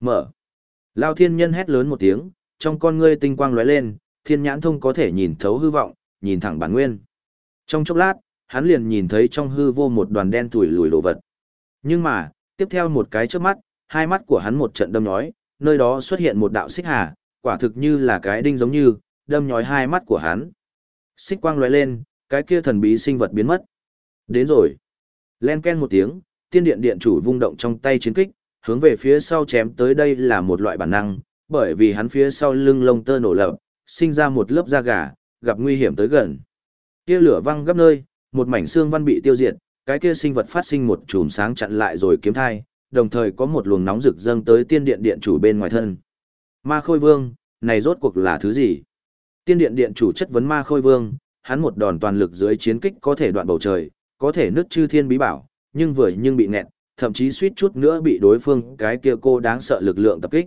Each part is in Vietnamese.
Mở. Lao thiên nhân hét lớn một tiếng, trong con ngươi tinh quang lóe lên, thiên nhãn thông có thể nhìn thấu hư vọng, nhìn thẳng bản nguyên. Trong chốc lát, hắn liền nhìn thấy trong hư vô một đoàn đen thủi lùi đồ vật. Nhưng mà, tiếp theo một cái trước mắt, hai mắt của hắn một trận đâm nhói, nơi đó xuất hiện một đạo xích hà, quả thực như là cái đinh giống như, đâm nhói hai mắt của hắn. Xích quang lóe lên, cái kia thần bí sinh vật biến mất. Đến rồi. Len ken một tiếng, tiên điện điện chủ vung động trong tay chiến kích, hướng về phía sau chém tới đây là một loại bản năng, bởi vì hắn phía sau lưng lông tơ nổ lợp, sinh ra một lớp da gà, gặp nguy hiểm tới gần. Kia lửa văng gấp nơi, một mảnh xương văn bị tiêu diệt, cái kia sinh vật phát sinh một chùm sáng chặn lại rồi kiếm thai, đồng thời có một luồng nóng rực dâng tới tiên điện điện chủ bên ngoài thân. Ma Khôi Vương, này rốt cuộc là thứ gì? Tiên điện điện chủ chất vấn Ma Khôi Vương, hắn một đòn toàn lực dưới chiến kích có thể đoạn bầu trời, có thể nứt chư thiên bí bảo, nhưng vừa nhưng bị nghẹn, thậm chí suýt chút nữa bị đối phương cái kia cô đáng sợ lực lượng tập kích.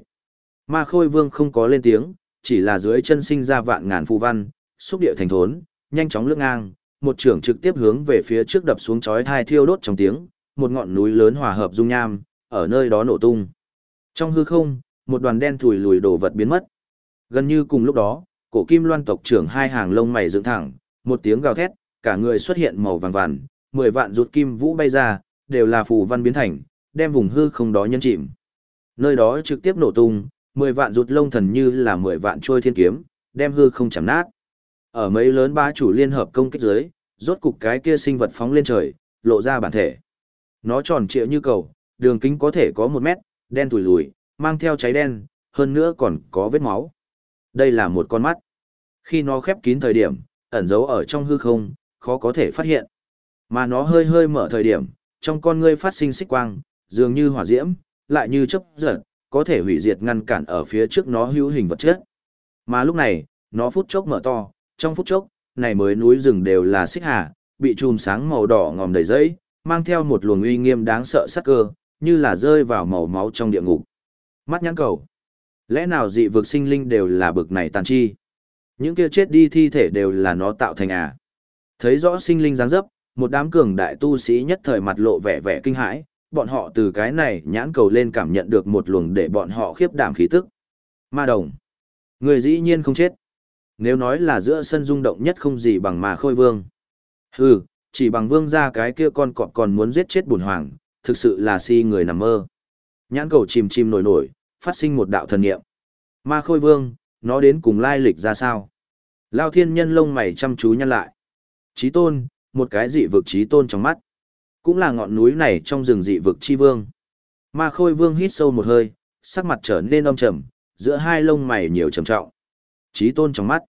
Ma Khôi Vương không có lên tiếng, chỉ là dưới chân sinh ra vạn ngàn phù văn, xúc địa thành thốn, nhanh chóng lướt ngang, một trưởng trực tiếp hướng về phía trước đập xuống chói thai thiêu đốt trong tiếng, một ngọn núi lớn hòa hợp dung nham, ở nơi đó nổ tung. Trong hư không, một đoàn đen thùi lùi đổ vật biến mất. Gần như cùng lúc đó, cổ kim loan tộc trưởng hai hàng lông mày dựng thẳng, một tiếng gào thét, cả người xuất hiện màu vàng vàng, mười vạn rụt kim vũ bay ra, đều là phù văn biến thành, đem vùng hư không đó nhân chìm. Nơi đó trực tiếp nổ tung, mười vạn rụt lông thần như là mười vạn trôi thiên kiếm, đem hư không chằm nát. Ở mấy lớn ba chủ liên hợp công kích dưới, rốt cục cái kia sinh vật phóng lên trời, lộ ra bản thể. Nó tròn trịa như cầu, đường kính có thể có một mét, đen tùi lùi, mang theo cháy đen, hơn nữa còn có vết máu. Đây là một con mắt. Khi nó khép kín thời điểm, ẩn giấu ở trong hư không, khó có thể phát hiện. Mà nó hơi hơi mở thời điểm, trong con ngươi phát sinh xích quang, dường như hỏa diễm, lại như chớp giật, có thể hủy diệt ngăn cản ở phía trước nó hữu hình vật chất. Mà lúc này, nó phút chốc mở to, trong phút chốc, này mới núi rừng đều là xích hà, bị chùm sáng màu đỏ ngòm đầy dẫy, mang theo một luồng uy nghiêm đáng sợ sắc cơ, như là rơi vào màu máu trong địa ngục. Mắt nhãn cầu. Lẽ nào dị vực sinh linh đều là bực này tàn chi? Những kia chết đi thi thể đều là nó tạo thành à? Thấy rõ sinh linh dáng dấp, một đám cường đại tu sĩ nhất thời mặt lộ vẻ vẻ kinh hãi, bọn họ từ cái này nhãn cầu lên cảm nhận được một luồng để bọn họ khiếp đảm khí tức. Ma đồng. Người dĩ nhiên không chết. Nếu nói là giữa sân rung động nhất không gì bằng mà khôi vương. Hừ, chỉ bằng vương ra cái kia con cọp còn muốn giết chết bùn hoàng, thực sự là si người nằm mơ. Nhãn cầu chìm chìm nổi nổi, phát sinh một đạo thần niệm. Ma khôi vương, nó đến cùng lai lịch ra sao? Lao thiên nhân lông mày chăm chú nhăn lại. Chí tôn, một cái dị vực trí tôn trong mắt. Cũng là ngọn núi này trong rừng dị vực chi vương. Ma khôi vương hít sâu một hơi, sắc mặt trở nên âm trầm, giữa hai lông mày nhiều trầm trọng. trí tôn trong mắt.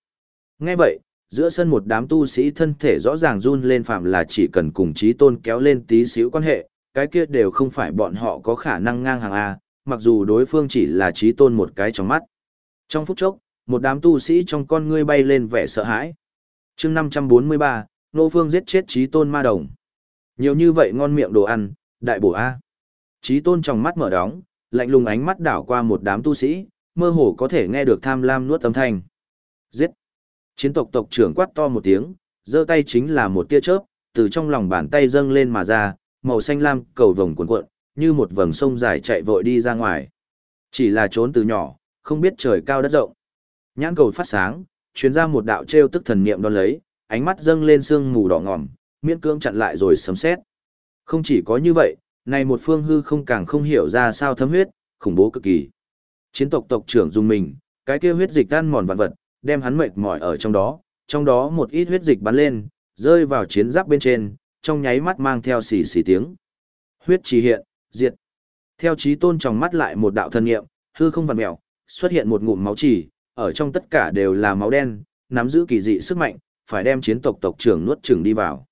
Nghe vậy, giữa sân một đám tu sĩ thân thể rõ ràng run lên phạm là chỉ cần cùng trí tôn kéo lên tí xíu quan hệ, cái kia đều không phải bọn họ có khả năng ngang hàng A, mặc dù đối phương chỉ là trí tôn một cái trong mắt. Trong phút chốc, một đám tu sĩ trong con ngươi bay lên vẻ sợ hãi. chương 543, Nô Phương giết chết chí tôn ma đồng. Nhiều như vậy ngon miệng đồ ăn, đại bổ A. Chí tôn trong mắt mở đóng, lạnh lùng ánh mắt đảo qua một đám tu sĩ, mơ hồ có thể nghe được tham lam nuốt âm thanh. Giết! Chiến tộc tộc trưởng quát to một tiếng, giơ tay chính là một tia chớp, từ trong lòng bàn tay dâng lên mà ra, màu xanh lam cầu vồng cuộn cuộn, như một vầng sông dài chạy vội đi ra ngoài. Chỉ là trốn từ nhỏ, không biết trời cao đất rộng. Nhãn cầu phát sáng, truyền ra một đạo trêu tức thần niệm đón lấy, ánh mắt dâng lên sương mù đỏ ngòm, miễn cưỡng chặn lại rồi sấm xét. Không chỉ có như vậy, này một phương hư không càng không hiểu ra sao thấm huyết, khủng bố cực kỳ. Chiến tộc tộc trưởng dùng mình, cái kia huyết dịch tan mòn vạn vật, đem hắn mệt mỏi ở trong đó, trong đó một ít huyết dịch bắn lên, rơi vào chiến giáp bên trên, trong nháy mắt mang theo xì xì tiếng. Huyết trì hiện, diệt. Theo trí tôn trong mắt lại một đạo thân nghiệm, hư không vặn mèo, xuất hiện một ngụm máu trì, ở trong tất cả đều là máu đen, nắm giữ kỳ dị sức mạnh, phải đem chiến tộc tộc trưởng nuốt chửng đi vào.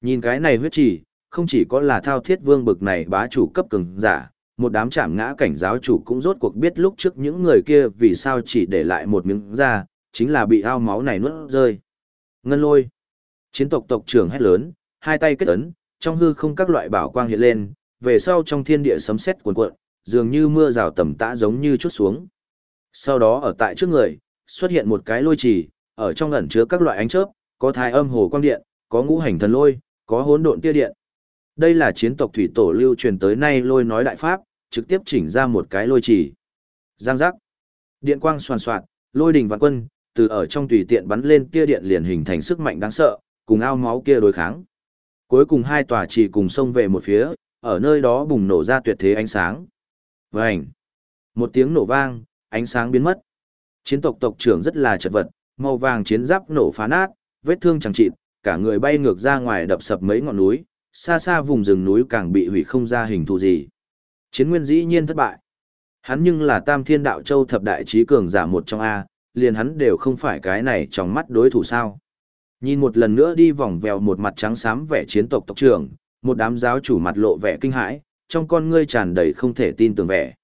Nhìn cái này huyết trì, không chỉ có là thao thiết vương bực này bá chủ cấp cường giả, một đám chạm ngã cảnh giáo chủ cũng rốt cuộc biết lúc trước những người kia vì sao chỉ để lại một miếng da, chính là bị ao máu này nuốt rơi. Ngân lôi. Chiến tộc tộc trưởng hét lớn, hai tay kết ấn, trong hư không các loại bảo quang hiện lên, về sau trong thiên địa sấm sét cuồn cuộn, dường như mưa rào tầm tã giống như chút xuống. Sau đó ở tại trước người, xuất hiện một cái lôi trì, ở trong ẩn chứa các loại ánh chớp, có thai âm hồ quang điện, có ngũ hành thần lôi, có hỗn độn tia điện. Đây là chiến tộc thủy tổ lưu truyền tới nay lôi nói đại pháp, trực tiếp chỉnh ra một cái lôi chỉ, Giang giác. Điện quang soàn xoạt, lôi đình vạn quân, từ ở trong tùy tiện bắn lên tia điện liền hình thành sức mạnh đáng sợ, cùng ao máu kia đối kháng. Cuối cùng hai tòa chỉ cùng xông về một phía, ở nơi đó bùng nổ ra tuyệt thế ánh sáng. Vành. Một tiếng nổ vang, ánh sáng biến mất. Chiến tộc tộc trưởng rất là chật vật, màu vàng chiến giáp nổ phá nát, vết thương chẳng chịt, cả người bay ngược ra ngoài đập sập mấy ngọn núi, xa xa vùng rừng núi càng bị hủy không ra hình thù gì. Chiến nguyên dĩ nhiên thất bại. Hắn nhưng là tam thiên đạo châu thập đại trí cường giả một trong A, liền hắn đều không phải cái này trong mắt đối thủ sao. Nhìn một lần nữa đi vòng vèo một mặt trắng xám vẻ chiến tộc tộc trưởng, một đám giáo chủ mặt lộ vẻ kinh hãi, trong con ngươi tràn đầy không thể tin tưởng vẻ.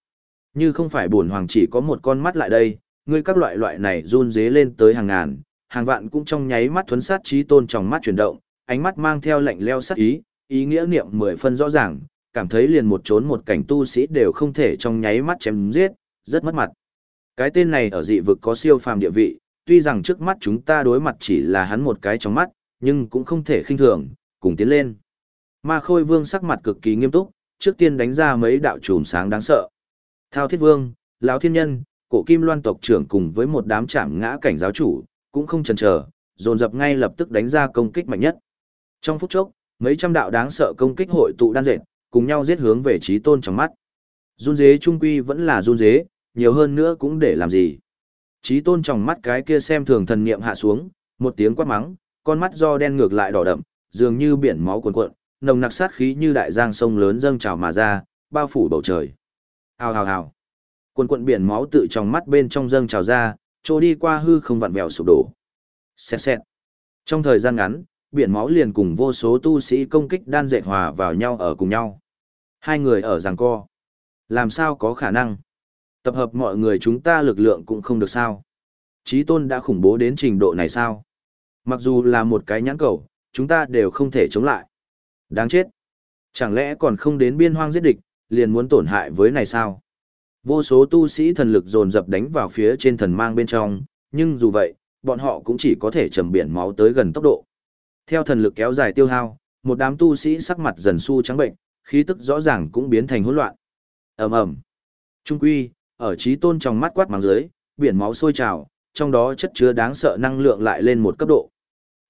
Như không phải buồn hoàng chỉ có một con mắt lại đây, ngươi các loại loại này run dế lên tới hàng ngàn, hàng vạn cũng trong nháy mắt thuấn sát trí tôn trong mắt chuyển động, ánh mắt mang theo lạnh leo sát ý, ý nghĩa niệm mười phân rõ ràng, cảm thấy liền một trốn một cảnh tu sĩ đều không thể trong nháy mắt chém giết, rất mất mặt. Cái tên này ở dị vực có siêu phàm địa vị, tuy rằng trước mắt chúng ta đối mặt chỉ là hắn một cái trong mắt, nhưng cũng không thể khinh thường, cùng tiến lên. Ma Khôi Vương sắc mặt cực kỳ nghiêm túc, trước tiên đánh ra mấy đạo chùm sáng đáng sợ. Thao Thiết Vương, lão Thiên Nhân, Cổ Kim Loan tộc trưởng cùng với một đám chạm ngã cảnh giáo chủ, cũng không chần chờ, dồn dập ngay lập tức đánh ra công kích mạnh nhất. Trong phút chốc, mấy trăm đạo đáng sợ công kích hội tụ đan dệt, cùng nhau giết hướng về trí tôn trong mắt. Run dế trung quy vẫn là run dế, nhiều hơn nữa cũng để làm gì. Trí tôn trong mắt cái kia xem thường thần niệm hạ xuống, một tiếng quát mắng, con mắt do đen ngược lại đỏ đậm, dường như biển máu cuồn cuộn, nồng nặc sát khí như đại giang sông lớn dâng trào mà ra, bao phủ bầu trời. Hào hào hào. Quần quận biển máu tự trong mắt bên trong dâng trào ra, trôi đi qua hư không vặn vẹo sụp đổ. Xẹt xẹt. Trong thời gian ngắn, biển máu liền cùng vô số tu sĩ công kích đan dệt hòa vào nhau ở cùng nhau. Hai người ở giằng co. Làm sao có khả năng? Tập hợp mọi người chúng ta lực lượng cũng không được sao. Chí tôn đã khủng bố đến trình độ này sao? Mặc dù là một cái nhãn cầu, chúng ta đều không thể chống lại. Đáng chết. Chẳng lẽ còn không đến biên hoang giết địch, liền muốn tổn hại với này sao? Vô số tu sĩ thần lực dồn dập đánh vào phía trên thần mang bên trong, nhưng dù vậy, bọn họ cũng chỉ có thể trầm biển máu tới gần tốc độ. Theo thần lực kéo dài tiêu hao, một đám tu sĩ sắc mặt dần su trắng bệnh, khí tức rõ ràng cũng biến thành hỗn loạn. Ầm ầm. Trung quy, ở trí tôn trong mắt quát mắng dưới, biển máu sôi trào, trong đó chất chứa đáng sợ năng lượng lại lên một cấp độ.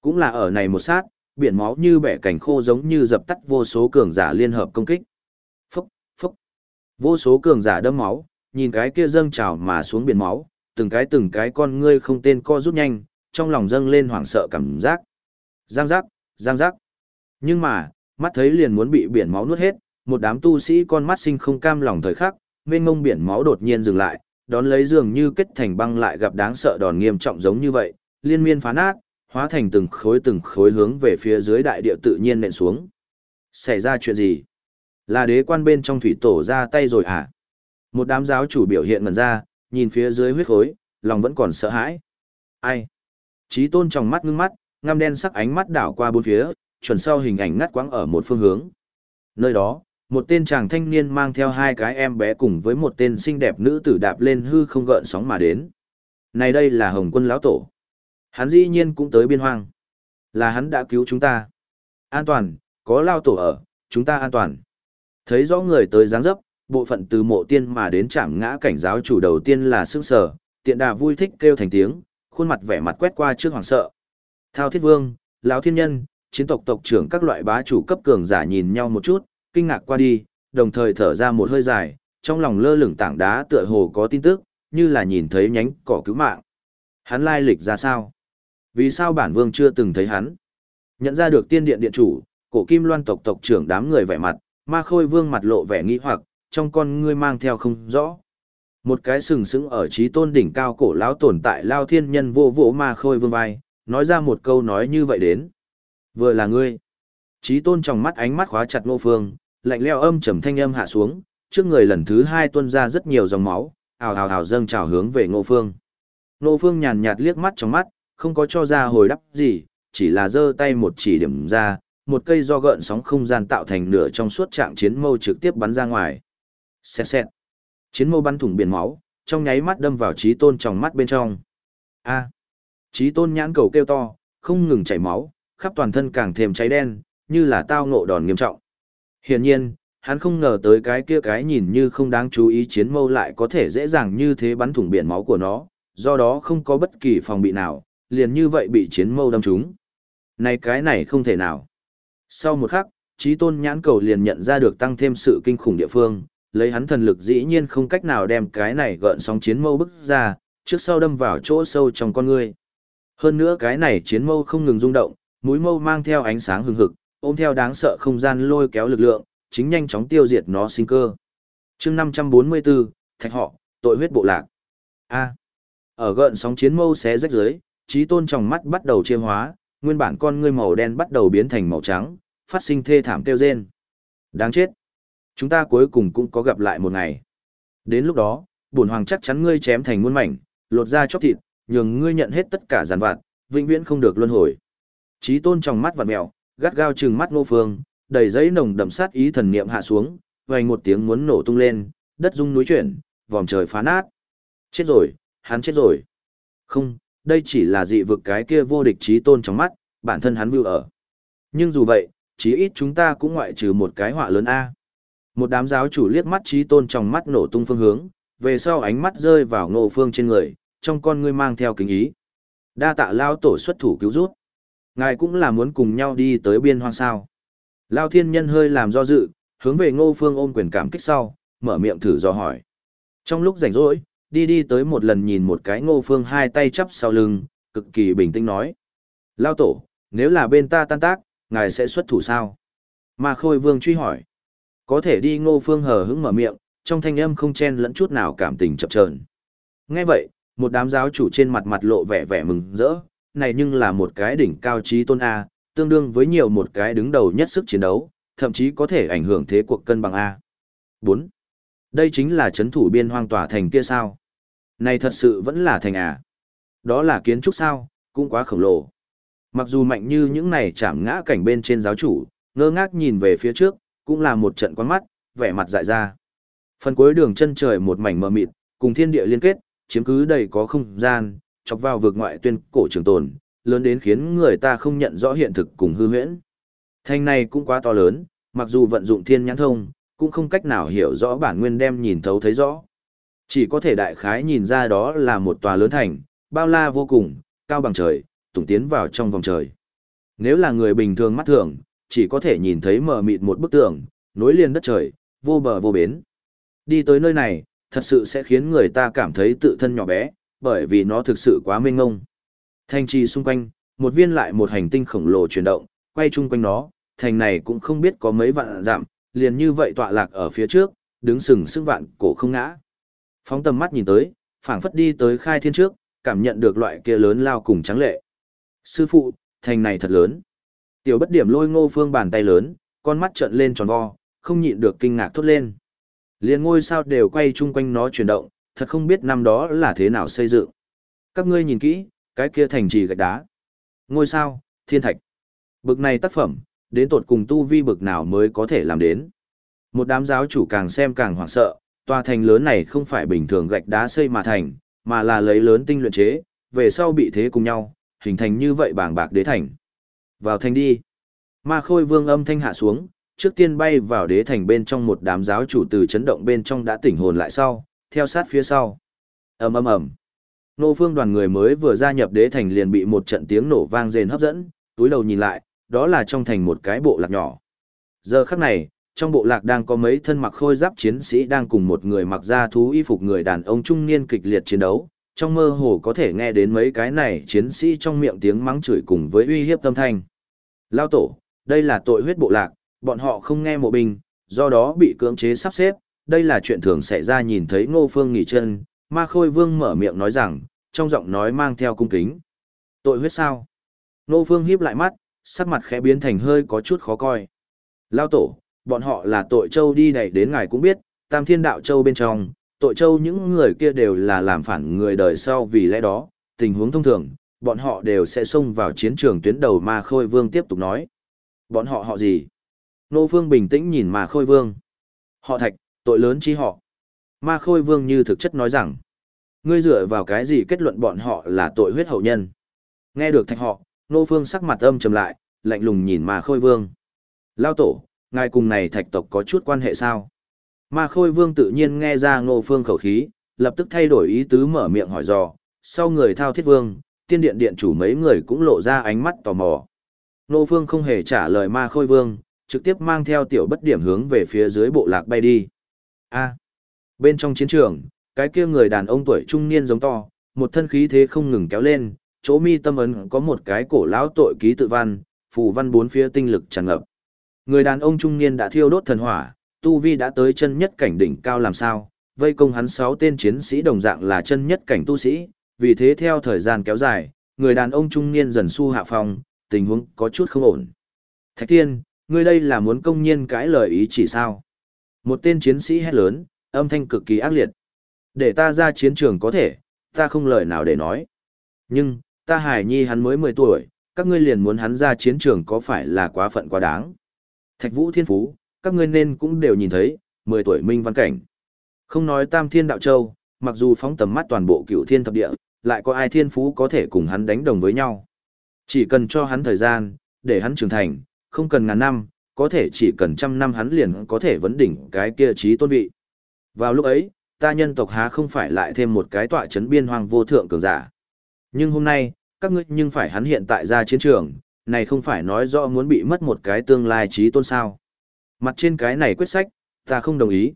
Cũng là ở này một sát, biển máu như bẻ cảnh khô giống như dập tắt vô số cường giả liên hợp công kích. Vô số cường giả đâm máu, nhìn cái kia dâng trào mà xuống biển máu, từng cái từng cái con ngươi không tên co rút nhanh, trong lòng dâng lên hoảng sợ cảm giác. Giang giác, giang giác. Nhưng mà, mắt thấy liền muốn bị biển máu nuốt hết, một đám tu sĩ con mắt sinh không cam lòng thời khắc, mênh mông biển máu đột nhiên dừng lại, đón lấy dường như kết thành băng lại gặp đáng sợ đòn nghiêm trọng giống như vậy, liên miên phá nát, hóa thành từng khối từng khối hướng về phía dưới đại địa tự nhiên nện xuống. Xảy ra chuyện gì? Là đế quan bên trong thủy tổ ra tay rồi à? Một đám giáo chủ biểu hiện ngần ra, nhìn phía dưới huyết khối, lòng vẫn còn sợ hãi. Ai? Chí tôn trong mắt ngưng mắt, ngăm đen sắc ánh mắt đảo qua bốn phía, chuẩn sau hình ảnh ngắt quãng ở một phương hướng. Nơi đó, một tên chàng thanh niên mang theo hai cái em bé cùng với một tên xinh đẹp nữ tử đạp lên hư không gợn sóng mà đến. Này đây là Hồng Quân lão tổ. Hắn dĩ nhiên cũng tới biên hoang. Là hắn đã cứu chúng ta. An toàn, có lao tổ ở, chúng ta an toàn. Thấy rõ người tới dáng dấp, bộ phận từ mộ tiên mà đến chạm ngã cảnh giáo chủ đầu tiên là sương sở, tiện đà vui thích kêu thành tiếng, khuôn mặt vẻ mặt quét qua trước hoàng sợ. Thao thiết vương, lão thiên nhân, chiến tộc tộc trưởng các loại bá chủ cấp cường giả nhìn nhau một chút, kinh ngạc qua đi, đồng thời thở ra một hơi dài, trong lòng lơ lửng tảng đá tựa hồ có tin tức, như là nhìn thấy nhánh cỏ cứu mạng. Hắn lai lịch ra sao? Vì sao bản vương chưa từng thấy hắn? Nhận ra được tiên điện điện chủ, cổ kim loan tộc tộc trưởng đám người vẻ mặt, ma khôi vương mặt lộ vẻ nghi hoặc, trong con ngươi mang theo không rõ. Một cái sừng sững ở trí tôn đỉnh cao cổ lão tồn tại lao thiên nhân vô vỗ ma khôi vương vai, nói ra một câu nói như vậy đến. Vừa là ngươi. Trí tôn trong mắt ánh mắt khóa chặt ngô phương, lạnh leo âm trầm thanh âm hạ xuống, trước người lần thứ hai tuôn ra rất nhiều dòng máu, ào ào ào dâng trào hướng về ngô phương. Ngô phương nhàn nhạt liếc mắt trong mắt, không có cho ra hồi đáp gì, chỉ là giơ tay một chỉ điểm ra, một cây do gợn sóng không gian tạo thành nửa trong suốt trạng chiến mâu trực tiếp bắn ra ngoài. Xẹt xẹt. Chiến mâu bắn thủng biển máu, trong nháy mắt đâm vào trí tôn trong mắt bên trong. A. Trí tôn nhãn cầu kêu to, không ngừng chảy máu, khắp toàn thân càng thêm cháy đen, như là tao ngộ đòn nghiêm trọng. Hiển nhiên, Hắn không ngờ tới cái kia cái nhìn như không đáng chú ý chiến mâu lại có thể dễ dàng như thế bắn thủng biển máu của nó, do đó không có bất kỳ phòng bị nào, liền như vậy bị chiến mâu đâm trúng. Này cái này không thể nào. Sau một khắc, trí tôn nhãn cầu liền nhận ra được tăng thêm sự kinh khủng địa phương, lấy hắn thần lực dĩ nhiên không cách nào đem cái này gợn sóng chiến mâu bức ra, trước sau đâm vào chỗ sâu trong con ngươi. Hơn nữa cái này chiến mâu không ngừng rung động, mũi mâu mang theo ánh sáng hừng hực, ôm theo đáng sợ không gian lôi kéo lực lượng, chính nhanh chóng tiêu diệt nó sinh cơ. chương 544, Thạch họ, tội huyết bộ lạc. A. Ở gợn sóng chiến mâu xé rách dưới, trí tôn trong mắt bắt đầu chia hóa, nguyên bản con ngươi màu đen bắt đầu biến thành màu trắng, phát sinh thê thảm kêu rên. Đáng chết. Chúng ta cuối cùng cũng có gặp lại một ngày. Đến lúc đó, bổn hoàng chắc chắn ngươi chém thành muôn mảnh, lột ra chóc thịt, nhường ngươi nhận hết tất cả giàn vạn vĩnh viễn không được luân hồi. Chí tôn trong mắt vặn mèo, gắt gao trừng mắt Ngô Phương, đầy giấy nồng đậm sát ý thần niệm hạ xuống, vang một tiếng muốn nổ tung lên, đất rung núi chuyển, vòm trời phá nát. Chết rồi, hắn chết rồi. Không, đây chỉ là dị vực cái kia vô địch chí tôn trong mắt, bản thân hắn vưu ở. Nhưng dù vậy, chí ít chúng ta cũng ngoại trừ một cái họa lớn A. Một đám giáo chủ liếc mắt trí tôn trong mắt nổ tung phương hướng, về sau ánh mắt rơi vào ngô phương trên người, trong con ngươi mang theo kính ý. Đa tạ lao tổ xuất thủ cứu rút. Ngài cũng là muốn cùng nhau đi tới biên hoang sao. Lao thiên nhân hơi làm do dự, hướng về ngô phương ôm quyền cảm kích sau, mở miệng thử do hỏi. Trong lúc rảnh rỗi, đi đi tới một lần nhìn một cái ngô phương hai tay chắp sau lưng, cực kỳ bình tĩnh nói. Lao tổ, nếu là bên ta tan tác, ngài sẽ xuất thủ sao? Mà khôi vương truy hỏi. Có thể đi ngô phương hờ hững mở miệng, trong thanh âm không chen lẫn chút nào cảm tình chập chờn. Nghe vậy, một đám giáo chủ trên mặt mặt lộ vẻ vẻ mừng rỡ, này nhưng là một cái đỉnh cao trí tôn A, tương đương với nhiều một cái đứng đầu nhất sức chiến đấu, thậm chí có thể ảnh hưởng thế cuộc cân bằng A. 4. Đây chính là chấn thủ biên hoang tỏa thành kia sao? Này thật sự vẫn là thành à? Đó là kiến trúc sao, cũng quá khổng lồ. Mặc dù mạnh như những này chạm ngã cảnh bên trên giáo chủ, ngơ ngác nhìn về phía trước, cũng là một trận quán mắt, vẻ mặt dại ra. Phần cuối đường chân trời một mảnh mờ mịt, cùng thiên địa liên kết, chiếm cứ đầy có không gian, chọc vào vực ngoại tuyên cổ trường tồn, lớn đến khiến người ta không nhận rõ hiện thực cùng hư huyễn. Thanh này cũng quá to lớn, mặc dù vận dụng thiên nhãn thông, cũng không cách nào hiểu rõ bản nguyên đem nhìn thấu thấy rõ. Chỉ có thể đại khái nhìn ra đó là một tòa lớn thành, bao la vô cùng, cao bằng trời, tủng tiến vào trong vòng trời. Nếu là người bình thường mắt thường, chỉ có thể nhìn thấy mờ mịt một bức tường, nối liền đất trời, vô bờ vô bến. Đi tới nơi này, thật sự sẽ khiến người ta cảm thấy tự thân nhỏ bé, bởi vì nó thực sự quá mênh mông. Thành trì xung quanh, một viên lại một hành tinh khổng lồ chuyển động, quay chung quanh nó, thành này cũng không biết có mấy vạn giảm, liền như vậy tọa lạc ở phía trước, đứng sừng sững vạn cổ không ngã. Phóng tầm mắt nhìn tới, phảng phất đi tới khai thiên trước, cảm nhận được loại kia lớn lao cùng trắng lệ. Sư phụ, thành này thật lớn. Tiểu bất điểm lôi ngô phương bàn tay lớn, con mắt trợn lên tròn vo, không nhịn được kinh ngạc thốt lên. Liên ngôi sao đều quay chung quanh nó chuyển động, thật không biết năm đó là thế nào xây dựng. Các ngươi nhìn kỹ, cái kia thành trì gạch đá. Ngôi sao, thiên thạch. Bực này tác phẩm, đến tột cùng tu vi bực nào mới có thể làm đến. Một đám giáo chủ càng xem càng hoảng sợ, tòa thành lớn này không phải bình thường gạch đá xây mà thành, mà là lấy lớn tinh luyện chế, về sau bị thế cùng nhau, hình thành như vậy bảng bạc đế thành. Vào thành đi. Ma khôi vương âm thanh hạ xuống, trước tiên bay vào đế thành bên trong một đám giáo chủ từ chấn động bên trong đã tỉnh hồn lại sau, theo sát phía sau. ầm ầm ầm. Nô phương đoàn người mới vừa gia nhập đế thành liền bị một trận tiếng nổ vang rền hấp dẫn, túi đầu nhìn lại, đó là trong thành một cái bộ lạc nhỏ. Giờ khắc này, trong bộ lạc đang có mấy thân mặc khôi giáp chiến sĩ đang cùng một người mặc da thú y phục người đàn ông trung niên kịch liệt chiến đấu, trong mơ hồ có thể nghe đến mấy cái này chiến sĩ trong miệng tiếng mắng chửi cùng với uy hiếp tâm thanh. Lao tổ, đây là tội huyết bộ lạc, bọn họ không nghe mộ binh, do đó bị cưỡng chế sắp xếp, đây là chuyện thường xảy ra nhìn thấy ngô phương nghỉ chân, ma khôi vương mở miệng nói rằng, trong giọng nói mang theo cung kính. Tội huyết sao? Ngô phương híp lại mắt, sắc mặt khẽ biến thành hơi có chút khó coi. Lao tổ, bọn họ là tội châu đi đẩy đến ngài cũng biết, tam thiên đạo châu bên trong, tội châu những người kia đều là làm phản người đời sau vì lẽ đó, tình huống thông thường, bọn họ đều sẽ xông vào chiến trường tuyến đầu ma khôi vương tiếp tục nói. Bọn họ họ gì? Nô Phương bình tĩnh nhìn ma khôi vương. Họ thạch, tội lớn chi họ. Ma khôi vương như thực chất nói rằng, ngươi dựa vào cái gì kết luận bọn họ là tội huyết hậu nhân. Nghe được thạch họ, Nô Phương sắc mặt âm trầm lại, lạnh lùng nhìn ma khôi vương. Lao tổ, ngài cùng này thạch tộc có chút quan hệ sao? Ma Khôi Vương tự nhiên nghe ra Ngô Phương khẩu khí, lập tức thay đổi ý tứ mở miệng hỏi dò, sau người thao thiết vương, tiên điện điện chủ mấy người cũng lộ ra ánh mắt tò mò. Ngô Phương không hề trả lời Ma Khôi Vương, trực tiếp mang theo tiểu bất điểm hướng về phía dưới bộ lạc bay đi. A. bên trong chiến trường, cái kia người đàn ông tuổi trung niên giống to, một thân khí thế không ngừng kéo lên, chỗ mi tâm ấn có một cái cổ lão tội ký tự văn, phù văn bốn phía tinh lực tràn ngập. Người đàn ông trung niên đã thiêu đốt thần hỏa, tu vi đã tới chân nhất cảnh đỉnh cao làm sao, vây công hắn sáu tên chiến sĩ đồng dạng là chân nhất cảnh tu sĩ, vì thế theo thời gian kéo dài, người đàn ông trung niên dần su hạ phong, tình huống có chút không ổn. Thạch Thiên, ngươi đây là muốn công nhiên cãi lời ý chỉ sao? Một tên chiến sĩ hét lớn, âm thanh cực kỳ ác liệt. Để ta ra chiến trường có thể, ta không lời nào để nói. Nhưng, ta hải nhi hắn mới 10 tuổi, các ngươi liền muốn hắn ra chiến trường có phải là quá phận quá đáng. Thạch Vũ Thiên Phú, các ngươi nên cũng đều nhìn thấy, 10 tuổi minh văn cảnh. Không nói Tam Thiên Đạo Châu, mặc dù phóng tầm mắt toàn bộ cựu thiên thập địa, lại có ai thiên phú có thể cùng hắn đánh đồng với nhau. Chỉ cần cho hắn thời gian, để hắn trưởng thành, không cần ngàn năm, có thể chỉ cần trăm năm hắn liền có thể vấn đỉnh cái kia trí tôn vị. Vào lúc ấy, ta nhân tộc há không phải lại thêm một cái tọa chấn biên hoàng vô thượng cường giả. Nhưng hôm nay, các ngươi nhưng phải hắn hiện tại ra chiến trường, này không phải nói rõ muốn bị mất một cái tương lai trí tôn sao. Mặt trên cái này quyết sách, ta không đồng ý.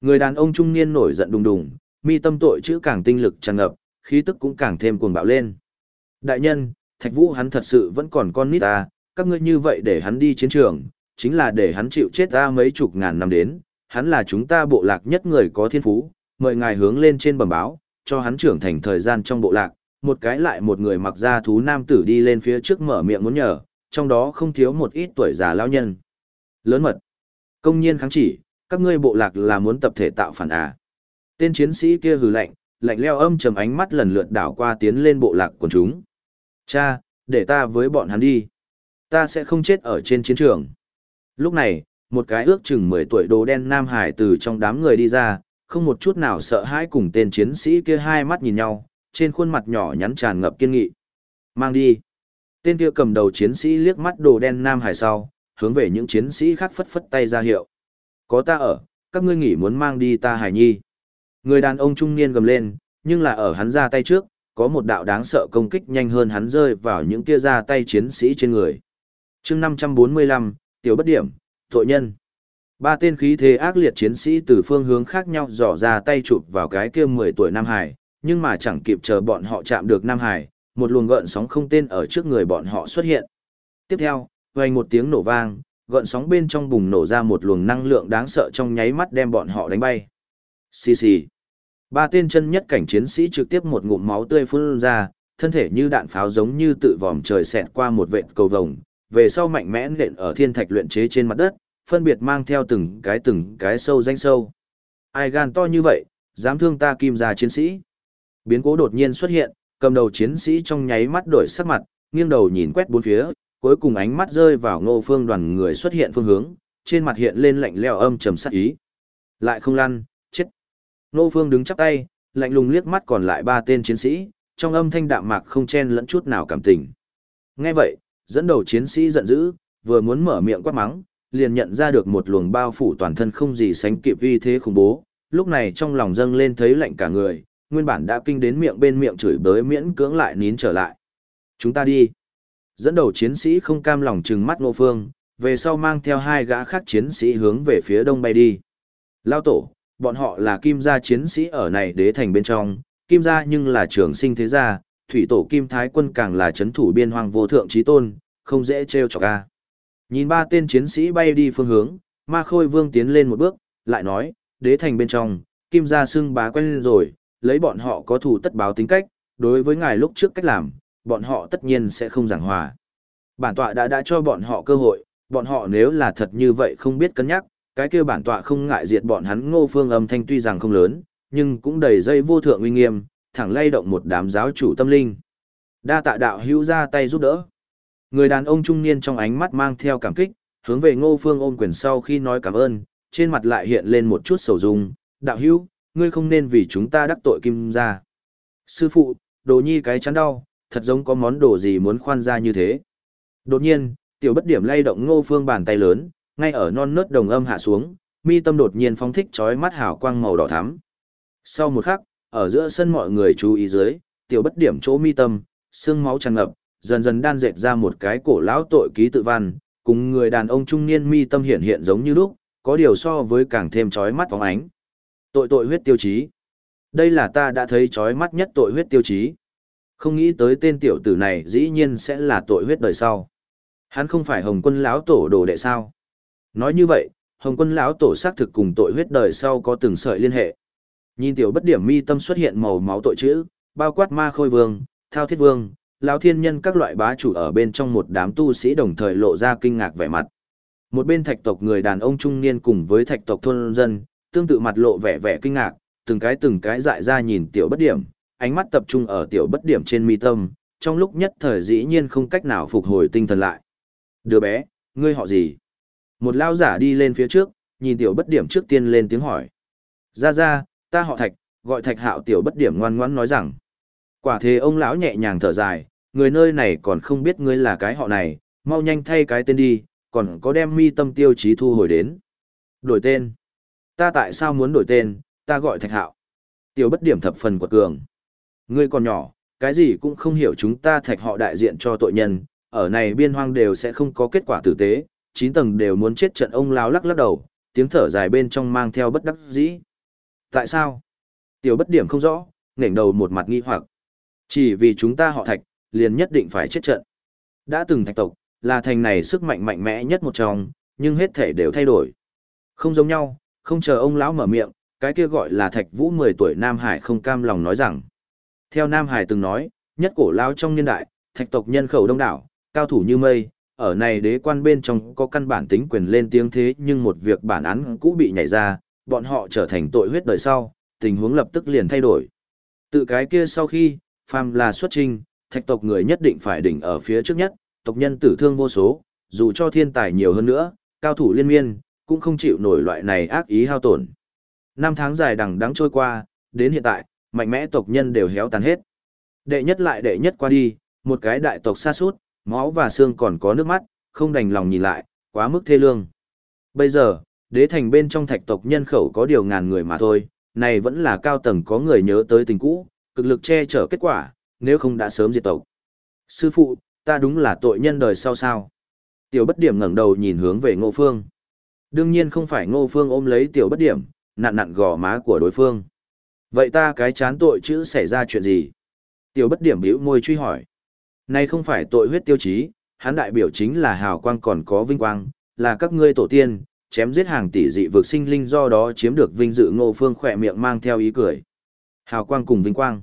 Người đàn ông trung niên nổi giận đùng đùng, mi tâm tội chữ càng tinh lực tràn ngập, khí tức cũng càng thêm cuồng bạo lên. Đại nhân, Thạch Vũ hắn thật sự vẫn còn con nít ta, các ngươi như vậy để hắn đi chiến trường, chính là để hắn chịu chết ta mấy chục ngàn năm đến, hắn là chúng ta bộ lạc nhất người có thiên phú, mời ngài hướng lên trên bẩm báo, cho hắn trưởng thành thời gian trong bộ lạc, một cái lại một người mặc ra thú nam tử đi lên phía trước mở miệng muốn nhờ, trong đó không thiếu một ít tuổi già lão nhân. Lớn mật. Công nhiên kháng chỉ, các ngươi bộ lạc là muốn tập thể tạo phản à. Tên chiến sĩ kia hừ lạnh, lạnh leo âm trầm ánh mắt lần lượt đảo qua tiến lên bộ lạc của chúng. Cha, để ta với bọn hắn đi. Ta sẽ không chết ở trên chiến trường. Lúc này, một cái ước chừng 10 tuổi đồ đen Nam Hải từ trong đám người đi ra, không một chút nào sợ hãi cùng tên chiến sĩ kia hai mắt nhìn nhau, trên khuôn mặt nhỏ nhắn tràn ngập kiên nghị. Mang đi. Tên kia cầm đầu chiến sĩ liếc mắt đồ đen Nam Hải sau, hướng về những chiến sĩ khác phất phất tay ra hiệu. Có ta ở, các ngươi nghĩ muốn mang đi ta Hải Nhi. Người đàn ông trung niên gầm lên, nhưng là ở hắn ra tay trước, có một đạo đáng sợ công kích nhanh hơn hắn rơi vào những kia ra tay chiến sĩ trên người. chương 545, tiểu bất điểm, tội nhân. Ba tên khí thế ác liệt chiến sĩ từ phương hướng khác nhau dò ra tay chụp vào cái kia 10 tuổi Nam Hải, nhưng mà chẳng kịp chờ bọn họ chạm được Nam Hải, một luồng gợn sóng không tên ở trước người bọn họ xuất hiện. Tiếp theo, vang một tiếng nổ vang, gợn sóng bên trong bùng nổ ra một luồng năng lượng đáng sợ trong nháy mắt đem bọn họ đánh bay. Xì xì. Ba tên chân nhất cảnh chiến sĩ trực tiếp một ngụm máu tươi phun ra, thân thể như đạn pháo giống như tự vòm trời xẹt qua một vệt cầu vồng, về sau mạnh mẽ nện ở thiên thạch luyện chế trên mặt đất, phân biệt mang theo từng cái từng cái sâu danh sâu. Ai gan to như vậy, dám thương ta kim gia chiến sĩ. Biến cố đột nhiên xuất hiện, cầm đầu chiến sĩ trong nháy mắt đổi sắc mặt, nghiêng đầu nhìn quét bốn phía, cuối cùng ánh mắt rơi vào ngô phương đoàn người xuất hiện phương hướng, trên mặt hiện lên lạnh leo âm trầm sắc ý. Lại không lăn, chết. Ngô phương đứng chắp tay, lạnh lùng liếc mắt còn lại ba tên chiến sĩ, trong âm thanh đạm mạc không chen lẫn chút nào cảm tình. Nghe vậy, dẫn đầu chiến sĩ giận dữ, vừa muốn mở miệng quát mắng, liền nhận ra được một luồng bao phủ toàn thân không gì sánh kịp uy thế khủng bố, lúc này trong lòng dâng lên thấy lạnh cả người, nguyên bản đã kinh đến miệng bên miệng chửi bới miễn cưỡng lại nín trở lại. Chúng ta đi. Dẫn đầu chiến sĩ không cam lòng trừng mắt ngô phương, về sau mang theo hai gã khác chiến sĩ hướng về phía đông bay đi. Lao tổ, bọn họ là kim gia chiến sĩ ở này đế thành bên trong, kim gia nhưng là trường sinh thế gia, thủy tổ kim thái quân càng là chấn thủ biên hoàng vô thượng trí tôn, không dễ treo chọc ca. Nhìn ba tên chiến sĩ bay đi phương hướng, ma khôi vương tiến lên một bước, lại nói, đế thành bên trong, kim gia xưng bá quen rồi, lấy bọn họ có thủ tất báo tính cách, đối với ngài lúc trước cách làm, bọn họ tất nhiên sẽ không giảng hòa. Bản tọa đã đã cho bọn họ cơ hội, bọn họ nếu là thật như vậy không biết cân nhắc, cái kia bản tọa không ngại diệt bọn hắn ngô phương âm thanh tuy rằng không lớn, nhưng cũng đầy dây vô thượng uy nghiêm, thẳng lay động một đám giáo chủ tâm linh. Đa tạ đạo hữu ra tay giúp đỡ. Người đàn ông trung niên trong ánh mắt mang theo cảm kích, hướng về ngô phương ôm quyền sau khi nói cảm ơn, trên mặt lại hiện lên một chút sầu dung, đạo hữu, ngươi không nên vì chúng ta đắc tội kim ra. Sư phụ, đồ nhi cái chán đau, thật giống có món đồ gì muốn khoan ra như thế. Đột nhiên, tiểu bất điểm lay động ngô phương bàn tay lớn, ngay ở non nớt đồng âm hạ xuống, mi tâm đột nhiên phóng thích chói mắt hào quang màu đỏ thắm. Sau một khắc, ở giữa sân mọi người chú ý dưới, tiểu bất điểm chỗ mi tâm, xương máu tràn ngập, dần dần đan dệt ra một cái cổ lão tội ký tự văn, cùng người đàn ông trung niên mi tâm hiện hiện giống như lúc, có điều so với càng thêm chói mắt phóng ánh. Tội tội huyết tiêu chí. Đây là ta đã thấy chói mắt nhất tội huyết tiêu chí. Không nghĩ tới tên tiểu tử này dĩ nhiên sẽ là tội huyết đời sau. Hắn không phải Hồng Quân lão tổ đồ đệ sao? Nói như vậy, Hồng Quân lão tổ xác thực cùng tội huyết đời sau có từng sợi liên hệ. Nhìn tiểu bất điểm mi tâm xuất hiện màu máu tội chữ, bao quát ma khôi vương, thao thiết vương, lão thiên nhân các loại bá chủ ở bên trong một đám tu sĩ đồng thời lộ ra kinh ngạc vẻ mặt. Một bên thạch tộc người đàn ông trung niên cùng với thạch tộc thôn dân, tương tự mặt lộ vẻ vẻ kinh ngạc, từng cái từng cái dại ra nhìn tiểu bất điểm, ánh mắt tập trung ở tiểu bất điểm trên mi tâm, trong lúc nhất thời dĩ nhiên không cách nào phục hồi tinh thần lại. Đứa bé, ngươi họ gì? Một lao giả đi lên phía trước, nhìn tiểu bất điểm trước tiên lên tiếng hỏi. Ra ra, ta họ thạch, gọi thạch hạo tiểu bất điểm ngoan ngoãn nói rằng. Quả thế ông lão nhẹ nhàng thở dài, người nơi này còn không biết ngươi là cái họ này, mau nhanh thay cái tên đi, còn có đem mi tâm tiêu chí thu hồi đến. Đổi tên. Ta tại sao muốn đổi tên, ta gọi thạch hạo. Tiểu bất điểm thập phần quật cường. Ngươi còn nhỏ, cái gì cũng không hiểu chúng ta thạch họ đại diện cho tội nhân, ở này biên hoang đều sẽ không có kết quả tử tế, chín tầng đều muốn chết trận ông lao lắc lắc đầu, tiếng thở dài bên trong mang theo bất đắc dĩ. Tại sao? Tiểu bất điểm không rõ, ngẩng đầu một mặt nghi hoặc. Chỉ vì chúng ta họ thạch, liền nhất định phải chết trận. Đã từng thạch tộc, là thành này sức mạnh mạnh mẽ nhất một trong, nhưng hết thể đều thay đổi. Không giống nhau, không chờ ông lão mở miệng, cái kia gọi là thạch vũ 10 tuổi Nam Hải không cam lòng nói rằng. Theo Nam Hải từng nói, nhất cổ lão trong niên đại, thạch tộc nhân khẩu đông đảo, cao thủ như mây, ở này đế quan bên trong có căn bản tính quyền lên tiếng thế nhưng một việc bản án cũ bị nhảy ra, bọn họ trở thành tội huyết đời sau, tình huống lập tức liền thay đổi. Tự cái kia sau khi, phàm là xuất trình, thạch tộc người nhất định phải đỉnh ở phía trước nhất, tộc nhân tử thương vô số, dù cho thiên tài nhiều hơn nữa, cao thủ liên miên, cũng không chịu nổi loại này ác ý hao tổn. Năm tháng dài đằng đắng trôi qua, đến hiện tại, mạnh mẽ tộc nhân đều héo tàn hết. Đệ nhất lại đệ nhất qua đi, một cái đại tộc xa suốt, máu và xương còn có nước mắt, không đành lòng nhìn lại, quá mức thê lương. Bây giờ, đế thành bên trong thạch tộc nhân khẩu có điều ngàn người mà thôi, này vẫn là cao tầng có người nhớ tới tình cũ, cực lực che chở kết quả, nếu không đã sớm diệt tộc. Sư phụ, ta đúng là tội nhân đời sau sao? Tiểu bất điểm ngẩng đầu nhìn hướng về ngô phương. Đương nhiên không phải ngô phương ôm lấy tiểu bất điểm, nặn nặn gò má của đối phương. Vậy ta cái chán tội chữ xảy ra chuyện gì? Tiểu bất điểm biểu môi truy hỏi. nay không phải tội huyết tiêu chí, hắn đại biểu chính là hào quang còn có vinh quang, là các ngươi tổ tiên, chém giết hàng tỷ dị vực sinh linh do đó chiếm được vinh dự ngô phương khỏe miệng mang theo ý cười. Hào quang cùng vinh quang.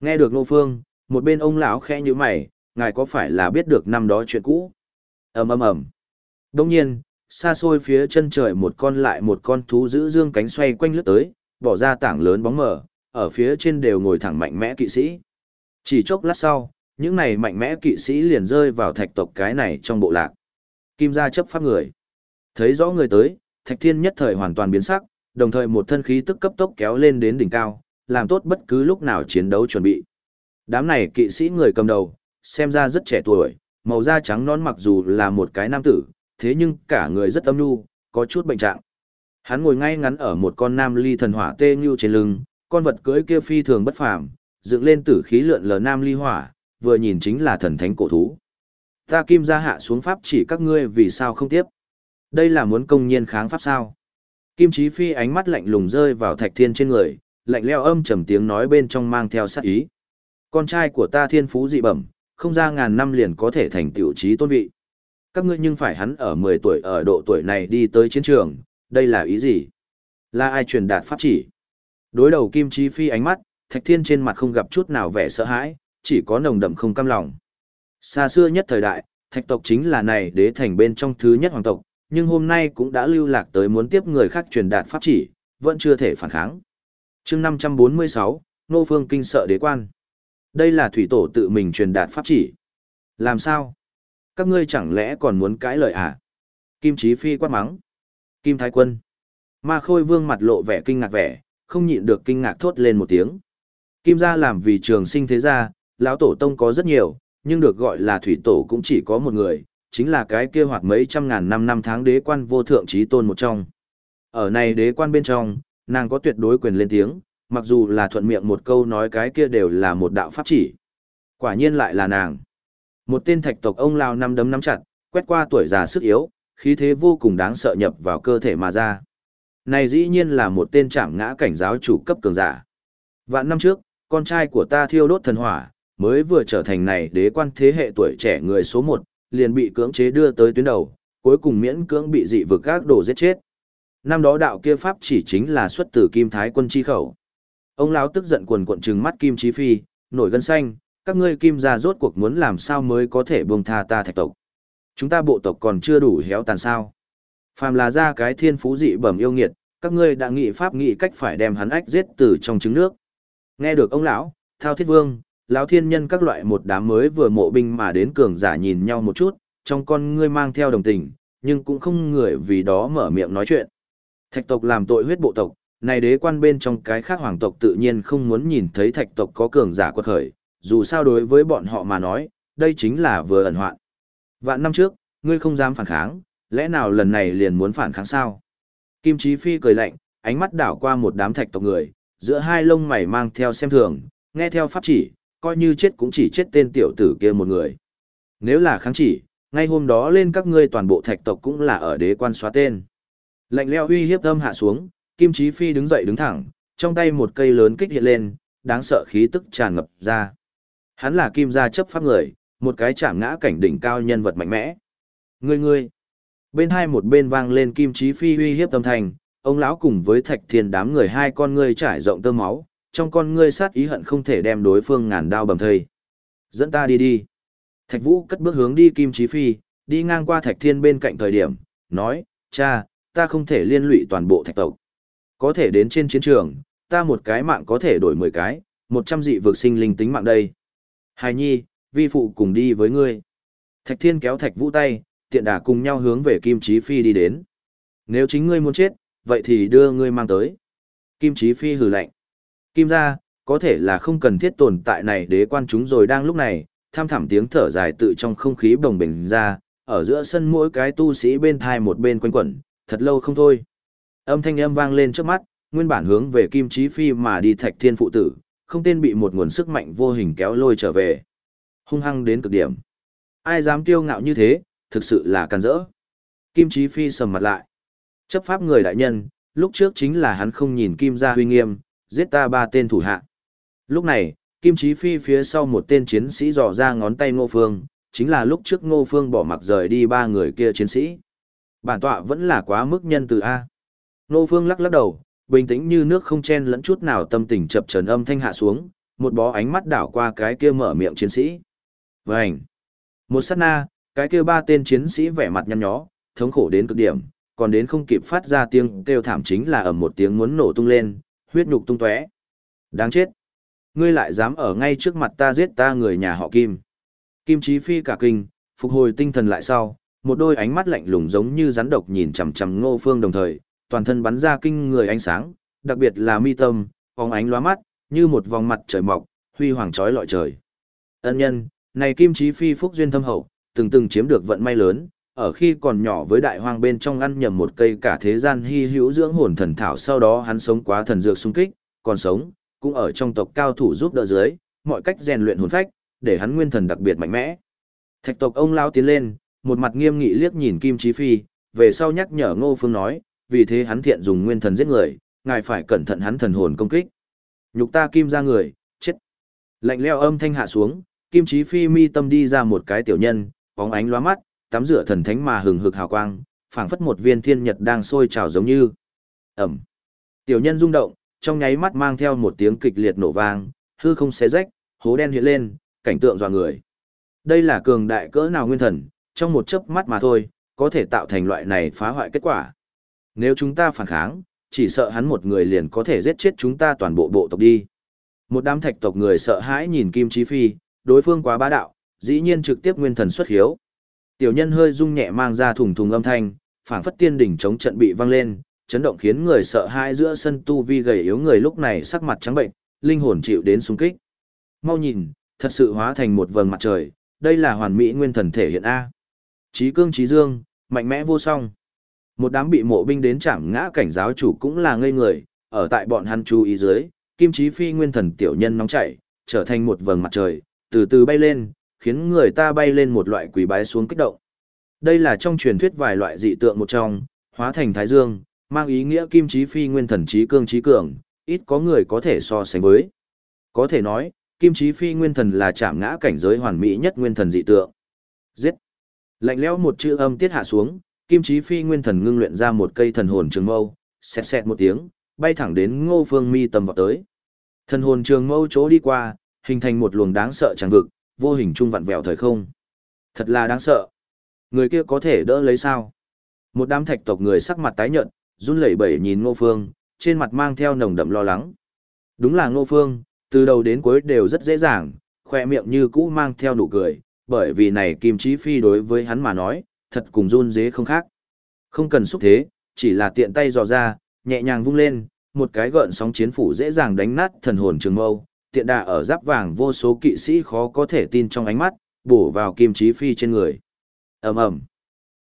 Nghe được ngô phương, một bên ông lão khẽ như mày, ngài có phải là biết được năm đó chuyện cũ? ầm ầm ầm. Đông nhiên, xa xôi phía chân trời một con lại một con thú giữ dương cánh xoay quanh lướt tới, bỏ ra tảng lớn bóng mờ, ở phía trên đều ngồi thẳng mạnh mẽ kỵ sĩ. Chỉ chốc lát sau, những này mạnh mẽ kỵ sĩ liền rơi vào thạch tộc cái này trong bộ lạc. Kim gia chấp pháp người. Thấy rõ người tới, thạch thiên nhất thời hoàn toàn biến sắc, đồng thời một thân khí tức cấp tốc kéo lên đến đỉnh cao, làm tốt bất cứ lúc nào chiến đấu chuẩn bị. Đám này kỵ sĩ người cầm đầu, xem ra rất trẻ tuổi, màu da trắng non mặc dù là một cái nam tử, thế nhưng cả người rất âm nhu, có chút bệnh trạng. Hắn ngồi ngay ngắn ở một con nam ly thần hỏa tê như trên lưng, con vật cưỡi kia phi thường bất phàm, dựng lên tử khí lượn lờ nam ly hỏa, vừa nhìn chính là thần thánh cổ thú. Ta kim gia hạ xuống pháp chỉ các ngươi vì sao không tiếp. Đây là muốn công nhiên kháng pháp sao. Kim Chí Phi ánh mắt lạnh lùng rơi vào thạch thiên trên người, lạnh leo âm trầm tiếng nói bên trong mang theo sát ý. Con trai của ta thiên phú dị bẩm, không ra ngàn năm liền có thể thành tiểu trí tôn vị. Các ngươi nhưng phải hắn ở 10 tuổi ở độ tuổi này đi tới chiến trường, đây là ý gì? Là ai truyền đạt pháp chỉ? Đối đầu Kim Chi Phi ánh mắt, Thạch Thiên trên mặt không gặp chút nào vẻ sợ hãi, chỉ có nồng đậm không cam lòng. Xa xưa nhất thời đại, Thạch tộc chính là này đế thành bên trong thứ nhất hoàng tộc, nhưng hôm nay cũng đã lưu lạc tới muốn tiếp người khác truyền đạt pháp chỉ, vẫn chưa thể phản kháng. chương 546, Nô Phương kinh sợ đế quan. Đây là thủy tổ tự mình truyền đạt pháp chỉ. Làm sao? Các ngươi chẳng lẽ còn muốn cãi lời à? Kim Chí Phi quát mắng. Kim Thái Quân. Ma Khôi Vương mặt lộ vẻ kinh ngạc vẻ, không nhịn được kinh ngạc thốt lên một tiếng. Kim gia làm vì trường sinh thế gia, lão tổ tông có rất nhiều, nhưng được gọi là thủy tổ cũng chỉ có một người, chính là cái kia hoạt mấy trăm ngàn năm năm tháng đế quan vô thượng trí tôn một trong. Ở này đế quan bên trong, nàng có tuyệt đối quyền lên tiếng, mặc dù là thuận miệng một câu nói cái kia đều là một đạo pháp chỉ. Quả nhiên lại là nàng. Một tên thạch tộc ông lao năm đấm nắm chặt, quét qua tuổi già sức yếu, khí thế vô cùng đáng sợ nhập vào cơ thể mà ra. Này dĩ nhiên là một tên trảm ngã cảnh giáo chủ cấp cường giả. Vạn năm trước, con trai của ta thiêu đốt thần hỏa, mới vừa trở thành này đế quan thế hệ tuổi trẻ người số một, liền bị cưỡng chế đưa tới tuyến đầu, cuối cùng miễn cưỡng bị dị vực các đổ giết chết. Năm đó đạo kia pháp chỉ chính là xuất từ Kim Thái quân chi khẩu. Ông lão tức giận quần cuộn trừng mắt Kim Chí Phi, nổi gân xanh, các ngươi Kim gia rốt cuộc muốn làm sao mới có thể buông tha ta thạch tộc. Chúng ta bộ tộc còn chưa đủ héo tàn sao? Phàm là ra cái thiên phú dị bẩm yêu nghiệt, các ngươi đã nghị pháp nghị cách phải đem hắn ách giết từ trong trứng nước. Nghe được ông lão, Thao Thiết Vương, lão thiên nhân các loại một đám mới vừa mộ binh mà đến cường giả nhìn nhau một chút, trong con ngươi mang theo đồng tình, nhưng cũng không người vì đó mở miệng nói chuyện. Thạch tộc làm tội huyết bộ tộc, này đế quan bên trong cái khác hoàng tộc tự nhiên không muốn nhìn thấy thạch tộc có cường giả quật khởi, dù sao đối với bọn họ mà nói, đây chính là vừa ẩn hoạn. Vạn năm trước, ngươi không dám phản kháng, lẽ nào lần này liền muốn phản kháng sao? Kim Chí Phi cười lạnh, ánh mắt đảo qua một đám thạch tộc người, giữa hai lông mày mang theo xem thường, nghe theo pháp chỉ, coi như chết cũng chỉ chết tên tiểu tử kia một người. Nếu là kháng chỉ, ngay hôm đó lên các ngươi toàn bộ thạch tộc cũng là ở đế quan xóa tên. Lạnh leo uy hiếp âm hạ xuống, Kim Chí Phi đứng dậy đứng thẳng, trong tay một cây lớn kích hiện lên, đáng sợ khí tức tràn ngập ra. Hắn là kim gia chấp pháp người, một cái chạm ngã cảnh đỉnh cao nhân vật mạnh mẽ. Ngươi ngươi. Bên hai một bên vang lên Kim Chí Phi uy hiếp tâm thành ông lão cùng với Thạch Thiên đám người hai con ngươi trải rộng tơ máu, trong con ngươi sát ý hận không thể đem đối phương ngàn đao bầm thây. Dẫn ta đi đi. Thạch Vũ cất bước hướng đi Kim Chí Phi, đi ngang qua Thạch Thiên bên cạnh thời điểm, nói, cha, ta không thể liên lụy toàn bộ thạch tộc. Có thể đến trên chiến trường, ta một cái mạng có thể đổi 10 cái, 100 dị vực sinh linh tính mạng đây. Hài nhi, vi phụ cùng đi với ngươi. Thạch Thiên kéo Thạch Vũ tay, tiện đà cùng nhau hướng về Kim Chí Phi đi đến. Nếu chính ngươi muốn chết, vậy thì đưa ngươi mang tới. Kim Chí Phi hừ lạnh. Kim gia, có thể là không cần thiết tồn tại này đế quan chúng rồi đang lúc này, tham thẳm tiếng thở dài tự trong không khí bồng bềnh ra, ở giữa sân mỗi cái tu sĩ bên thai một bên quanh quẩn, thật lâu không thôi. Âm thanh âm vang lên trước mắt, nguyên bản hướng về Kim Chí Phi mà đi Thạch Thiên phụ tử, không tên bị một nguồn sức mạnh vô hình kéo lôi trở về. Hung hăng đến cực điểm. Ai dám kiêu ngạo như thế, thực sự là can dỡ. Kim Chí Phi sầm mặt lại. Chấp pháp người đại nhân, lúc trước chính là hắn không nhìn Kim gia huy nghiêm, giết ta ba tên thủ hạ. Lúc này, Kim Chí Phi phía sau một tên chiến sĩ dò ra ngón tay Ngô Phương, chính là lúc trước Ngô Phương bỏ mặc rời đi ba người kia chiến sĩ. Bản tọa vẫn là quá mức nhân từ A. Ngô Phương lắc lắc đầu, bình tĩnh như nước không chen lẫn chút nào tâm tình chập trần âm thanh hạ xuống, một bó ánh mắt đảo qua cái kia mở miệng chiến sĩ. Vành! Một sát na, cái kia ba tên chiến sĩ vẻ mặt nhăn nhó, thống khổ đến cực điểm, còn đến không kịp phát ra tiếng kêu thảm chính là ở một tiếng muốn nổ tung lên, huyết nhục tung tóe. Đáng chết! Ngươi lại dám ở ngay trước mặt ta giết ta người nhà họ Kim. Kim Chí Phi cả kinh, phục hồi tinh thần lại sau, một đôi ánh mắt lạnh lùng giống như rắn độc nhìn chằm chằm Ngô Phương đồng thời, toàn thân bắn ra kinh người ánh sáng, đặc biệt là mi tâm, phóng ánh lóa mắt, như một vòng mặt trời mọc, huy hoàng chói lọi trời. Ân nhân, này Kim Chí Phi phúc duyên thâm hậu, từng từng chiếm được vận may lớn, ở khi còn nhỏ với đại hoang bên trong ăn nhầm một cây cả thế gian hy hữu dưỡng hồn thần thảo sau đó hắn sống quá thần dược sung kích, còn sống, cũng ở trong tộc cao thủ giúp đỡ dưới, mọi cách rèn luyện hồn phách, để hắn nguyên thần đặc biệt mạnh mẽ. Thạch tộc ông lao tiến lên, một mặt nghiêm nghị liếc nhìn Kim Chí Phi, về sau nhắc nhở Ngô Phương nói, vì thế hắn thiện dùng nguyên thần giết người, ngài phải cẩn thận hắn thần hồn công kích. Nhục ta Kim ra người, chết. Lạnh leo âm thanh hạ xuống, Kim Chí Phi mi tâm đi ra một cái tiểu nhân, bóng ánh lóa mắt, tắm rửa thần thánh mà hừng hực hào quang, phảng phất một viên thiên nhật đang sôi trào giống như. Ẩm. Tiểu nhân rung động, trong nháy mắt mang theo một tiếng kịch liệt nổ vang, hư không xé rách, hố đen hiện lên, cảnh tượng dọa người. Đây là cường đại cỡ nào nguyên thần, trong một chớp mắt mà thôi, có thể tạo thành loại này phá hoại kết quả. Nếu chúng ta phản kháng, chỉ sợ hắn một người liền có thể giết chết chúng ta toàn bộ bộ tộc đi. Một đám thạch tộc người sợ hãi nhìn Kim Chí Phi, đối phương quá bá đạo, dĩ nhiên trực tiếp nguyên thần xuất hiếu. Tiểu nhân hơi rung nhẹ mang ra thùng thùng âm thanh, phảng phất tiên đỉnh chống trận bị vang lên, chấn động khiến người sợ hãi giữa sân tu vi gầy yếu người lúc này sắc mặt trắng bệnh, linh hồn chịu đến xung kích. Mau nhìn, thật sự hóa thành một vầng mặt trời, đây là hoàn mỹ nguyên thần thể hiện A. Trí cương trí dương, mạnh mẽ vô song. Một đám bị mộ binh đến chạm ngã cảnh giáo chủ cũng là ngây người, ở tại bọn hắn chú ý dưới, kim chí phi nguyên thần tiểu nhân nóng chảy, trở thành một vầng mặt trời, từ từ bay lên, khiến người ta bay lên một loại quỷ bái xuống kích động. Đây là trong truyền thuyết vài loại dị tượng một trong, hóa thành thái dương, mang ý nghĩa kim chí phi nguyên thần trí cương trí cường, ít có người có thể so sánh với. Có thể nói, kim chí phi nguyên thần là chạm ngã cảnh giới hoàn mỹ nhất nguyên thần dị tượng. Giết! Lạnh lẽo một chữ âm tiết hạ xuống, kim chí phi nguyên thần ngưng luyện ra một cây thần hồn trường mâu, xẹt xẹt một tiếng, bay thẳng đến ngô phương mi tầm vào tới. Thần hồn trường mâu chỗ đi qua, hình thành một luồng đáng sợ tràng vực, vô hình trung vặn vẹo thời không. Thật là đáng sợ. Người kia có thể đỡ lấy sao? Một đám thạch tộc người sắc mặt tái nhợt, run lẩy bẩy nhìn Ngô Phương, trên mặt mang theo nồng đậm lo lắng. Đúng là Ngô Phương, từ đầu đến cuối đều rất dễ dàng, khoe miệng như cũ mang theo nụ cười, bởi vì này Kim Chí Phi đối với hắn mà nói, thật cùng run dế không khác. Không cần xúc thế, chỉ là tiện tay dò ra, nhẹ nhàng vung lên, một cái gợn sóng chiến phủ dễ dàng đánh nát thần hồn trường mâu, tiện đà ở giáp vàng vô số kỵ sĩ khó có thể tin trong ánh mắt, bổ vào Kim Chí Phi trên người. ầm ầm,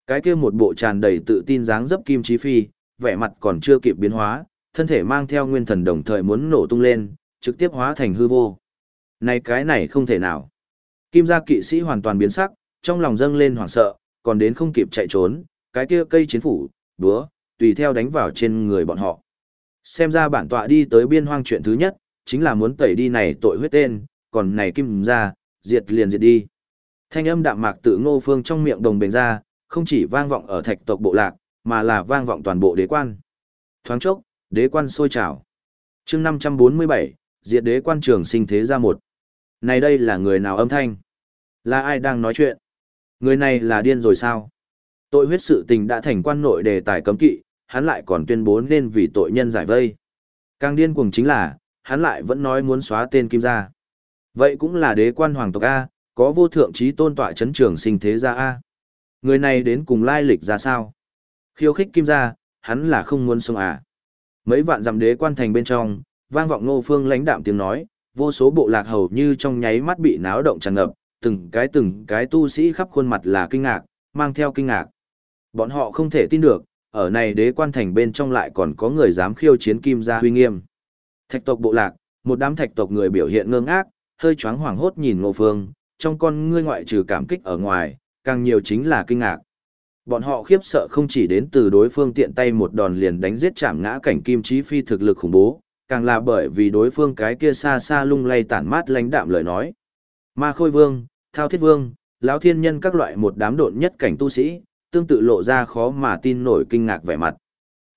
cái kia một bộ tràn đầy tự tin dáng dấp Kim Chí Phi, vẻ mặt còn chưa kịp biến hóa, thân thể mang theo nguyên thần đồng thời muốn nổ tung lên, trực tiếp hóa thành hư vô. Này cái này không thể nào. Kim gia kỵ sĩ hoàn toàn biến sắc, trong lòng dâng lên hoảng sợ, còn đến không kịp chạy trốn, cái kia cây chiến phủ, búa, tùy theo đánh vào trên người bọn họ. Xem ra bản tọa đi tới biên hoang chuyện thứ nhất, chính là muốn tẩy đi này tội huyết tên, còn này kim ra diệt liền diệt đi. Thanh âm đạm mạc tự ngô phương trong miệng đồng bền ra, không chỉ vang vọng ở thạch tộc bộ lạc, mà là vang vọng toàn bộ đế quan. Thoáng chốc, đế quan sôi trào. chương 547, diệt đế quan trường sinh thế ra một. Này đây là người nào âm thanh? Là ai đang nói chuyện? Người này là điên rồi sao? Tội huyết sự tình đã thành quan nội đề tài cấm kỵ, hắn lại còn tuyên bố nên vì tội nhân giải vây. Càng điên cuồng chính là, hắn lại vẫn nói muốn xóa tên Kim gia. Vậy cũng là đế quan hoàng tộc A, có vô thượng trí tôn tọa chấn trường sinh thế gia A. Người này đến cùng lai lịch ra sao? Khiêu khích Kim gia, hắn là không muốn sống à. Mấy vạn dặm đế quan thành bên trong, vang vọng ngô phương lãnh đạm tiếng nói, vô số bộ lạc hầu như trong nháy mắt bị náo động tràn ngập, từng cái từng cái tu sĩ khắp khuôn mặt là kinh ngạc, mang theo kinh ngạc. Bọn họ không thể tin được, ở này đế quan thành bên trong lại còn có người dám khiêu chiến kim gia huy nghiêm. Thạch tộc bộ lạc, một đám thạch tộc người biểu hiện ngơ ngác, hơi choáng hoảng hốt nhìn Ngô Phương, trong con ngươi ngoại trừ cảm kích ở ngoài, càng nhiều chính là kinh ngạc. Bọn họ khiếp sợ không chỉ đến từ đối phương tiện tay một đòn liền đánh giết chạm ngã cảnh kim chí phi thực lực khủng bố, càng là bởi vì đối phương cái kia xa xa lung lay tản mát lãnh đạm lời nói. Ma Khôi Vương, Thao Thiết Vương, lão thiên nhân các loại một đám độn nhất cảnh tu sĩ, tương tự lộ ra khó mà tin nổi kinh ngạc vẻ mặt.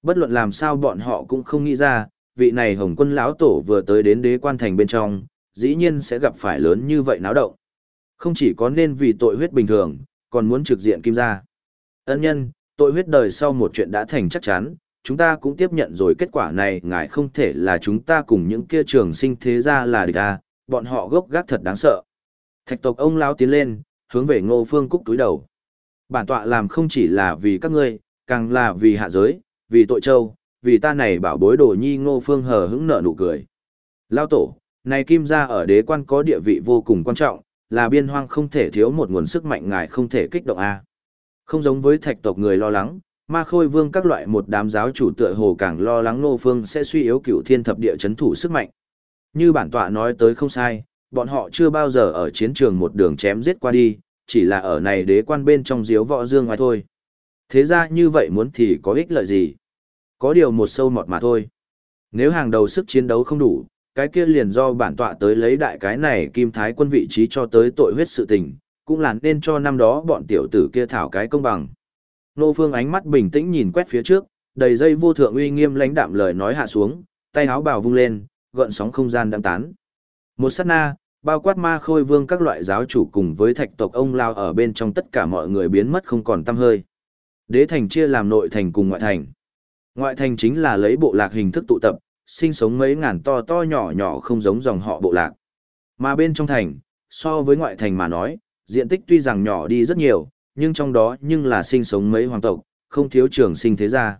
Bất luận làm sao bọn họ cũng không nghĩ ra, vị này Hồng Quân lão tổ vừa tới đến đế quan thành bên trong, dĩ nhiên sẽ gặp phải lớn như vậy náo động. Không chỉ có nên vì tội huyết bình thường, còn muốn trực diện kim gia. Ân nhân, tội huyết đời sau một chuyện đã thành chắc chắn, chúng ta cũng tiếp nhận rồi kết quả này ngài không thể là chúng ta cùng những kia trường sinh thế gia là địch à, bọn họ gốc gác thật đáng sợ. Thạch tộc ông lão tiến lên, hướng về ngô phương cúc túi đầu. Bản tọa làm không chỉ là vì các ngươi, càng là vì hạ giới, vì tội châu, vì ta này bảo bối đồ nhi ngô phương hờ hững nở nụ cười. Lao tổ, này kim gia ở đế quan có địa vị vô cùng quan trọng, là biên hoang không thể thiếu một nguồn sức mạnh ngài không thể kích động a. Không giống với thạch tộc người lo lắng, ma khôi vương các loại một đám giáo chủ tựa hồ càng lo lắng ngô phương sẽ suy yếu cửu thiên thập địa chấn thủ sức mạnh. Như bản tọa nói tới không sai, bọn họ chưa bao giờ ở chiến trường một đường chém giết qua đi, chỉ là ở này đế quan bên trong diếu võ dương ngoài thôi. Thế ra như vậy muốn thì có ích lợi gì? Có điều một sâu mọt mà thôi. Nếu hàng đầu sức chiến đấu không đủ, cái kia liền do bản tọa tới lấy đại cái này kim thái quân vị trí cho tới tội huyết sự tình, cũng là nên cho năm đó bọn tiểu tử kia thảo cái công bằng. Nô Phương ánh mắt bình tĩnh nhìn quét phía trước, đầy dây vô thượng uy nghiêm lãnh đạm lời nói hạ xuống, tay áo bào vung lên, gợn sóng không gian đăng tán. Một sát na, bao quát ma khôi vương các loại giáo chủ cùng với thạch tộc ông lao ở bên trong tất cả mọi người biến mất không còn tăm hơi. Đế thành chia làm nội thành cùng ngoại thành. Ngoại thành chính là lấy bộ lạc hình thức tụ tập, sinh sống mấy ngàn to to nhỏ nhỏ không giống dòng họ bộ lạc. Mà bên trong thành, so với ngoại thành mà nói, diện tích tuy rằng nhỏ đi rất nhiều, nhưng trong đó nhưng là sinh sống mấy hoàng tộc, không thiếu trường sinh thế gia.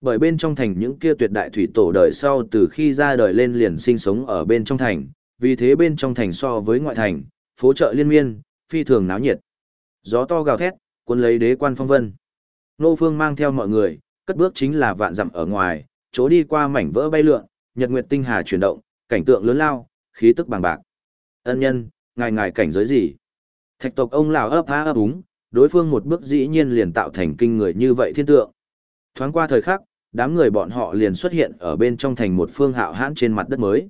Bởi bên trong thành những kia tuyệt đại thủy tổ đời sau từ khi ra đời lên liền sinh sống ở bên trong thành, vì thế bên trong thành so với ngoại thành, phố chợ liên miên, phi thường náo nhiệt. Gió to gào thét, cuốn lấy đế quan phong vân. nô Phương mang theo mọi người, cất bước chính là vạn dặm ở ngoài, chỗ đi qua mảnh vỡ bay lượn, nhật nguyệt tinh hà chuyển động, cảnh tượng lớn lao, khí tức bằng bạc. Ân nhân, ngài ngài cảnh giới gì? Thạch tộc ông lão ấp há ấp úng, đối phương một bước dĩ nhiên liền tạo thành kinh người như vậy thiên tượng. Thoáng qua thời khắc, đám người bọn họ liền xuất hiện ở bên trong thành một phương hạo hãn trên mặt đất mới.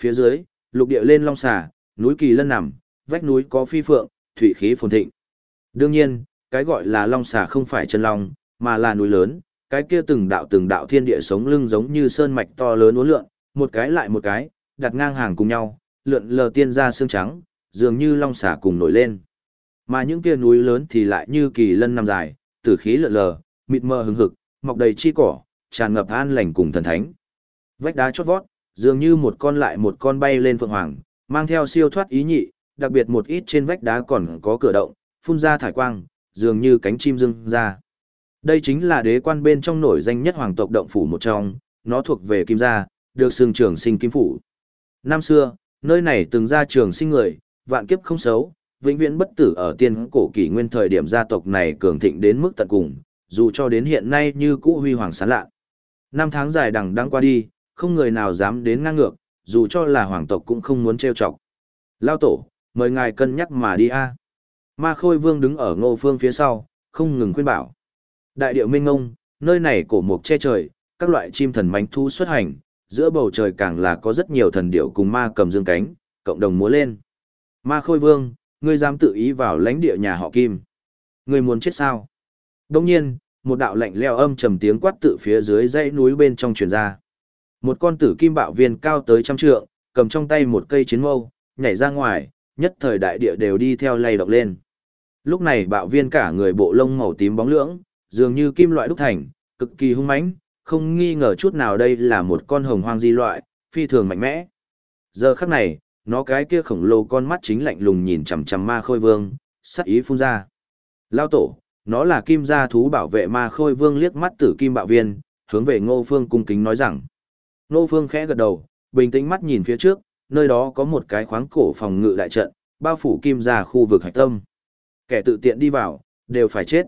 Phía dưới, lục địa lên long xà, núi kỳ lân nằm, vách núi có phi phượng, thủy khí phồn thịnh. Đương nhiên, cái gọi là long xà không phải chân long, mà là núi lớn, cái kia từng đạo từng đạo thiên địa sống lưng giống như sơn mạch to lớn uốn lượn, một cái lại một cái, đặt ngang hàng cùng nhau, lượn lờ tiên ra xương trắng, dường như long xà cùng nổi lên. Mà những kia núi lớn thì lại như kỳ lân nằm dài, tử khí lượn lờ, mịt mờ hứng hực, mọc đầy chi cỏ, tràn ngập an lành cùng thần thánh. Vách đá chót vót, dường như một con lại một con bay lên phượng hoàng, mang theo siêu thoát ý nhị, đặc biệt một ít trên vách đá còn có cửa động, phun ra thải quang, dường như cánh chim dương ra. Đây chính là đế quan bên trong nổi danh nhất hoàng tộc động phủ một trong, nó thuộc về kim gia, được xưng trường sinh kim phủ. Năm xưa, nơi này từng ra trường sinh người, vạn kiếp không xấu, vĩnh viễn bất tử ở tiên cổ kỷ nguyên thời điểm gia tộc này cường thịnh đến mức tận cùng, dù cho đến hiện nay như cũ huy hoàng sáng lạ. Năm tháng dài đằng đang qua đi, không người nào dám đến ngang ngược, dù cho là hoàng tộc cũng không muốn trêu chọc. Lao tổ, mời ngài cân nhắc mà đi a. Ma Khôi Vương đứng ở Ngô Phương phía sau, không ngừng khuyên bảo. Đại điệu minh ngông, nơi này cổ mục che trời, các loại chim thần mánh thu xuất hành, giữa bầu trời càng là có rất nhiều thần điệu cùng ma cầm dương cánh, cộng đồng múa lên. Ma Khôi Vương, ngươi dám tự ý vào lãnh địa nhà họ Kim. Ngươi muốn chết sao? Đông nhiên, một đạo lạnh leo âm trầm tiếng quát tự phía dưới dãy núi bên trong truyền ra. Một con tử kim bạo viên cao tới trăm trượng, cầm trong tay một cây chiến mâu, nhảy ra ngoài, nhất thời đại địa đều đi theo lay động lên. Lúc này bạo viên cả người bộ lông màu tím bóng lưỡng, dường như kim loại đúc thành, cực kỳ hung mãnh, không nghi ngờ chút nào đây là một con hồng hoang di loại, phi thường mạnh mẽ. Giờ khắc này, nó cái kia khổng lồ con mắt chính lạnh lùng nhìn chằm chằm ma khôi vương, sắc ý phun ra. Lao tổ, nó là kim gia thú bảo vệ ma khôi vương liếc mắt tử kim bạo viên, hướng về ngô phương cung kính nói rằng. Ngô phương khẽ gật đầu, bình tĩnh mắt nhìn phía trước, nơi đó có một cái khoáng cổ phòng ngự đại trận, bao phủ kim gia khu vực hạch tâm. Kẻ tự tiện đi vào, đều phải chết.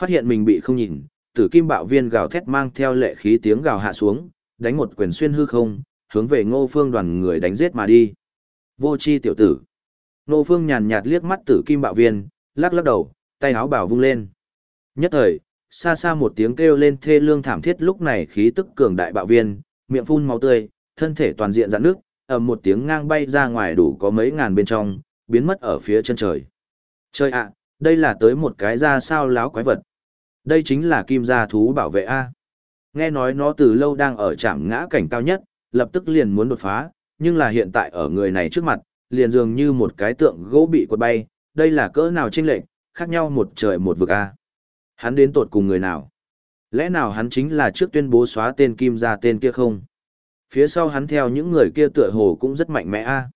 Phát hiện mình bị không nhìn, tử kim bạo viên gào thét mang theo lệ khí tiếng gào hạ xuống, đánh một quyền xuyên hư không, hướng về ngô phương đoàn người đánh giết mà đi. Vô chi tiểu tử. Ngô phương nhàn nhạt liếc mắt tử kim bạo viên, lắc lắc đầu, tay áo bảo vung lên. Nhất thời, xa xa một tiếng kêu lên thê lương thảm thiết lúc này khí tức cường đại bạo viên, miệng phun máu tươi, thân thể toàn diện dạn nước, ầm một tiếng ngang bay ra ngoài đủ có mấy ngàn bên trong, biến mất ở phía chân trời. Trời ạ, đây là tới một cái ra sao láo quái vật. Đây chính là kim gia thú bảo vệ A. Nghe nói nó từ lâu đang ở trạm ngã cảnh cao nhất, lập tức liền muốn đột phá, nhưng là hiện tại ở người này trước mặt, liền dường như một cái tượng gỗ bị quật bay, đây là cỡ nào chênh lệch, khác nhau một trời một vực A. Hắn đến tột cùng người nào? Lẽ nào hắn chính là trước tuyên bố xóa tên kim gia tên kia không? Phía sau hắn theo những người kia tựa hồ cũng rất mạnh mẽ A.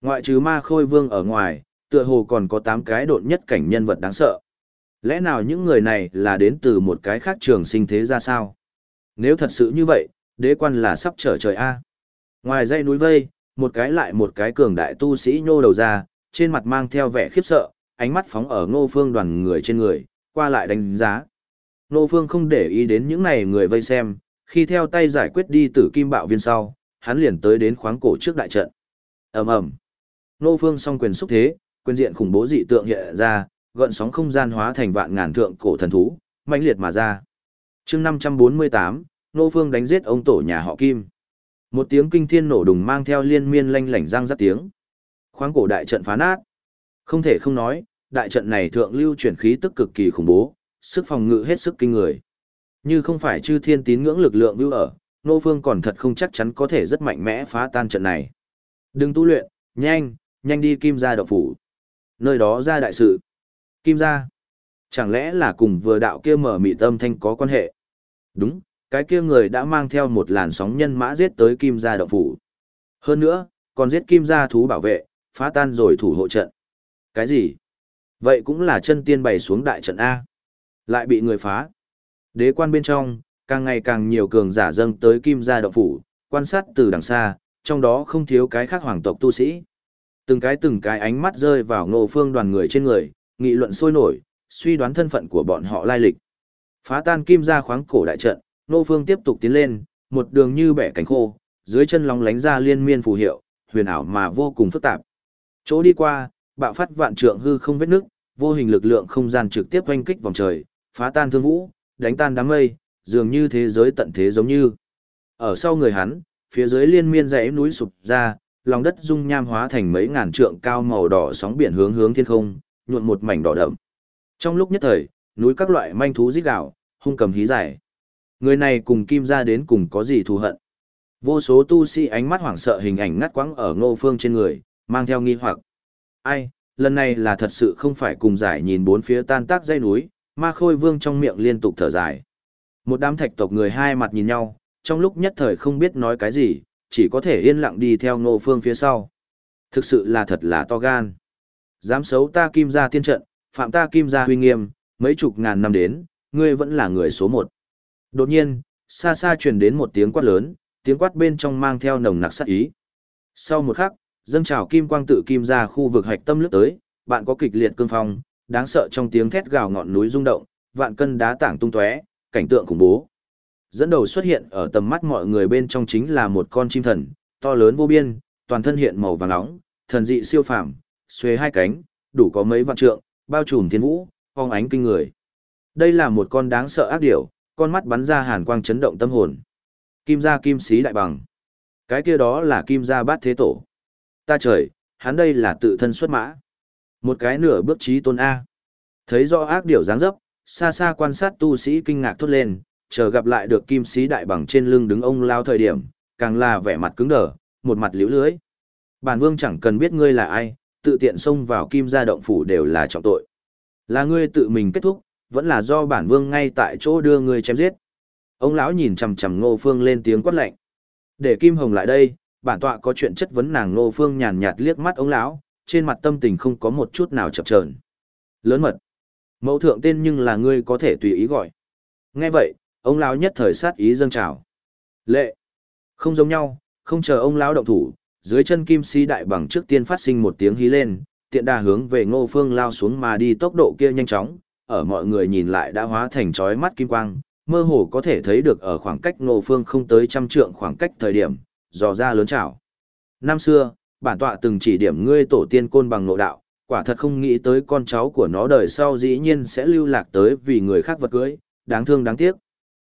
Ngoại trừ ma khôi vương ở ngoài, tựa hồ còn có 8 cái độn nhất cảnh nhân vật đáng sợ. Lẽ nào những người này là đến từ một cái khác trường sinh thế ra sao? Nếu thật sự như vậy, đế quan là sắp trở trời A. Ngoài dây núi vây, một cái lại một cái cường đại tu sĩ nhô đầu ra, trên mặt mang theo vẻ khiếp sợ, ánh mắt phóng ở ngô phương đoàn người trên người, qua lại đánh giá. Ngô phương không để ý đến những này người vây xem, khi theo tay giải quyết đi tử kim bạo viên sau, hắn liền tới đến khoáng cổ trước đại trận. ầm ầm Ngô phương song quyền xúc thế, quyền diện khủng bố dị tượng hiện ra, gợn sóng không gian hóa thành vạn ngàn thượng cổ thần thú, mãnh liệt mà ra. Chương 548, Nô Phương đánh giết ông tổ nhà họ Kim. Một tiếng kinh thiên nổ đùng mang theo liên miên lanh lảnh răng rắc tiếng. Khoáng cổ đại trận phá nát. Không thể không nói, đại trận này thượng lưu chuyển khí tức cực kỳ khủng bố, sức phòng ngự hết sức kinh người. Như không phải chư thiên tín ngưỡng lực lượng vưu ở, Nô Phương còn thật không chắc chắn có thể rất mạnh mẽ phá tan trận này. Đừng tu luyện, nhanh, nhanh đi kim gia động phủ. Nơi đó ra đại sự. Kim gia. Chẳng lẽ là cùng vừa đạo kia mở mị tâm thanh có quan hệ? Đúng, cái kia người đã mang theo một làn sóng nhân mã giết tới kim gia động phủ. Hơn nữa, còn giết kim gia thú bảo vệ, phá tan rồi thủ hộ trận. Cái gì? Vậy cũng là chân tiên bày xuống đại trận A. Lại bị người phá. Đế quan bên trong, càng ngày càng nhiều cường giả dâng tới kim gia động phủ, quan sát từ đằng xa, trong đó không thiếu cái khác hoàng tộc tu sĩ. Từng cái từng cái ánh mắt rơi vào ngô phương đoàn người trên người, nghị luận sôi nổi, suy đoán thân phận của bọn họ lai lịch. Phá tan kim ra khoáng cổ đại trận, Ngô Phương tiếp tục tiến lên, một đường như bẻ cánh khô, dưới chân lóng lánh ra liên miên phù hiệu, huyền ảo mà vô cùng phức tạp. Chỗ đi qua, bạo phát vạn trượng hư không vết nước, vô hình lực lượng không gian trực tiếp oanh kích vòng trời, phá tan thương vũ, đánh tan đám mây, dường như thế giới tận thế giống như. Ở sau người hắn, phía dưới liên miên dãy núi sụp ra, lòng đất dung nham hóa thành mấy ngàn trượng cao màu đỏ sóng biển hướng hướng thiên không, nhuộn một mảnh đỏ đậm. Trong lúc nhất thời, núi các loại manh thú rít gào, hung cầm hí giải. Người này cùng Kim gia đến cùng có gì thù hận? Vô số tu sĩ ánh mắt hoảng sợ hình ảnh ngắt quãng ở Ngô Phương trên người, mang theo nghi hoặc. Ai, lần này là thật sự không phải cùng giải nhìn bốn phía tan tác dây núi, ma khôi vương trong miệng liên tục thở dài. Một đám thạch tộc người hai mặt nhìn nhau, trong lúc nhất thời không biết nói cái gì, chỉ có thể yên lặng đi theo ngô phương phía sau. Thực sự là thật là to gan. Dám xấu ta kim gia tiên trận, phạm ta kim gia huy nghiêm, mấy chục ngàn năm đến, ngươi vẫn là người số một. Đột nhiên, xa xa truyền đến một tiếng quát lớn, tiếng quát bên trong mang theo nồng nặc sát ý. Sau một khắc, dâng trào kim quang tự kim ra khu vực hạch tâm lướt tới, bạn có kịch liệt cương phong, đáng sợ trong tiếng thét gào ngọn núi rung động, vạn cân đá tảng tung tóe, cảnh tượng khủng bố. Dẫn đầu xuất hiện ở tầm mắt mọi người bên trong chính là một con chim thần, to lớn vô biên, toàn thân hiện màu vàng nóng, thần dị siêu phàm, xuê hai cánh, đủ có mấy vạn trượng, bao trùm thiên vũ, phong ánh kinh người. Đây là một con đáng sợ ác điểu, con mắt bắn ra hàn quang chấn động tâm hồn. Kim gia kim sĩ đại bằng. Cái kia đó là kim gia bát thế tổ. Ta trời, hắn đây là tự thân xuất mã. Một cái nửa bước trí tôn A. Thấy rõ ác điểu dáng dấp, xa xa quan sát tu sĩ kinh ngạc thốt lên, chờ gặp lại được kim sĩ đại bằng trên lưng đứng ông lao thời điểm, càng là vẻ mặt cứng đờ, một mặt liễu lưới. Bản vương chẳng cần biết ngươi là ai, tự tiện xông vào kim gia động phủ đều là trọng tội. Là ngươi tự mình kết thúc, vẫn là do bản vương ngay tại chỗ đưa ngươi chém giết. Ông lão nhìn chằm chằm Ngô Phương lên tiếng quát lạnh. Để Kim Hồng lại đây, bản tọa có chuyện chất vấn nàng Ngô Phương nhàn nhạt liếc mắt ông lão, trên mặt tâm tình không có một chút nào chập chờn. Lớn mật. Mẫu thượng tên nhưng là ngươi có thể tùy ý gọi. Nghe vậy, ông lão nhất thời sát ý dâng trào. Lệ. Không giống nhau, không chờ ông lão động thủ, dưới chân kim si đại bằng trước tiên phát sinh một tiếng hí lên, tiện đà hướng về ngô phương lao xuống mà đi tốc độ kia nhanh chóng, ở mọi người nhìn lại đã hóa thành chói mắt kim quang, mơ hồ có thể thấy được ở khoảng cách ngô phương không tới trăm trượng khoảng cách thời điểm, dò ra lớn chảo. Năm xưa, bản tọa từng chỉ điểm ngươi tổ tiên côn bằng nội đạo, quả thật không nghĩ tới con cháu của nó đời sau dĩ nhiên sẽ lưu lạc tới vì người khác vật cưới, đáng thương đáng tiếc.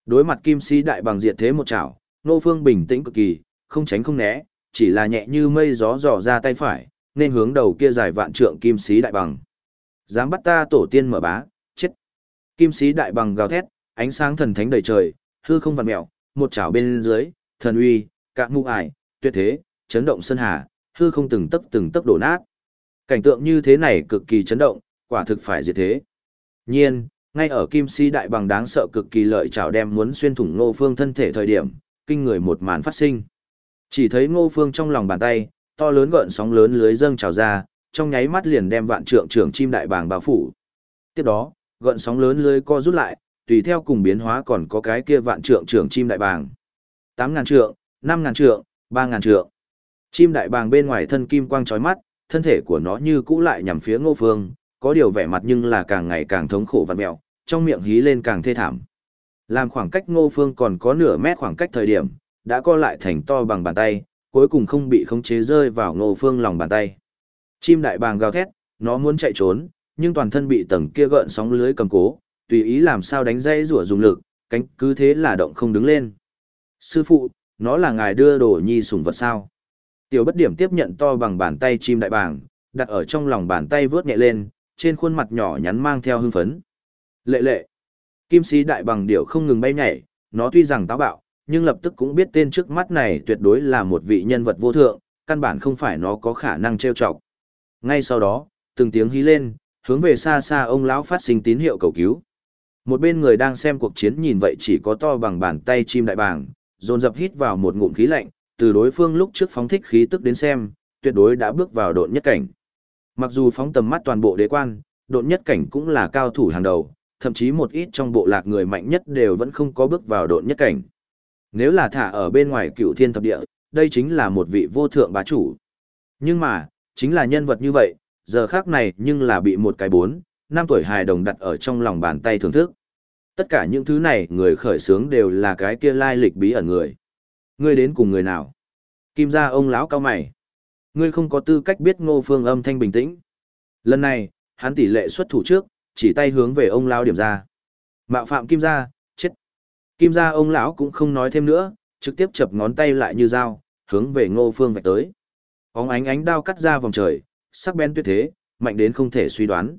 Đối mặt kim sĩ đại bằng diệt thế một chảo, nô Phương bình tĩnh cực kỳ, không tránh không né, chỉ là nhẹ như mây gió dò ra tay phải, nên hướng đầu kia dài vạn trượng kim sĩ đại bằng. Dám bắt ta tổ tiên mở bá, chết. Kim sĩ đại bằng gào thét, ánh sáng thần thánh đầy trời, hư không vặn mèo, một chảo bên dưới, thần uy, cạn mụ ải, tuyệt thế, chấn động sân hà, hư không từng tấc từng tấc đổ nát. Cảnh tượng như thế này cực kỳ chấn động, quả thực phải diệt thế. Nhiên, ngay ở kim si đại bằng đáng sợ cực kỳ lợi chảo đem muốn xuyên thủng ngô phương thân thể thời điểm, kinh người một màn phát sinh. Chỉ thấy ngô phương trong lòng bàn tay, to lớn gợn sóng lớn lưới dâng trào ra, trong nháy mắt liền đem vạn trượng trưởng chim đại bàng bao phủ. Tiếp đó, gợn sóng lớn lưới co rút lại, tùy theo cùng biến hóa còn có cái kia vạn trượng trưởng chim đại bàng. 8.000 trượng, 5.000 trượng, 3.000 trượng. Chim đại bàng bên ngoài thân kim quang chói mắt, thân thể của nó như cũ lại nhằm phía ngô phương, có điều vẻ mặt nhưng là càng ngày càng thống khổ vặn mẹo, trong miệng hí lên càng thê thảm. Làm khoảng cách ngô phương còn có nửa mét khoảng cách thời điểm, đã co lại thành to bằng bàn tay, cuối cùng không bị khống chế rơi vào ngô phương lòng bàn tay. Chim đại bàng gào thét, nó muốn chạy trốn, nhưng toàn thân bị tầng kia gợn sóng lưới cầm cố, tùy ý làm sao đánh dây rủa dùng lực, cánh cứ thế là động không đứng lên. Sư phụ, nó là ngài đưa đồ nhi sủng vật sao? Tiểu bất điểm tiếp nhận to bằng bàn tay chim đại bàng, đặt ở trong lòng bàn tay vướt nhẹ lên, trên khuôn mặt nhỏ nhắn mang theo hưng phấn. Lệ lệ. Kim sĩ đại bằng điểu không ngừng bay nhảy, nó tuy rằng táo bạo, nhưng lập tức cũng biết tên trước mắt này tuyệt đối là một vị nhân vật vô thượng, căn bản không phải nó có khả năng trêu chọc. Ngay sau đó, từng tiếng hí lên, hướng về xa xa ông lão phát sinh tín hiệu cầu cứu. Một bên người đang xem cuộc chiến nhìn vậy chỉ có to bằng bàn tay chim đại bàng, dồn dập hít vào một ngụm khí lạnh, từ đối phương lúc trước phóng thích khí tức đến xem, tuyệt đối đã bước vào độn nhất cảnh. Mặc dù phóng tầm mắt toàn bộ đế quan, độn nhất cảnh cũng là cao thủ hàng đầu, thậm chí một ít trong bộ lạc người mạnh nhất đều vẫn không có bước vào độn nhất cảnh. Nếu là thả ở bên ngoài cựu thiên thập địa, đây chính là một vị vô thượng bá chủ. Nhưng mà, chính là nhân vật như vậy, giờ khác này nhưng là bị một cái bốn, năm tuổi hài đồng đặt ở trong lòng bàn tay thưởng thức. Tất cả những thứ này người khởi sướng đều là cái kia lai lịch bí ẩn người. Ngươi đến cùng người nào? Kim gia ông lão cao mày. Ngươi không có tư cách biết ngô phương âm thanh bình tĩnh. Lần này, hắn tỷ lệ xuất thủ trước, chỉ tay hướng về ông lão điểm ra. Mạo phạm kim gia, chết. Kim gia ông lão cũng không nói thêm nữa, trực tiếp chập ngón tay lại như dao, hướng về ngô phương vạch tới. Óng ánh ánh đao cắt ra vòng trời, sắc bén tuyệt thế, mạnh đến không thể suy đoán.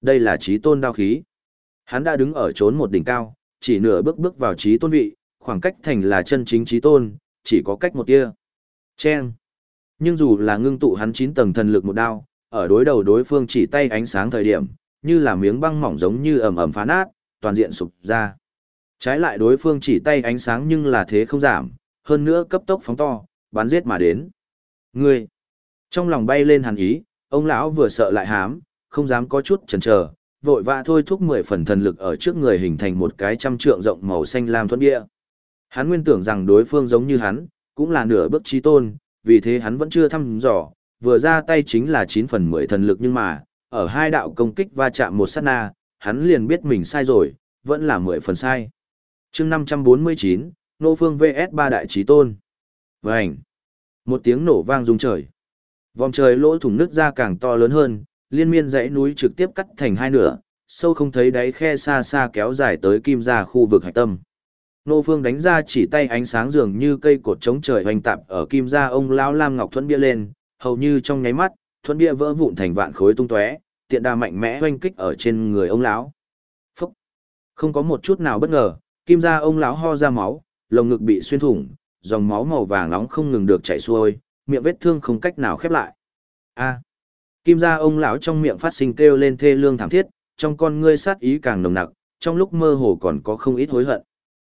Đây là trí tôn đao khí. Hắn đã đứng ở trốn một đỉnh cao, chỉ nửa bước bước vào trí tôn vị, khoảng cách thành là chân chính trí tôn, chỉ có cách một tia. Chen. Nhưng dù là ngưng tụ hắn 9 tầng thần lực một đao, ở đối đầu đối phương chỉ tay ánh sáng thời điểm, như là miếng băng mỏng giống như ẩm ẩm phá nát, toàn diện sụp ra. Trái lại đối phương chỉ tay ánh sáng nhưng là thế không giảm, hơn nữa cấp tốc phóng to, bắn giết mà đến. Ngươi! Trong lòng bay lên hàn ý, ông lão vừa sợ lại hám, không dám có chút chần chờ, vội vã thôi thúc mười phần thần lực ở trước người hình thành một cái trăm trượng rộng màu xanh lam thuẫn địa. Hắn nguyên tưởng rằng đối phương giống như hắn, cũng là nửa bước trí tôn, vì thế hắn vẫn chưa thăm dò, vừa ra tay chính là 9 phần 10 thần lực nhưng mà, ở hai đạo công kích va chạm một sát na, hắn liền biết mình sai rồi, vẫn là 10 phần sai. chương 549, Nô Phương VS ba đại trí tôn. Vânh! Một tiếng nổ vang rung trời. Vòng trời lỗ thủng nước ra càng to lớn hơn, liên miên dãy núi trực tiếp cắt thành hai nửa, sâu không thấy đáy khe xa xa kéo dài tới kim ra khu vực hạch tâm. Nô Phương đánh ra chỉ tay ánh sáng dường như cây cột chống trời hoành tạp ở kim ra ông lão lam ngọc thuẫn bia lên, hầu như trong nháy mắt, thuẫn bia vỡ vụn thành vạn khối tung tóe, tiện đà mạnh mẽ oanh kích ở trên người ông lão. Phúc! Không có một chút nào bất ngờ, kim ra ông lão ho ra máu, lồng ngực bị xuyên thủng, dòng máu màu vàng nóng không ngừng được chảy xuôi, miệng vết thương không cách nào khép lại. A! À. Kim ra ông lão trong miệng phát sinh kêu lên thê lương thảm thiết, trong con ngươi sát ý càng nồng nặc, trong lúc mơ hồ còn có không ít hối hận.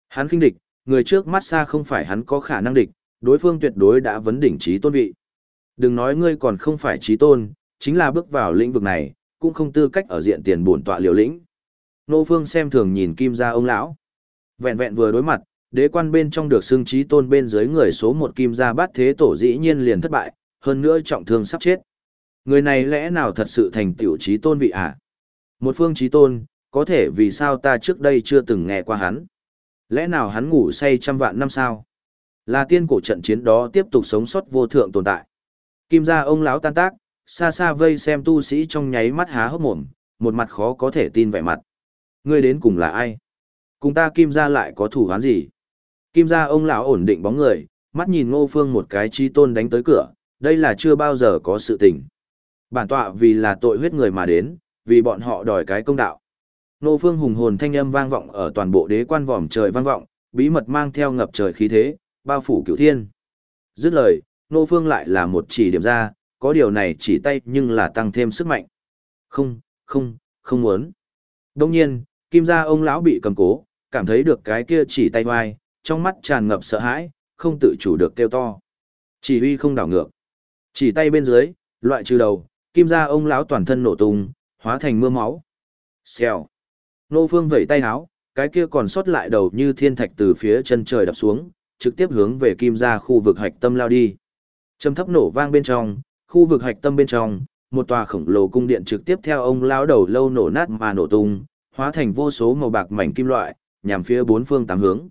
Hắn khinh địch, người trước mắt xa không phải hắn có khả năng địch, đối phương tuyệt đối đã vấn đỉnh trí tôn vị. Đừng nói ngươi còn không phải trí tôn, chính là bước vào lĩnh vực này, cũng không tư cách ở diện tiền bổn tọa liều lĩnh. Nô Phương xem thường nhìn Kim gia ông lão. Vẹn vẹn vừa đối mặt, đế quan bên trong được xưng trí tôn bên dưới người số một Kim gia bát thế tổ dĩ nhiên liền thất bại, hơn nữa trọng thương sắp chết. Người này lẽ nào thật sự thành tiểu trí tôn vị à? Một phương trí tôn, có thể vì sao ta trước đây chưa từng nghe qua hắn? Lẽ nào hắn ngủ say trăm vạn năm sao? Là tiên cổ trận chiến đó tiếp tục sống sót vô thượng tồn tại. Kim gia ông lão tan tác, xa xa vây xem tu sĩ trong nháy mắt há hốc mồm, một mặt khó có thể tin vẻ mặt. Ngươi đến cùng là ai? Cùng ta Kim gia lại có thủ án gì? Kim gia ông lão ổn định bóng người, mắt nhìn Ngô Phương một cái chi tôn đánh tới cửa, đây là chưa bao giờ có sự tình. Bản tọa vì là tội huyết người mà đến, vì bọn họ đòi cái công đạo. Ngô phương hùng hồn thanh âm vang vọng ở toàn bộ đế quan vòm trời vang vọng, bí mật mang theo ngập trời khí thế, bao phủ cửu thiên. Dứt lời, nô phương lại là một chỉ điểm ra, có điều này chỉ tay nhưng là tăng thêm sức mạnh. Không, không, không muốn. Đông nhiên, kim gia ông lão bị cầm cố, cảm thấy được cái kia chỉ tay vai, trong mắt tràn ngập sợ hãi, không tự chủ được kêu to. Chỉ huy không đảo ngược. Chỉ tay bên dưới, loại trừ đầu, kim gia ông lão toàn thân nổ tung, hóa thành mưa máu. Xèo. Nô Phương vẩy tay háo, cái kia còn sót lại đầu như thiên thạch từ phía chân trời đập xuống, trực tiếp hướng về kim gia khu vực hạch tâm lao đi. Trầm thấp nổ vang bên trong, khu vực hạch tâm bên trong, một tòa khổng lồ cung điện trực tiếp theo ông lão đầu lâu nổ nát mà nổ tung, hóa thành vô số màu bạc mảnh kim loại, nhằm phía bốn phương tám hướng.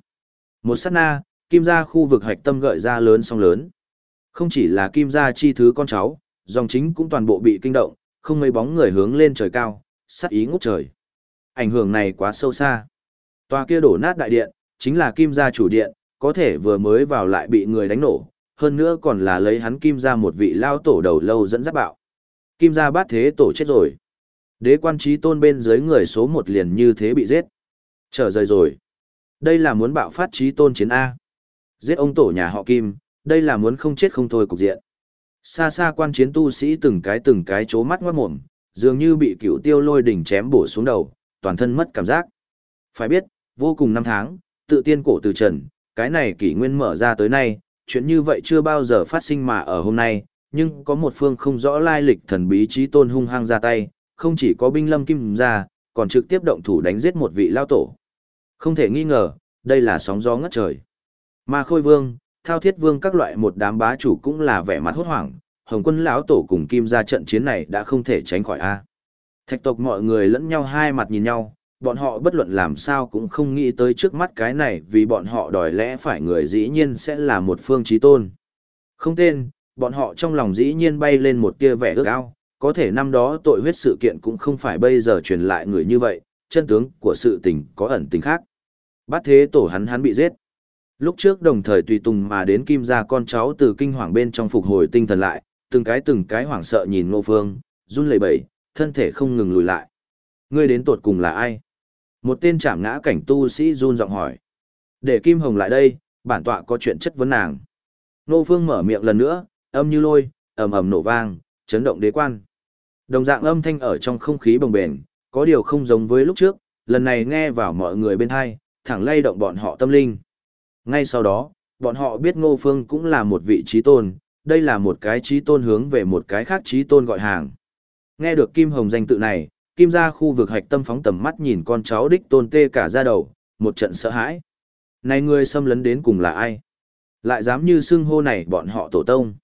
Một sát na, kim gia khu vực hạch tâm gợi ra lớn song lớn. Không chỉ là kim gia chi thứ con cháu, dòng chính cũng toàn bộ bị kinh động, không mấy bóng người hướng lên trời cao, sát ý ngút trời. Ảnh hưởng này quá sâu xa. Tòa kia đổ nát đại điện, chính là kim gia chủ điện, có thể vừa mới vào lại bị người đánh nổ, hơn nữa còn là lấy hắn kim ra một vị lao tổ đầu lâu dẫn dắt bạo. Kim ra bát thế tổ chết rồi. Đế quan trí tôn bên dưới người số một liền như thế bị giết. Trở rời rồi. Đây là muốn bạo phát trí tôn chiến A. Giết ông tổ nhà họ Kim, đây là muốn không chết không thôi cục diện. Xa xa quan chiến tu sĩ từng cái từng cái chố mắt ngoát mộm, dường như bị cựu tiêu lôi đỉnh chém bổ xuống đầu, toàn thân mất cảm giác. Phải biết, vô cùng năm tháng, tự tiên cổ từ trần, cái này kỷ nguyên mở ra tới nay, chuyện như vậy chưa bao giờ phát sinh mà ở hôm nay, nhưng có một phương không rõ lai lịch thần bí trí tôn hung hăng ra tay, không chỉ có binh lâm kim ra, còn trực tiếp động thủ đánh giết một vị lao tổ. Không thể nghi ngờ, đây là sóng gió ngất trời. Mà khôi vương, thao thiết vương các loại một đám bá chủ cũng là vẻ mặt hốt hoảng, hồng quân lão tổ cùng kim ra trận chiến này đã không thể tránh khỏi a Thạch tộc mọi người lẫn nhau hai mặt nhìn nhau, bọn họ bất luận làm sao cũng không nghĩ tới trước mắt cái này vì bọn họ đòi lẽ phải người dĩ nhiên sẽ là một phương trí tôn. Không tên, bọn họ trong lòng dĩ nhiên bay lên một tia vẻ ước ao, có thể năm đó tội huyết sự kiện cũng không phải bây giờ truyền lại người như vậy, chân tướng của sự tình có ẩn tình khác. bắt thế tổ hắn hắn bị giết. Lúc trước đồng thời tùy tùng mà đến kim gia con cháu từ kinh hoàng bên trong phục hồi tinh thần lại, từng cái từng cái hoảng sợ nhìn ngô phương, run lẩy bẩy, thân thể không ngừng lùi lại. Ngươi đến tột cùng là ai? Một tên chạm ngã cảnh tu sĩ run giọng hỏi. Để Kim Hồng lại đây, bản tọa có chuyện chất vấn nàng. Ngô phương mở miệng lần nữa, âm như lôi, ầm ầm nổ vang, chấn động đế quan. Đồng dạng âm thanh ở trong không khí bồng bềnh, có điều không giống với lúc trước, lần này nghe vào mọi người bên hai, thẳng lay động bọn họ tâm linh. Ngay sau đó, bọn họ biết Ngô Phương cũng là một vị trí tôn, đây là một cái trí tôn hướng về một cái khác trí tôn gọi hàng. Nghe được Kim Hồng danh tự này, Kim ra khu vực hạch tâm phóng tầm mắt nhìn con cháu đích tôn tê cả ra đầu, một trận sợ hãi. Này người xâm lấn đến cùng là ai? Lại dám như xưng hô này bọn họ tổ tông.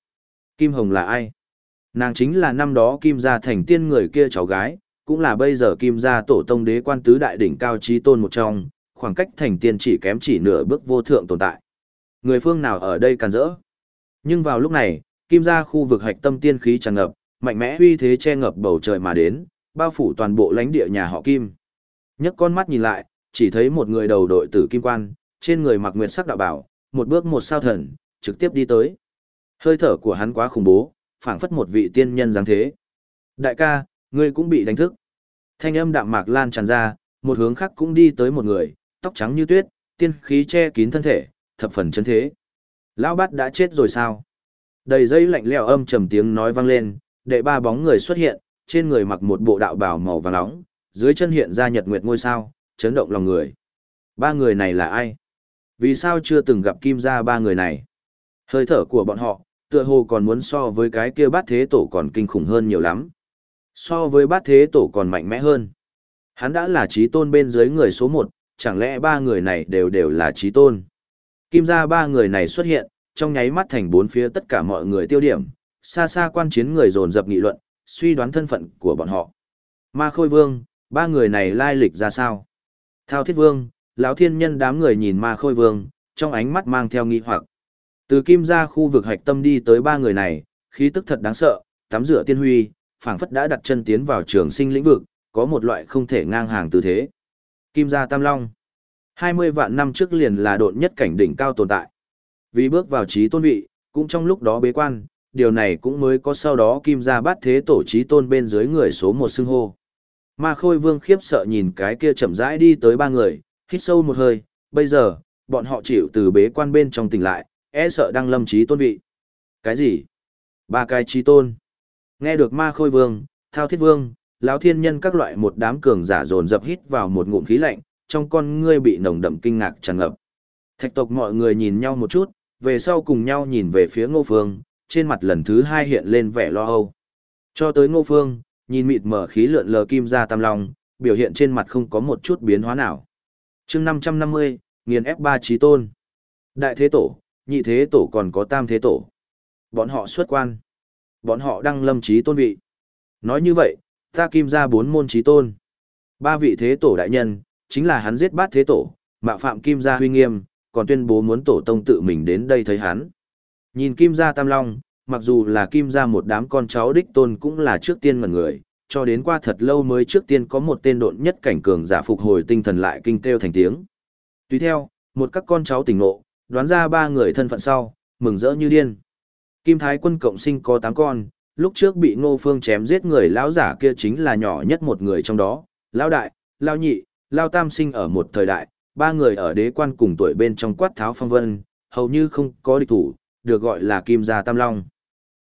Kim Hồng là ai? Nàng chính là năm đó Kim gia thành tiên người kia cháu gái, cũng là bây giờ Kim gia tổ tông đế quan tứ đại đỉnh cao trí tôn một trong, khoảng cách thành tiên chỉ kém chỉ nửa bước vô thượng tồn tại. Người phương nào ở đây càn rỡ? Nhưng vào lúc này, Kim gia khu vực hạch tâm tiên khí tràn ngập, mạnh mẽ uy thế che ngập bầu trời mà đến, bao phủ toàn bộ lãnh địa nhà họ Kim. Nhấc con mắt nhìn lại, chỉ thấy một người đầu đội tử kim quan, trên người mặc nguyệt sắc đạo bảo, một bước một sao thần, trực tiếp đi tới. Hơi thở của hắn quá khủng bố, phảng phất một vị tiên nhân dáng thế. Đại ca, ngươi cũng bị đánh thức. Thanh âm đạm mạc lan tràn ra, một hướng khác cũng đi tới một người, tóc trắng như tuyết, tiên khí che kín thân thể, thập phần chân thế. Lão bát đã chết rồi sao? Đầy dây lạnh lẽo âm trầm tiếng nói vang lên, đệ ba bóng người xuất hiện, trên người mặc một bộ đạo bào màu vàng nóng, dưới chân hiện ra nhật nguyệt ngôi sao, chấn động lòng người. Ba người này là ai? Vì sao chưa từng gặp kim gia ba người này? Hơi thở của bọn họ, tựa hồ còn muốn so với cái kia bát thế tổ còn kinh khủng hơn nhiều lắm. So với bát thế tổ còn mạnh mẽ hơn. Hắn đã là trí tôn bên dưới người số một, chẳng lẽ ba người này đều đều là trí tôn? Kim gia ba người này xuất hiện, trong nháy mắt thành bốn phía tất cả mọi người tiêu điểm, xa xa quan chiến người dồn dập nghị luận, suy đoán thân phận của bọn họ. Ma Khôi Vương, ba người này lai lịch ra sao? Thao Thiết Vương, lão thiên nhân đám người nhìn Ma Khôi Vương, trong ánh mắt mang theo nghi hoặc. Từ kim ra khu vực hạch tâm đi tới ba người này, khí tức thật đáng sợ, tắm rửa tiên huy, phảng phất đã đặt chân tiến vào trường sinh lĩnh vực, có một loại không thể ngang hàng tư thế. Kim gia Tam Long 20 vạn năm trước liền là độn nhất cảnh đỉnh cao tồn tại. Vì bước vào trí tôn vị, cũng trong lúc đó bế quan, điều này cũng mới có sau đó kim gia bát thế tổ trí tôn bên dưới người số một xưng hô. Ma Khôi Vương khiếp sợ nhìn cái kia chậm rãi đi tới ba người, hít sâu một hơi, bây giờ, bọn họ chịu từ bế quan bên trong tỉnh lại, e sợ đang lâm trí tôn vị. Cái gì? Ba cái trí tôn. Nghe được Ma Khôi Vương, Thao Thiết Vương, lão thiên nhân các loại một đám cường giả dồn dập hít vào một ngụm khí lạnh, trong con ngươi bị nồng đậm kinh ngạc tràn ngập. Thạch tộc mọi người nhìn nhau một chút, về sau cùng nhau nhìn về phía Ngô Phương, trên mặt lần thứ hai hiện lên vẻ lo âu. Cho tới Ngô Phương, nhìn mịt mở khí lượn lờ kim ra tam long, biểu hiện trên mặt không có một chút biến hóa nào. chương 550, nghiền ép ba trí tôn. Đại thế tổ, nhị thế tổ còn có tam thế tổ. Bọn họ xuất quan. Bọn họ đăng lâm trí tôn vị. Nói như vậy, ta kim ra bốn môn trí tôn. Ba vị thế tổ đại nhân, chính là hắn giết bát thế tổ, mạo phạm kim gia huy nghiêm, còn tuyên bố muốn tổ tông tự mình đến đây thấy hắn. Nhìn kim gia tam long, mặc dù là kim gia một đám con cháu đích tôn cũng là trước tiên mà người, cho đến qua thật lâu mới trước tiên có một tên độn nhất cảnh cường giả phục hồi tinh thần lại kinh kêu thành tiếng. Tùy theo, một các con cháu tỉnh ngộ, đoán ra ba người thân phận sau, mừng rỡ như điên. Kim Thái quân cộng sinh có tám con, lúc trước bị Ngô Phương chém giết người lão giả kia chính là nhỏ nhất một người trong đó, lão đại, lão nhị, lão tam sinh ở một thời đại, ba người ở đế quan cùng tuổi bên trong quát tháo phong vân, hầu như không có địch thủ, được gọi là Kim gia Tam Long.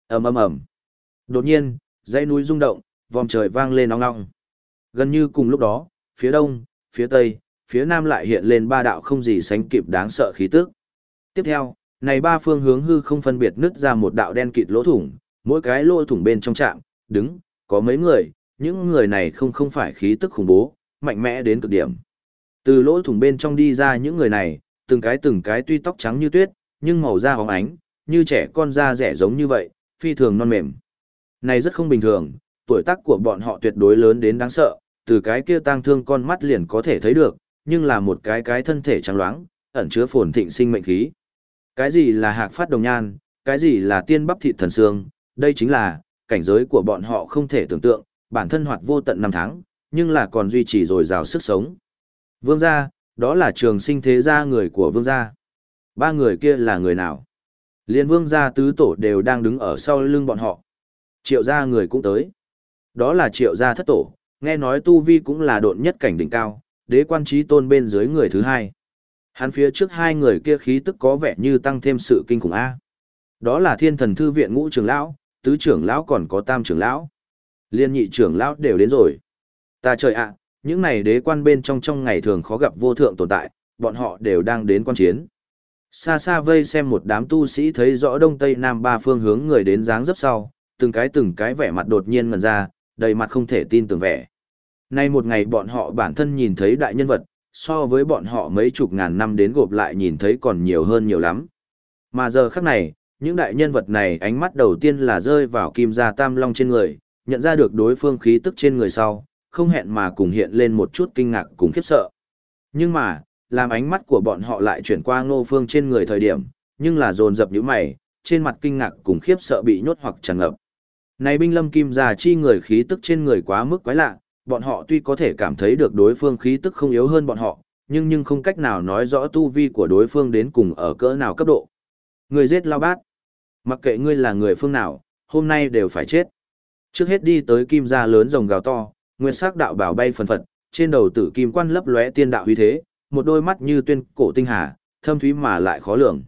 Ầm ầm ầm. Đột nhiên, dãy núi rung động, vòm trời vang lên ong ong. Gần như cùng lúc đó, phía đông, phía tây, phía nam lại hiện lên ba đạo không gì sánh kịp đáng sợ khí tức. Tiếp theo, này ba phương hướng hư không phân biệt nứt ra một đạo đen kịt lỗ thủng, mỗi cái lỗ thủng bên trong trạm, đứng, có mấy người, những người này không không phải khí tức khủng bố, mạnh mẽ đến cực điểm. Từ lỗ thủng bên trong đi ra những người này, từng cái từng cái tuy tóc trắng như tuyết, nhưng màu da hóng ánh, như trẻ con da rẻ giống như vậy, phi thường non mềm. Này rất không bình thường, tuổi tác của bọn họ tuyệt đối lớn đến đáng sợ, từ cái kia tang thương con mắt liền có thể thấy được, nhưng là một cái cái thân thể trắng loáng, ẩn chứa phồn thịnh sinh mệnh khí. Cái gì là hạc phát đồng nhan, cái gì là tiên bắp thịt thần xương, đây chính là, cảnh giới của bọn họ không thể tưởng tượng, bản thân hoạt vô tận năm tháng, nhưng là còn duy trì dồi dào sức sống. Vương gia, đó là trường sinh thế gia người của vương gia. Ba người kia là người nào? Liên vương gia tứ tổ đều đang đứng ở sau lưng bọn họ. Triệu gia người cũng tới. Đó là triệu gia thất tổ, nghe nói tu vi cũng là độn nhất cảnh đỉnh cao, đế quan trí tôn bên dưới người thứ hai. Hắn phía trước hai người kia khí tức có vẻ như tăng thêm sự kinh khủng A. Đó là thiên thần thư viện ngũ trưởng lão, tứ trưởng lão còn có tam trưởng lão. Liên nhị trưởng lão đều đến rồi. Ta trời ạ, những này đế quan bên trong trong ngày thường khó gặp vô thượng tồn tại, bọn họ đều đang đến quan chiến. Xa xa vây xem một đám tu sĩ thấy rõ đông tây nam ba phương hướng người đến dáng dấp sau, từng cái từng cái vẻ mặt đột nhiên ngần ra, đầy mặt không thể tin tưởng vẻ. Nay một ngày bọn họ bản thân nhìn thấy đại nhân vật, so với bọn họ mấy chục ngàn năm đến gộp lại nhìn thấy còn nhiều hơn nhiều lắm. Mà giờ khắc này, những đại nhân vật này ánh mắt đầu tiên là rơi vào kim gia tam long trên người, nhận ra được đối phương khí tức trên người sau, không hẹn mà cùng hiện lên một chút kinh ngạc cùng khiếp sợ. Nhưng mà, làm ánh mắt của bọn họ lại chuyển qua ngô phương trên người thời điểm, nhưng là dồn dập những mày, trên mặt kinh ngạc cùng khiếp sợ bị nhốt hoặc tràn ngập. Này binh lâm kim già chi người khí tức trên người quá mức quái lạ, bọn họ tuy có thể cảm thấy được đối phương khí tức không yếu hơn bọn họ, nhưng nhưng không cách nào nói rõ tu vi của đối phương đến cùng ở cỡ nào cấp độ. Người giết lao bát. Mặc kệ ngươi là người phương nào, hôm nay đều phải chết. Trước hết đi tới kim gia lớn rồng gào to, nguyên sắc đạo bảo bay phần phật, trên đầu tử kim quan lấp lóe tiên đạo huy thế, một đôi mắt như tuyên cổ tinh hà, thâm thúy mà lại khó lường.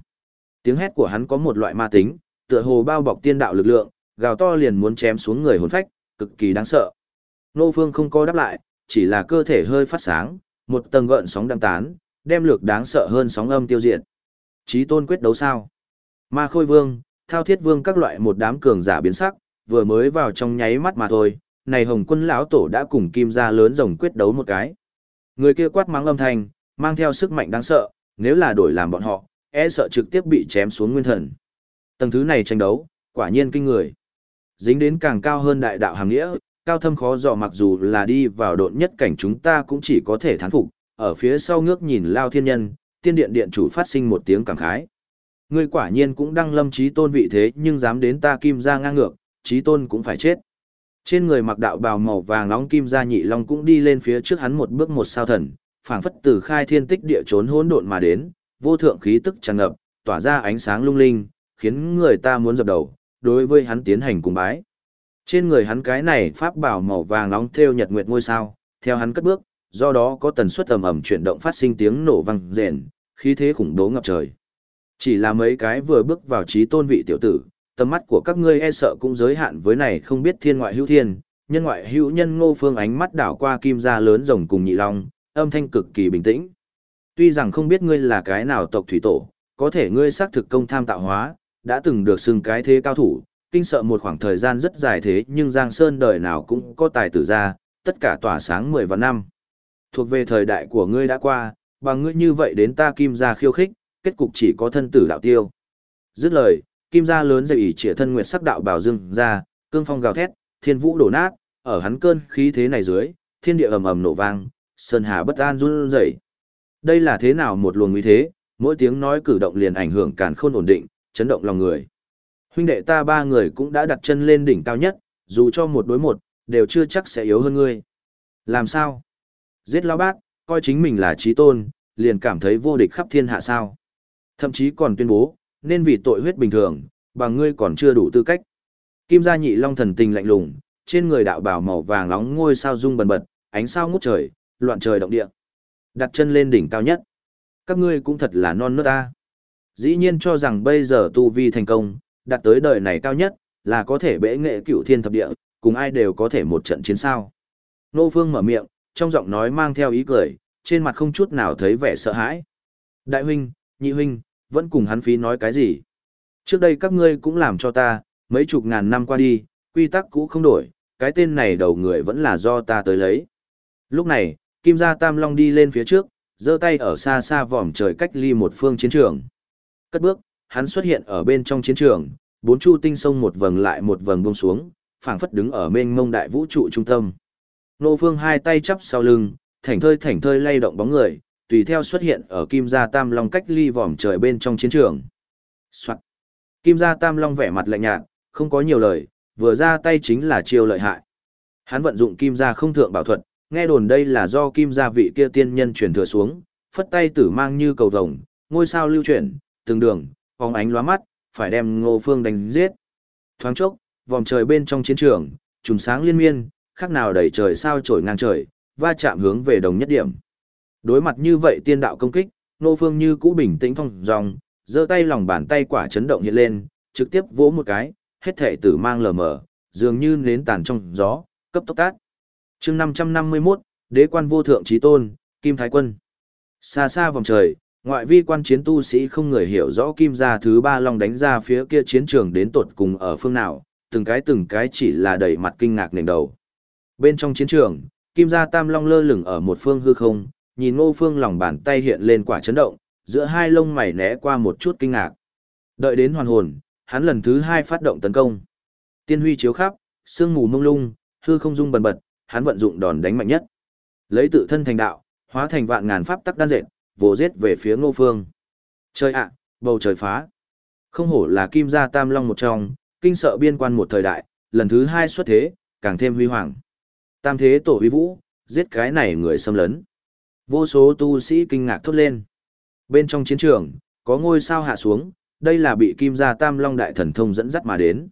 Tiếng hét của hắn có một loại ma tính, tựa hồ bao bọc tiên đạo lực lượng, gào to liền muốn chém xuống người hồn phách, cực kỳ đáng sợ. Nô Phương không có đáp lại, chỉ là cơ thể hơi phát sáng, một tầng gợn sóng đăng tán, đem lược đáng sợ hơn sóng âm tiêu diệt. Chí tôn quyết đấu sao? Ma Khôi Vương, Thao Thiết Vương các loại một đám cường giả biến sắc, vừa mới vào trong nháy mắt mà thôi, này Hồng Quân lão tổ đã cùng Kim gia lớn rồng quyết đấu một cái. Người kia quát mắng âm thanh, mang theo sức mạnh đáng sợ, nếu là đổi làm bọn họ, e sợ trực tiếp bị chém xuống nguyên thần. Tầng thứ này tranh đấu, quả nhiên kinh người. Dính đến càng cao hơn đại đạo hàng nghĩa, cao thâm khó dò mặc dù là đi vào độn nhất cảnh chúng ta cũng chỉ có thể thán phục, ở phía sau ngước nhìn lao thiên nhân, tiên điện điện chủ phát sinh một tiếng cảm khái. Ngươi quả nhiên cũng đang lâm trí tôn vị thế nhưng dám đến ta kim ra ngang ngược, trí tôn cũng phải chết. Trên người mặc đạo bào màu vàng nóng kim gia nhị long cũng đi lên phía trước hắn một bước một sao thần, phảng phất từ khai thiên tích địa trốn hỗn độn mà đến, vô thượng khí tức tràn ngập, tỏa ra ánh sáng lung linh, khiến người ta muốn dập đầu, đối với hắn tiến hành cùng bái. Trên người hắn cái này pháp bảo màu vàng nóng theo nhật nguyệt ngôi sao, theo hắn cất bước, do đó có tần suất ầm ầm chuyển động phát sinh tiếng nổ vang rền, khí thế khủng bố ngập trời. Chỉ là mấy cái vừa bước vào trí tôn vị tiểu tử, tầm mắt của các ngươi e sợ cũng giới hạn với này không biết thiên ngoại hữu thiên, nhân ngoại hữu nhân ngô phương ánh mắt đảo qua kim gia lớn rồng cùng nhị long, âm thanh cực kỳ bình tĩnh. Tuy rằng không biết ngươi là cái nào tộc thủy tổ, có thể ngươi xác thực công tham tạo hóa, đã từng được xưng cái thế cao thủ, kinh sợ một khoảng thời gian rất dài thế nhưng Giang Sơn đời nào cũng có tài tử ra, tất cả tỏa sáng 10 và năm. Thuộc về thời đại của ngươi đã qua, bằng ngươi như vậy đến ta kim gia khiêu khích, kết cục chỉ có thân tử đạo tiêu. Dứt lời, kim gia lớn dậy ỉ trịa thân nguyệt sắc đạo bảo dương ra, cương phong gào thét, thiên vũ đổ nát, ở hắn cơn khí thế này dưới, thiên địa ầm ầm nổ vang, sơn hà bất an run rẩy. Đây là thế nào một luồng uy thế, mỗi tiếng nói cử động liền ảnh hưởng càn khôn ổn định, chấn động lòng người. Huynh đệ ta ba người cũng đã đặt chân lên đỉnh cao nhất, dù cho một đối một, đều chưa chắc sẽ yếu hơn ngươi. Làm sao? Giết lão bát, coi chính mình là trí tôn, liền cảm thấy vô địch khắp thiên hạ sao. Thậm chí còn tuyên bố, nên vì tội huyết bình thường, bằng ngươi còn chưa đủ tư cách. Kim gia nhị long thần tình lạnh lùng, trên người đạo bảo màu vàng nóng ngôi sao rung bần bật, ánh sao ngút trời, loạn trời động địa. Đặt chân lên đỉnh cao nhất. Các ngươi cũng thật là non nớt ta. Dĩ nhiên cho rằng bây giờ tu vi thành công, đạt tới đời này cao nhất, là có thể bẽ nghệ cửu thiên thập địa, cùng ai đều có thể một trận chiến sao. Nô Phương mở miệng, trong giọng nói mang theo ý cười, trên mặt không chút nào thấy vẻ sợ hãi. Đại huynh, nhị huynh, vẫn cùng hắn phí nói cái gì? Trước đây các ngươi cũng làm cho ta, mấy chục ngàn năm qua đi, quy tắc cũ không đổi, cái tên này đầu người vẫn là do ta tới lấy. Lúc này, Kim Gia Tam Long đi lên phía trước, giơ tay ở xa xa vòm trời cách ly một phương chiến trường. Cất bước, hắn xuất hiện ở bên trong chiến trường, bốn chu tinh sông một vầng lại một vầng buông xuống, phảng phất đứng ở mênh mông đại vũ trụ trung tâm. Nô Phương hai tay chắp sau lưng, thảnh thơi thảnh thơi lay động bóng người, tùy theo xuất hiện ở Kim Gia Tam Long cách ly vòm trời bên trong chiến trường. Soạn. Kim Gia Tam Long vẻ mặt lạnh nhạt, không có nhiều lời, vừa ra tay chính là chiêu lợi hại. Hắn vận dụng Kim Gia không thượng bảo thuật, nghe đồn đây là do Kim Gia vị kia tiên nhân truyền thừa xuống, phất tay tử mang như cầu vồng, ngôi sao lưu chuyển, từng đường, phóng ánh lóa mắt, phải đem Ngô Phương đánh giết. Thoáng chốc, vòng trời bên trong chiến trường, trùng sáng liên miên, khác nào đẩy trời sao trổi ngang trời, va chạm hướng về đồng nhất điểm. Đối mặt như vậy tiên đạo công kích, Ngô Phương như cũ bình tĩnh phong dòng, giơ tay lòng bàn tay quả chấn động hiện lên, trực tiếp vỗ một cái, hết thể tử mang lờ mờ, dường như nến tàn trong gió, cấp tốc tát chương 551, đế quan vô thượng trí tôn, Kim Thái Quân. Xa xa vòng trời, ngoại vi quan chiến tu sĩ không người hiểu rõ Kim gia thứ ba long đánh ra phía kia chiến trường đến tột cùng ở phương nào, từng cái từng cái chỉ là đầy mặt kinh ngạc nền đầu. Bên trong chiến trường, Kim gia tam long lơ lửng ở một phương hư không, nhìn ngô phương lòng bàn tay hiện lên quả chấn động, giữa hai lông mày né qua một chút kinh ngạc. Đợi đến hoàn hồn, hắn lần thứ hai phát động tấn công. Tiên huy chiếu khắp, sương mù mông lung, hư không dung bần bật, hắn vận dụng đòn đánh mạnh nhất. Lấy tự thân thành đạo, hóa thành vạn ngàn pháp tắc đan dệt, vồ giết về phía Ngô Phương. Trời ạ, bầu trời phá. Không hổ là kim gia tam long một trong, kinh sợ biên quan một thời đại, lần thứ hai xuất thế, càng thêm huy hoàng. Tam thế tổ huy vũ, giết cái này người xâm lấn. Vô số tu sĩ kinh ngạc thốt lên. Bên trong chiến trường, có ngôi sao hạ xuống, đây là bị kim gia tam long đại thần thông dẫn dắt mà đến.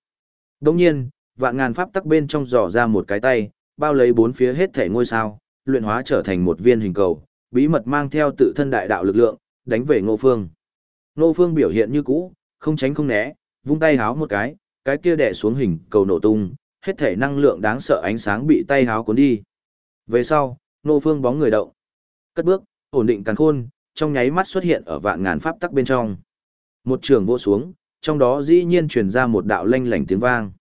Đồng nhiên, vạn ngàn pháp tắc bên trong dò ra một cái tay, bao lấy bốn phía hết thể ngôi sao, luyện hóa trở thành một viên hình cầu, bí mật mang theo tự thân đại đạo lực lượng, đánh về ngô phương. Ngô phương biểu hiện như cũ, không tránh không né, vung tay háo một cái, cái kia đè xuống hình cầu nổ tung, hết thể năng lượng đáng sợ ánh sáng bị tay háo cuốn đi. Về sau, ngô phương bóng người động. Cất bước, ổn định càn khôn, trong nháy mắt xuất hiện ở vạn ngàn pháp tắc bên trong. Một trường vô xuống, trong đó dĩ nhiên truyền ra một đạo lanh lảnh tiếng vang.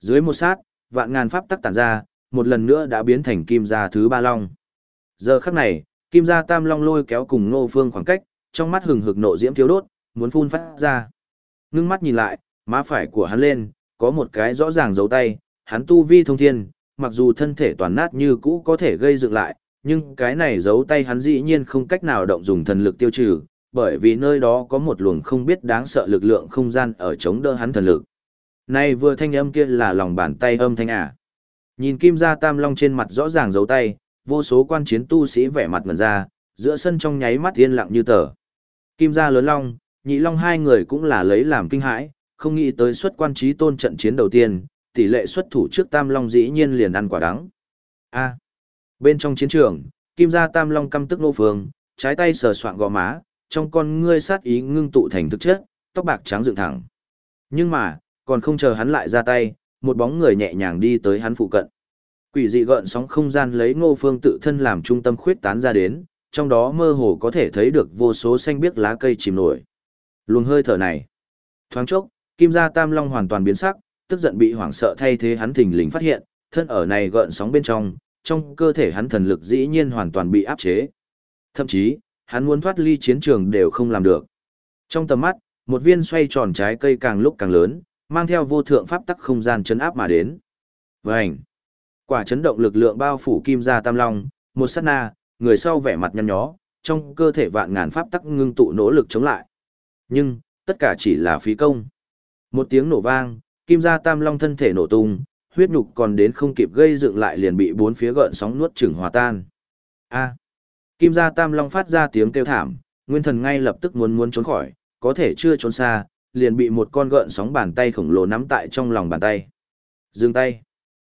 Dưới một sát, vạn ngàn pháp tắc tản ra, một lần nữa đã biến thành kim gia thứ ba long. Giờ khắc này, kim gia tam long lôi kéo cùng ngô phương khoảng cách, trong mắt hừng hực nộ diễm thiếu đốt, muốn phun phát ra. Ngưng mắt nhìn lại, má phải của hắn lên, có một cái rõ ràng dấu tay, hắn tu vi thông thiên, mặc dù thân thể toàn nát như cũ có thể gây dựng lại, nhưng cái này giấu tay hắn dĩ nhiên không cách nào động dùng thần lực tiêu trừ, bởi vì nơi đó có một luồng không biết đáng sợ lực lượng không gian ở chống đỡ hắn thần lực. Này vừa thanh âm kia là lòng bàn tay âm thanh à. Nhìn kim gia tam long trên mặt rõ ràng giấu tay, vô số quan chiến tu sĩ vẻ mặt ngần ra, giữa sân trong nháy mắt yên lặng như tờ. Kim gia lớn long, nhị long hai người cũng là lấy làm kinh hãi, không nghĩ tới xuất quan trí tôn trận chiến đầu tiên, tỷ lệ xuất thủ trước tam long dĩ nhiên liền ăn quả đắng. A. À, bên trong chiến trường, kim gia tam long căm tức nô phương, trái tay sờ soạng gò má, trong con ngươi sát ý ngưng tụ thành thực chất, tóc bạc trắng dựng thẳng. Nhưng mà, còn không chờ hắn lại ra tay, một bóng người nhẹ nhàng đi tới hắn phụ cận. Quỷ dị gợn sóng không gian lấy Ngô Phương tự thân làm trung tâm khuyết tán ra đến, trong đó mơ hồ có thể thấy được vô số xanh biếc lá cây chìm nổi. Luồng hơi thở này, thoáng chốc, Kim Gia Tam Long hoàn toàn biến sắc, tức giận bị hoảng sợ thay thế hắn thình lình phát hiện, thân ở này gợn sóng bên trong, trong cơ thể hắn thần lực dĩ nhiên hoàn toàn bị áp chế. Thậm chí, hắn muốn thoát ly chiến trường đều không làm được. Trong tầm mắt, một viên xoay tròn trái cây càng lúc càng lớn, mang theo vô thượng pháp tắc không gian chấn áp mà đến. Vành! Quả chấn động lực lượng bao phủ kim gia tam long, một sát na, người sau vẻ mặt nhăn nhó, trong cơ thể vạn ngàn pháp tắc ngưng tụ nỗ lực chống lại. Nhưng, tất cả chỉ là phí công. Một tiếng nổ vang, kim gia tam long thân thể nổ tung, huyết nhục còn đến không kịp gây dựng lại liền bị bốn phía gợn sóng nuốt chửng hòa tan. A. Kim gia tam long phát ra tiếng kêu thảm, nguyên thần ngay lập tức muốn muốn trốn khỏi, có thể chưa trốn xa, liền bị một con gợn sóng bàn tay khổng lồ nắm tại trong lòng bàn tay. Dừng tay.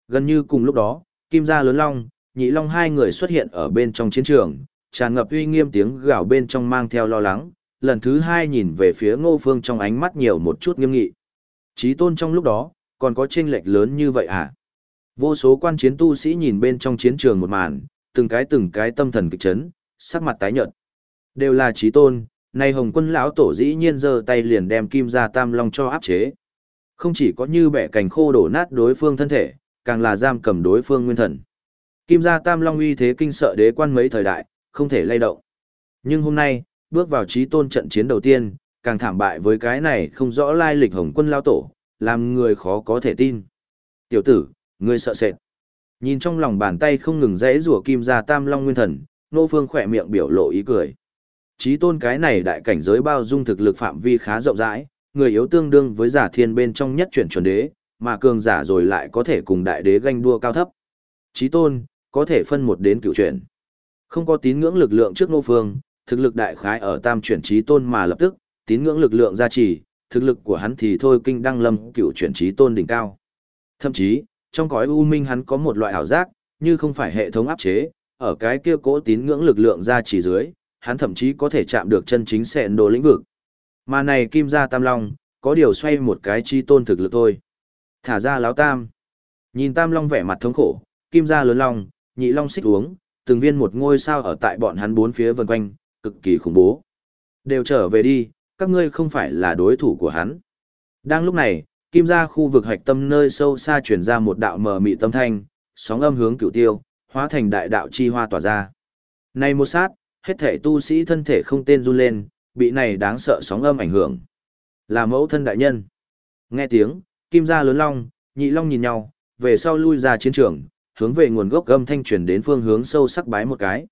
Gần như cùng lúc đó, kim gia lớn long, nhị long hai người xuất hiện ở bên trong chiến trường, tràn ngập uy nghiêm tiếng gào bên trong mang theo lo lắng, lần thứ hai nhìn về phía ngô phương trong ánh mắt nhiều một chút nghiêm nghị. Chí tôn trong lúc đó, còn có chênh lệch lớn như vậy à? Vô số quan chiến tu sĩ nhìn bên trong chiến trường một màn, từng cái từng cái tâm thần kịch chấn, sắc mặt tái nhợt. Đều là chí tôn, nay Hồng Quân lão tổ dĩ nhiên giơ tay liền đem Kim Gia Tam Long cho áp chế. Không chỉ có như bẻ cành khô đổ nát đối phương thân thể, càng là giam cầm đối phương nguyên thần. Kim Gia Tam Long uy thế kinh sợ đế quan mấy thời đại, không thể lay động. Nhưng hôm nay, bước vào chí tôn trận chiến đầu tiên, càng thảm bại với cái này không rõ lai lịch Hồng Quân lão tổ, làm người khó có thể tin. Tiểu tử, ngươi sợ sệt. Nhìn trong lòng bàn tay không ngừng rẽ rủa kim ra tam long nguyên thần, Nô Phương khỏe miệng biểu lộ ý cười. Chí tôn cái này đại cảnh giới bao dung thực lực phạm vi khá rộng rãi, người yếu tương đương với giả thiên bên trong nhất chuyển chuẩn đế, mà cường giả rồi lại có thể cùng đại đế ganh đua cao thấp. Chí tôn, có thể phân một đến cựu chuyển. Không có tín ngưỡng lực lượng trước Ngô Phương, thực lực đại khái ở tam chuyển chí tôn mà lập tức, tín ngưỡng lực lượng gia trì, thực lực của hắn thì thôi kinh đăng lâm cựu chuyển chí tôn đỉnh cao. Thậm chí, trong cõi u minh hắn có một loại ảo giác, như không phải hệ thống áp chế, ở cái kia cố tín ngưỡng lực lượng gia trì dưới, hắn thậm chí có thể chạm được chân chính sẹn đồ lĩnh vực. Mà này kim gia tam long, có điều xoay một cái chi tôn thực lực thôi. Thả ra láo tam. Nhìn tam long vẻ mặt thống khổ, kim gia lớn long, nhị long xích uống, từng viên một ngôi sao ở tại bọn hắn bốn phía vần quanh, cực kỳ khủng bố. Đều trở về đi, các ngươi không phải là đối thủ của hắn. Đang lúc này, kim gia khu vực hạch tâm nơi sâu xa chuyển ra một đạo mờ mị tâm thanh, sóng âm hướng cửu tiêu, hóa thành đại đạo chi hoa tỏa ra. Này một sát, hết thể tu sĩ thân thể không tên run lên, bị này đáng sợ sóng âm ảnh hưởng. Là mẫu thân đại nhân. Nghe tiếng, kim gia lớn long, nhị long nhìn nhau, về sau lui ra chiến trường, hướng về nguồn gốc âm thanh truyền đến phương hướng sâu sắc bái một cái.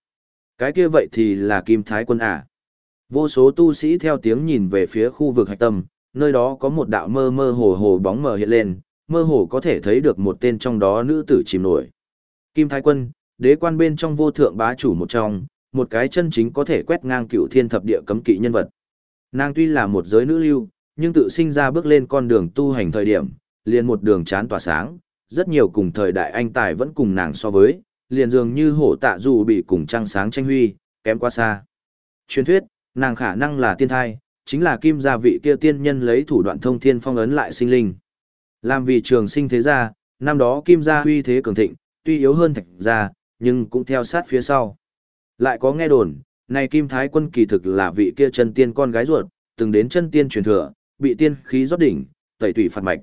Cái kia vậy thì là kim thái quân à. Vô số tu sĩ theo tiếng nhìn về phía khu vực hạch tâm, nơi đó có một đạo mơ mơ hồ hồ bóng mờ hiện lên, mơ hồ có thể thấy được một tên trong đó nữ tử chìm nổi. Kim Thái Quân, đế quan bên trong vô thượng bá chủ một trong, một cái chân chính có thể quét ngang cựu thiên thập địa cấm kỵ nhân vật. Nàng tuy là một giới nữ lưu, nhưng tự sinh ra bước lên con đường tu hành thời điểm, liền một đường chán tỏa sáng, rất nhiều cùng thời đại anh tài vẫn cùng nàng so với, liền dường như hổ tạ dù bị cùng trăng sáng tranh huy, kém quá xa. Truyền thuyết, nàng khả năng là tiên thai, chính là kim gia vị kia tiên nhân lấy thủ đoạn thông thiên phong ấn lại sinh linh. Làm vì trường sinh thế gia, năm đó kim gia huy thế cường thịnh, tuy yếu hơn thạch gia, nhưng cũng theo sát phía sau. Lại có nghe đồn, này kim thái quân kỳ thực là vị kia chân tiên con gái ruột, từng đến chân tiên truyền thừa, bị tiên khí rót đỉnh, tẩy tủy phạt mạch.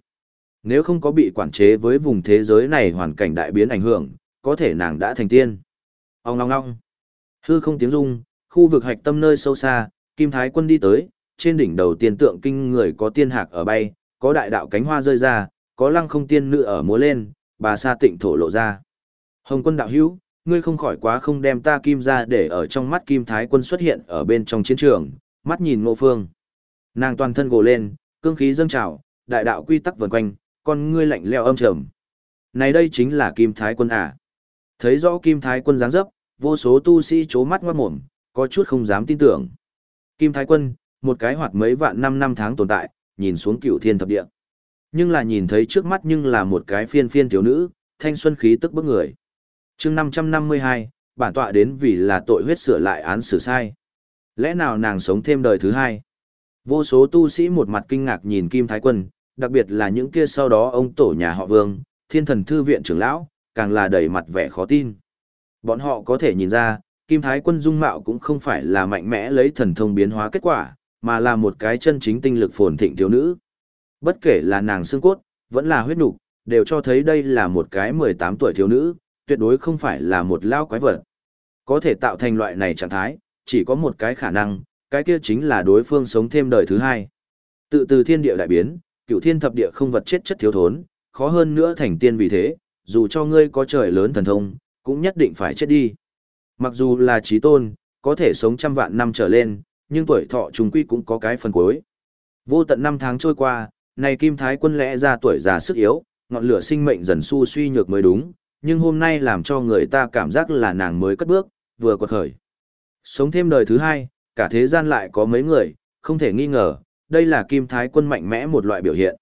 Nếu không có bị quản chế với vùng thế giới này hoàn cảnh đại biến ảnh hưởng, có thể nàng đã thành tiên. Ông ngong ngong. Hư không tiếng rung, khu vực hạch tâm nơi sâu xa, Kim Thái quân đi tới, trên đỉnh đầu tiên tượng kinh người có tiên hạc ở bay, có đại đạo cánh hoa rơi ra, có lăng không tiên nữ ở múa lên, bà sa tịnh thổ lộ ra. Hồng quân đạo hữu, ngươi không khỏi quá không đem ta kim ra để ở trong mắt kim thái quân xuất hiện ở bên trong chiến trường, mắt nhìn ngô phương. Nàng toàn thân gồ lên, cương khí dâng trào, đại đạo quy tắc vần quanh, con ngươi lạnh leo âm trầm. Này đây chính là kim thái quân à. Thấy rõ kim thái quân dáng dấp, vô số tu sĩ chố mắt ngoát mồm, có chút không dám tin tưởng. Kim thái quân, một cái hoạt mấy vạn năm năm tháng tồn tại, nhìn xuống cựu thiên thập địa. Nhưng là nhìn thấy trước mắt nhưng là một cái phiên phiên thiếu nữ, thanh xuân khí tức bức người chương 552, bản tọa đến vì là tội huyết sửa lại án xử sai. Lẽ nào nàng sống thêm đời thứ hai? Vô số tu sĩ một mặt kinh ngạc nhìn Kim Thái Quân, đặc biệt là những kia sau đó ông tổ nhà họ Vương, Thiên Thần Thư Viện trưởng lão, càng là đầy mặt vẻ khó tin. Bọn họ có thể nhìn ra, Kim Thái Quân dung mạo cũng không phải là mạnh mẽ lấy thần thông biến hóa kết quả, mà là một cái chân chính tinh lực phồn thịnh thiếu nữ. Bất kể là nàng xương cốt, vẫn là huyết nục, đều cho thấy đây là một cái 18 tuổi thiếu nữ, tuyệt đối không phải là một lao quái vật. Có thể tạo thành loại này trạng thái, chỉ có một cái khả năng, cái kia chính là đối phương sống thêm đời thứ hai. Tự từ thiên địa đại biến, cựu thiên thập địa không vật chết chất thiếu thốn, khó hơn nữa thành tiên vì thế, dù cho ngươi có trời lớn thần thông, cũng nhất định phải chết đi. Mặc dù là trí tôn, có thể sống trăm vạn năm trở lên, nhưng tuổi thọ trùng quy cũng có cái phần cuối. Vô tận năm tháng trôi qua, này Kim Thái quân lẽ ra tuổi già sức yếu, ngọn lửa sinh mệnh dần su suy nhược mới đúng, nhưng hôm nay làm cho người ta cảm giác là nàng mới cất bước, vừa quật khởi. Sống thêm đời thứ hai, cả thế gian lại có mấy người, không thể nghi ngờ, đây là Kim Thái quân mạnh mẽ một loại biểu hiện.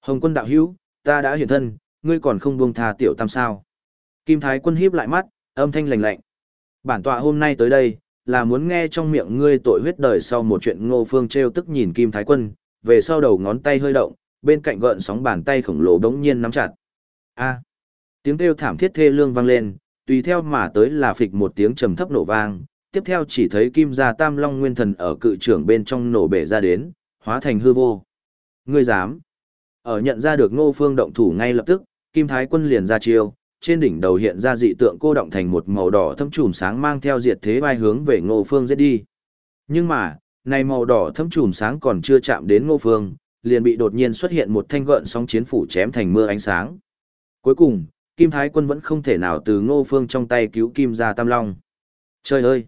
Hồng quân đạo hữu, ta đã hiện thân, ngươi còn không buông tha tiểu tam sao. Kim Thái quân híp lại mắt, âm thanh lạnh lạnh. Bản tọa hôm nay tới đây, là muốn nghe trong miệng ngươi tội huyết đời sau một chuyện ngô phương treo tức nhìn Kim Thái quân, về sau đầu ngón tay hơi động, bên cạnh gợn sóng bàn tay khổng lồ đống nhiên nắm chặt. A tiếng kêu thảm thiết thê lương vang lên, tùy theo mà tới là phịch một tiếng trầm thấp nổ vang, tiếp theo chỉ thấy kim gia tam long nguyên thần ở cự trưởng bên trong nổ bể ra đến, hóa thành hư vô. Ngươi dám? Ở nhận ra được ngô phương động thủ ngay lập tức, kim thái quân liền ra chiêu, trên đỉnh đầu hiện ra dị tượng cô động thành một màu đỏ thâm trùm sáng mang theo diệt thế vai hướng về ngô phương giết đi. Nhưng mà, này màu đỏ thâm trùm sáng còn chưa chạm đến ngô phương, liền bị đột nhiên xuất hiện một thanh gợn sóng chiến phủ chém thành mưa ánh sáng. Cuối cùng, Kim Thái quân vẫn không thể nào từ ngô phương trong tay cứu Kim gia Tam Long. Trời ơi!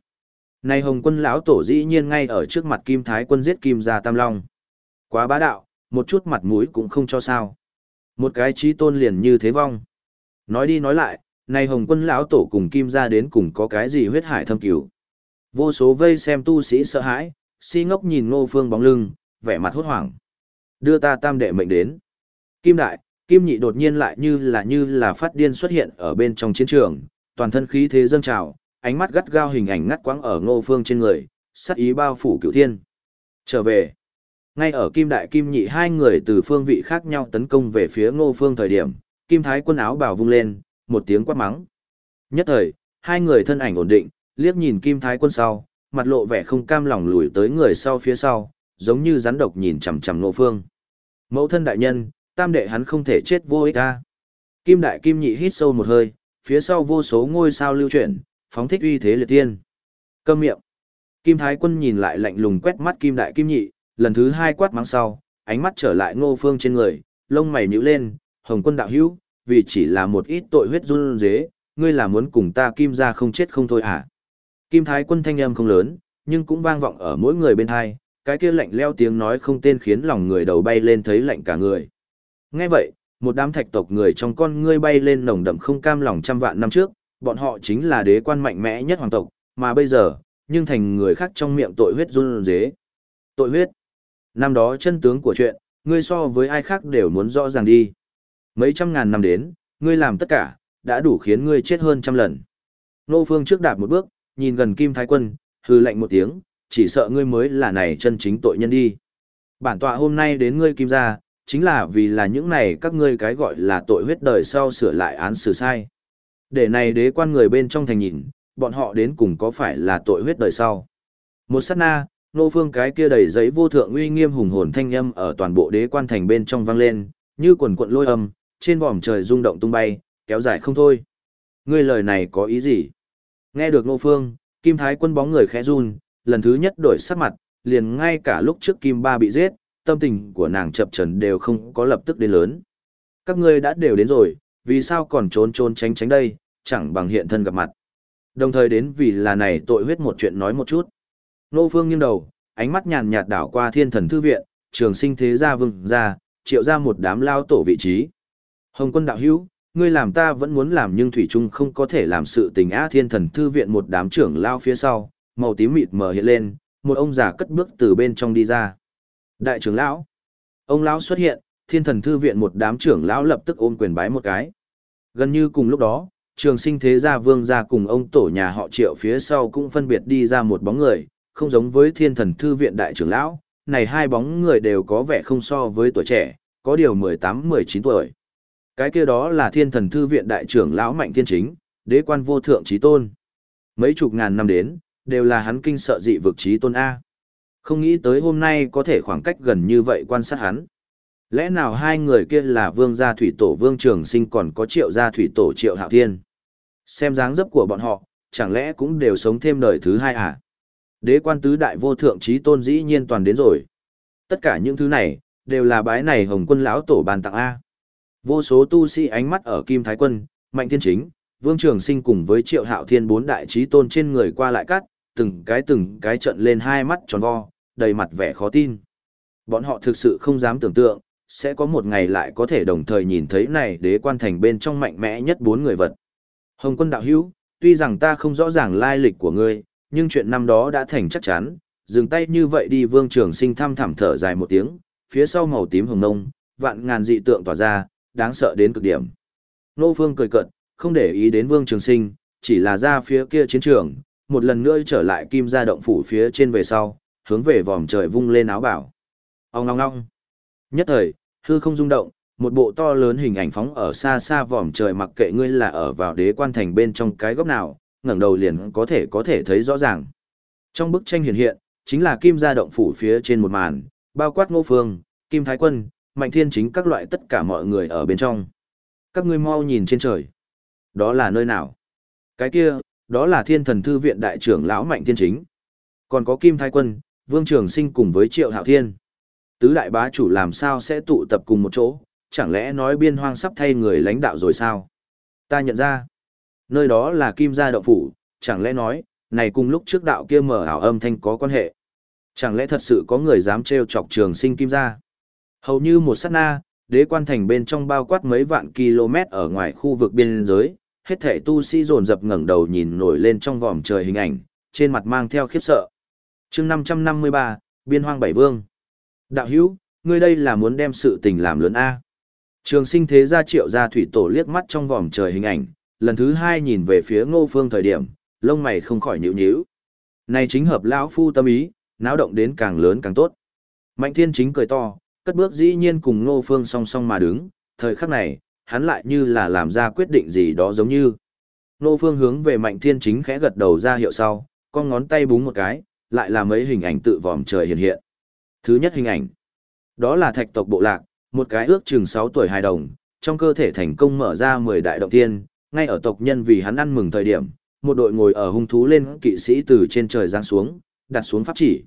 Này Hồng quân lão tổ dĩ nhiên ngay ở trước mặt Kim Thái quân giết Kim gia Tam Long. Quá bá đạo, một chút mặt mũi cũng không cho sao. Một cái trí tôn liền như thế vong. Nói đi nói lại, này Hồng quân lão tổ cùng Kim gia đến cùng có cái gì huyết hải thâm cứu. Vô số vây xem tu sĩ sợ hãi, si ngốc nhìn ngô phương bóng lưng, vẻ mặt hốt hoảng. Đưa ta tam đệ mệnh đến. Kim đại, Kim nhị đột nhiên lại như là như là phát điên xuất hiện ở bên trong chiến trường, toàn thân khí thế dâng trào, ánh mắt gắt gao hình ảnh ngắt quãng ở ngô phương trên người, sát ý bao phủ cửu thiên. Trở về. Ngay ở Kim đại Kim nhị hai người từ phương vị khác nhau tấn công về phía ngô phương thời điểm, Kim thái quân áo bào vung lên, một tiếng quát mắng. Nhất thời, hai người thân ảnh ổn định, liếc nhìn Kim thái quân sau, mặt lộ vẻ không cam lòng lùi tới người sau phía sau, giống như rắn độc nhìn chằm chằm ngô phương. Mẫu thân đại nhân, tam đệ hắn không thể chết vô ích ta. Kim đại kim nhị hít sâu một hơi, phía sau vô số ngôi sao lưu chuyển, phóng thích uy thế liệt tiên. Câm miệng. Kim thái quân nhìn lại lạnh lùng quét mắt kim đại kim nhị, lần thứ hai quát mắng sau, ánh mắt trở lại ngô phương trên người, lông mày nhíu lên, hồng quân đạo hữu, vì chỉ là một ít tội huyết run dế, ngươi là muốn cùng ta kim ra không chết không thôi à. Kim thái quân thanh âm không lớn, nhưng cũng vang vọng ở mỗi người bên hai, cái kia lạnh leo tiếng nói không tên khiến lòng người đầu bay lên thấy lạnh cả người. Nghe vậy, một đám thạch tộc người trong con ngươi bay lên nồng đậm không cam lòng trăm vạn năm trước, bọn họ chính là đế quan mạnh mẽ nhất hoàng tộc, mà bây giờ, nhưng thành người khác trong miệng tội huyết run rế. Tội huyết. Năm đó chân tướng của chuyện, ngươi so với ai khác đều muốn rõ ràng đi. Mấy trăm ngàn năm đến, ngươi làm tất cả, đã đủ khiến ngươi chết hơn trăm lần. Nô Phương trước đạp một bước, nhìn gần Kim Thái Quân, hư lạnh một tiếng, chỉ sợ ngươi mới là này chân chính tội nhân đi. Bản tọa hôm nay đến ngươi Kim gia, chính là vì là những này các ngươi cái gọi là tội huyết đời sau sửa lại án xử sai. Để này đế quan người bên trong thành nhìn, bọn họ đến cùng có phải là tội huyết đời sau. Một sát na, nô phương cái kia đầy giấy vô thượng uy nghiêm hùng hồn thanh âm ở toàn bộ đế quan thành bên trong vang lên, như quần cuộn lôi âm, trên vòm trời rung động tung bay, kéo dài không thôi. Ngươi lời này có ý gì? Nghe được nô phương, kim thái quân bóng người khẽ run, lần thứ nhất đổi sắc mặt, liền ngay cả lúc trước kim ba bị giết, tâm tình của nàng chập trần đều không có lập tức đến lớn. Các ngươi đã đều đến rồi, vì sao còn trốn trốn tránh tránh đây, chẳng bằng hiện thân gặp mặt. Đồng thời đến vì là này tội huyết một chuyện nói một chút. Nô Phương nghiêng đầu, ánh mắt nhàn nhạt đảo qua thiên thần thư viện, trường sinh thế gia vương ra, triệu ra một đám lao tổ vị trí. Hồng quân đạo hữu, ngươi làm ta vẫn muốn làm nhưng Thủy Trung không có thể làm sự tình á thiên thần thư viện một đám trưởng lao phía sau, màu tím mịt mờ hiện lên, một ông già cất bước từ bên trong đi ra. Đại trưởng lão. Ông lão xuất hiện, thiên thần thư viện một đám trưởng lão lập tức ôm quyền bái một cái. Gần như cùng lúc đó, trường sinh thế gia vương gia cùng ông tổ nhà họ triệu phía sau cũng phân biệt đi ra một bóng người, không giống với thiên thần thư viện đại trưởng lão, này hai bóng người đều có vẻ không so với tuổi trẻ, có điều 18-19 tuổi. Cái kia đó là thiên thần thư viện đại trưởng lão mạnh thiên chính, đế quan vô thượng trí tôn. Mấy chục ngàn năm đến, đều là hắn kinh sợ dị vực trí tôn A. Không nghĩ tới hôm nay có thể khoảng cách gần như vậy quan sát hắn. Lẽ nào hai người kia là vương gia thủy tổ vương trường sinh còn có triệu gia thủy tổ triệu hạo thiên? Xem dáng dấp của bọn họ, chẳng lẽ cũng đều sống thêm đời thứ hai à? Đế quan tứ đại vô thượng trí tôn dĩ nhiên toàn đến rồi. Tất cả những thứ này, đều là bái này hồng quân lão tổ bàn tặng A. Vô số tu sĩ ánh mắt ở Kim Thái Quân, Mạnh Thiên Chính, Vương Trường Sinh cùng với Triệu Hạo Thiên bốn đại trí tôn trên người qua lại cắt, từng cái từng cái trận lên hai mắt tròn vo, đầy mặt vẻ khó tin. Bọn họ thực sự không dám tưởng tượng, sẽ có một ngày lại có thể đồng thời nhìn thấy này đế quan thành bên trong mạnh mẽ nhất bốn người vật. Hồng quân đạo hữu, tuy rằng ta không rõ ràng lai lịch của ngươi, nhưng chuyện năm đó đã thành chắc chắn, dừng tay như vậy đi vương trường sinh thăm thẳm thở dài một tiếng, phía sau màu tím hồng nông, vạn ngàn dị tượng tỏa ra, đáng sợ đến cực điểm. Nô Phương cười cợt, không để ý đến vương trường sinh, chỉ là ra phía kia chiến trường, một lần nữa trở lại kim gia động phủ phía trên về sau, hướng về vòm trời vung lên áo bảo. Ông ngong ngong. Nhất thời, hư không rung động, một bộ to lớn hình ảnh phóng ở xa xa vòm trời mặc kệ ngươi là ở vào đế quan thành bên trong cái góc nào, ngẩng đầu liền có thể có thể thấy rõ ràng. Trong bức tranh hiện hiện, chính là kim gia động phủ phía trên một màn, bao quát ngô phương, kim thái quân, mạnh thiên chính các loại tất cả mọi người ở bên trong. Các ngươi mau nhìn trên trời. Đó là nơi nào? Cái kia, đó là thiên thần thư viện đại trưởng lão mạnh thiên chính. Còn có kim thái quân, Vương Trường Sinh cùng với Triệu Hạo Thiên. Tứ đại bá chủ làm sao sẽ tụ tập cùng một chỗ, chẳng lẽ nói biên hoang sắp thay người lãnh đạo rồi sao? Ta nhận ra, nơi đó là kim gia động phủ, chẳng lẽ nói, này cùng lúc trước đạo kia mở ảo âm thanh có quan hệ. Chẳng lẽ thật sự có người dám trêu chọc trường sinh kim gia? Hầu như một sát na, đế quan thành bên trong bao quát mấy vạn km ở ngoài khu vực biên giới, hết thể tu sĩ dồn dập ngẩng đầu nhìn nổi lên trong vòm trời hình ảnh, trên mặt mang theo khiếp sợ chương 553, Biên hoang bảy vương. Đạo hữu, ngươi đây là muốn đem sự tình làm lớn A. Trường sinh thế gia triệu gia thủy tổ liếc mắt trong vòm trời hình ảnh, lần thứ hai nhìn về phía ngô phương thời điểm, lông mày không khỏi nhíu nhíu. Này chính hợp lão phu tâm ý, náo động đến càng lớn càng tốt. Mạnh thiên chính cười to, cất bước dĩ nhiên cùng ngô phương song song mà đứng, thời khắc này, hắn lại như là làm ra quyết định gì đó giống như. Ngô phương hướng về mạnh thiên chính khẽ gật đầu ra hiệu sau, con ngón tay búng một cái, lại là mấy hình ảnh tự vòm trời hiện hiện. Thứ nhất hình ảnh, đó là thạch tộc bộ lạc, một cái ước chừng 6 tuổi hài đồng, trong cơ thể thành công mở ra 10 đại động tiên, ngay ở tộc nhân vì hắn ăn mừng thời điểm, một đội ngồi ở hung thú lên kỵ sĩ từ trên trời giáng xuống, đặt xuống pháp chỉ.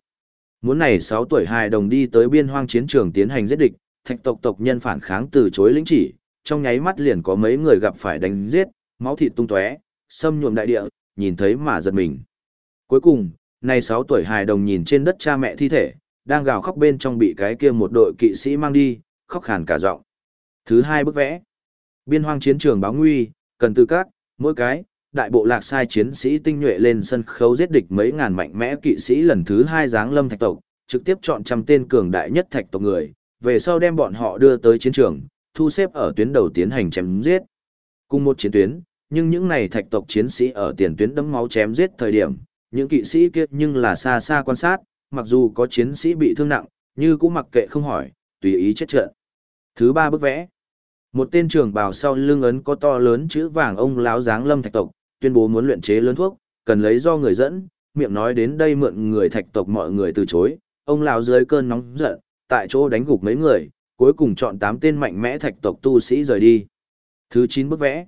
Muốn này 6 tuổi hài đồng đi tới biên hoang chiến trường tiến hành giết địch, thạch tộc tộc nhân phản kháng từ chối lĩnh chỉ, trong nháy mắt liền có mấy người gặp phải đánh giết, máu thịt tung tóe, xâm nhuộm đại địa, nhìn thấy mà giật mình. Cuối cùng, nay 6 tuổi hài đồng nhìn trên đất cha mẹ thi thể, đang gào khóc bên trong bị cái kia một đội kỵ sĩ mang đi, khóc khàn cả giọng. Thứ hai bức vẽ. Biên hoang chiến trường báo nguy, cần tư các, mỗi cái, đại bộ lạc sai chiến sĩ tinh nhuệ lên sân khấu giết địch mấy ngàn mạnh mẽ kỵ sĩ lần thứ hai giáng lâm thạch tộc, trực tiếp chọn trăm tên cường đại nhất thạch tộc người, về sau đem bọn họ đưa tới chiến trường, thu xếp ở tuyến đầu tiến hành chém giết. Cùng một chiến tuyến, nhưng những này thạch tộc chiến sĩ ở tiền tuyến đấm máu chém giết thời điểm, những kỵ sĩ kia nhưng là xa xa quan sát, mặc dù có chiến sĩ bị thương nặng, như cũng mặc kệ không hỏi, tùy ý chết trận. Thứ ba bức vẽ. Một tên trưởng bào sau lưng ấn có to lớn chữ vàng ông láo dáng lâm thạch tộc, tuyên bố muốn luyện chế lớn thuốc, cần lấy do người dẫn, miệng nói đến đây mượn người thạch tộc mọi người từ chối, ông lão dưới cơn nóng giận, tại chỗ đánh gục mấy người, cuối cùng chọn 8 tên mạnh mẽ thạch tộc tu sĩ rời đi. Thứ 9 bức vẽ,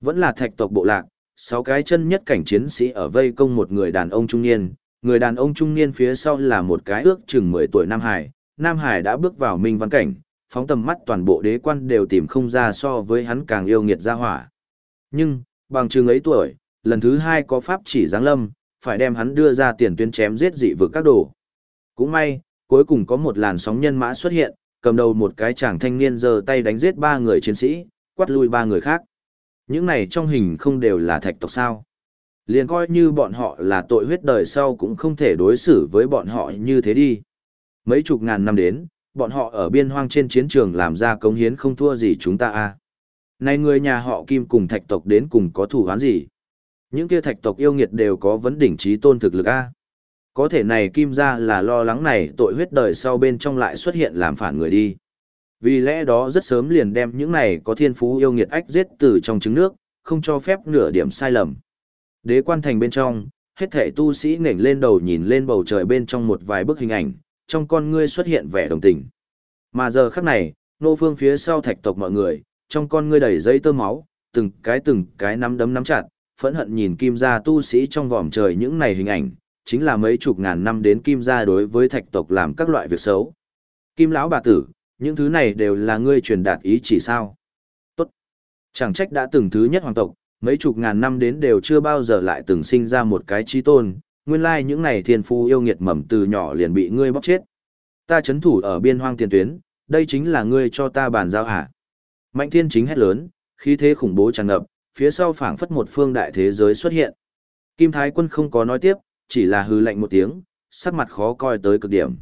vẫn là thạch tộc bộ lạc, sáu cái chân nhất cảnh chiến sĩ ở vây công một người đàn ông trung niên, người đàn ông trung niên phía sau là một cái ước chừng 10 tuổi Nam Hải, Nam Hải đã bước vào minh văn cảnh, phóng tầm mắt toàn bộ đế quan đều tìm không ra so với hắn càng yêu nghiệt ra hỏa. Nhưng, bằng chừng ấy tuổi, lần thứ hai có pháp chỉ giáng lâm, phải đem hắn đưa ra tiền tuyến chém giết dị vực các đồ. Cũng may, cuối cùng có một làn sóng nhân mã xuất hiện, cầm đầu một cái chàng thanh niên giơ tay đánh giết ba người chiến sĩ, quát lui ba người khác. Những này trong hình không đều là thạch tộc sao. Liền coi như bọn họ là tội huyết đời sau cũng không thể đối xử với bọn họ như thế đi. Mấy chục ngàn năm đến, bọn họ ở biên hoang trên chiến trường làm ra cống hiến không thua gì chúng ta a. À. Này người nhà họ Kim cùng thạch tộc đến cùng có thủ án gì? Những kia thạch tộc yêu nghiệt đều có vấn đỉnh trí tôn thực lực a. Có thể này Kim ra là lo lắng này tội huyết đời sau bên trong lại xuất hiện làm phản người đi. Vì lẽ đó rất sớm liền đem những này có thiên phú yêu nghiệt ách giết từ trong trứng nước, không cho phép nửa điểm sai lầm. Đế quan thành bên trong, hết thể tu sĩ ngẩng lên đầu nhìn lên bầu trời bên trong một vài bức hình ảnh, trong con ngươi xuất hiện vẻ đồng tình. Mà giờ khắc này, nô phương phía sau thạch tộc mọi người, trong con ngươi đầy dây tơ máu, từng cái từng cái nắm đấm nắm chặt, phẫn hận nhìn kim gia tu sĩ trong vòm trời những này hình ảnh, chính là mấy chục ngàn năm đến kim gia đối với thạch tộc làm các loại việc xấu. Kim lão bà tử, những thứ này đều là ngươi truyền đạt ý chỉ sao. Tốt. Chẳng trách đã từng thứ nhất hoàng tộc, mấy chục ngàn năm đến đều chưa bao giờ lại từng sinh ra một cái chi tôn, nguyên lai những này thiên phu yêu nghiệt mầm từ nhỏ liền bị ngươi bóc chết. Ta chấn thủ ở biên hoang tiền tuyến, đây chính là ngươi cho ta bàn giao hả? Mạnh thiên chính hét lớn, khí thế khủng bố tràn ngập, phía sau phảng phất một phương đại thế giới xuất hiện. Kim Thái quân không có nói tiếp, chỉ là hư lạnh một tiếng, sắc mặt khó coi tới cực điểm.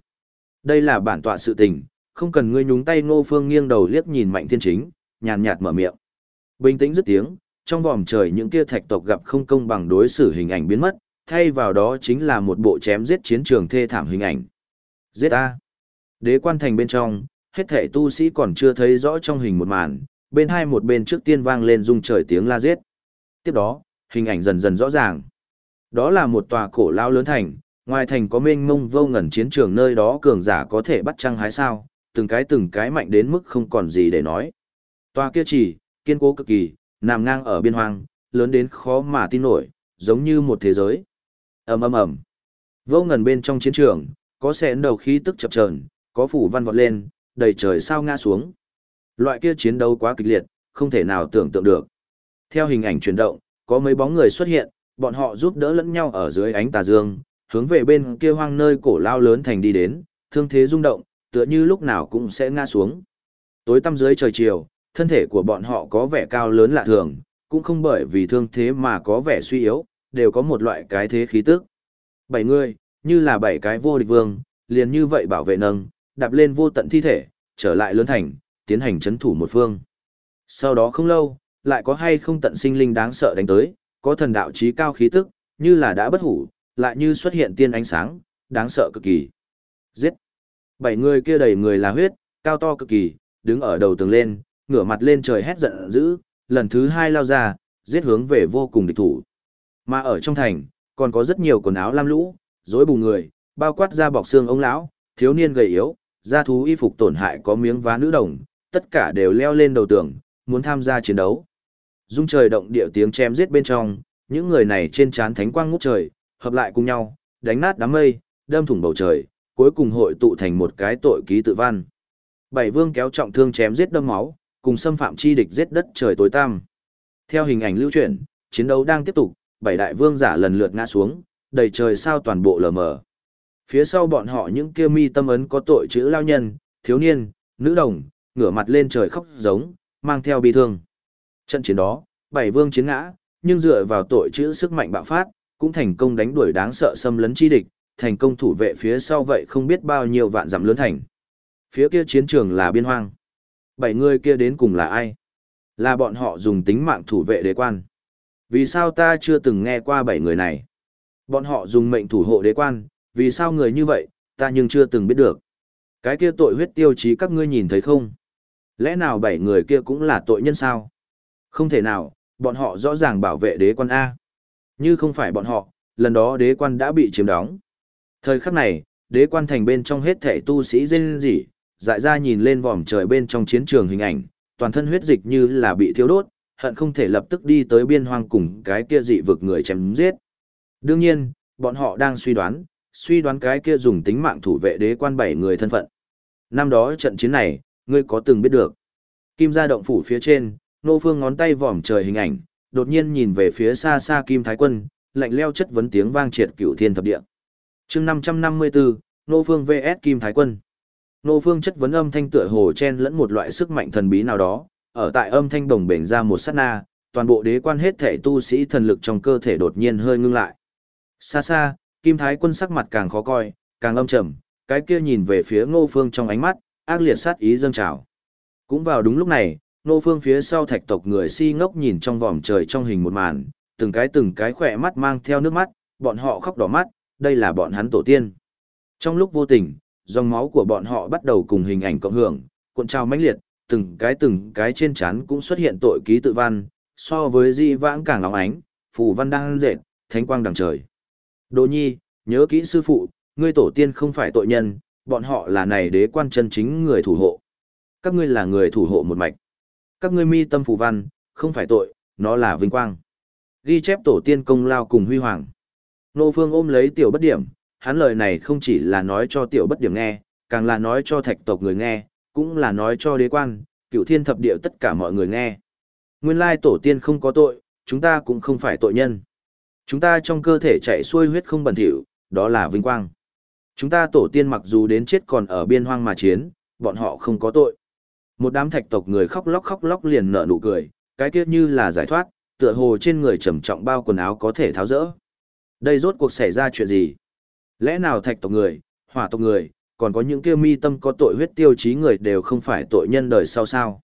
Đây là bản tọa sự tình, không cần ngươi nhúng tay ngô phương nghiêng đầu liếc nhìn mạnh thiên chính, nhàn nhạt mở miệng. Bình tĩnh dứt tiếng, trong vòm trời những kia thạch tộc gặp không công bằng đối xử hình ảnh biến mất, thay vào đó chính là một bộ chém giết chiến trường thê thảm hình ảnh. Giết A. Đế quan thành bên trong, hết thể tu sĩ còn chưa thấy rõ trong hình một màn, bên hai một bên trước tiên vang lên rung trời tiếng la giết. Tiếp đó, hình ảnh dần dần rõ ràng. Đó là một tòa cổ lao lớn thành, ngoài thành có mênh mông vô ngẩn chiến trường nơi đó cường giả có thể bắt trăng hái sao, từng cái từng cái mạnh đến mức không còn gì để nói. Tòa kia chỉ, kiên cố cực kỳ, nằm ngang ở biên hoang, lớn đến khó mà tin nổi, giống như một thế giới ầm ầm ầm vô ngần bên trong chiến trường có sẹn đầu khí tức chập chờn có phủ văn vọt lên đầy trời sao ngã xuống Loại kia chiến đấu quá kịch liệt, không thể nào tưởng tượng được. Theo hình ảnh chuyển động, có mấy bóng người xuất hiện, bọn họ giúp đỡ lẫn nhau ở dưới ánh tà dương, hướng về bên kia hoang nơi cổ lao lớn thành đi đến, thương thế rung động, tựa như lúc nào cũng sẽ ngã xuống. Tối tăm dưới trời chiều, thân thể của bọn họ có vẻ cao lớn lạ thường, cũng không bởi vì thương thế mà có vẻ suy yếu, đều có một loại cái thế khí tức. Bảy người, như là bảy cái vô địch vương, liền như vậy bảo vệ nâng, đạp lên vô tận thi thể, trở lại lớn thành, tiến hành chấn thủ một phương. Sau đó không lâu, lại có hay không tận sinh linh đáng sợ đánh tới, có thần đạo trí cao khí tức, như là đã bất hủ, lại như xuất hiện tiên ánh sáng, đáng sợ cực kỳ. Giết! Bảy người kia đầy người là huyết, cao to cực kỳ, đứng ở đầu tường lên, ngửa mặt lên trời hét giận dữ, lần thứ hai lao ra, giết hướng về vô cùng địch thủ. Mà ở trong thành, còn có rất nhiều quần áo lam lũ, rối bù người, bao quát da bọc xương ông lão, thiếu niên gầy yếu, da thú y phục tổn hại có miếng vá nữ đồng, tất cả đều leo lên đầu tường, muốn tham gia chiến đấu. Dung trời động địa tiếng chém giết bên trong, những người này trên trán thánh quang ngút trời, hợp lại cùng nhau, đánh nát đám mây, đâm thủng bầu trời, cuối cùng hội tụ thành một cái tội ký tự văn. Bảy vương kéo trọng thương chém giết đâm máu, cùng xâm phạm chi địch giết đất trời tối tăm. Theo hình ảnh lưu truyền, chiến đấu đang tiếp tục, bảy đại vương giả lần lượt ngã xuống, đầy trời sao toàn bộ lờ mờ. Phía sau bọn họ những kia mi tâm ấn có tội chữ lao nhân, thiếu niên, nữ đồng, ngửa mặt lên trời khóc giống, mang theo bi thương. Trận chiến đó, bảy vương chiến ngã, nhưng dựa vào tội chữ sức mạnh bạo phát, cũng thành công đánh đuổi đáng sợ xâm lấn chi địch, thành công thủ vệ phía sau vậy không biết bao nhiêu vạn dặm lớn thành. Phía kia chiến trường là biên hoang. Bảy người kia đến cùng là ai? Là bọn họ dùng tính mạng thủ vệ đế quan. Vì sao ta chưa từng nghe qua bảy người này? Bọn họ dùng mệnh thủ hộ đế quan, vì sao người như vậy, ta nhưng chưa từng biết được. Cái kia tội huyết tiêu chí các ngươi nhìn thấy không? Lẽ nào bảy người kia cũng là tội nhân sao? Không thể nào, bọn họ rõ ràng bảo vệ đế quan A. Như không phải bọn họ, lần đó đế quan đã bị chiếm đóng. Thời khắc này, đế quan thành bên trong hết thể tu sĩ dên rỉ, dại ra nhìn lên vòm trời bên trong chiến trường hình ảnh, toàn thân huyết dịch như là bị thiêu đốt, hận không thể lập tức đi tới biên hoang cùng cái kia dị vực người chém giết. Đương nhiên, bọn họ đang suy đoán, suy đoán cái kia dùng tính mạng thủ vệ đế quan bảy người thân phận. Năm đó trận chiến này, ngươi có từng biết được. Kim gia động phủ phía trên, nô phương ngón tay vòm trời hình ảnh, đột nhiên nhìn về phía xa xa Kim Thái Quân, lạnh leo chất vấn tiếng vang triệt cửu thiên thập địa chương 554, nô phương VS Kim Thái Quân. Nô phương chất vấn âm thanh tựa hồ chen lẫn một loại sức mạnh thần bí nào đó, ở tại âm thanh đồng bền ra một sát na, toàn bộ đế quan hết thể tu sĩ thần lực trong cơ thể đột nhiên hơi ngưng lại. Xa xa, Kim Thái quân sắc mặt càng khó coi, càng âm trầm, cái kia nhìn về phía Ngô Phương trong ánh mắt, ác liệt sát ý dâng trào. Cũng vào đúng lúc này, Ngô Phương phía sau thạch tộc người si ngốc nhìn trong vòm trời trong hình một màn, từng cái từng cái khỏe mắt mang theo nước mắt, bọn họ khóc đỏ mắt, đây là bọn hắn tổ tiên. Trong lúc vô tình, dòng máu của bọn họ bắt đầu cùng hình ảnh cộng hưởng, cuộn trào mãnh liệt, từng cái từng cái trên trán cũng xuất hiện tội ký tự văn, so với di vãng càng nóng ánh, phù văn đang dệt, thánh quang đằng trời. Đỗ nhi, nhớ kỹ sư phụ, ngươi tổ tiên không phải tội nhân, bọn họ là này đế quan chân chính người thủ hộ. Các ngươi là người thủ hộ một mạch. Các ngươi mi tâm phù văn, không phải tội, nó là vinh quang. Ghi chép tổ tiên công lao cùng huy hoàng. Nô Phương ôm lấy tiểu bất điểm, hắn lời này không chỉ là nói cho tiểu bất điểm nghe, càng là nói cho thạch tộc người nghe, cũng là nói cho đế quan, cựu thiên thập địa tất cả mọi người nghe. Nguyên lai tổ tiên không có tội, chúng ta cũng không phải tội nhân. Chúng ta trong cơ thể chạy xuôi huyết không bẩn thỉu, đó là vinh quang. Chúng ta tổ tiên mặc dù đến chết còn ở biên hoang mà chiến, bọn họ không có tội. Một đám thạch tộc người khóc lóc khóc lóc liền nở nụ cười, cái kia như là giải thoát, tựa hồ trên người trầm trọng bao quần áo có thể tháo rỡ. Đây rốt cuộc xảy ra chuyện gì? Lẽ nào thạch tộc người, hỏa tộc người, còn có những kia mi tâm có tội huyết tiêu chí người đều không phải tội nhân đời sau sao?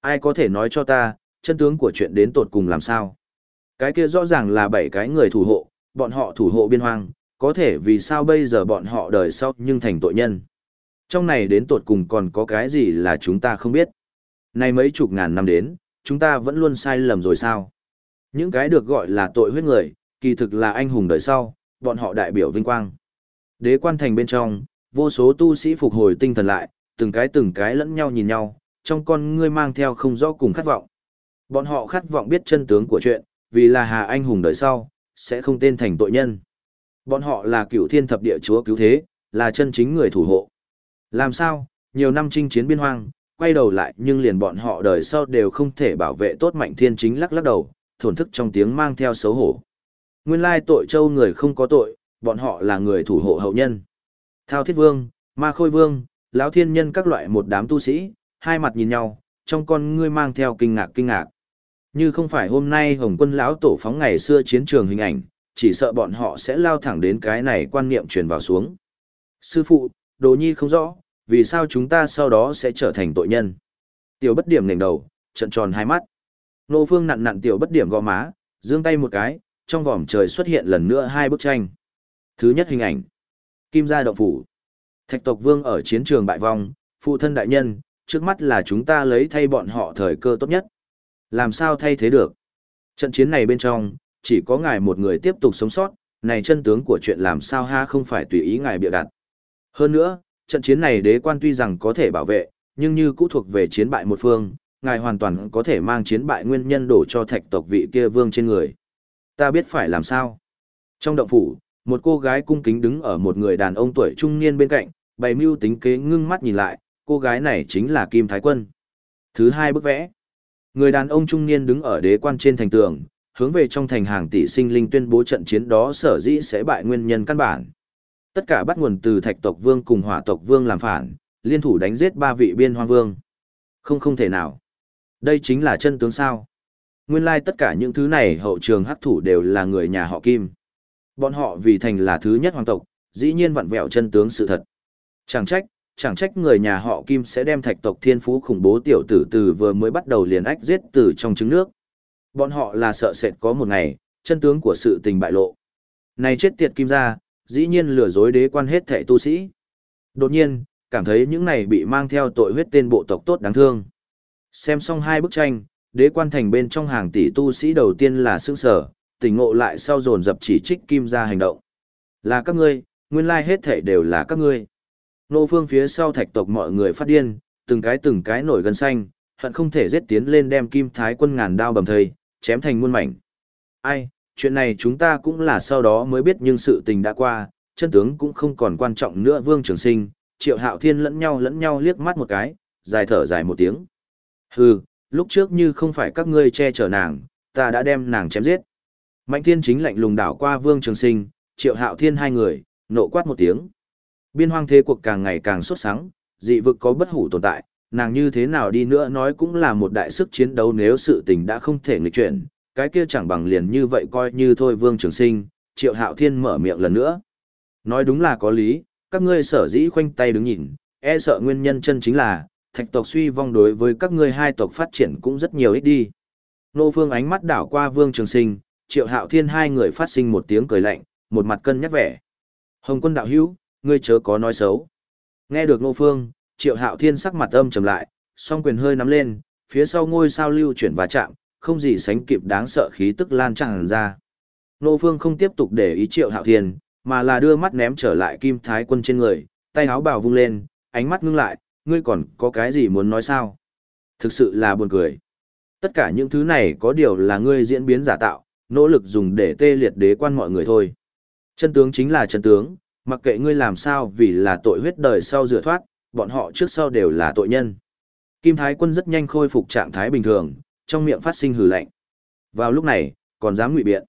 Ai có thể nói cho ta, chân tướng của chuyện đến tột cùng làm sao? Cái kia rõ ràng là bảy cái người thủ hộ, bọn họ thủ hộ biên hoang, có thể vì sao bây giờ bọn họ đời sau nhưng thành tội nhân. Trong này đến tột cùng còn có cái gì là chúng ta không biết. Nay mấy chục ngàn năm đến, chúng ta vẫn luôn sai lầm rồi sao? Những cái được gọi là tội huyết người, kỳ thực là anh hùng đời sau, bọn họ đại biểu vinh quang. Đế quan thành bên trong, vô số tu sĩ phục hồi tinh thần lại, từng cái từng cái lẫn nhau nhìn nhau, trong con ngươi mang theo không rõ cùng khát vọng. Bọn họ khát vọng biết chân tướng của chuyện, vì là Hà Anh hùng đời sau, sẽ không tên thành tội nhân. Bọn họ là cựu thiên thập địa chúa cứu thế, là chân chính người thủ hộ. Làm sao, nhiều năm chinh chiến biên hoang, quay đầu lại nhưng liền bọn họ đời sau đều không thể bảo vệ tốt mạnh thiên chính lắc lắc đầu, thổn thức trong tiếng mang theo xấu hổ. Nguyên lai tội châu người không có tội, bọn họ là người thủ hộ hậu nhân. Thao thiết vương, ma khôi vương, lão thiên nhân các loại một đám tu sĩ, hai mặt nhìn nhau, trong con ngươi mang theo kinh ngạc kinh ngạc. Như không phải hôm nay Hồng quân lão tổ phóng ngày xưa chiến trường hình ảnh, chỉ sợ bọn họ sẽ lao thẳng đến cái này quan niệm truyền vào xuống. Sư phụ, đồ nhi không rõ, vì sao chúng ta sau đó sẽ trở thành tội nhân. Tiểu bất điểm nền đầu, trận tròn hai mắt. Nô phương nặn nặn tiểu bất điểm gò má, giương tay một cái, trong vòm trời xuất hiện lần nữa hai bức tranh. Thứ nhất hình ảnh. Kim gia động phủ. Thạch tộc vương ở chiến trường bại vong, phụ thân đại nhân, trước mắt là chúng ta lấy thay bọn họ thời cơ tốt nhất. Làm sao thay thế được? Trận chiến này bên trong, chỉ có ngài một người tiếp tục sống sót, này chân tướng của chuyện làm sao ha không phải tùy ý ngài bịa đặt. Hơn nữa, trận chiến này đế quan tuy rằng có thể bảo vệ, nhưng như cũ thuộc về chiến bại một phương, ngài hoàn toàn có thể mang chiến bại nguyên nhân đổ cho thạch tộc vị kia vương trên người. Ta biết phải làm sao. Trong động phủ, một cô gái cung kính đứng ở một người đàn ông tuổi trung niên bên cạnh, bày mưu tính kế ngưng mắt nhìn lại, cô gái này chính là Kim Thái Quân. Thứ hai bức vẽ. Người đàn ông trung niên đứng ở đế quan trên thành tường, hướng về trong thành hàng tỷ sinh linh tuyên bố trận chiến đó sở dĩ sẽ bại nguyên nhân căn bản. Tất cả bắt nguồn từ thạch tộc vương cùng hỏa tộc vương làm phản, liên thủ đánh giết ba vị biên hoang vương. Không không thể nào. Đây chính là chân tướng sao. Nguyên lai tất cả những thứ này hậu trường hắc thủ đều là người nhà họ Kim. Bọn họ vì thành là thứ nhất hoàng tộc, dĩ nhiên vặn vẹo chân tướng sự thật. Chẳng trách, chẳng trách người nhà họ Kim sẽ đem thạch tộc thiên phú khủng bố tiểu tử từ vừa mới bắt đầu liền ách giết từ trong trứng nước. Bọn họ là sợ sệt có một ngày, chân tướng của sự tình bại lộ. Này chết tiệt Kim ra, dĩ nhiên lừa dối đế quan hết thệ tu sĩ. Đột nhiên, cảm thấy những này bị mang theo tội huyết tên bộ tộc tốt đáng thương. Xem xong hai bức tranh, đế quan thành bên trong hàng tỷ tu sĩ đầu tiên là sương sở, tỉnh ngộ lại sau dồn dập chỉ trích kim ra hành động. Là các ngươi, nguyên lai hết thể đều là các ngươi. Nô phương phía sau thạch tộc mọi người phát điên, từng cái từng cái nổi gân xanh, hận không thể giết tiến lên đem kim thái quân ngàn đao bầm thây, chém thành muôn mảnh. Ai, chuyện này chúng ta cũng là sau đó mới biết nhưng sự tình đã qua, chân tướng cũng không còn quan trọng nữa vương trường sinh, triệu hạo thiên lẫn nhau lẫn nhau liếc mắt một cái, dài thở dài một tiếng. Hừ, lúc trước như không phải các ngươi che chở nàng, ta đã đem nàng chém giết. Mạnh thiên chính lạnh lùng đảo qua vương trường sinh, triệu hạo thiên hai người, nộ quát một tiếng. Biên hoang thế cuộc càng ngày càng xuất sáng, dị vực có bất hủ tồn tại, nàng như thế nào đi nữa nói cũng là một đại sức chiến đấu nếu sự tình đã không thể nghịch chuyển, cái kia chẳng bằng liền như vậy coi như thôi vương trường sinh, triệu hạo thiên mở miệng lần nữa. Nói đúng là có lý, các ngươi sở dĩ khoanh tay đứng nhìn, e sợ nguyên nhân chân chính là, thạch tộc suy vong đối với các ngươi hai tộc phát triển cũng rất nhiều ít đi. Nô Phương ánh mắt đảo qua Vương Trường Sinh, Triệu Hạo Thiên hai người phát sinh một tiếng cười lạnh, một mặt cân nhắc vẻ. Hồng Quân đạo hữu, ngươi chớ có nói xấu. Nghe được Nô Phương, Triệu Hạo Thiên sắc mặt âm trầm lại, song quyền hơi nắm lên, phía sau ngôi sao lưu chuyển và chạm, không gì sánh kịp đáng sợ khí tức lan tràn ra. Nô Phương không tiếp tục để ý Triệu Hạo Thiên, mà là đưa mắt ném trở lại Kim Thái Quân trên người, tay áo bào vung lên, ánh mắt ngưng lại, ngươi còn có cái gì muốn nói sao? Thực sự là buồn cười. Tất cả những thứ này có điều là ngươi diễn biến giả tạo, nỗ lực dùng để tê liệt đế quan mọi người thôi. Chân tướng chính là chân tướng, mặc kệ ngươi làm sao vì là tội huyết đời sau rửa thoát, bọn họ trước sau đều là tội nhân. Kim Thái quân rất nhanh khôi phục trạng thái bình thường, trong miệng phát sinh hừ lạnh. Vào lúc này, còn dám ngụy biện.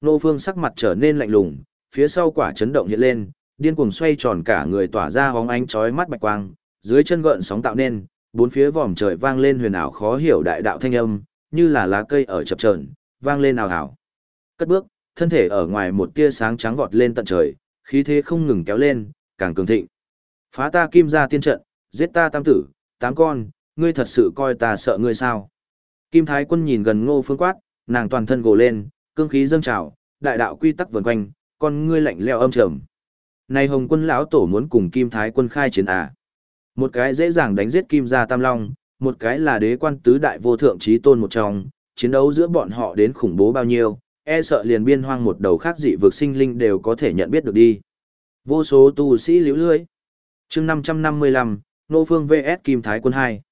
Nô Phương sắc mặt trở nên lạnh lùng, phía sau quả chấn động hiện lên, điên cuồng xoay tròn cả người tỏa ra hóng ánh chói mắt bạch quang, dưới chân gợn sóng tạo nên, bốn phía vòm trời vang lên huyền ảo khó hiểu đại đạo thanh âm, như là lá cây ở chập chờn, vang lên ảo ảo. Cất bước, thân thể ở ngoài một tia sáng trắng vọt lên tận trời, khí thế không ngừng kéo lên, càng cường thịnh. Phá ta kim ra tiên trận, giết ta tam tử, tám con, ngươi thật sự coi ta sợ ngươi sao? Kim Thái Quân nhìn gần Ngô Phương quát, nàng toàn thân gồ lên, cương khí dâng trào, đại đạo quy tắc vần quanh, con ngươi lạnh lẽo âm trầm. Này Hồng Quân lão tổ muốn cùng Kim Thái Quân khai chiến à? Một cái dễ dàng đánh giết Kim gia Tam Long, một cái là đế quan tứ đại vô thượng trí tôn một trong, chiến đấu giữa bọn họ đến khủng bố bao nhiêu, e sợ liền biên hoang một đầu khác dị vực sinh linh đều có thể nhận biết được đi. Vô số tu sĩ liễu lưới. chương 555, Nô Phương VS Kim Thái quân 2.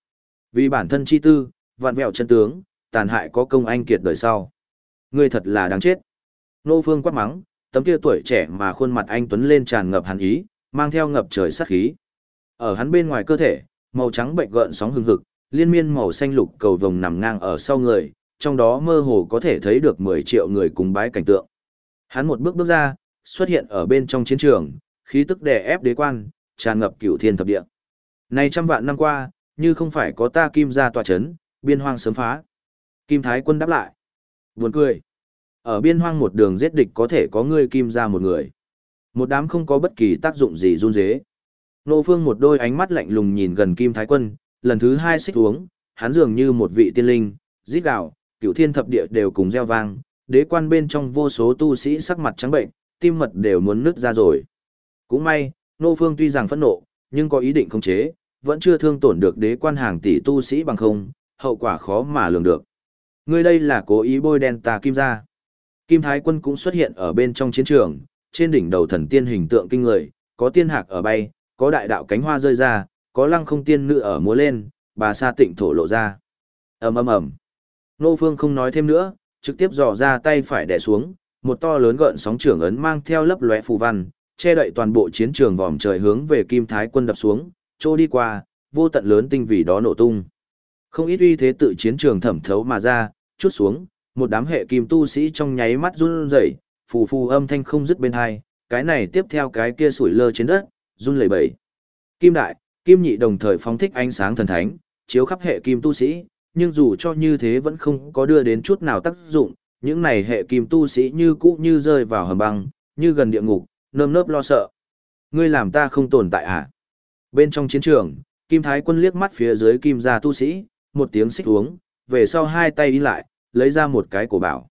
Vì bản thân chi tư, vạn vẹo chân tướng, tàn hại có công anh kiệt đời sau. Ngươi thật là đáng chết. Nô Phương quát mắng, tấm kia tuổi trẻ mà khuôn mặt anh tuấn lên tràn ngập hàn ý, mang theo ngập trời sát khí. Ở hắn bên ngoài cơ thể, màu trắng bệnh gợn sóng hừng hực, liên miên màu xanh lục cầu vồng nằm ngang ở sau người, trong đó mơ hồ có thể thấy được 10 triệu người cùng bái cảnh tượng. Hắn một bước bước ra, xuất hiện ở bên trong chiến trường, khí tức đè ép đế quan, tràn ngập cửu thiên thập địa. Này trăm vạn năm qua, như không phải có ta kim gia tòa chấn, biên hoang sớm phá. Kim Thái quân đáp lại. Buồn cười. Ở biên hoang một đường giết địch có thể có ngươi kim gia một người. Một đám không có bất kỳ tác dụng gì run dế. Nô Phương một đôi ánh mắt lạnh lùng nhìn gần Kim Thái Quân, lần thứ hai xích uống, hắn dường như một vị tiên linh, rít gào, cửu thiên thập địa đều cùng reo vang, đế quan bên trong vô số tu sĩ sắc mặt trắng bệnh, tim mật đều muốn nứt ra rồi. Cũng may, Nô Phương tuy rằng phẫn nộ, nhưng có ý định khống chế, vẫn chưa thương tổn được đế quan hàng tỷ tu sĩ bằng không, hậu quả khó mà lường được. Ngươi đây là cố ý bôi đen tà kim ra. Kim Thái Quân cũng xuất hiện ở bên trong chiến trường, trên đỉnh đầu thần tiên hình tượng kinh người, có tiên hạc ở bay, có đại đạo cánh hoa rơi ra, có lăng không tiên nữ ở múa lên, bà sa tịnh thổ lộ ra. ầm ầm ầm. Nô Phương không nói thêm nữa, trực tiếp dò ra tay phải đè xuống, một to lớn gợn sóng trưởng ấn mang theo lấp lóe phù văn, che đậy toàn bộ chiến trường vòm trời hướng về Kim Thái quân đập xuống, trô đi qua, vô tận lớn tinh vì đó nổ tung. Không ít uy thế tự chiến trường thẩm thấu mà ra, chút xuống, một đám hệ kim tu sĩ trong nháy mắt run rẩy, phù phù âm thanh không dứt bên hai, cái này tiếp theo cái kia sủi lơ trên đất, run lẩy bẩy. Kim đại, kim nhị đồng thời phóng thích ánh sáng thần thánh, chiếu khắp hệ kim tu sĩ, nhưng dù cho như thế vẫn không có đưa đến chút nào tác dụng, những này hệ kim tu sĩ như cũ như rơi vào hầm băng, như gần địa ngục, nơm nớp lo sợ. Ngươi làm ta không tồn tại à? Bên trong chiến trường, Kim Thái quân liếc mắt phía dưới kim gia tu sĩ, một tiếng xích uống, về sau hai tay đi lại, lấy ra một cái cổ bảo.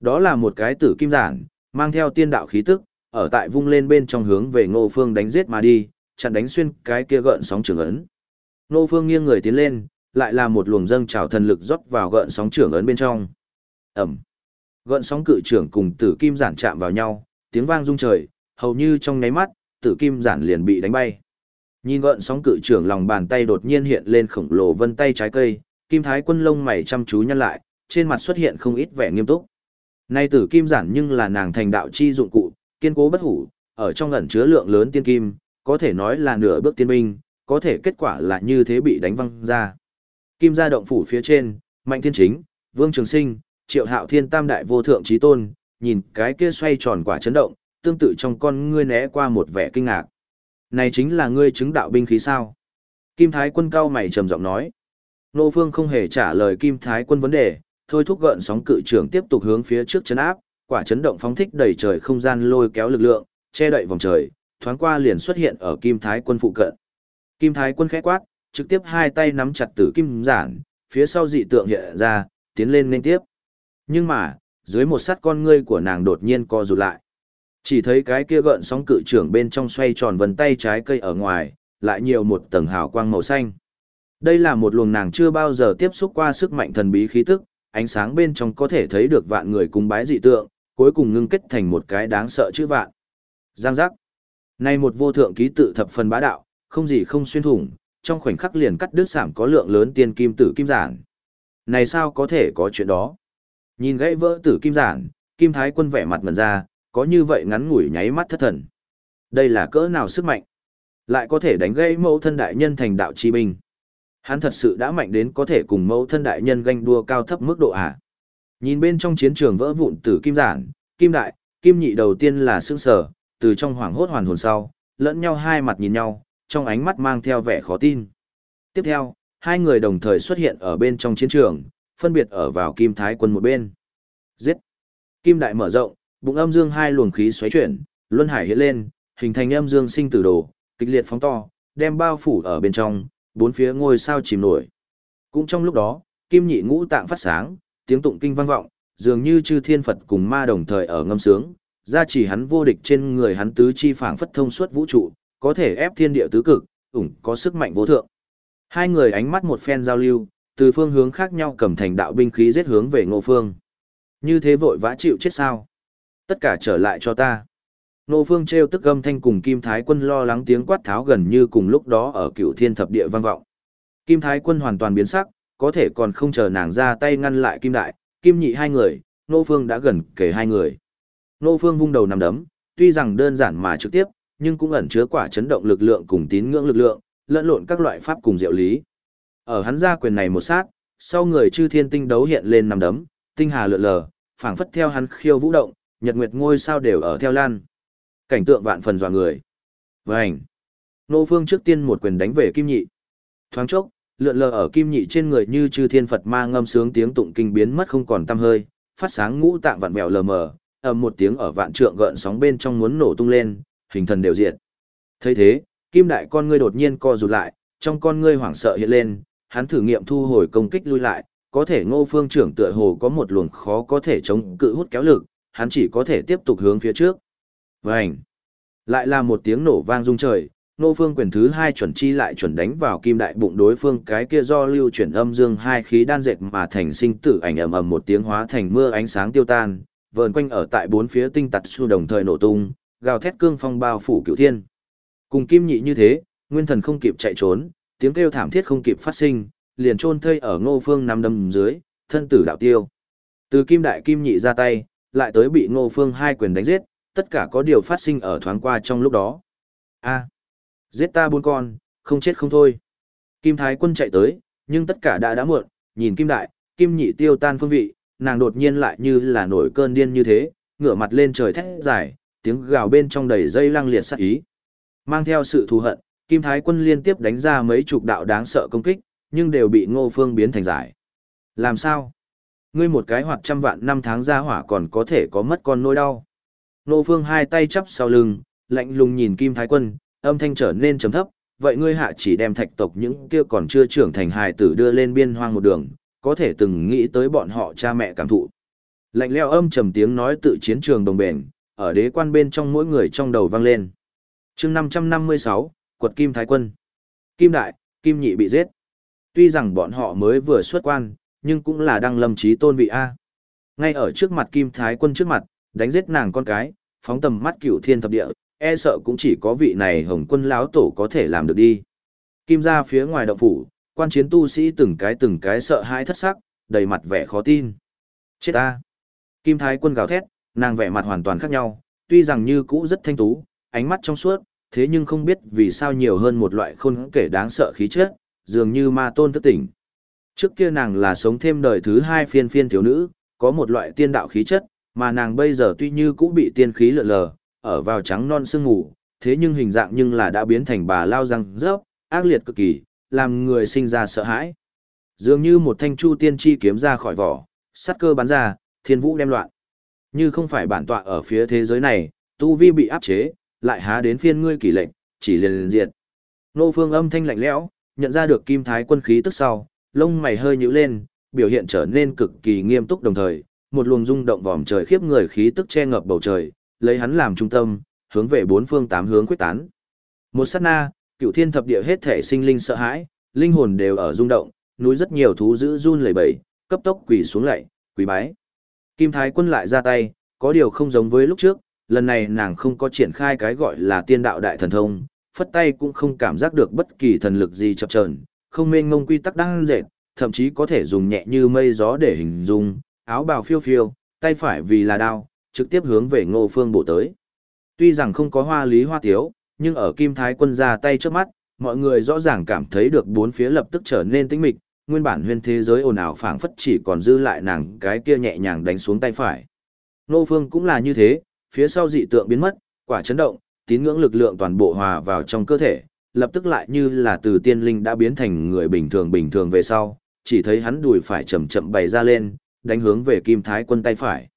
Đó là một cái tử kim giản, mang theo tiên đạo khí tức, ở tại vung lên bên trong hướng về ngô phương đánh giết mà đi, chặn đánh xuyên cái kia gợn sóng trường ấn. Ngô phương nghiêng người tiến lên, lại là một luồng dâng trào thần lực rót vào gợn sóng trường ấn bên trong. Ẩm. Gợn sóng cự trưởng cùng tử kim giản chạm vào nhau, tiếng vang rung trời, hầu như trong nháy mắt, tử kim giản liền bị đánh bay. Nhìn gợn sóng cự trưởng lòng bàn tay đột nhiên hiện lên khổng lồ vân tay trái cây, kim thái quân lông mày chăm chú nhăn lại, trên mặt xuất hiện không ít vẻ nghiêm túc. Nay tử kim giản nhưng là nàng thành đạo chi dụng cụ, kiên cố bất hủ, ở trong ẩn chứa lượng lớn tiên kim, có thể nói là nửa bước tiên minh, có thể kết quả là như thế bị đánh văng ra. Kim gia động phủ phía trên, Mạnh Thiên Chính, Vương Trường Sinh, Triệu Hạo Thiên Tam đại vô thượng chí tôn, nhìn cái kia xoay tròn quả chấn động, tương tự trong con ngươi né qua một vẻ kinh ngạc. Này chính là ngươi chứng đạo binh khí sao? Kim Thái quân cao mày trầm giọng nói. Nô Phương không hề trả lời Kim Thái quân vấn đề, thôi thúc gợn sóng cự trưởng tiếp tục hướng phía trước chấn áp, quả chấn động phóng thích đầy trời không gian lôi kéo lực lượng, che đậy vòng trời, thoáng qua liền xuất hiện ở Kim Thái quân phụ cận. Kim Thái quân khẽ quát, trực tiếp hai tay nắm chặt tử kim giản, phía sau dị tượng hiện ra, tiến lên nên tiếp. Nhưng mà, dưới một sát con ngươi của nàng đột nhiên co rụt lại. Chỉ thấy cái kia gợn sóng cự trưởng bên trong xoay tròn vần tay trái cây ở ngoài, lại nhiều một tầng hào quang màu xanh. Đây là một luồng nàng chưa bao giờ tiếp xúc qua sức mạnh thần bí khí tức, ánh sáng bên trong có thể thấy được vạn người cung bái dị tượng, cuối cùng ngưng kết thành một cái đáng sợ chữ vạn. Giang giác. Này một vô thượng ký tự thập phần bá đạo, không gì không xuyên thủng, trong khoảnh khắc liền cắt đứt giảm có lượng lớn tiên kim tử kim giản. Này sao có thể có chuyện đó? Nhìn gãy vỡ tử kim giản, kim thái quân vẻ mặt ngần ra, có như vậy ngắn ngủi nháy mắt thất thần. Đây là cỡ nào sức mạnh? Lại có thể đánh gãy mẫu thân đại nhân thành đạo chi binh. Hắn thật sự đã mạnh đến có thể cùng mẫu thân đại nhân ganh đua cao thấp mức độ à? Nhìn bên trong chiến trường vỡ vụn tử kim giản, kim đại, kim nhị đầu tiên là sương sở, từ trong hoảng hốt hoàn hồn sau, lẫn nhau hai mặt nhìn nhau, trong ánh mắt mang theo vẻ khó tin. Tiếp theo, hai người đồng thời xuất hiện ở bên trong chiến trường, phân biệt ở vào kim thái quân một bên. Giết! Kim đại mở rộng, bụng âm dương hai luồng khí xoáy chuyển, luân hải hiện lên, hình thành âm dương sinh tử đồ, kịch liệt phóng to, đem bao phủ ở bên trong, bốn phía ngôi sao chìm nổi. Cũng trong lúc đó, kim nhị ngũ tạng phát sáng, tiếng tụng kinh vang vọng, dường như chư thiên Phật cùng ma đồng thời ở ngâm sướng, gia chỉ hắn vô địch trên người hắn tứ chi phảng phất thông suốt vũ trụ, có thể ép thiên địa tứ cực, ủng có sức mạnh vô thượng. Hai người ánh mắt một phen giao lưu, từ phương hướng khác nhau cầm thành đạo binh khí giết hướng về Ngô Phương. Như thế vội vã chịu chết sao? Tất cả trở lại cho ta. Ngô Phương treo tức gầm thanh cùng Kim Thái Quân lo lắng tiếng quát tháo gần như cùng lúc đó ở Cửu Thiên Thập Địa vang vọng. Kim Thái Quân hoàn toàn biến sắc, có thể còn không chờ nàng ra tay ngăn lại Kim Đại, Kim Nhị hai người, Nô Phương đã gần kề hai người. Nô Phương vung đầu nằm đấm, tuy rằng đơn giản mà trực tiếp, nhưng cũng ẩn chứa quả chấn động lực lượng cùng tín ngưỡng lực lượng, lẫn lộn các loại pháp cùng diệu lý. Ở hắn ra quyền này một sát, sau người chư thiên tinh đấu hiện lên nằm đấm, tinh hà lượn lờ, phảng phất theo hắn khiêu vũ động, nhật nguyệt ngôi sao đều ở theo lan. Cảnh tượng vạn phần dọa người. Vành. Nô Phương trước tiên một quyền đánh về Kim Nhị. Thoáng chốc, lượn lờ ở Kim Nhị trên người như chư thiên Phật ma ngâm sướng tiếng tụng kinh biến mất không còn tăm hơi, phát sáng ngũ tạng vạn vẹo lờ mờ, ầm một tiếng ở vạn trượng gợn sóng bên trong muốn nổ tung lên, hình thần đều diệt. Thấy thế, Kim Đại con ngươi đột nhiên co rụt lại, trong con ngươi hoảng sợ hiện lên, hắn thử nghiệm thu hồi công kích lui lại, có thể Ngô Phương trưởng tựa hồ có một luồng khó có thể chống cự hút kéo lực, hắn chỉ có thể tiếp tục hướng phía trước. Vành. Lại là một tiếng nổ vang rung trời, Nô Phương quyền thứ hai chuẩn chi lại chuẩn đánh vào kim đại bụng đối phương cái kia do lưu chuyển âm dương hai khí đan dệt mà thành sinh tử ảnh ầm ầm một tiếng hóa thành mưa ánh sáng tiêu tan, vờn quanh ở tại bốn phía tinh tật xu đồng thời nổ tung, gào thét cương phong bao phủ cửu thiên. Cùng kim nhị như thế, nguyên thần không kịp chạy trốn, tiếng kêu thảm thiết không kịp phát sinh, liền chôn thây ở Ngô Phương nằm đâm dưới, thân tử đạo tiêu. Từ kim đại kim nhị ra tay, lại tới bị Ngô Phương hai quyền đánh giết, tất cả có điều phát sinh ở thoáng qua trong lúc đó. A, giết ta buôn con, không chết không thôi. Kim Thái quân chạy tới, nhưng tất cả đã đã muộn, nhìn Kim Đại, Kim Nhị tiêu tan phương vị, nàng đột nhiên lại như là nổi cơn điên như thế, ngửa mặt lên trời thét dài, tiếng gào bên trong đầy dây lăng liệt sát ý. Mang theo sự thù hận, Kim Thái quân liên tiếp đánh ra mấy chục đạo đáng sợ công kích, nhưng đều bị Ngô Phương biến thành giải. Làm sao? Ngươi một cái hoạt trăm vạn năm tháng ra hỏa còn có thể có mất con nỗi đau. Ngô Phương hai tay chắp sau lưng, lạnh lùng nhìn Kim Thái quân, âm thanh trở nên trầm thấp, vậy ngươi hạ chỉ đem thạch tộc những kia còn chưa trưởng thành hài tử đưa lên biên hoang một đường, có thể từng nghĩ tới bọn họ cha mẹ cảm thụ. Lạnh leo âm trầm tiếng nói tự chiến trường đồng bền, ở đế quan bên trong mỗi người trong đầu vang lên. chương 556, quật Kim Thái Quân. Kim Đại, Kim Nhị bị giết. Tuy rằng bọn họ mới vừa xuất quan, nhưng cũng là đang lâm trí tôn vị A. Ngay ở trước mặt Kim Thái Quân trước mặt, đánh giết nàng con cái, phóng tầm mắt cửu thiên thập địa, e sợ cũng chỉ có vị này hồng quân lão tổ có thể làm được đi. Kim ra phía ngoài động phủ, quan chiến tu sĩ từng cái từng cái sợ hãi thất sắc, đầy mặt vẻ khó tin. Chết ta! Kim Thái quân gào thét, nàng vẻ mặt hoàn toàn khác nhau, tuy rằng như cũ rất thanh tú, ánh mắt trong suốt, thế nhưng không biết vì sao nhiều hơn một loại khôn kể đáng sợ khí chất, dường như ma tôn thức tỉnh. Trước kia nàng là sống thêm đời thứ hai phiên phiên thiếu nữ, có một loại tiên đạo khí chất, mà nàng bây giờ tuy như cũ bị tiên khí lượn lờ, ở vào trắng non sương ngủ, thế nhưng hình dạng nhưng là đã biến thành bà lao răng rớp, ác liệt cực kỳ, làm người sinh ra sợ hãi. Dường như một thanh chu tiên chi kiếm ra khỏi vỏ, sắt cơ bắn ra, thiên vũ đem loạn. Như không phải bản tọa ở phía thế giới này, tu vi bị áp chế, lại há đến phiên ngươi kỷ lệnh, chỉ liền liền diệt. Nô phương âm thanh lạnh lẽo, nhận ra được kim thái quân khí tức sau, lông mày hơi nhíu lên, biểu hiện trở nên cực kỳ nghiêm túc đồng thời, một luồng rung động vòm trời khiếp người khí tức che ngập bầu trời, lấy hắn làm trung tâm, hướng về bốn phương tám hướng quyết tán. Một sát na, cựu thiên thập địa hết thể sinh linh sợ hãi, linh hồn đều ở rung động, núi rất nhiều thú dữ run lẩy bẩy, cấp tốc quỳ xuống lạy, quỳ bái. Kim Thái quân lại ra tay, có điều không giống với lúc trước, lần này nàng không có triển khai cái gọi là tiên đạo đại thần thông, phất tay cũng không cảm giác được bất kỳ thần lực gì chập chờn, không mênh mông quy tắc đang dệt, thậm chí có thể dùng nhẹ như mây gió để hình dung, áo bào phiêu phiêu, tay phải vì là đao, trực tiếp hướng về ngô phương bổ tới. Tuy rằng không có hoa lý hoa tiếu, nhưng ở kim thái quân ra tay trước mắt, mọi người rõ ràng cảm thấy được bốn phía lập tức trở nên tĩnh mịch, nguyên bản huyên thế giới ồn ào phảng phất chỉ còn dư lại nàng cái kia nhẹ nhàng đánh xuống tay phải. Ngô phương cũng là như thế, phía sau dị tượng biến mất, quả chấn động, tín ngưỡng lực lượng toàn bộ hòa vào trong cơ thể, lập tức lại như là từ tiên linh đã biến thành người bình thường bình thường về sau, chỉ thấy hắn đùi phải chậm chậm bày ra lên, đánh hướng về kim thái quân tay phải.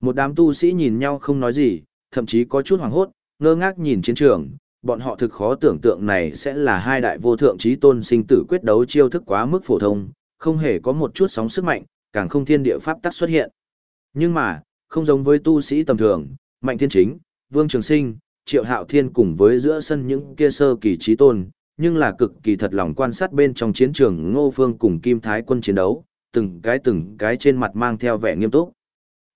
Một đám tu sĩ nhìn nhau không nói gì, thậm chí có chút hoảng hốt, ngơ ngác nhìn chiến trường, bọn họ thực khó tưởng tượng này sẽ là hai đại vô thượng trí tôn sinh tử quyết đấu chiêu thức quá mức phổ thông, không hề có một chút sóng sức mạnh, càng không thiên địa pháp tắc xuất hiện. Nhưng mà, không giống với tu sĩ tầm thường, Mạnh Thiên Chính, Vương Trường Sinh, Triệu Hạo Thiên cùng với giữa sân những kia sơ kỳ trí tôn, nhưng là cực kỳ thật lòng quan sát bên trong chiến trường Ngô Phương cùng Kim Thái quân chiến đấu, từng cái từng cái trên mặt mang theo vẻ nghiêm túc.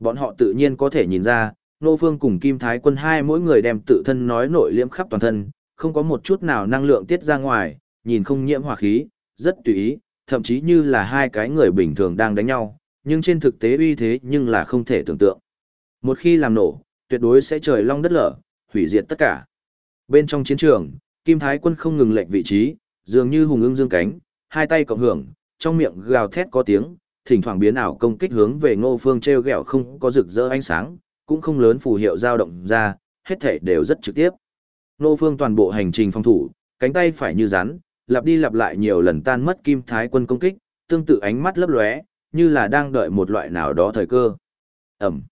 Bọn họ tự nhiên có thể nhìn ra, Nô Phương cùng Kim Thái quân hai mỗi người đem tự thân nói nội liễm khắp toàn thân, không có một chút nào năng lượng tiết ra ngoài, nhìn không nhiễm hỏa khí, rất tùy ý, thậm chí như là hai cái người bình thường đang đánh nhau, nhưng trên thực tế uy thế nhưng là không thể tưởng tượng. Một khi làm nổ, tuyệt đối sẽ trời long đất lở, hủy diệt tất cả. Bên trong chiến trường, Kim Thái quân không ngừng lệnh vị trí, dường như hùng ưng dương cánh, hai tay cộng hưởng, trong miệng gào thét có tiếng, thỉnh thoảng biến ảo công kích hướng về Ngô Phương treo gẹo không có rực rỡ ánh sáng, cũng không lớn phù hiệu dao động ra, hết thể đều rất trực tiếp. Ngô Phương toàn bộ hành trình phòng thủ, cánh tay phải như rắn, lặp đi lặp lại nhiều lần tan mất kim thái quân công kích, tương tự ánh mắt lấp lóe, như là đang đợi một loại nào đó thời cơ. Ẩm.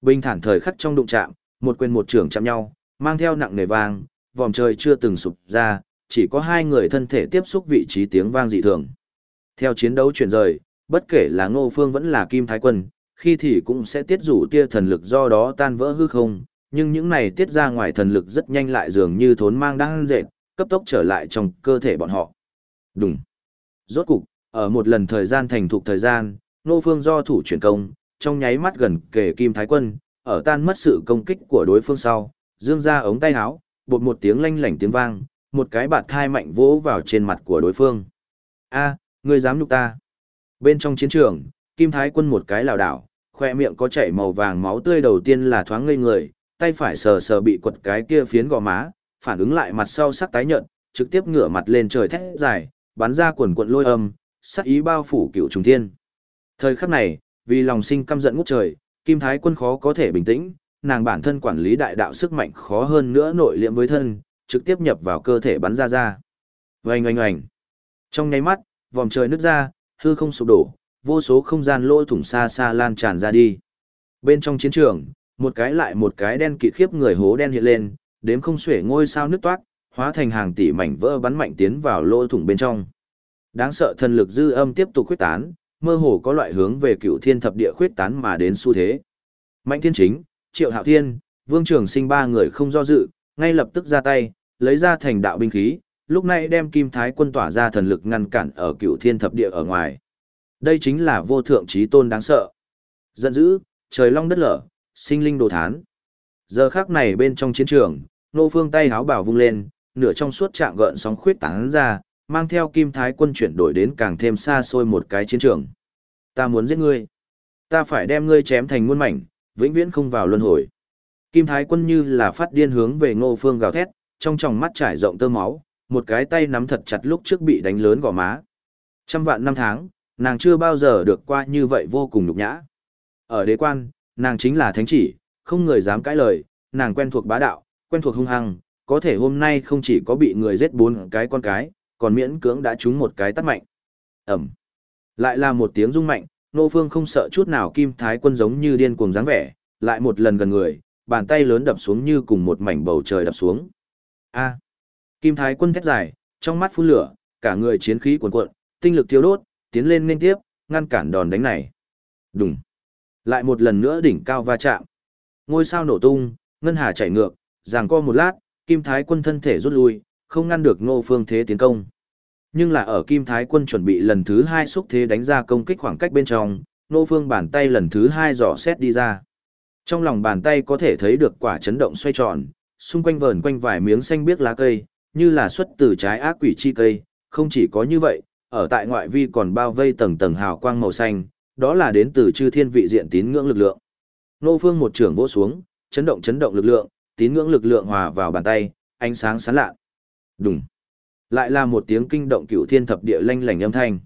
Bình thản thời khắc trong đụng chạm, một quyền một trưởng chạm nhau, mang theo nặng nề vang, vòm trời chưa từng sụp ra, chỉ có hai người thân thể tiếp xúc vị trí tiếng vang dị thường. Theo chiến đấu chuyển rời, bất kể là Ngô Phương vẫn là Kim Thái Quân, khi thì cũng sẽ tiết rủ tia thần lực do đó tan vỡ hư không, nhưng những này tiết ra ngoài thần lực rất nhanh lại dường như thốn mang đang dệt, cấp tốc trở lại trong cơ thể bọn họ. Đúng. Rốt cục, ở một lần thời gian thành thục thời gian, Ngô Phương do thủ chuyển công, trong nháy mắt gần kề Kim Thái Quân, ở tan mất sự công kích của đối phương sau, dương ra ống tay áo, bột một tiếng lanh lảnh tiếng vang, một cái bạt thai mạnh vỗ vào trên mặt của đối phương. A, ngươi dám nhục ta? Bên trong chiến trường, Kim Thái Quân một cái lảo đảo, khoe miệng có chảy màu vàng máu tươi đầu tiên là thoáng ngây người, tay phải sờ sờ bị quật cái kia phiến gò má, phản ứng lại mặt sau sắc tái nhợt, trực tiếp ngửa mặt lên trời thét dài, bắn ra quần quận lôi âm, sắc ý bao phủ cựu trùng thiên. Thời khắc này, vì lòng sinh căm giận ngút trời, Kim Thái Quân khó có thể bình tĩnh, nàng bản thân quản lý đại đạo sức mạnh khó hơn nữa nội liệm với thân, trực tiếp nhập vào cơ thể bắn ra ra. Oanh oanh oanh. Trong nháy mắt, vòng trời nứt ra, hư không sụp đổ, vô số không gian lỗ thủng xa xa lan tràn ra đi. Bên trong chiến trường, một cái lại một cái đen kịt khiếp người hố đen hiện lên, đếm không xuể ngôi sao nứt toát, hóa thành hàng tỷ mảnh vỡ bắn mạnh tiến vào lỗ thủng bên trong. Đáng sợ thần lực dư âm tiếp tục khuyết tán, mơ hồ có loại hướng về cựu thiên thập địa khuyết tán mà đến xu thế. Mạnh thiên chính, triệu hạo thiên, vương trường sinh ba người không do dự, ngay lập tức ra tay, lấy ra thành đạo binh khí, lúc này đem kim thái quân tỏa ra thần lực ngăn cản ở cựu thiên thập địa ở ngoài. Đây chính là vô thượng trí tôn đáng sợ. Giận dữ, trời long đất lở, sinh linh đồ thán. Giờ khác này bên trong chiến trường, nô phương tay háo bảo vung lên, nửa trong suốt trạng gợn sóng khuyết tán ra, mang theo kim thái quân chuyển đổi đến càng thêm xa xôi một cái chiến trường. Ta muốn giết ngươi. Ta phải đem ngươi chém thành muôn mảnh, vĩnh viễn không vào luân hồi. Kim thái quân như là phát điên hướng về ngô phương gào thét, trong tròng mắt trải rộng tơ máu, một cái tay nắm thật chặt lúc trước bị đánh lớn gò má. Trăm vạn năm tháng, nàng chưa bao giờ được qua như vậy vô cùng nhục nhã. Ở đế quan, nàng chính là thánh chỉ, không người dám cãi lời, nàng quen thuộc bá đạo, quen thuộc hung hăng, có thể hôm nay không chỉ có bị người giết bốn cái con cái, còn miễn cưỡng đã trúng một cái tắt mạnh. Ẩm. Lại là một tiếng rung mạnh, nô phương không sợ chút nào kim thái quân giống như điên cuồng dáng vẻ, lại một lần gần người, bàn tay lớn đập xuống như cùng một mảnh bầu trời đập xuống. A. Kim thái quân thét dài, trong mắt phun lửa, cả người chiến khí cuồn cuộn, tinh lực thiêu đốt, tiến lên nên tiếp, ngăn cản đòn đánh này. Đùng. Lại một lần nữa đỉnh cao va chạm. Ngôi sao nổ tung, ngân hà chảy ngược, giằng co một lát, kim thái quân thân thể rút lui, không ngăn được ngô phương thế tiến công. Nhưng là ở kim thái quân chuẩn bị lần thứ hai xúc thế đánh ra công kích khoảng cách bên trong, ngô phương bàn tay lần thứ hai dò xét đi ra. Trong lòng bàn tay có thể thấy được quả chấn động xoay tròn, xung quanh vờn quanh vài miếng xanh biếc lá cây, như là xuất từ trái ác quỷ chi cây, không chỉ có như vậy, ở tại ngoại vi còn bao vây tầng tầng hào quang màu xanh, đó là đến từ chư thiên vị diện tín ngưỡng lực lượng. Nô Phương một trưởng vỗ xuống, chấn động chấn động lực lượng, tín ngưỡng lực lượng hòa vào bàn tay, ánh sáng sáng lạ. Đùng. Lại là một tiếng kinh động cửu thiên thập địa lanh lảnh âm thanh.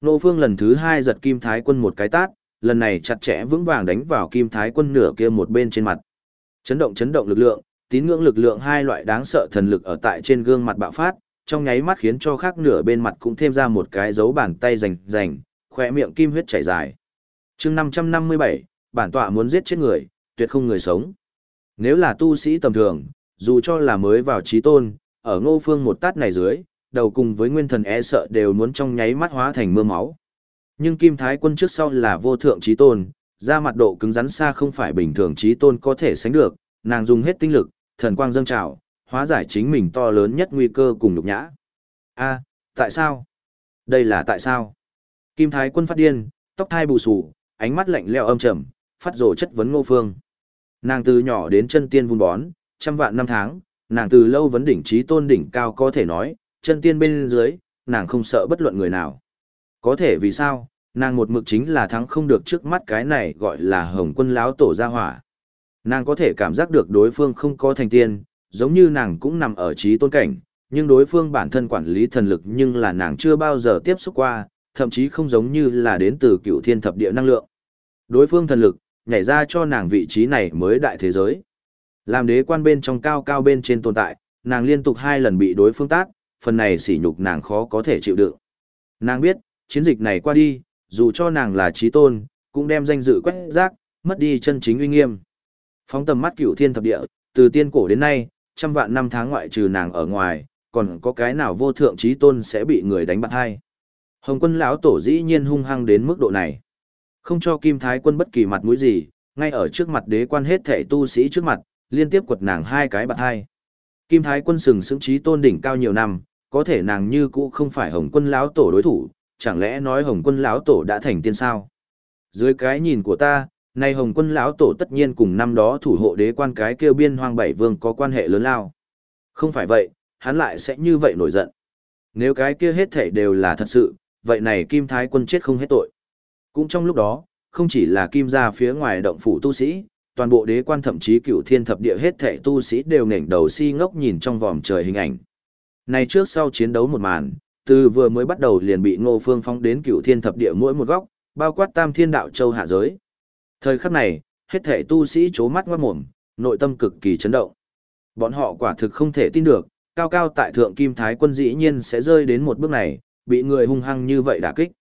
Nô Phương lần thứ hai giật Kim Thái Quân một cái tát, lần này chặt chẽ vững vàng đánh vào Kim Thái Quân nửa kia một bên trên mặt. Chấn động chấn động lực lượng, tín ngưỡng lực lượng hai loại đáng sợ thần lực ở tại trên gương mặt bạo phát, trong nháy mắt khiến cho khác nửa bên mặt cũng thêm ra một cái dấu bàn tay rành rành, khỏe miệng kim huyết chảy dài. chương 557, bản tọa muốn giết chết người, tuyệt không người sống. Nếu là tu sĩ tầm thường, dù cho là mới vào trí tôn, ở ngô phương một tát này dưới, đầu cùng với nguyên thần e sợ đều muốn trong nháy mắt hóa thành mưa máu. Nhưng kim thái quân trước sau là vô thượng trí tôn, ra mặt độ cứng rắn xa không phải bình thường trí tôn có thể sánh được, nàng dùng hết tinh lực, thần quang dâng trào, hóa giải chính mình to lớn nhất nguy cơ cùng nhục nhã. A, tại sao? Đây là tại sao? Kim Thái quân phát điên, tóc thai bù sù, ánh mắt lạnh lẽo âm trầm, phát rồ chất vấn Ngô Phương. Nàng từ nhỏ đến chân tiên vun bón, trăm vạn năm tháng, nàng từ lâu vấn đỉnh trí tôn đỉnh cao có thể nói, chân tiên bên dưới, nàng không sợ bất luận người nào. Có thể vì sao, nàng một mực chính là thắng không được trước mắt cái này gọi là hồng quân láo tổ gia hỏa. Nàng có thể cảm giác được đối phương không có thành tiên, giống như nàng cũng nằm ở trí tôn cảnh, nhưng đối phương bản thân quản lý thần lực nhưng là nàng chưa bao giờ tiếp xúc qua, thậm chí không giống như là đến từ cựu thiên thập địa năng lượng. Đối phương thần lực, nhảy ra cho nàng vị trí này mới đại thế giới. Làm đế quan bên trong cao cao bên trên tồn tại, nàng liên tục hai lần bị đối phương tác, phần này sỉ nhục nàng khó có thể chịu đựng. Nàng biết, chiến dịch này qua đi, dù cho nàng là trí tôn, cũng đem danh dự quét rác, mất đi chân chính uy nghiêm. Phóng tầm mắt cựu thiên thập địa, từ tiên cổ đến nay, trăm vạn năm tháng ngoại trừ nàng ở ngoài, còn có cái nào vô thượng trí tôn sẽ bị người đánh bạc hay. Hồng quân lão tổ dĩ nhiên hung hăng đến mức độ này. Không cho Kim Thái quân bất kỳ mặt mũi gì, ngay ở trước mặt đế quan hết thể tu sĩ trước mặt, liên tiếp quật nàng hai cái bạc hai. Kim Thái quân sừng sững trí tôn đỉnh cao nhiều năm, có thể nàng như cũ không phải Hồng quân lão tổ đối thủ, chẳng lẽ nói Hồng quân lão tổ đã thành tiên sao? Dưới cái nhìn của ta, nay Hồng quân lão tổ tất nhiên cùng năm đó thủ hộ đế quan cái kêu biên hoang bảy vương có quan hệ lớn lao. Không phải vậy, hắn lại sẽ như vậy nổi giận. Nếu cái kia hết thể đều là thật sự, vậy này Kim Thái quân chết không hết tội. Cũng trong lúc đó, không chỉ là Kim gia phía ngoài động phủ tu sĩ, toàn bộ đế quan thậm chí cựu thiên thập địa hết thể tu sĩ đều nghển đầu si ngốc nhìn trong vòm trời hình ảnh. Này trước sau chiến đấu một màn, từ vừa mới bắt đầu liền bị Ngô Phương phóng đến cựu thiên thập địa mỗi một góc, bao quát tam thiên đạo châu hạ giới. Thời khắc này, hết thể tu sĩ chố mắt ngoát mồm, nội tâm cực kỳ chấn động. Bọn họ quả thực không thể tin được, cao cao tại thượng kim thái quân dĩ nhiên sẽ rơi đến một bước này, bị người hung hăng như vậy đả kích.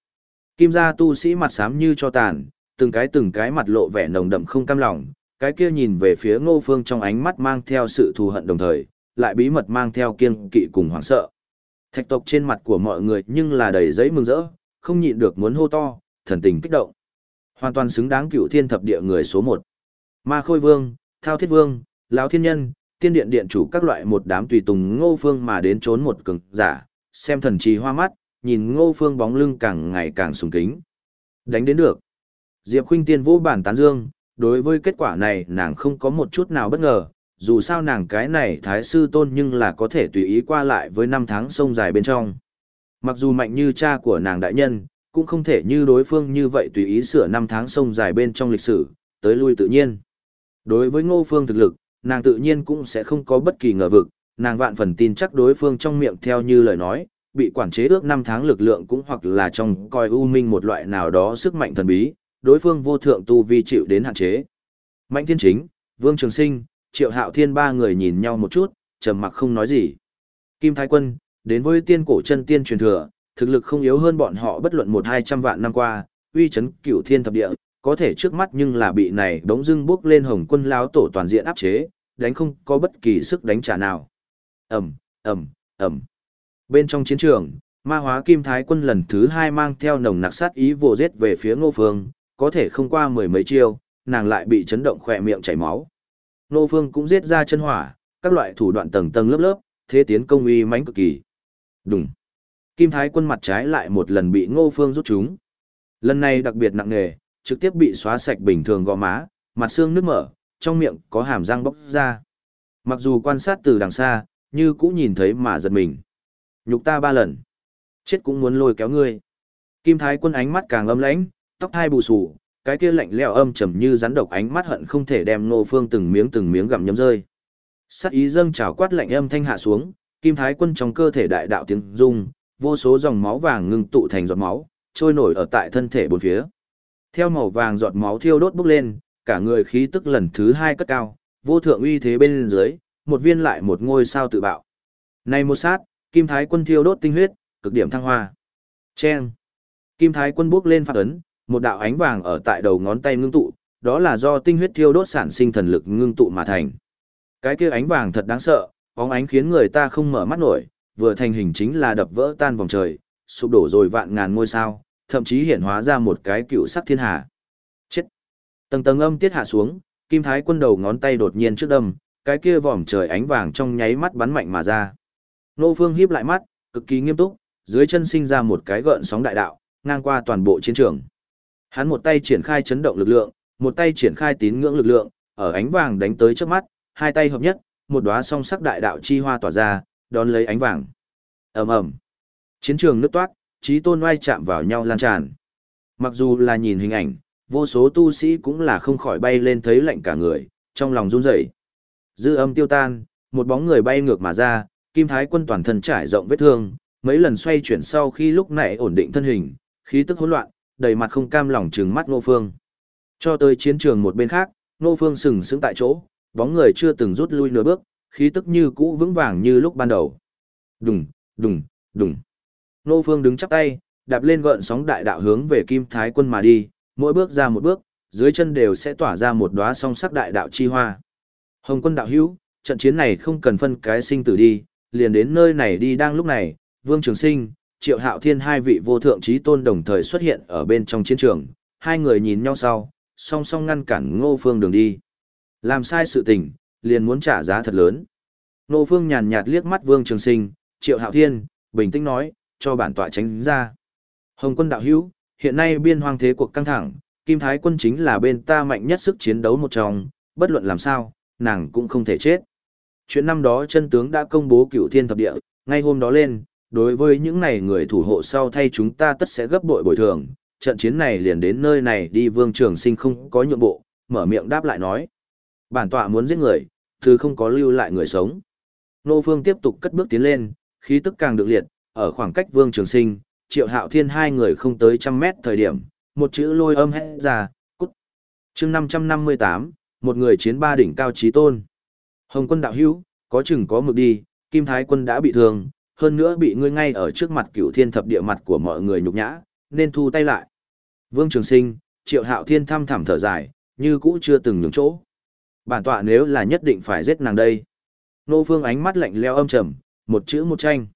Kim gia tu sĩ mặt xám như cho tàn, từng cái từng cái mặt lộ vẻ nồng đậm không cam lòng, cái kia nhìn về phía ngô phương trong ánh mắt mang theo sự thù hận đồng thời, lại bí mật mang theo kiên kỵ cùng hoảng sợ. Thạch tộc trên mặt của mọi người nhưng là đầy giấy mừng rỡ, không nhịn được muốn hô to, thần tình kích động. Hoàn toàn xứng đáng cựu thiên thập địa người số một. Ma Khôi Vương, Thao Thiết Vương, lão Thiên Nhân, Tiên Điện Điện chủ các loại một đám tùy tùng Ngô Phương mà đến trốn một cường giả, xem thần trì hoa mắt, nhìn Ngô Phương bóng lưng càng ngày càng sùng kính. Đánh đến được. Diệp Khuynh Tiên vũ bản tán dương, đối với kết quả này nàng không có một chút nào bất ngờ, dù sao nàng cái này thái sư tôn nhưng là có thể tùy ý qua lại với năm tháng sông dài bên trong. Mặc dù mạnh như cha của nàng đại nhân, cũng không thể như đối phương như vậy tùy ý sửa năm tháng sông dài bên trong lịch sử, tới lui tự nhiên. Đối với ngô phương thực lực, nàng tự nhiên cũng sẽ không có bất kỳ ngờ vực, nàng vạn phần tin chắc đối phương trong miệng theo như lời nói, bị quản chế ước năm tháng lực lượng cũng hoặc là trong coi u minh một loại nào đó sức mạnh thần bí, đối phương vô thượng tu vi chịu đến hạn chế. Mạnh thiên chính, Vương Trường Sinh, Triệu Hạo Thiên ba người nhìn nhau một chút, trầm mặc không nói gì. Kim Thái Quân, đến với tiên cổ chân tiên truyền thừa, thực lực không yếu hơn bọn họ bất luận một hai trăm vạn năm qua, uy chấn cửu thiên thập địa, có thể trước mắt nhưng là bị này đống dưng bước lên hồng quân lão tổ toàn diện áp chế, đánh không có bất kỳ sức đánh trả nào. Ẩm, Ẩm, Ẩm. Bên trong chiến trường, ma hóa kim thái quân lần thứ hai mang theo nồng nặc sát ý vồ giết về phía ngô phương, có thể không qua mười mấy chiêu, nàng lại bị chấn động khỏe miệng chảy máu. Ngô phương cũng giết ra chân hỏa, các loại thủ đoạn tầng tầng lớp lớp, thế tiến công uy mãnh cực kỳ. Đùng. Kim Thái quân mặt trái lại một lần bị Ngô Phương rút chúng. Lần này đặc biệt nặng nề, trực tiếp bị xóa sạch bình thường gò má, mặt xương nước mở, trong miệng có hàm răng bốc ra. Mặc dù quan sát từ đằng xa, như cũng nhìn thấy mà giật mình. Nhục ta ba lần. Chết cũng muốn lôi kéo ngươi. Kim Thái quân ánh mắt càng âm lãnh, tóc hai bù sù, cái kia lạnh lẽo âm trầm như rắn độc ánh mắt hận không thể đem Ngô Phương từng miếng từng miếng gặm nhấm rơi. Sát ý dâng trào quát lạnh âm thanh hạ xuống, Kim Thái quân trong cơ thể đại đạo tiếng rung, vô số dòng máu vàng ngưng tụ thành giọt máu, trôi nổi ở tại thân thể bốn phía. Theo màu vàng giọt máu thiêu đốt bốc lên, cả người khí tức lần thứ hai cất cao, vô thượng uy thế bên dưới, một viên lại một ngôi sao tự bạo. Này một sát, Kim Thái quân thiêu đốt tinh huyết, cực điểm thăng hoa. Chen. Kim Thái quân bước lên phát ấn, một đạo ánh vàng ở tại đầu ngón tay ngưng tụ, đó là do tinh huyết thiêu đốt sản sinh thần lực ngưng tụ mà thành. Cái kia ánh vàng thật đáng sợ, bóng ánh khiến người ta không mở mắt nổi, vừa thành hình chính là đập vỡ tan vòng trời, sụp đổ rồi vạn ngàn ngôi sao, thậm chí hiện hóa ra một cái cựu sắc thiên hà. Chết! Tầng tầng âm tiết hạ xuống, kim thái quân đầu ngón tay đột nhiên trước đâm, cái kia vòm trời ánh vàng trong nháy mắt bắn mạnh mà ra. Nô Phương híp lại mắt, cực kỳ nghiêm túc, dưới chân sinh ra một cái gợn sóng đại đạo, ngang qua toàn bộ chiến trường. Hắn một tay triển khai chấn động lực lượng, một tay triển khai tín ngưỡng lực lượng, ở ánh vàng đánh tới trước mắt, hai tay hợp nhất, một đóa song sắc đại đạo chi hoa tỏa ra, đón lấy ánh vàng. ầm ầm, chiến trường nứt toát, trí tôn oai chạm vào nhau lan tràn. Mặc dù là nhìn hình ảnh, vô số tu sĩ cũng là không khỏi bay lên thấy lạnh cả người, trong lòng run rẩy. Dư âm tiêu tan, một bóng người bay ngược mà ra, Kim Thái quân toàn thân trải rộng vết thương, mấy lần xoay chuyển sau khi lúc nãy ổn định thân hình, khí tức hỗn loạn, đầy mặt không cam lòng trừng mắt Ngô Phương. Cho tới chiến trường một bên khác, Ngô Phương sừng sững tại chỗ, bóng người chưa từng rút lui nửa bước, khí tức như cũ vững vàng như lúc ban đầu. Đùng, đùng, đùng. Ngô Phương đứng chắp tay, đạp lên gợn sóng đại đạo hướng về Kim Thái quân mà đi, mỗi bước ra một bước, dưới chân đều sẽ tỏa ra một đóa song sắc đại đạo chi hoa. Hồng quân đạo hữu, trận chiến này không cần phân cái sinh tử đi, liền đến nơi này đi đang lúc này, Vương Trường Sinh, Triệu Hạo Thiên hai vị vô thượng trí tôn đồng thời xuất hiện ở bên trong chiến trường, hai người nhìn nhau sau, song song ngăn cản Ngô Phương đường đi. Làm sai sự tình, liền muốn trả giá thật lớn. Nô Phương nhàn nhạt liếc mắt Vương Trường Sinh, Triệu Hạo Thiên, bình tĩnh nói, cho bản tọa tránh ra. Hồng quân đạo hữu, hiện nay biên hoang thế cuộc căng thẳng, Kim Thái quân chính là bên ta mạnh nhất sức chiến đấu một trong, bất luận làm sao, nàng cũng không thể chết. Chuyện năm đó chân tướng đã công bố cửu thiên thập địa, ngay hôm đó lên, đối với những này người thủ hộ sau thay chúng ta tất sẽ gấp bội bồi thường, trận chiến này liền đến nơi này đi vương trường sinh không có nhượng bộ, mở miệng đáp lại nói. Bản tọa muốn giết người, thứ không có lưu lại người sống. Nô Phương tiếp tục cất bước tiến lên, khí tức càng được liệt, ở khoảng cách vương trường sinh, triệu hạo thiên hai người không tới trăm mét thời điểm, một chữ lôi âm hét ra, cút. chương 558, một người chiến ba đỉnh cao trí tôn. Hồng quân đạo hữu, có chừng có mực đi, Kim Thái quân đã bị thương, hơn nữa bị ngươi ngay ở trước mặt cửu thiên thập địa mặt của mọi người nhục nhã, nên thu tay lại. Vương Trường Sinh, Triệu Hạo Thiên thâm thẳm thở dài, như cũ chưa từng nhường chỗ. Bản tọa nếu là nhất định phải giết nàng đây. Nô Phương ánh mắt lạnh leo âm trầm, một chữ một tranh.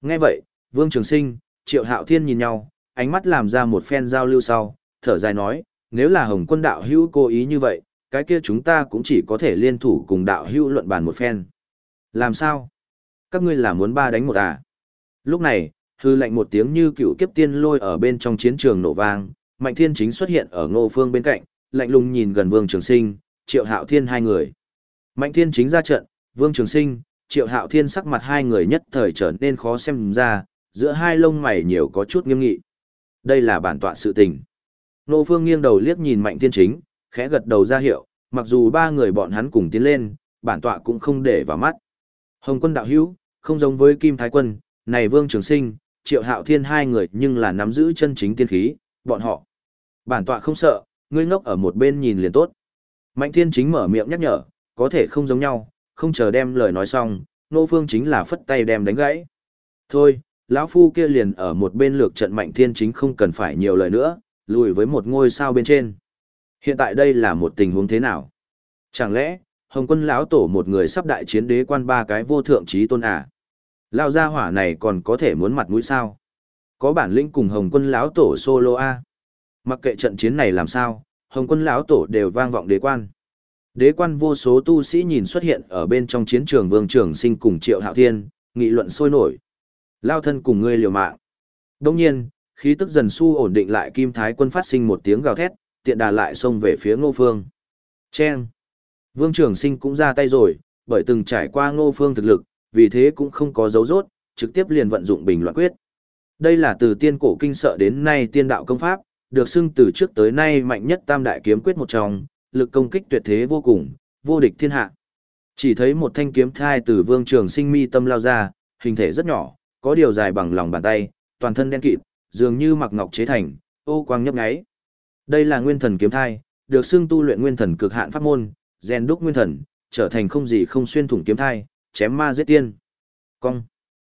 Nghe vậy, Vương Trường Sinh, Triệu Hạo Thiên nhìn nhau, ánh mắt làm ra một phen giao lưu sau, thở dài nói, nếu là Hồng Quân đạo hữu cố ý như vậy, cái kia chúng ta cũng chỉ có thể liên thủ cùng đạo hữu luận bàn một phen. Làm sao? Các ngươi là muốn ba đánh một à? Lúc này, hư lạnh một tiếng như cựu kiếp tiên lôi ở bên trong chiến trường nổ vang, Mạnh Thiên Chính xuất hiện ở Ngô Phương bên cạnh, lạnh lùng nhìn gần Vương Trường Sinh, Triệu Hạo Thiên hai người. Mạnh Thiên Chính ra trận, Vương Trường Sinh, Triệu Hạo Thiên sắc mặt hai người nhất thời trở nên khó xem ra, giữa hai lông mày nhiều có chút nghiêm nghị. Đây là bản tọa sự tình. Nô Phương nghiêng đầu liếc nhìn Mạnh Thiên Chính, khẽ gật đầu ra hiệu, mặc dù ba người bọn hắn cùng tiến lên, bản tọa cũng không để vào mắt. Hồng quân đạo hữu, không giống với Kim Thái quân, này Vương Trường Sinh, Triệu Hạo Thiên hai người nhưng là nắm giữ chân chính tiên khí, bọn họ. Bản tọa không sợ, ngươi ngốc ở một bên nhìn liền tốt. Mạnh Thiên chính mở miệng nhắc nhở, có thể không giống nhau, không chờ đem lời nói xong, Nô Phương chính là phất tay đem đánh gãy. Thôi, lão phu kia liền ở một bên lược trận Mạnh Thiên chính không cần phải nhiều lời nữa, lùi với một ngôi sao bên trên. Hiện tại đây là một tình huống thế nào? Chẳng lẽ, Hồng quân lão tổ một người sắp đại chiến đế quan ba cái vô thượng trí tôn à? Lao gia hỏa này còn có thể muốn mặt mũi sao? Có bản lĩnh cùng Hồng quân lão tổ solo a. Mặc kệ trận chiến này làm sao, Hồng quân lão tổ đều vang vọng đế quan. Đế quan vô số tu sĩ nhìn xuất hiện ở bên trong chiến trường Vương Trường Sinh cùng Triệu Hạo Thiên, nghị luận sôi nổi. Lao thân cùng ngươi liều mạng. Đông nhiên, khí tức dần su ổn định lại Kim Thái quân phát sinh một tiếng gào thét, tiện đà lại xông về phía Ngô Phương. Chen. Vương Trường Sinh cũng ra tay rồi, bởi từng trải qua Ngô Phương thực lực, vì thế cũng không có dấu rốt, trực tiếp liền vận dụng bình loạn quyết. Đây là từ tiên cổ kinh sợ đến nay tiên đạo công pháp, được xưng từ trước tới nay mạnh nhất tam đại kiếm quyết một trong, lực công kích tuyệt thế vô cùng, vô địch thiên hạ. Chỉ thấy một thanh kiếm thai từ vương trường sinh mi tâm lao ra, hình thể rất nhỏ, có điều dài bằng lòng bàn tay, toàn thân đen kịt, dường như mặc ngọc chế thành, ô quang nhấp nháy. Đây là nguyên thần kiếm thai, được xưng tu luyện nguyên thần cực hạn pháp môn, rèn đúc nguyên thần, trở thành không gì không xuyên thủng kiếm thai, chém ma giết tiên. Cong.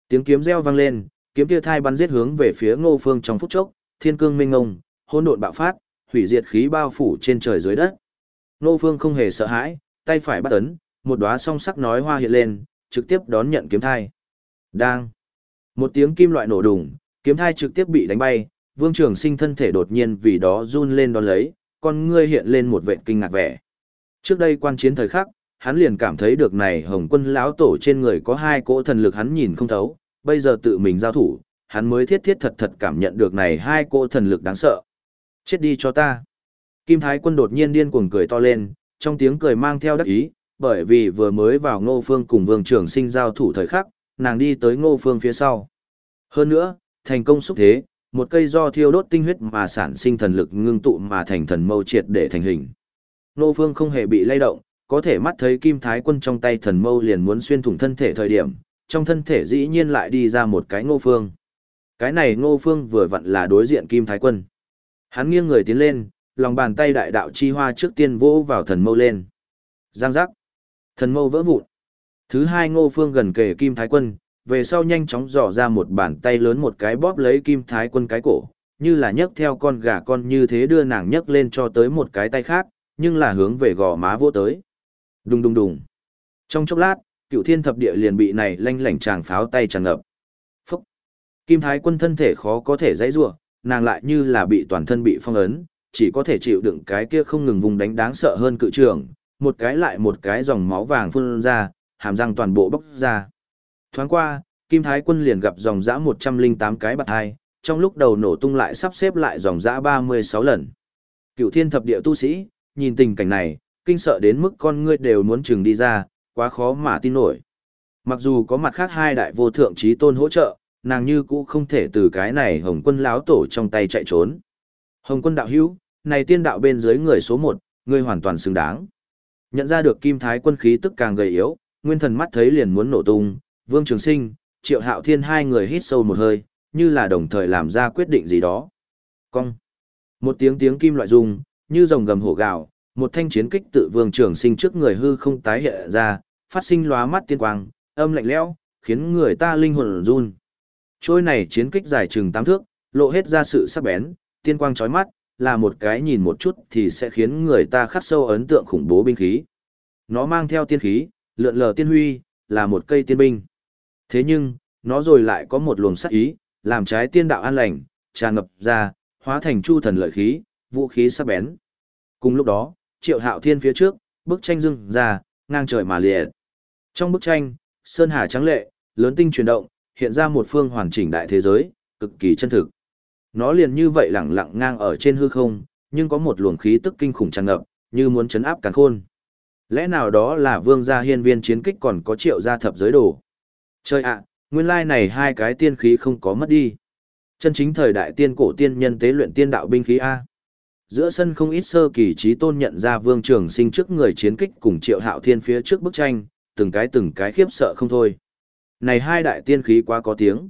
Tiếng kiếm reo vang lên, kiếm kia thai bắn giết hướng về phía Ngô Phương trong phút chốc, thiên cương minh ngông, hỗn độn bạo phát, hủy diệt khí bao phủ trên trời dưới đất. Nô Phương không hề sợ hãi, tay phải bắt ấn, một đóa song sắc nói hoa hiện lên, trực tiếp đón nhận kiếm thai. Đang. Một tiếng kim loại nổ đùng, kiếm thai trực tiếp bị đánh bay, Vương Trường Sinh thân thể đột nhiên vì đó run lên đón lấy, con ngươi hiện lên một vẻ kinh ngạc vẻ. Trước đây quan chiến thời khắc, hắn liền cảm thấy được này hồng quân lão tổ trên người có hai cỗ thần lực hắn nhìn không thấu, bây giờ tự mình giao thủ, hắn mới thiết thiết thật thật cảm nhận được này hai cỗ thần lực đáng sợ. Chết đi cho ta. Kim Thái quân đột nhiên điên cuồng cười to lên, trong tiếng cười mang theo đắc ý, bởi vì vừa mới vào ngô phương cùng vương trưởng sinh giao thủ thời khắc, nàng đi tới ngô phương phía sau. Hơn nữa, thành công xúc thế, một cây do thiêu đốt tinh huyết mà sản sinh thần lực ngưng tụ mà thành thần mâu triệt để thành hình. Ngô phương không hề bị lay động, có thể mắt thấy kim thái quân trong tay thần mâu liền muốn xuyên thủng thân thể thời điểm, trong thân thể dĩ nhiên lại đi ra một cái ngô phương. Cái này ngô phương vừa vặn là đối diện Kim Thái Quân. Hắn nghiêng người tiến lên, lòng bàn tay đại đạo chi hoa trước tiên vỗ vào thần mâu lên. Giang giác. Thần mâu vỡ vụn. Thứ hai ngô phương gần kề Kim Thái Quân, về sau nhanh chóng dò ra một bàn tay lớn một cái bóp lấy Kim Thái Quân cái cổ, như là nhấc theo con gà con như thế đưa nàng nhấc lên cho tới một cái tay khác, nhưng là hướng về gò má vô tới. Đùng đùng đùng. Trong chốc lát, cựu thiên thập địa liền bị này lanh lảnh chàng pháo tay tràn ngập. Phúc! Kim Thái quân thân thể khó có thể dãy rủa nàng lại như là bị toàn thân bị phong ấn, chỉ có thể chịu đựng cái kia không ngừng vùng đánh đáng sợ hơn cự trường, một cái lại một cái dòng máu vàng phun ra, hàm răng toàn bộ bốc ra. Thoáng qua, Kim Thái quân liền gặp dòng dã 108 cái bạc hai, trong lúc đầu nổ tung lại sắp xếp lại dòng dã 36 lần. Cựu thiên thập địa tu sĩ, nhìn tình cảnh này, kinh sợ đến mức con ngươi đều muốn chừng đi ra, quá khó mà tin nổi. Mặc dù có mặt khác hai đại vô thượng trí tôn hỗ trợ, nàng như cũ không thể từ cái này hồng quân láo tổ trong tay chạy trốn. Hồng quân đạo hữu, này tiên đạo bên dưới người số một, ngươi hoàn toàn xứng đáng. Nhận ra được kim thái quân khí tức càng gầy yếu, nguyên thần mắt thấy liền muốn nổ tung, vương trường sinh, triệu hạo thiên hai người hít sâu một hơi, như là đồng thời làm ra quyết định gì đó. Cong. Một tiếng tiếng kim loại rung, như rồng gầm hổ gạo một thanh chiến kích tự vương trường sinh trước người hư không tái hiện ra, phát sinh lóa mắt tiên quang, âm lạnh lẽo, khiến người ta linh hồn run. Trôi này chiến kích dài chừng tám thước, lộ hết ra sự sắc bén, tiên quang chói mắt, là một cái nhìn một chút thì sẽ khiến người ta khắc sâu ấn tượng khủng bố binh khí. Nó mang theo tiên khí, lượn lờ tiên huy, là một cây tiên binh. Thế nhưng, nó rồi lại có một luồng sắc ý, làm trái tiên đạo an lành, tràn ngập ra, hóa thành chu thần lợi khí, vũ khí sắc bén. Cùng lúc đó, triệu hạo thiên phía trước, bức tranh dưng ra, ngang trời mà liệt. Trong bức tranh, sơn hà trắng lệ, lớn tinh chuyển động, hiện ra một phương hoàn chỉnh đại thế giới, cực kỳ chân thực. Nó liền như vậy lẳng lặng ngang ở trên hư không, nhưng có một luồng khí tức kinh khủng tràn ngập, như muốn chấn áp càn khôn. Lẽ nào đó là vương gia hiên viên chiến kích còn có triệu gia thập giới đồ. Chơi ạ, nguyên lai này hai cái tiên khí không có mất đi. Chân chính thời đại tiên cổ tiên nhân tế luyện tiên đạo binh khí A. Giữa sân không ít sơ kỳ trí tôn nhận ra vương trường sinh trước người chiến kích cùng triệu hạo thiên phía trước bức tranh, từng cái từng cái khiếp sợ không thôi. Này hai đại tiên khí quá có tiếng.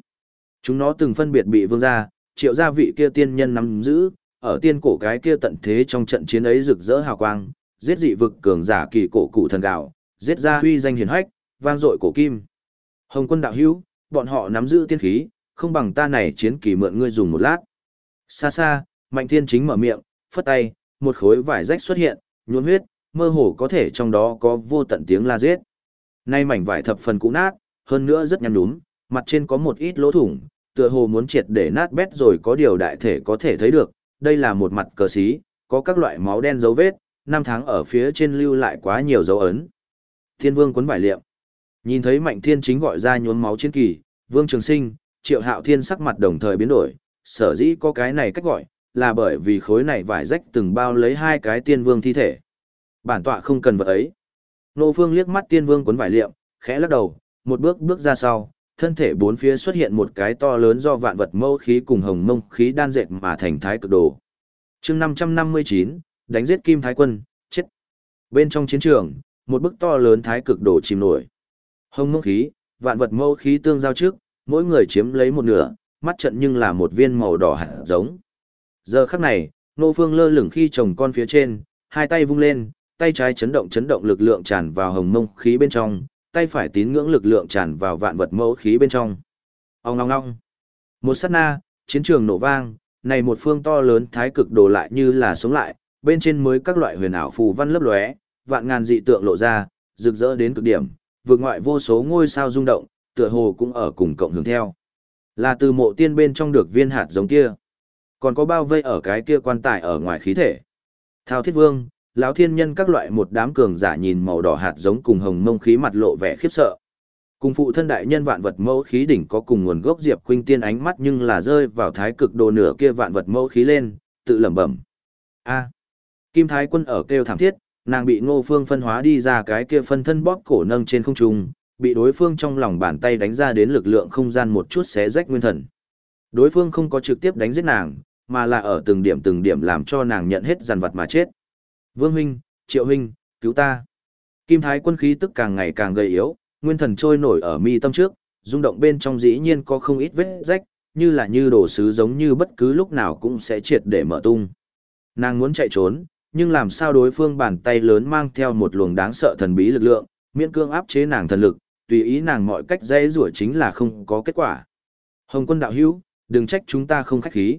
Chúng nó từng phân biệt bị vương gia, triệu gia vị kia tiên nhân nắm giữ, ở tiên cổ cái kia tận thế trong trận chiến ấy rực rỡ hào quang, giết dị vực cường giả kỳ cổ cụ thần gạo, giết ra huy danh hiển hách, vang dội cổ kim. Hồng quân đạo hữu, bọn họ nắm giữ tiên khí, không bằng ta này chiến kỳ mượn ngươi dùng một lát. Xa xa, Mạnh Thiên chính mở miệng, phất tay, một khối vải rách xuất hiện, nhuốm huyết, mơ hồ có thể trong đó có vô tận tiếng la giết. Nay mảnh vải thập phần cũ nát, hơn nữa rất nhăn nhúm, mặt trên có một ít lỗ thủng, tựa hồ muốn triệt để nát bét rồi có điều đại thể có thể thấy được, đây là một mặt cờ xí, có các loại máu đen dấu vết, năm tháng ở phía trên lưu lại quá nhiều dấu ấn. Thiên vương cuốn vải liệm. Nhìn thấy Mạnh Thiên chính gọi ra nhuốm máu chiến kỳ, Vương Trường Sinh, Triệu Hạo Thiên sắc mặt đồng thời biến đổi, sở dĩ có cái này cách gọi, là bởi vì khối này vải rách từng bao lấy hai cái tiên vương thi thể. Bản tọa không cần vật ấy. Nô Phương liếc mắt tiên vương cuốn vải liệm, khẽ lắc đầu, một bước bước ra sau, thân thể bốn phía xuất hiện một cái to lớn do vạn vật mâu khí cùng hồng mông khí đan dệt mà thành thái cực đồ. chương 559, đánh giết Kim Thái Quân, chết. Bên trong chiến trường, một bức to lớn thái cực đồ chìm nổi. Hồng mông khí, vạn vật mâu khí tương giao trước, mỗi người chiếm lấy một nửa, mắt trận nhưng là một viên màu đỏ hạt giống. Giờ khắc này, Nô Phương lơ lửng khi chồng con phía trên, hai tay vung lên, tay trái chấn động chấn động lực lượng tràn vào hồng mông khí bên trong, tay phải tín ngưỡng lực lượng tràn vào vạn vật mẫu khí bên trong. Ông ngong ngong. Một sát na, chiến trường nổ vang, này một phương to lớn thái cực đồ lại như là sống lại, bên trên mới các loại huyền ảo phù văn lấp lóe, vạn ngàn dị tượng lộ ra, rực rỡ đến cực điểm, vượt ngoại vô số ngôi sao rung động, tựa hồ cũng ở cùng cộng hưởng theo. Là từ mộ tiên bên trong được viên hạt giống kia còn có bao vây ở cái kia quan tài ở ngoài khí thể. Thao thiết vương, lão thiên nhân các loại một đám cường giả nhìn màu đỏ hạt giống cùng hồng mông khí mặt lộ vẻ khiếp sợ. Cùng phụ thân đại nhân vạn vật mẫu khí đỉnh có cùng nguồn gốc diệp khuynh tiên ánh mắt nhưng là rơi vào thái cực đồ nửa kia vạn vật mẫu khí lên, tự lẩm bẩm. A. Kim Thái quân ở kêu thảm thiết, nàng bị Ngô Phương phân hóa đi ra cái kia phân thân bóp cổ nâng trên không trung, bị đối phương trong lòng bàn tay đánh ra đến lực lượng không gian một chút xé rách nguyên thần. Đối phương không có trực tiếp đánh giết nàng, mà là ở từng điểm từng điểm làm cho nàng nhận hết dàn vật mà chết. Vương huynh, Triệu huynh, cứu ta. Kim Thái quân khí tức càng ngày càng gầy yếu, nguyên thần trôi nổi ở mi tâm trước, rung động bên trong dĩ nhiên có không ít vết rách, như là như đồ sứ giống như bất cứ lúc nào cũng sẽ triệt để mở tung. Nàng muốn chạy trốn, nhưng làm sao đối phương bàn tay lớn mang theo một luồng đáng sợ thần bí lực lượng, miễn cương áp chế nàng thần lực, tùy ý nàng mọi cách dễ rủa chính là không có kết quả. Hồng quân đạo hữu, đừng trách chúng ta không khách khí.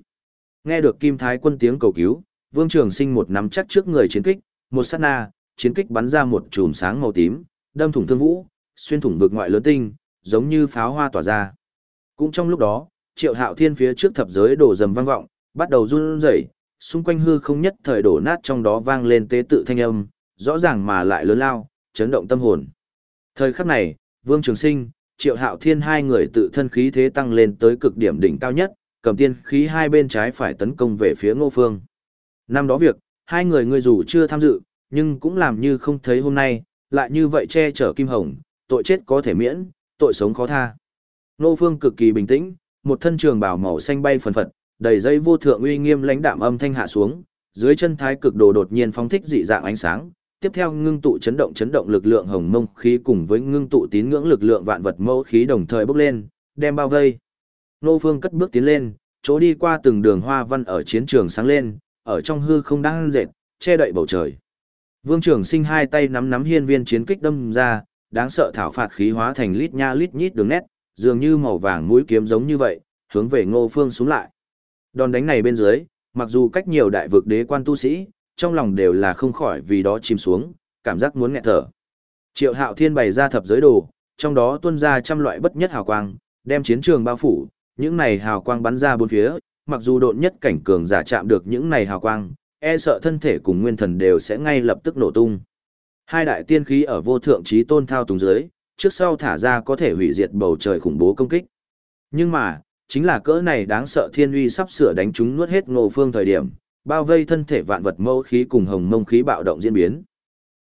Nghe được Kim Thái quân tiếng cầu cứu, Vương Trường Sinh một nắm chắc trước người chiến kích, một sát na, chiến kích bắn ra một chùm sáng màu tím, đâm thủng thương vũ, xuyên thủng vực ngoại lớn tinh, giống như pháo hoa tỏa ra. Cũng trong lúc đó, Triệu Hạo Thiên phía trước thập giới đổ dầm vang vọng, bắt đầu run rẩy, xung quanh hư không nhất thời đổ nát trong đó vang lên tế tự thanh âm, rõ ràng mà lại lớn lao, chấn động tâm hồn. Thời khắc này, Vương Trường Sinh, Triệu Hạo Thiên hai người tự thân khí thế tăng lên tới cực điểm đỉnh cao nhất, cầm tiên khí hai bên trái phải tấn công về phía Ngô Phương. Năm đó việc, hai người ngươi dù chưa tham dự, nhưng cũng làm như không thấy hôm nay, lại như vậy che chở Kim Hồng, tội chết có thể miễn, tội sống khó tha. nô Phương cực kỳ bình tĩnh, một thân trường bảo màu xanh bay phần phật, đầy dây vô thượng uy nghiêm lãnh đạm âm thanh hạ xuống, dưới chân thái cực đồ đột nhiên phóng thích dị dạng ánh sáng, tiếp theo ngưng tụ chấn động chấn động lực lượng hồng mông khí cùng với ngưng tụ tín ngưỡng lực lượng vạn vật mẫu khí đồng thời bốc lên, đem bao vây. Nô Phương cất bước tiến lên, chỗ đi qua từng đường hoa văn ở chiến trường sáng lên, ở trong hư không đang dệt, che đậy bầu trời. Vương Trường Sinh hai tay nắm nắm hiên viên chiến kích đâm ra, đáng sợ thảo phạt khí hóa thành lít nha lít nhít đường nét, dường như màu vàng mũi kiếm giống như vậy, hướng về Ngô Phương xuống lại. Đòn đánh này bên dưới, mặc dù cách nhiều đại vực đế quan tu sĩ, trong lòng đều là không khỏi vì đó chìm xuống, cảm giác muốn nghẹt thở. Triệu Hạo Thiên bày ra thập giới đồ, trong đó tuôn ra trăm loại bất nhất hào quang, đem chiến trường bao phủ, những này hào quang bắn ra bốn phía, mặc dù độn nhất cảnh cường giả chạm được những này hào quang, e sợ thân thể cùng nguyên thần đều sẽ ngay lập tức nổ tung. Hai đại tiên khí ở vô thượng trí tôn thao túng dưới, trước sau thả ra có thể hủy diệt bầu trời khủng bố công kích. Nhưng mà, chính là cỡ này đáng sợ thiên uy sắp sửa đánh chúng nuốt hết ngô phương thời điểm, bao vây thân thể vạn vật mâu khí cùng hồng mông khí bạo động diễn biến.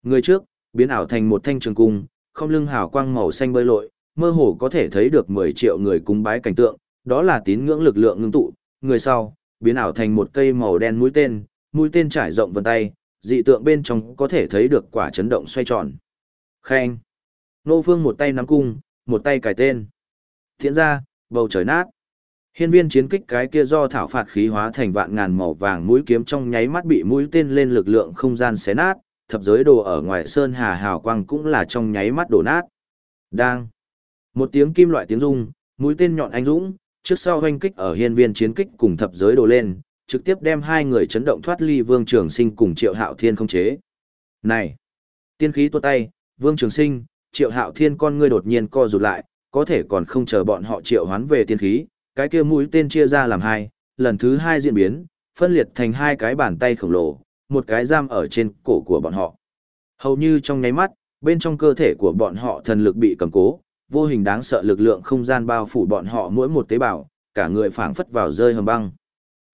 Người trước, biến ảo thành một thanh trường cung, không lưng hào quang màu xanh bơi lội, mơ hồ có thể thấy được 10 triệu người cúng bái cảnh tượng, đó là tín ngưỡng lực lượng ngưng tụ. Người sau, biến ảo thành một cây màu đen mũi tên, mũi tên trải rộng vân tay, dị tượng bên trong có thể thấy được quả chấn động xoay tròn. Khen. Nô Phương một tay nắm cung, một tay cài tên. Thiện ra, bầu trời nát. Hiên viên chiến kích cái kia do thảo phạt khí hóa thành vạn ngàn màu vàng mũi kiếm trong nháy mắt bị mũi tên lên lực lượng không gian xé nát, thập giới đồ ở ngoài sơn hà hào quang cũng là trong nháy mắt đổ nát. Đang. Một tiếng kim loại tiếng rung, mũi tên nhọn anh dũng, trước sau hoanh kích ở hiên viên chiến kích cùng thập giới đồ lên, trực tiếp đem hai người chấn động thoát ly Vương Trường Sinh cùng Triệu Hạo Thiên không chế. Này, tiên khí tuột tay, Vương Trường Sinh, Triệu Hạo Thiên con ngươi đột nhiên co rụt lại, có thể còn không chờ bọn họ triệu hoán về tiên khí, cái kia mũi tên chia ra làm hai, lần thứ hai diễn biến, phân liệt thành hai cái bàn tay khổng lồ, một cái giam ở trên cổ của bọn họ. Hầu như trong nháy mắt, bên trong cơ thể của bọn họ thần lực bị cầm cố, vô hình đáng sợ lực lượng không gian bao phủ bọn họ mỗi một tế bào, cả người phảng phất vào rơi hầm băng.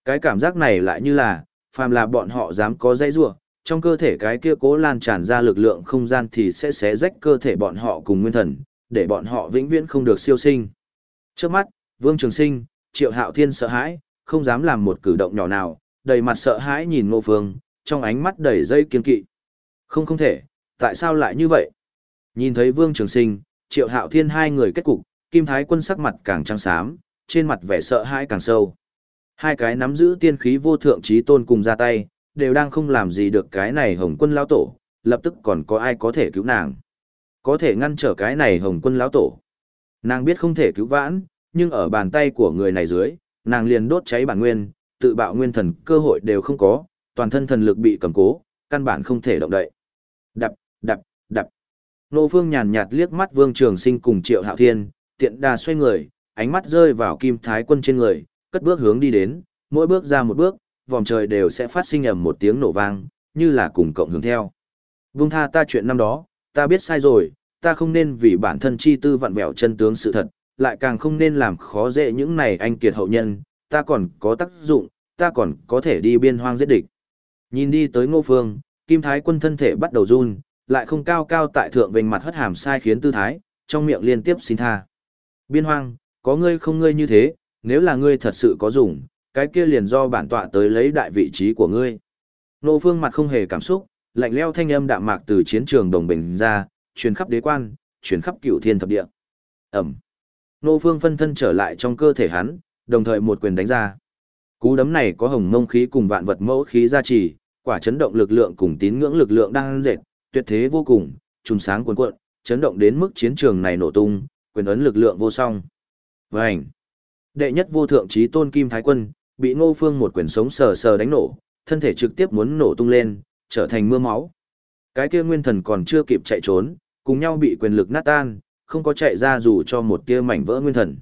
Cái cảm giác này lại như là, phàm là bọn họ dám có dãy rủa trong cơ thể cái kia cố lan tràn ra lực lượng không gian thì sẽ xé rách cơ thể bọn họ cùng nguyên thần, để bọn họ vĩnh viễn không được siêu sinh. Trước mắt, Vương Trường Sinh, Triệu Hạo Thiên sợ hãi, không dám làm một cử động nhỏ nào, đầy mặt sợ hãi nhìn Ngô Vương trong ánh mắt đầy dây kiên kỵ. Không không thể, tại sao lại như vậy? Nhìn thấy Vương Trường Sinh, Triệu Hạo Thiên hai người kết cục, Kim Thái Quân sắc mặt càng trắng xám, trên mặt vẻ sợ hãi càng sâu. Hai cái nắm giữ tiên khí vô thượng trí tôn cùng ra tay, đều đang không làm gì được cái này Hồng Quân lão tổ, lập tức còn có ai có thể cứu nàng. Có thể ngăn trở cái này Hồng Quân lão tổ. Nàng biết không thể cứu vãn, nhưng ở bàn tay của người này dưới, nàng liền đốt cháy bản nguyên, tự bạo nguyên thần cơ hội đều không có, toàn thân thần lực bị cầm cố, căn bản không thể động đậy. Đập, đập, đập. Nô Phương nhàn nhạt liếc mắt Vương Trường Sinh cùng Triệu Hạo Thiên, tiện đà xoay người, ánh mắt rơi vào Kim Thái Quân trên người, cất bước hướng đi đến, mỗi bước ra một bước, vòng trời đều sẽ phát sinh ầm một tiếng nổ vang, như là cùng cộng hướng theo. Vương tha ta chuyện năm đó, ta biết sai rồi, ta không nên vì bản thân chi tư vặn vẹo chân tướng sự thật, lại càng không nên làm khó dễ những này anh kiệt hậu nhân, ta còn có tác dụng, ta còn có thể đi biên hoang giết địch. Nhìn đi tới ngô phương, Kim Thái quân thân thể bắt đầu run, lại không cao cao tại thượng vênh mặt hất hàm sai khiến tư thái, trong miệng liên tiếp xin tha. Biên hoang, có ngươi không ngươi như thế, nếu là ngươi thật sự có dùng, cái kia liền do bản tọa tới lấy đại vị trí của ngươi. Nô phương mặt không hề cảm xúc, lạnh leo thanh âm đạm mạc từ chiến trường đồng bình ra, truyền khắp đế quan, truyền khắp cửu thiên thập địa. Ẩm. Nô Phương phân thân trở lại trong cơ thể hắn, đồng thời một quyền đánh ra. Cú đấm này có hồng mông khí cùng vạn vật mẫu khí gia trì, quả chấn động lực lượng cùng tín ngưỡng lực lượng đang dệt, tuyệt thế vô cùng, trùng sáng cuồn cuộn, chấn động đến mức chiến trường này nổ tung, quyền ấn lực lượng vô song. Vành. Đệ nhất vô thượng trí tôn Kim Thái Quân, bị Ngô Phương một quyền sống sờ sờ đánh nổ, thân thể trực tiếp muốn nổ tung lên, trở thành mưa máu. Cái kia nguyên thần còn chưa kịp chạy trốn, cùng nhau bị quyền lực nát tan, không có chạy ra dù cho một tia mảnh vỡ nguyên thần.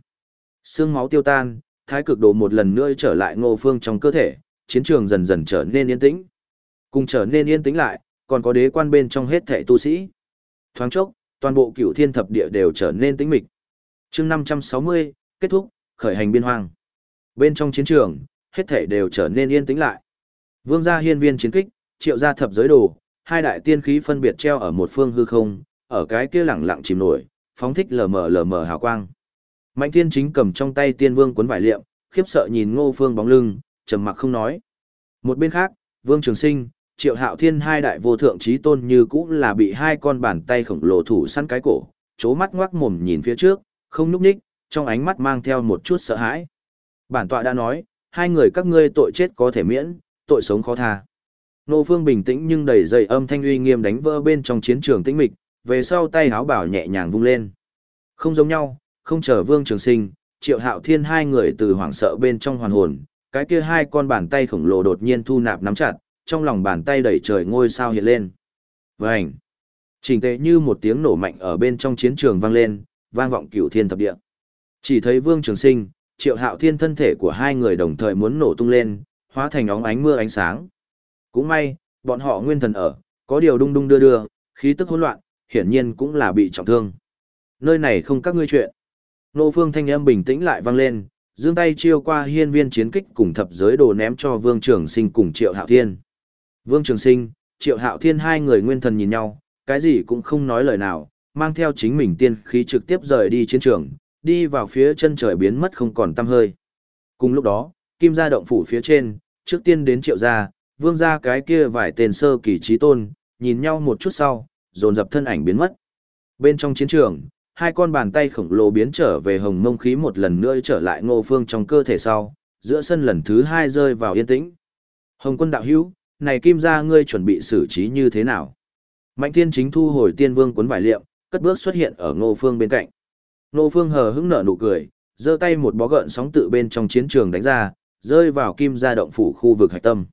Xương máu tiêu tan, thái cực đồ một lần nữa trở lại Ngô Phương trong cơ thể, chiến trường dần dần trở nên yên tĩnh. Cùng trở nên yên tĩnh lại, còn có đế quan bên trong hết thảy tu sĩ. Thoáng chốc, toàn bộ cửu thiên thập địa đều trở nên tĩnh mịch. chương 560, kết thúc, khởi hành biên hoang. Bên trong chiến trường, hết thảy đều trở nên yên tĩnh lại. Vương gia hiên viên chiến kích, triệu gia thập giới đồ, hai đại tiên khí phân biệt treo ở một phương hư không, ở cái kia lẳng lặng chìm nổi, phóng thích lờ mờ lờ mờ hào quang. Mạnh thiên chính cầm trong tay tiên vương cuốn vải liệm, khiếp sợ nhìn ngô phương bóng lưng, trầm mặc không nói. Một bên khác, vương trường sinh, triệu hạo thiên hai đại vô thượng trí tôn như cũ là bị hai con bàn tay khổng lồ thủ săn cái cổ, chố mắt ngoác mồm nhìn phía trước, không núp ních, trong ánh mắt mang theo một chút sợ hãi. Bản tọa đã nói, hai người các ngươi tội chết có thể miễn, tội sống khó tha. Nô Phương bình tĩnh nhưng đầy dây âm thanh uy nghiêm đánh vỡ bên trong chiến trường tĩnh mịch, về sau tay háo bảo nhẹ nhàng vung lên. Không giống nhau, không chờ Vương Trường Sinh, Triệu Hạo Thiên hai người từ hoảng sợ bên trong hoàn hồn, cái kia hai con bàn tay khổng lồ đột nhiên thu nạp nắm chặt, trong lòng bàn tay đẩy trời ngôi sao hiện lên. Vành! Trình tệ như một tiếng nổ mạnh ở bên trong chiến trường vang lên, vang vọng cửu thiên thập địa. Chỉ thấy Vương Trường Sinh, Triệu Hạo Thiên thân thể của hai người đồng thời muốn nổ tung lên, hóa thành óng ánh mưa ánh sáng. Cũng may, bọn họ nguyên thần ở, có điều đung đung đưa đưa, khí tức hỗn loạn, hiển nhiên cũng là bị trọng thương. Nơi này không các ngươi chuyện. Nô Phương thanh âm bình tĩnh lại vang lên, giương tay chiêu qua hiên viên chiến kích cùng thập giới đồ ném cho Vương Trường Sinh cùng Triệu Hạo Thiên. Vương Trường Sinh, Triệu Hạo Thiên hai người nguyên thần nhìn nhau, cái gì cũng không nói lời nào, mang theo chính mình tiên khí trực tiếp rời đi chiến trường, đi vào phía chân trời biến mất không còn tăm hơi. Cùng lúc đó, Kim gia động phủ phía trên, trước tiên đến Triệu gia, Vương gia cái kia vài tên sơ kỳ trí tôn, nhìn nhau một chút sau, dồn dập thân ảnh biến mất. Bên trong chiến trường, hai con bàn tay khổng lồ biến trở về hồng mông khí một lần nữa trở lại ngô phương trong cơ thể sau, giữa sân lần thứ hai rơi vào yên tĩnh. Hồng quân đạo hữu, này kim gia ngươi chuẩn bị xử trí như thế nào? Mạnh thiên chính thu hồi tiên vương cuốn vải liệm, cất bước xuất hiện ở ngô phương bên cạnh. Ngô phương hờ hững nở nụ cười, giơ tay một bó gợn sóng tự bên trong chiến trường đánh ra, rơi vào kim gia động phủ khu vực hạch tâm.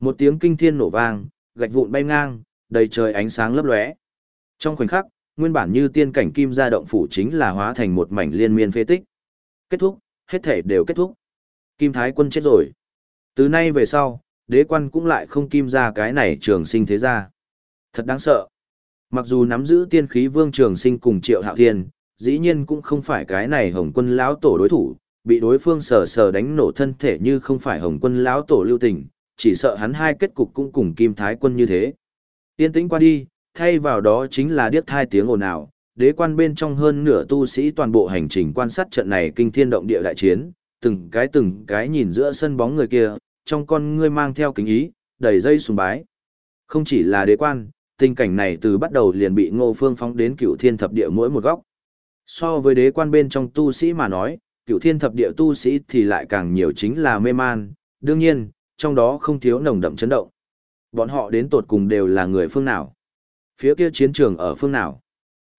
Một tiếng kinh thiên nổ vang, gạch vụn bay ngang, đầy trời ánh sáng lấp lóe. Trong khoảnh khắc, nguyên bản như tiên cảnh kim gia động phủ chính là hóa thành một mảnh liên miên phế tích. Kết thúc, hết thể đều kết thúc. Kim Thái quân chết rồi. Từ nay về sau, đế quan cũng lại không kim ra cái này trường sinh thế gia. Thật đáng sợ. Mặc dù nắm giữ tiên khí vương trường sinh cùng triệu hạo thiên, dĩ nhiên cũng không phải cái này hồng quân lão tổ đối thủ, bị đối phương sờ sờ đánh nổ thân thể như không phải hồng quân lão tổ lưu tình, chỉ sợ hắn hai kết cục cũng cùng kim thái quân như thế. Yên tĩnh qua đi, thay vào đó chính là điếc thai tiếng ồn ào, đế quan bên trong hơn nửa tu sĩ toàn bộ hành trình quan sát trận này kinh thiên động địa đại chiến, từng cái từng cái nhìn giữa sân bóng người kia, trong con ngươi mang theo kính ý, đầy dây sùng bái. Không chỉ là đế quan, tình cảnh này từ bắt đầu liền bị ngô phương phóng đến cựu thiên thập địa mỗi một góc. So với đế quan bên trong tu sĩ mà nói, cựu thiên thập địa tu sĩ thì lại càng nhiều chính là mê man, đương nhiên, trong đó không thiếu nồng đậm chấn động. Bọn họ đến tột cùng đều là người phương nào? Phía kia chiến trường ở phương nào?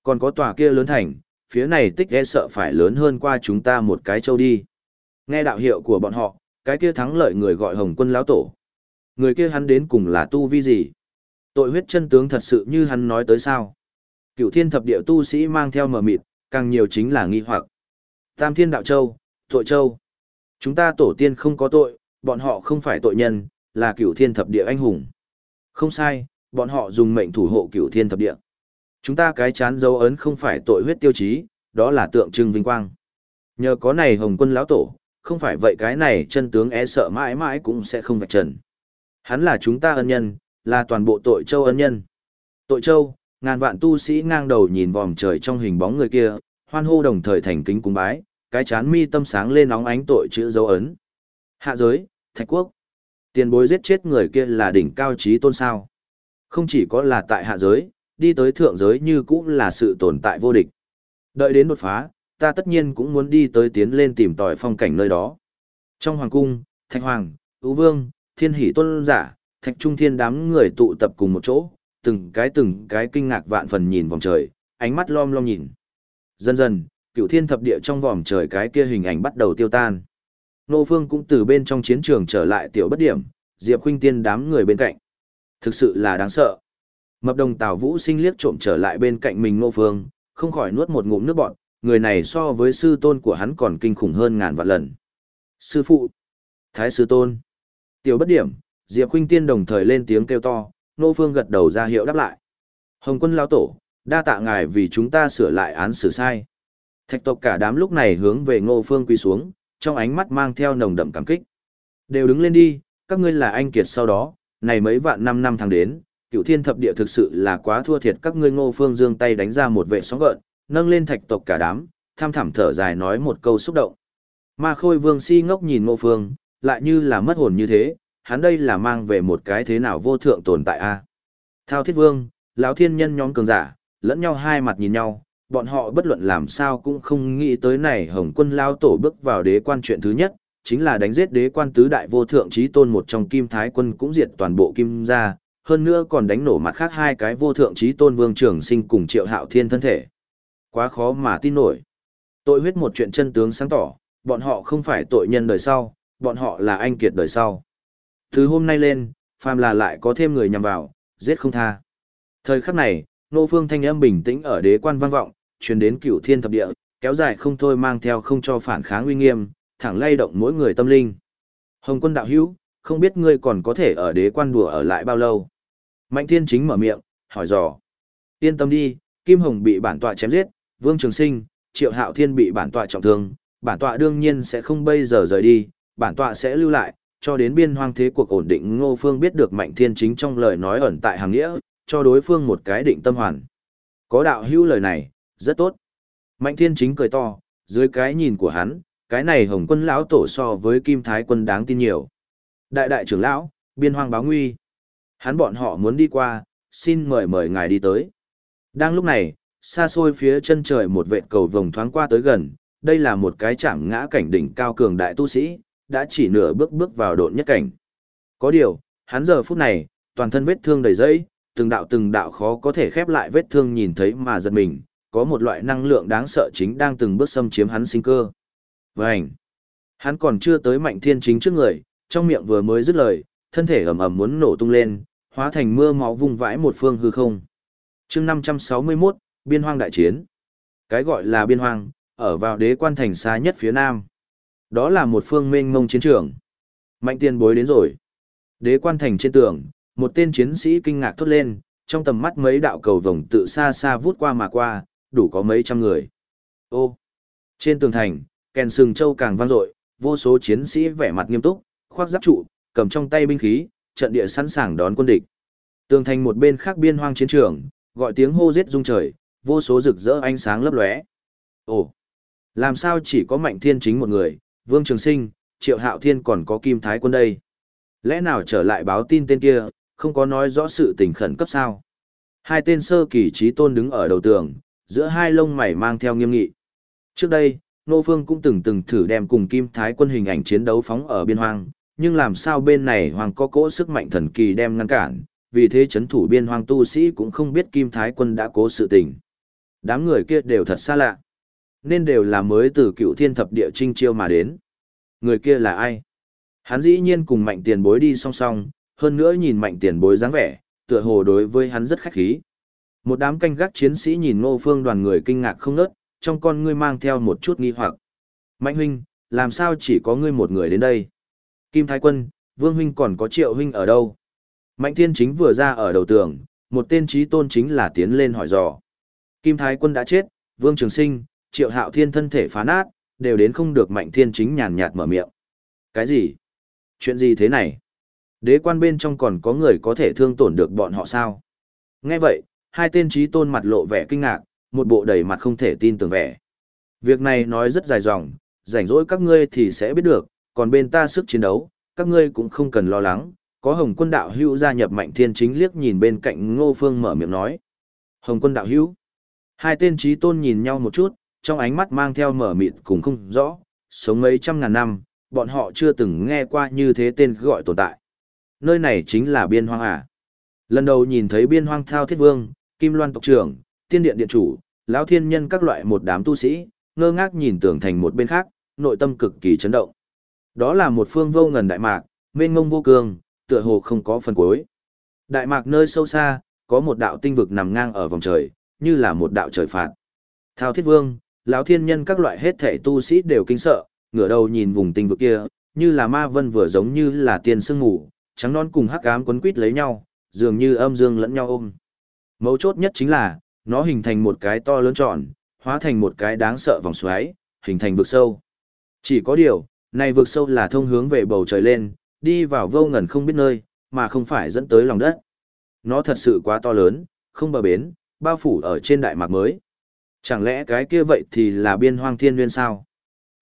Còn có tòa kia lớn thành, phía này tích e sợ phải lớn hơn qua chúng ta một cái châu đi. Nghe đạo hiệu của bọn họ, cái kia thắng lợi người gọi hồng quân lão tổ. Người kia hắn đến cùng là tu vi gì? Tội huyết chân tướng thật sự như hắn nói tới sao? Cựu thiên thập địa tu sĩ mang theo mờ mịt, càng nhiều chính là nghi hoặc. Tam thiên đạo châu, tội châu. Chúng ta tổ tiên không có tội, bọn họ không phải tội nhân, là cựu thiên thập địa anh hùng. Không sai, bọn họ dùng mệnh thủ hộ Cựu thiên thập địa. Chúng ta cái chán dấu ấn không phải tội huyết tiêu chí, đó là tượng trưng vinh quang. Nhờ có này hồng quân lão tổ, không phải vậy cái này chân tướng e sợ mãi mãi cũng sẽ không vạch trần. Hắn là chúng ta ân nhân, là toàn bộ tội châu ân nhân. Tội châu, ngàn vạn tu sĩ ngang đầu nhìn vòm trời trong hình bóng người kia, hoan hô đồng thời thành kính cung bái, cái chán mi tâm sáng lên nóng ánh tội chữ dấu ấn. Hạ giới, thạch quốc. Tiền bối giết chết người kia là đỉnh cao trí tôn sao. Không chỉ có là tại hạ giới, đi tới thượng giới như cũng là sự tồn tại vô địch. Đợi đến đột phá, ta tất nhiên cũng muốn đi tới tiến lên tìm tòi phong cảnh nơi đó. Trong hoàng cung, Thạch Hoàng, Ú Vương, Thiên Hỷ Tôn Giả, Thạch Trung Thiên đám người tụ tập cùng một chỗ, từng cái từng cái kinh ngạc vạn phần nhìn vòng trời, ánh mắt lom lom nhìn. Dần dần, cựu thiên thập địa trong vòng trời cái kia hình ảnh bắt đầu tiêu tan. Nô Phương cũng từ bên trong chiến trường trở lại tiểu bất điểm, Diệp Khuynh Tiên đám người bên cạnh. Thực sự là đáng sợ. Mập đồng Tào Vũ sinh liếc trộm trở lại bên cạnh mình Nô Phương, không khỏi nuốt một ngụm nước bọt, người này so với sư tôn của hắn còn kinh khủng hơn ngàn vạn lần. Sư phụ, Thái sư tôn, tiểu bất điểm, Diệp Khuynh Tiên đồng thời lên tiếng kêu to, Nô Phương gật đầu ra hiệu đáp lại. Hồng quân lao tổ, đa tạ ngài vì chúng ta sửa lại án xử sai. Thạch tộc cả đám lúc này hướng về Ngô Phương quỳ xuống, trong ánh mắt mang theo nồng đậm cảm kích. Đều đứng lên đi, các ngươi là anh kiệt sau đó, này mấy vạn năm năm tháng đến, cựu thiên thập địa thực sự là quá thua thiệt các ngươi Ngô Phương giương tay đánh ra một vệ sóng gợn, nâng lên thạch tộc cả đám, tham thẳm thở dài nói một câu xúc động. Ma Khôi Vương si ngốc nhìn Ngô Phương, lại như là mất hồn như thế, hắn đây là mang về một cái thế nào vô thượng tồn tại a. Thao Thiết Vương, lão thiên nhân nhóm cường giả, lẫn nhau hai mặt nhìn nhau, bọn họ bất luận làm sao cũng không nghĩ tới này Hồng Quân lao tổ bước vào đế quan chuyện thứ nhất, chính là đánh giết đế quan tứ đại vô thượng chí tôn một trong Kim Thái quân cũng diệt toàn bộ kim gia, hơn nữa còn đánh nổ mặt khác hai cái vô thượng chí tôn Vương Trường Sinh cùng Triệu Hạo Thiên thân thể. Quá khó mà tin nổi. Tội huyết một chuyện chân tướng sáng tỏ, bọn họ không phải tội nhân đời sau, bọn họ là anh kiệt đời sau. Từ hôm nay lên, phàm là lại có thêm người nhằm vào, giết không tha. Thời khắc này, nô phương thanh âm bình tĩnh ở đế quan vang vọng, truyền đến cửu thiên thập địa, kéo dài không thôi mang theo không cho phản kháng uy nghiêm, thẳng lay động mỗi người tâm linh. Hồng quân đạo hữu, không biết ngươi còn có thể ở đế quan đùa ở lại bao lâu. Mạnh thiên chính mở miệng, hỏi dò. Yên tâm đi, Kim Hồng bị bản tọa chém giết, Vương Trường Sinh, Triệu Hạo Thiên bị bản tọa trọng thương, bản tọa đương nhiên sẽ không bây giờ rời đi, bản tọa sẽ lưu lại, cho đến biên hoang thế cuộc ổn định Ngô Phương biết được Mạnh Thiên chính trong lời nói ẩn tại hàng nghĩa, cho đối phương một cái định tâm hoàn. Có đạo hữu lời này, rất tốt. Mạnh Thiên chính cười to, dưới cái nhìn của hắn, cái này Hồng Quân lão tổ so với Kim Thái quân đáng tin nhiều. Đại đại trưởng lão, biên hoang báo nguy. Hắn bọn họ muốn đi qua, xin mời mời ngài đi tới. Đang lúc này, xa xôi phía chân trời một vệt cầu vồng thoáng qua tới gần, đây là một cái chạm ngã cảnh đỉnh cao cường đại tu sĩ, đã chỉ nửa bước bước vào độn nhất cảnh. Có điều, hắn giờ phút này, toàn thân vết thương đầy dẫy, từng đạo từng đạo khó có thể khép lại vết thương nhìn thấy mà giật mình, có một loại năng lượng đáng sợ chính đang từng bước xâm chiếm hắn sinh cơ. Vành! Hắn còn chưa tới mạnh thiên chính trước người, trong miệng vừa mới dứt lời, thân thể ầm ầm muốn nổ tung lên, hóa thành mưa máu vung vãi một phương hư không. chương 561, Biên hoang đại chiến. Cái gọi là biên hoang, ở vào đế quan thành xa nhất phía nam. Đó là một phương mênh mông chiến trường. Mạnh tiền bối đến rồi. Đế quan thành trên tường, một tên chiến sĩ kinh ngạc thốt lên, trong tầm mắt mấy đạo cầu vồng tự xa xa vút qua mà qua, đủ có mấy trăm người. Ô! Trên tường thành, kèn sừng châu càng vang dội, vô số chiến sĩ vẻ mặt nghiêm túc, khoác giáp trụ, cầm trong tay binh khí, trận địa sẵn sàng đón quân địch. Tường thành một bên khác biên hoang chiến trường, gọi tiếng hô giết rung trời, vô số rực rỡ ánh sáng lấp lóe. Ồ! Làm sao chỉ có Mạnh Thiên chính một người, Vương Trường Sinh, Triệu Hạo Thiên còn có Kim Thái Quân đây? Lẽ nào trở lại báo tin tên kia, không có nói rõ sự tình khẩn cấp sao? Hai tên sơ kỳ trí tôn đứng ở đầu tường, giữa hai lông mày mang theo nghiêm nghị. Trước đây, Nô Phương cũng từng từng thử đem cùng Kim Thái Quân hình ảnh chiến đấu phóng ở biên hoang, nhưng làm sao bên này hoàng có cỗ sức mạnh thần kỳ đem ngăn cản, vì thế chấn thủ biên hoang tu sĩ cũng không biết Kim Thái Quân đã cố sự tình. Đám người kia đều thật xa lạ. Nên đều là mới từ cựu thiên thập địa trinh chiêu mà đến. Người kia là ai? Hắn dĩ nhiên cùng mạnh tiền bối đi song song, hơn nữa nhìn mạnh tiền bối dáng vẻ, tựa hồ đối với hắn rất khách khí. Một đám canh gác chiến sĩ nhìn ngô phương đoàn người kinh ngạc không nớt, trong con ngươi mang theo một chút nghi hoặc. Mạnh huynh, làm sao chỉ có ngươi một người đến đây? Kim Thái Quân, Vương huynh còn có Triệu huynh ở đâu? Mạnh Thiên Chính vừa ra ở đầu tường, một tên trí tôn chính là tiến lên hỏi dò. Kim Thái Quân đã chết, Vương Trường Sinh, Triệu Hạo Thiên thân thể phá nát, đều đến không được Mạnh Thiên Chính nhàn nhạt mở miệng. Cái gì? Chuyện gì thế này? Đế quan bên trong còn có người có thể thương tổn được bọn họ sao? Nghe vậy, hai tên trí tôn mặt lộ vẻ kinh ngạc, một bộ đầy mặt không thể tin tưởng vẻ. Việc này nói rất dài dòng, rảnh rỗi các ngươi thì sẽ biết được, còn bên ta sức chiến đấu, các ngươi cũng không cần lo lắng. Có Hồng quân đạo hữu gia nhập mạnh thiên chính liếc nhìn bên cạnh ngô phương mở miệng nói. Hồng quân đạo hữu. Hai tên trí tôn nhìn nhau một chút, trong ánh mắt mang theo mở mịt cũng không rõ, sống mấy trăm ngàn năm, bọn họ chưa từng nghe qua như thế tên gọi tồn tại. Nơi này chính là biên hoang à. Lần đầu nhìn thấy biên hoang thao thiết vương, kim loan tộc trưởng, tiên điện điện chủ, lão thiên nhân các loại một đám tu sĩ, ngơ ngác nhìn tưởng thành một bên khác, nội tâm cực kỳ chấn động. Đó là một phương vô ngần đại mạc, mênh mông vô cường, tựa hồ không có phần cuối. Đại mạc nơi sâu xa, có một đạo tinh vực nằm ngang ở vòng trời, như là một đạo trời phạt. Thao thiết vương, lão thiên nhân các loại hết thể tu sĩ đều kinh sợ, ngửa đầu nhìn vùng tinh vực kia, như là ma vân vừa giống như là tiên sương ngủ, trắng non cùng hắc ám quấn quít lấy nhau, dường như âm dương lẫn nhau ôm. Mấu chốt nhất chính là, nó hình thành một cái to lớn tròn, hóa thành một cái đáng sợ vòng xoáy, hình thành vực sâu. Chỉ có điều, này vực sâu là thông hướng về bầu trời lên, đi vào vô ngần không biết nơi, mà không phải dẫn tới lòng đất. Nó thật sự quá to lớn, không bờ bến, bao phủ ở trên đại mạc mới. Chẳng lẽ cái kia vậy thì là biên hoang thiên nguyên sao?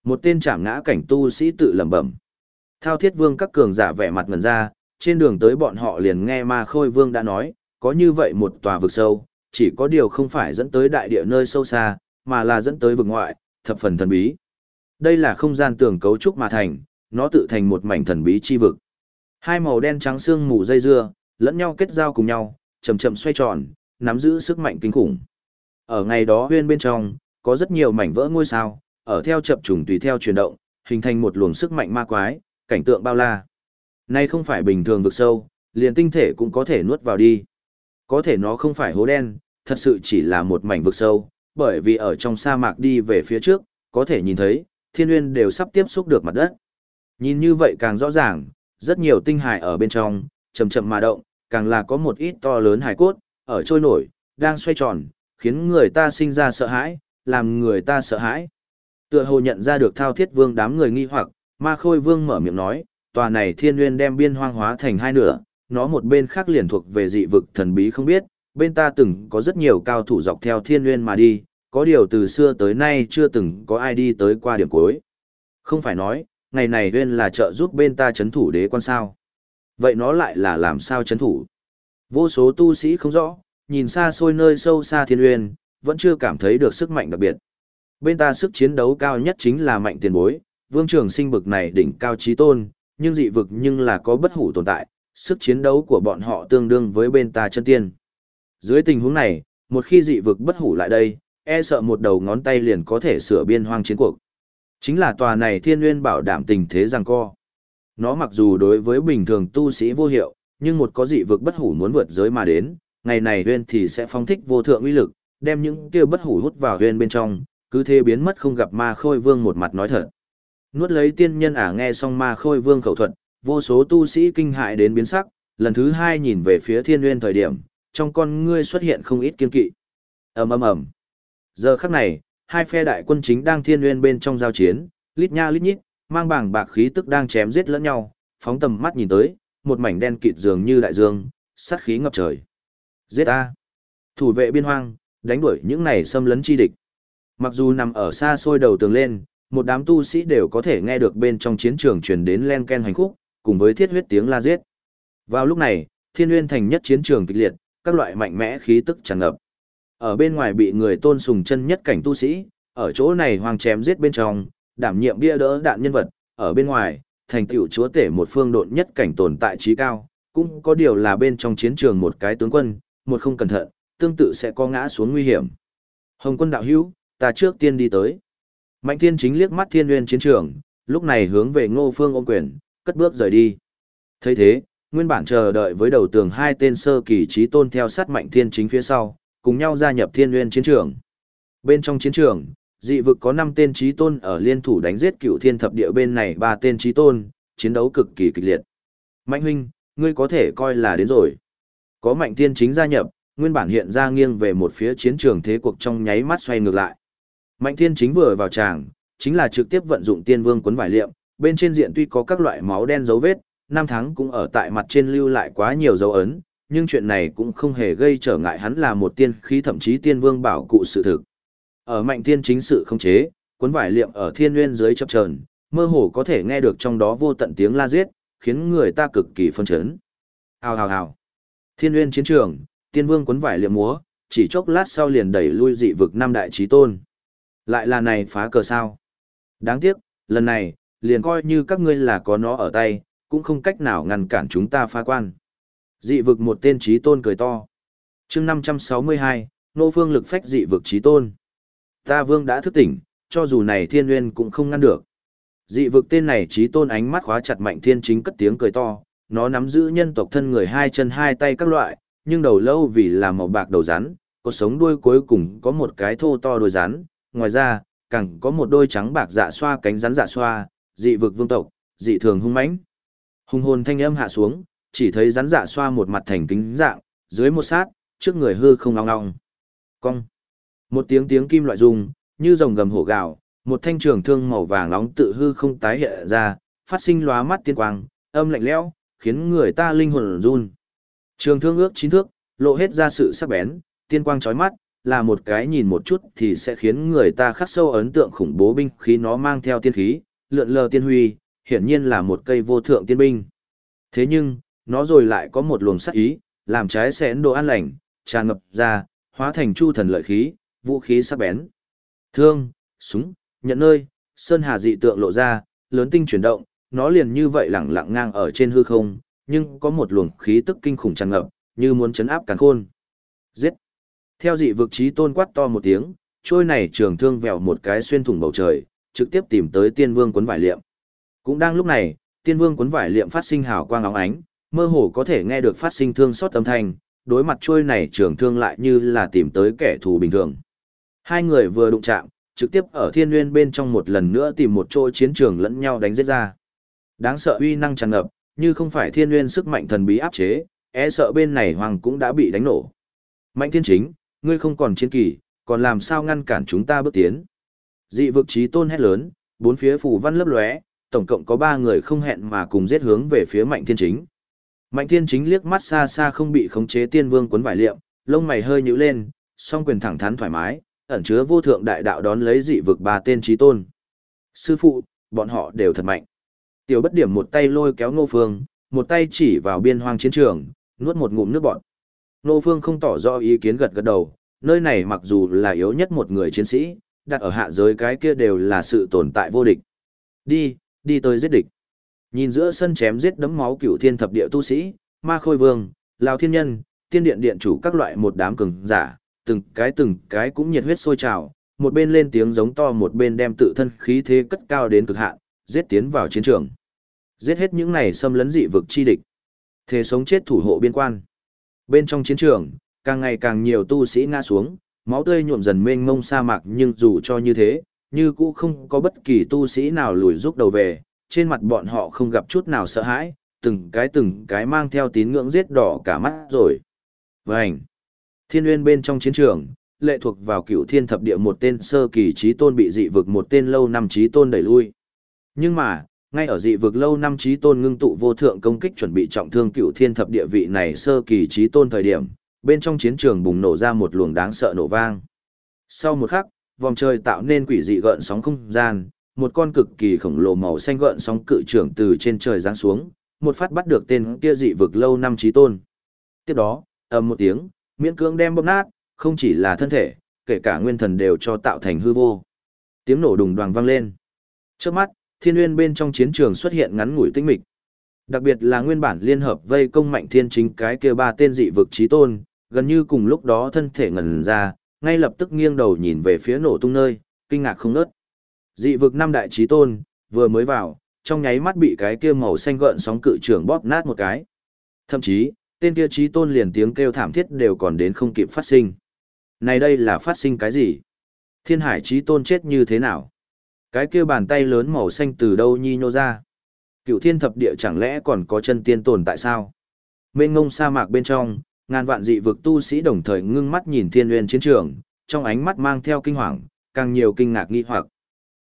Một tên chạm ngã cảnh tu sĩ tự lẩm bẩm. Thao thiết vương các cường giả vẻ mặt ngần ra, trên đường tới bọn họ liền nghe ma khôi vương đã nói, có như vậy một tòa vực sâu, chỉ có điều không phải dẫn tới đại địa nơi sâu xa, mà là dẫn tới vực ngoại, thập phần thần bí. Đây là không gian tường cấu trúc mà thành, nó tự thành một mảnh thần bí chi vực. Hai màu đen trắng xương mù dây dưa, lẫn nhau kết giao cùng nhau, chậm chậm xoay tròn, nắm giữ sức mạnh kinh khủng. Ở ngày đó huyên bên trong, có rất nhiều mảnh vỡ ngôi sao, ở theo chập trùng tùy theo chuyển động, hình thành một luồng sức mạnh ma quái, cảnh tượng bao la. Nay không phải bình thường vực sâu, liền tinh thể cũng có thể nuốt vào đi. Có thể nó không phải hố đen, thật sự chỉ là một mảnh vực sâu, bởi vì ở trong sa mạc đi về phía trước, có thể nhìn thấy, thiên nguyên đều sắp tiếp xúc được mặt đất. Nhìn như vậy càng rõ ràng, rất nhiều tinh hải ở bên trong, chậm chậm mà động, càng là có một ít to lớn hải cốt, ở trôi nổi, đang xoay tròn, khiến người ta sinh ra sợ hãi, làm người ta sợ hãi. Tựa hồ nhận ra được thao thiết vương đám người nghi hoặc, ma khôi vương mở miệng nói, tòa này thiên nguyên đem biên hoang hóa thành hai nửa, nó một bên khác liền thuộc về dị vực thần bí không biết, bên ta từng có rất nhiều cao thủ dọc theo thiên nguyên mà đi, có điều từ xưa tới nay chưa từng có ai đi tới qua điểm cuối. Không phải nói, ngày này nguyên là trợ giúp bên ta chấn thủ đế quan sao. Vậy nó lại là làm sao chấn thủ? Vô số tu sĩ không rõ, nhìn xa xôi nơi sâu xa thiên Huyền vẫn chưa cảm thấy được sức mạnh đặc biệt. Bên ta sức chiến đấu cao nhất chính là mạnh tiền bối, vương trường sinh bực này đỉnh cao trí tôn, nhưng dị vực nhưng là có bất hủ tồn tại, sức chiến đấu của bọn họ tương đương với bên ta chân tiên. Dưới tình huống này, một khi dị vực bất hủ lại đây, e sợ một đầu ngón tay liền có thể sửa biên hoang chiến cuộc. Chính là tòa này thiên nguyên bảo đảm tình thế rằng co. Nó mặc dù đối với bình thường tu sĩ vô hiệu, nhưng một có dị vực bất hủ muốn vượt giới mà đến, ngày này huyên thì sẽ phóng thích vô thượng uy lực, đem những kia bất hủ hút vào huyên bên trong, cứ thế biến mất không gặp ma khôi vương một mặt nói thật. Nuốt lấy tiên nhân ả nghe xong ma khôi vương khẩu thuật, vô số tu sĩ kinh hại đến biến sắc, lần thứ hai nhìn về phía thiên nguyên thời điểm, trong con ngươi xuất hiện không ít kiên kỵ. ầm ầm ầm. Giờ khắc này, hai phe đại quân chính đang thiên nguyên bên trong giao chiến, lít nha lít nhít, mang bảng bạc khí tức đang chém giết lẫn nhau, phóng tầm mắt nhìn tới, một mảnh đen kịt dường như đại dương, sát khí ngập trời. Giết a! Thủ vệ biên hoang, đánh đuổi những này xâm lấn chi địch. Mặc dù nằm ở xa xôi đầu tường lên, một đám tu sĩ đều có thể nghe được bên trong chiến trường truyền đến len ken hành khúc, cùng với thiết huyết tiếng la giết. Vào lúc này, Thiên Nguyên thành nhất chiến trường kịch liệt, các loại mạnh mẽ khí tức tràn ngập. Ở bên ngoài bị người tôn sùng chân nhất cảnh tu sĩ, ở chỗ này hoàng chém giết bên trong, đảm nhiệm bia đỡ đạn nhân vật, ở bên ngoài, thành tựu chúa tể một phương độn nhất cảnh tồn tại trí cao, cũng có điều là bên trong chiến trường một cái tướng quân, một không cẩn thận, tương tự sẽ có ngã xuống nguy hiểm. Hồng quân đạo hữu, ta trước tiên đi tới. Mạnh thiên chính liếc mắt thiên nguyên chiến trường, lúc này hướng về ngô phương ôm quyền, cất bước rời đi. thấy thế, nguyên bản chờ đợi với đầu tường hai tên sơ kỳ trí tôn theo sát mạnh thiên chính phía sau, cùng nhau gia nhập thiên nguyên chiến trường. Bên trong chiến trường, dị vực có 5 tên trí tôn ở liên thủ đánh giết cựu thiên thập địa bên này ba tên trí tôn, chiến đấu cực kỳ kịch liệt. Mạnh huynh, ngươi có thể coi là đến rồi. Có mạnh thiên chính gia nhập, nguyên bản hiện ra nghiêng về một phía chiến trường thế cuộc trong nháy mắt xoay ngược lại. Mạnh thiên chính vừa vào tràng, chính là trực tiếp vận dụng tiên vương quấn vải liệm, bên trên diện tuy có các loại máu đen dấu vết, năm tháng cũng ở tại mặt trên lưu lại quá nhiều dấu ấn, nhưng chuyện này cũng không hề gây trở ngại hắn là một tiên khí thậm chí tiên vương bảo cụ sự thực. Ở mạnh thiên chính sự không chế, cuốn vải liệm ở thiên nguyên dưới chập trờn, mơ hồ có thể nghe được trong đó vô tận tiếng la giết, khiến người ta cực kỳ phân chấn. Hào hào hào. Thiên nguyên chiến trường, tiên vương cuốn vải liệm múa, chỉ chốc lát sau liền đẩy lui dị vực năm đại trí tôn. Lại là này phá cờ sao? Đáng tiếc, lần này, liền coi như các ngươi là có nó ở tay, cũng không cách nào ngăn cản chúng ta phá quan. Dị vực một tên trí tôn cười to. chương 562, nô phương lực phách dị vực trí tôn. Ta vương đã thức tỉnh, cho dù này thiên nguyên cũng không ngăn được. Dị vực tên này trí tôn ánh mắt khóa chặt mạnh thiên chính cất tiếng cười to, nó nắm giữ nhân tộc thân người hai chân hai tay các loại, nhưng đầu lâu vì là màu bạc đầu rắn, có sống đuôi cuối cùng có một cái thô to đuôi rắn, ngoài ra, càng có một đôi trắng bạc dạ xoa cánh rắn dạ xoa, dị vực vương tộc, dị thường hung mãnh. Hung hồn thanh âm hạ xuống, chỉ thấy rắn dạ xoa một mặt thành kính dạng, dưới một sát, trước người hư không long long. Cong. Một tiếng tiếng kim loại rung, như rồng gầm hổ gạo một thanh trường thương màu vàng nóng tự hư không tái hiện ra, phát sinh lóa mắt tiên quang, âm lạnh lẽo, khiến người ta linh hồn run. Trường thương ước chín thước, lộ hết ra sự sắc bén, tiên quang chói mắt, là một cái nhìn một chút thì sẽ khiến người ta khắc sâu ấn tượng khủng bố binh khí nó mang theo tiên khí, lượn lờ tiên huy, hiển nhiên là một cây vô thượng tiên binh. Thế nhưng, nó rồi lại có một luồng sắc ý, làm trái xén đồ an lành, tràn ngập ra, hóa thành chu thần lợi khí, vũ khí sắc bén. Thương, súng, nhận nơi, sơn hà dị tượng lộ ra, lớn tinh chuyển động, nó liền như vậy lẳng lặng ngang ở trên hư không, nhưng có một luồng khí tức kinh khủng tràn ngập, như muốn chấn áp càn khôn. Giết! Theo dị vực trí tôn quát to một tiếng, trôi này trường thương vèo một cái xuyên thủng bầu trời, trực tiếp tìm tới tiên vương cuốn vải liệm. Cũng đang lúc này, tiên vương cuốn vải liệm phát sinh hào quang óng ánh, mơ hồ có thể nghe được phát sinh thương xót âm thanh, đối mặt trôi này trường thương lại như là tìm tới kẻ thù bình thường. Hai người vừa đụng chạm, trực tiếp ở thiên nguyên bên trong một lần nữa tìm một chỗ chiến trường lẫn nhau đánh giết ra. Đáng sợ uy năng tràn ngập, như không phải thiên nguyên sức mạnh thần bí áp chế, e sợ bên này hoàng cũng đã bị đánh nổ. Mạnh thiên chính, ngươi không còn chiến kỳ, còn làm sao ngăn cản chúng ta bước tiến. Dị vực trí tôn hét lớn, bốn phía phủ văn lấp lóe, tổng cộng có ba người không hẹn mà cùng giết hướng về phía mạnh thiên chính. Mạnh thiên chính liếc mắt xa xa không bị khống chế tiên vương cuốn vải liệm, lông mày hơi nhíu lên, song quyền thẳng thắn thoải mái, ẩn chứa vô thượng đại đạo đón lấy dị vực ba tên trí tôn. Sư phụ, bọn họ đều thật mạnh. Tiểu bất điểm một tay lôi kéo ngô phương, một tay chỉ vào biên hoang chiến trường, nuốt một ngụm nước bọt. Ngô phương không tỏ rõ ý kiến gật gật đầu, nơi này mặc dù là yếu nhất một người chiến sĩ, đặt ở hạ giới cái kia đều là sự tồn tại vô địch. Đi, đi tới giết địch. Nhìn giữa sân chém giết đấm máu cửu thiên thập địa tu sĩ, ma khôi vương, lao thiên nhân, tiên điện điện chủ các loại một đám cường giả, từng cái từng cái cũng nhiệt huyết sôi trào, một bên lên tiếng giống to một bên đem tự thân khí thế cất cao đến cực hạn, giết tiến vào chiến trường. Giết hết những này xâm lấn dị vực chi địch. Thế sống chết thủ hộ biên quan. Bên trong chiến trường, càng ngày càng nhiều tu sĩ ngã xuống, máu tươi nhuộm dần mênh mông sa mạc nhưng dù cho như thế, như cũ không có bất kỳ tu sĩ nào lùi rút đầu về, trên mặt bọn họ không gặp chút nào sợ hãi, từng cái từng cái mang theo tín ngưỡng giết đỏ cả mắt rồi. Vành! Thiên nguyên bên trong chiến trường, lệ thuộc vào cựu thiên thập địa một tên sơ kỳ trí tôn bị dị vực một tên lâu năm trí tôn đẩy lui. Nhưng mà, ngay ở dị vực lâu năm trí tôn ngưng tụ vô thượng công kích chuẩn bị trọng thương cựu thiên thập địa vị này sơ kỳ trí tôn thời điểm, bên trong chiến trường bùng nổ ra một luồng đáng sợ nổ vang. Sau một khắc, vòng trời tạo nên quỷ dị gợn sóng không gian, một con cực kỳ khổng lồ màu xanh gợn sóng cự trưởng từ trên trời giáng xuống, một phát bắt được tên kia dị vực lâu năm trí tôn. Tiếp đó, ầm một tiếng, miễn cưỡng đem bóp nát, không chỉ là thân thể, kể cả nguyên thần đều cho tạo thành hư vô. Tiếng nổ đùng đoàng vang lên. Trước mắt, thiên nguyên bên trong chiến trường xuất hiện ngắn ngủi tinh mịch. Đặc biệt là nguyên bản liên hợp vây công mạnh thiên chính cái kia ba tên dị vực trí tôn, gần như cùng lúc đó thân thể ngẩn ra, ngay lập tức nghiêng đầu nhìn về phía nổ tung nơi, kinh ngạc không nớt. Dị vực năm đại trí tôn, vừa mới vào, trong nháy mắt bị cái kia màu xanh gợn sóng cự trưởng bóp nát một cái. Thậm chí, tên kia trí tôn liền tiếng kêu thảm thiết đều còn đến không kịp phát sinh. Này đây là phát sinh cái gì? Thiên hải trí tôn chết như thế nào? Cái kia bàn tay lớn màu xanh từ đâu nhi nhô ra? Cựu thiên thập địa chẳng lẽ còn có chân tiên tồn tại sao? Mênh ngông sa mạc bên trong, ngàn vạn dị vực tu sĩ đồng thời ngưng mắt nhìn thiên nguyên chiến trường, trong ánh mắt mang theo kinh hoàng, càng nhiều kinh ngạc nghi hoặc.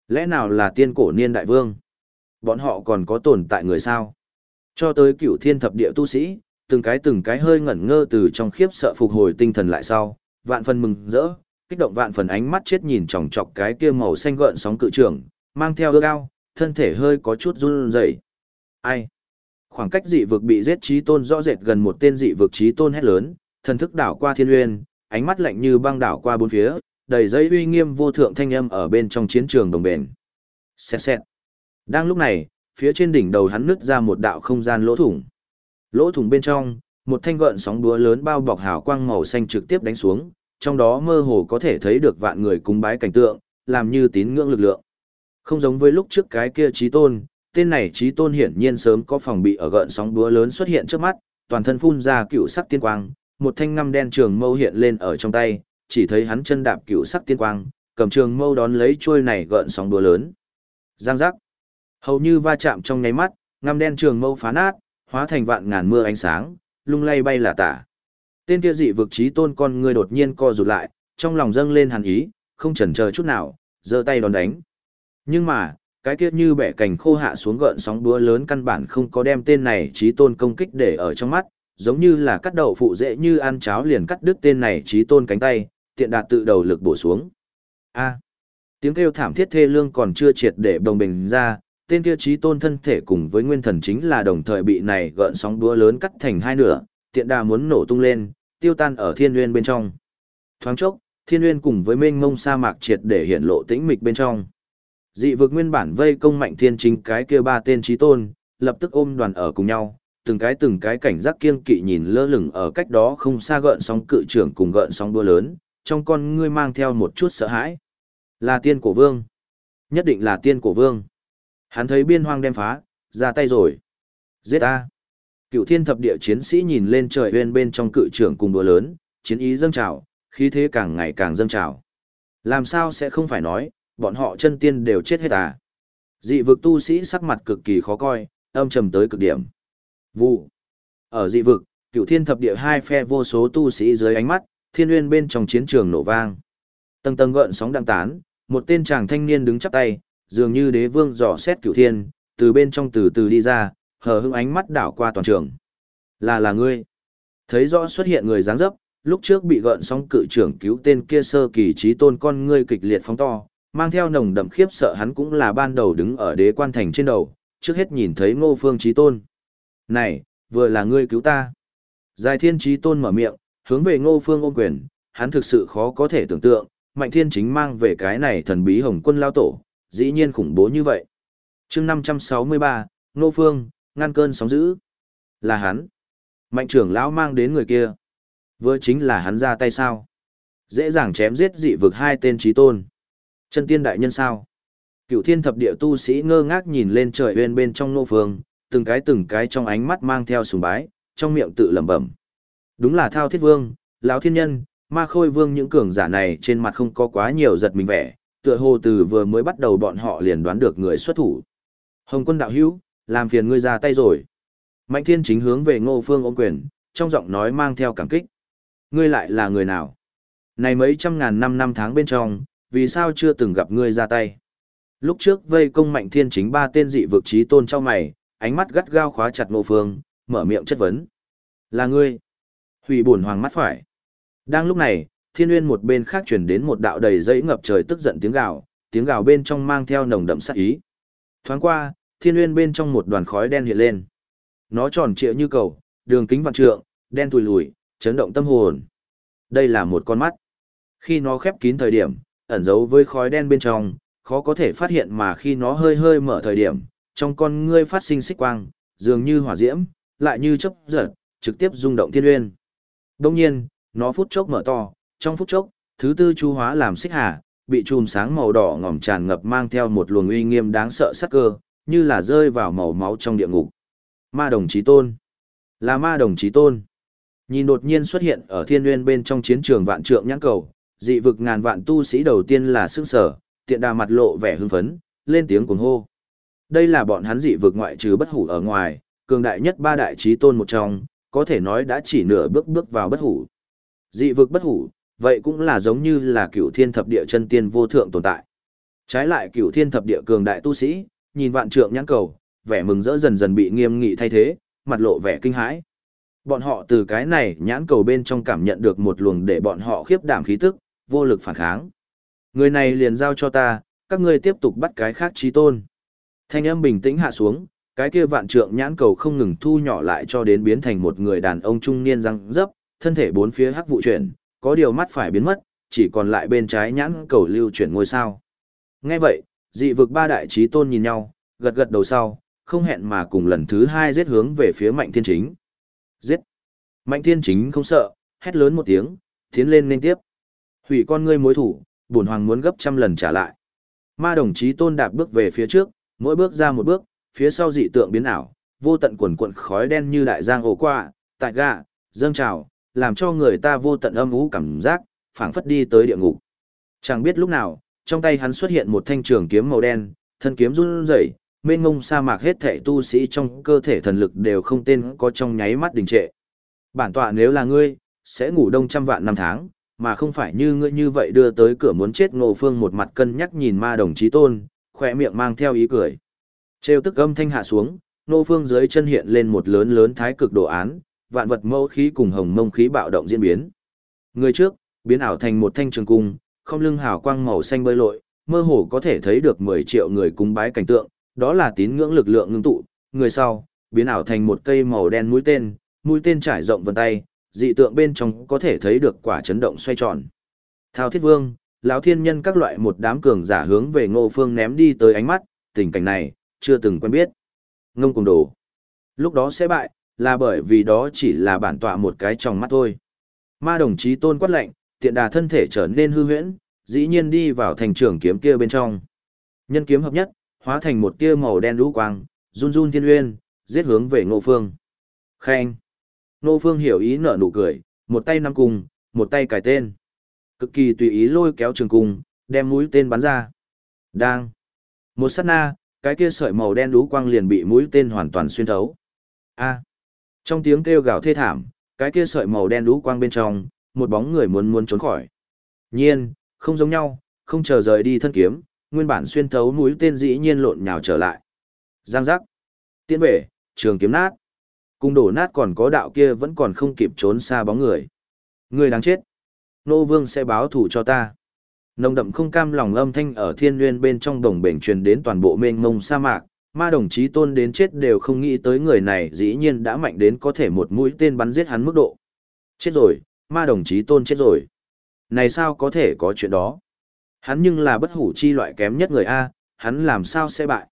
Lẽ nào là tiên cổ niên đại vương? Bọn họ còn có tồn tại người sao? Cho tới cựu thiên thập địa tu sĩ, từng cái từng cái hơi ngẩn ngơ từ trong khiếp sợ phục hồi tinh thần lại sau, vạn phần mừng rỡ, kích động vạn phần ánh mắt chết nhìn chòng chọc cái kia màu xanh gợn sóng cự trường, mang theo ước ao, thân thể hơi có chút run rẩy. Ai? Khoảng cách dị vực bị giết trí tôn rõ rệt gần một tên dị vực trí tôn hét lớn, thần thức đảo qua thiên uyên, ánh mắt lạnh như băng đảo qua bốn phía, đầy dây uy nghiêm vô thượng thanh âm ở bên trong chiến trường đồng bền. Xẹt xẹt. Đang lúc này, phía trên đỉnh đầu hắn nứt ra một đạo không gian lỗ thủng. Lỗ thủng bên trong, một thanh gợn sóng đúa lớn bao bọc hào quang màu xanh trực tiếp đánh xuống, trong đó mơ hồ có thể thấy được vạn người cúng bái cảnh tượng, làm như tín ngưỡng lực lượng. Không giống với lúc trước cái kia trí tôn, tên này trí tôn hiển nhiên sớm có phòng bị ở gợn sóng đúa lớn xuất hiện trước mắt, toàn thân phun ra cựu sắc tiên quang, một thanh ngăm đen trường mâu hiện lên ở trong tay, chỉ thấy hắn chân đạp cựu sắc tiên quang, cầm trường mâu đón lấy chuôi này gợn sóng đúa lớn. Giang giác. Hầu như va chạm trong nháy mắt, ngăm đen trường mâu phá nát, hóa thành vạn ngàn mưa ánh sáng, lung lay bay là tả. Tên kia dị vực trí tôn con người đột nhiên co rụt lại, trong lòng dâng lên hàn ý, không chần chờ chút nào, giơ tay đón đánh. Nhưng mà, cái kia như bẻ cành khô hạ xuống gợn sóng đúa lớn căn bản không có đem tên này trí tôn công kích để ở trong mắt, giống như là cắt đậu phụ dễ như ăn cháo liền cắt đứt tên này trí tôn cánh tay, tiện đạt tự đầu lực bổ xuống. A. tiếng kêu thảm thiết thê lương còn chưa triệt để đồng bình ra, tên kia trí tôn thân thể cùng với nguyên thần chính là đồng thời bị này gợn sóng đúa lớn cắt thành hai nửa, tiện đà muốn nổ tung lên, tiêu tan ở thiên nguyên bên trong. Thoáng chốc, thiên nguyên cùng với mênh mông sa mạc triệt để hiện lộ tĩnh mịch bên trong. Dị vực nguyên bản vây công mạnh thiên chính cái kia ba tên trí tôn, lập tức ôm đoàn ở cùng nhau, từng cái từng cái cảnh giác kiêng kỵ nhìn lơ lửng ở cách đó không xa gợn sóng cự trưởng cùng gợn sóng đua lớn, trong con ngươi mang theo một chút sợ hãi. Là tiên cổ vương. Nhất định là tiên cổ vương. Hắn thấy biên hoang đem phá, ra tay rồi. Giết a. Cựu thiên thập địa chiến sĩ nhìn lên trời bên bên trong cự trưởng cùng đùa lớn, chiến ý dâng trào, khí thế càng ngày càng dâng trào. Làm sao sẽ không phải nói, bọn họ chân tiên đều chết hết à. Dị vực tu sĩ sắc mặt cực kỳ khó coi, âm trầm tới cực điểm. Vụ. Ở dị vực, cựu thiên thập địa hai phe vô số tu sĩ dưới ánh mắt, thiên uyên bên trong chiến trường nổ vang. Tầng tầng gợn sóng đang tán, một tên chàng thanh niên đứng chắp tay, dường như đế vương dò xét cửu thiên, từ bên trong từ từ đi ra, hờ hững ánh mắt đảo qua toàn trường. Là là ngươi. Thấy rõ xuất hiện người dáng dấp, lúc trước bị gợn sóng cự trưởng cứu tên kia sơ kỳ trí tôn con ngươi kịch liệt phóng to, mang theo nồng đậm khiếp sợ hắn cũng là ban đầu đứng ở đế quan thành trên đầu, trước hết nhìn thấy ngô phương trí tôn. Này, vừa là ngươi cứu ta. Giải thiên trí tôn mở miệng, hướng về ngô phương ôm quyền, hắn thực sự khó có thể tưởng tượng, mạnh thiên chính mang về cái này thần bí hồng quân lao tổ, dĩ nhiên khủng bố như vậy. chương 563, Nô phương, ngăn cơn sóng dữ. Là hắn. Mạnh trưởng lão mang đến người kia. Vừa chính là hắn ra tay sao. Dễ dàng chém giết dị vực hai tên trí tôn. Chân tiên đại nhân sao? Cựu thiên thập địa tu sĩ ngơ ngác nhìn lên trời uyên bên trong nô phương, từng cái từng cái trong ánh mắt mang theo sùng bái, trong miệng tự lẩm bẩm. Đúng là thao thiết vương, lão thiên nhân, ma khôi vương những cường giả này trên mặt không có quá nhiều giật mình vẻ, tựa hồ từ vừa mới bắt đầu bọn họ liền đoán được người xuất thủ. Hồng quân đạo hữu, làm phiền ngươi ra tay rồi. Mạnh thiên chính hướng về ngô phương ôm quyền, trong giọng nói mang theo cảm kích. Ngươi lại là người nào? Này mấy trăm ngàn năm năm tháng bên trong, vì sao chưa từng gặp ngươi ra tay? Lúc trước vây công mạnh thiên chính ba tên dị vực trí tôn trong mày, ánh mắt gắt gao khóa chặt ngô phương, mở miệng chất vấn. Là ngươi. Hủy buồn hoàng mắt phải. Đang lúc này, thiên nguyên một bên khác chuyển đến một đạo đầy dẫy ngập trời tức giận tiếng gào, tiếng gào bên trong mang theo nồng đậm sát ý. Thoáng qua, thiên nguyên bên trong một đoàn khói đen hiện lên. Nó tròn trịa như cầu, đường kính vạn trượng, đen tùi lùi, chấn động tâm hồn. Đây là một con mắt. Khi nó khép kín thời điểm, ẩn giấu với khói đen bên trong, khó có thể phát hiện mà khi nó hơi hơi mở thời điểm, trong con ngươi phát sinh xích quang, dường như hỏa diễm, lại như chớp giật, trực tiếp rung động thiên uyên. Đông nhiên, nó phút chốc mở to, trong phút chốc, thứ tư chu hóa làm xích hà, bị chùm sáng màu đỏ ngòm tràn ngập mang theo một luồng uy nghiêm đáng sợ sắc cơ, như là rơi vào màu máu trong địa ngục. Ma đồng chí tôn. Là ma đồng chí tôn. Nhìn đột nhiên xuất hiện ở thiên nguyên bên trong chiến trường vạn trượng nhãn cầu, dị vực ngàn vạn tu sĩ đầu tiên là sức sở, tiện đà mặt lộ vẻ hưng phấn, lên tiếng cuồng hô. Đây là bọn hắn dị vực ngoại trừ bất hủ ở ngoài, cường đại nhất ba đại chí tôn một trong, có thể nói đã chỉ nửa bước bước vào bất hủ. Dị vực bất hủ, vậy cũng là giống như là cửu thiên thập địa chân tiên vô thượng tồn tại. Trái lại cửu thiên thập địa cường đại tu sĩ, nhìn vạn trượng nhãn cầu, vẻ mừng rỡ dần dần bị nghiêm nghị thay thế, mặt lộ vẻ kinh hãi. Bọn họ từ cái này nhãn cầu bên trong cảm nhận được một luồng để bọn họ khiếp đảm khí tức, vô lực phản kháng. Người này liền giao cho ta, các ngươi tiếp tục bắt cái khác trí tôn. Thanh âm bình tĩnh hạ xuống, cái kia vạn trượng nhãn cầu không ngừng thu nhỏ lại cho đến biến thành một người đàn ông trung niên răng dấp, thân thể bốn phía hắc vụ chuyển, có điều mắt phải biến mất, chỉ còn lại bên trái nhãn cầu lưu chuyển ngôi sao. Nghe vậy, dị vực ba đại trí tôn nhìn nhau, gật gật đầu sau, không hẹn mà cùng lần thứ hai giết hướng về phía mạnh thiên chính. Giết! Mạnh thiên chính không sợ, hét lớn một tiếng, tiến lên nên tiếp. Hủy con ngươi mối thủ, bổn hoàng muốn gấp trăm lần trả lại. Ma đồng chí tôn đạp bước về phía trước, mỗi bước ra một bước, phía sau dị tượng biến ảo, vô tận quần cuộn khói đen như đại giang ổ qua, tại gạ, dâng trào, làm cho người ta vô tận âm ú cảm giác, phảng phất đi tới địa ngục. Chẳng biết lúc nào, trong tay hắn xuất hiện một thanh trường kiếm màu đen, thân kiếm run rẩy, mênh ngông sa mạc hết thảy tu sĩ trong cơ thể thần lực đều không tên có trong nháy mắt đình trệ. Bản tọa nếu là ngươi, sẽ ngủ đông trăm vạn năm tháng, mà không phải như ngươi như vậy đưa tới cửa muốn chết Ngô Phương một mặt cân nhắc nhìn ma đồng chí tôn, khỏe miệng mang theo ý cười. Trêu tức âm thanh hạ xuống, Ngô Phương dưới chân hiện lên một lớn lớn thái cực đồ án, vạn vật mẫu khí cùng hồng mông khí bạo động diễn biến. Người trước, biến ảo thành một thanh trường cung, không lưng hào quang màu xanh bơi lội, mơ hồ có thể thấy được 10 triệu người cung bái cảnh tượng, đó là tín ngưỡng lực lượng ngưng tụ. Người sau, biến ảo thành một cây màu đen mũi tên, mũi tên trải rộng vân tay, dị tượng bên trong có thể thấy được quả chấn động xoay tròn. Thao Thiết Vương, lão thiên nhân các loại một đám cường giả hướng về Ngô Phương ném đi tới ánh mắt, tình cảnh này chưa từng quen biết. Ngông cùng đồ. Lúc đó sẽ bại, là bởi vì đó chỉ là bản tọa một cái trong mắt thôi. Ma đồng chí tôn quát lệnh, tiện đà thân thể trở nên hư huyễn, dĩ nhiên đi vào thành trường kiếm kia bên trong. Nhân kiếm hợp nhất, hóa thành một tia màu đen lũ quang, run run thiên uyên, giết hướng về Ngô Phương. Khen. Ngô Phương hiểu ý nở nụ cười, một tay nắm cung, một tay cài tên. Cực kỳ tùy ý lôi kéo trường cung, đem mũi tên bắn ra. Đang. Một sát na, cái kia sợi màu đen lũ quang liền bị mũi tên hoàn toàn xuyên thấu. A. Trong tiếng kêu gào thê thảm, cái kia sợi màu đen lũ quang bên trong, một bóng người muốn muốn trốn khỏi. Nhiên, không giống nhau, không chờ rời đi thân kiếm, nguyên bản xuyên thấu mũi tên dĩ nhiên lộn nhào trở lại. Giang giác. Tiến về, trường kiếm nát. Cung đổ nát còn có đạo kia vẫn còn không kịp trốn xa bóng người. Người đáng chết. Nô vương sẽ báo thủ cho ta. Nồng đậm không cam lòng âm thanh ở thiên nguyên bên trong đồng bể truyền đến toàn bộ mênh mông sa mạc, ma đồng chí tôn đến chết đều không nghĩ tới người này dĩ nhiên đã mạnh đến có thể một mũi tên bắn giết hắn mức độ. Chết rồi, ma đồng chí tôn chết rồi. Này sao có thể có chuyện đó? Hắn nhưng là bất hủ chi loại kém nhất người A, hắn làm sao sẽ bại?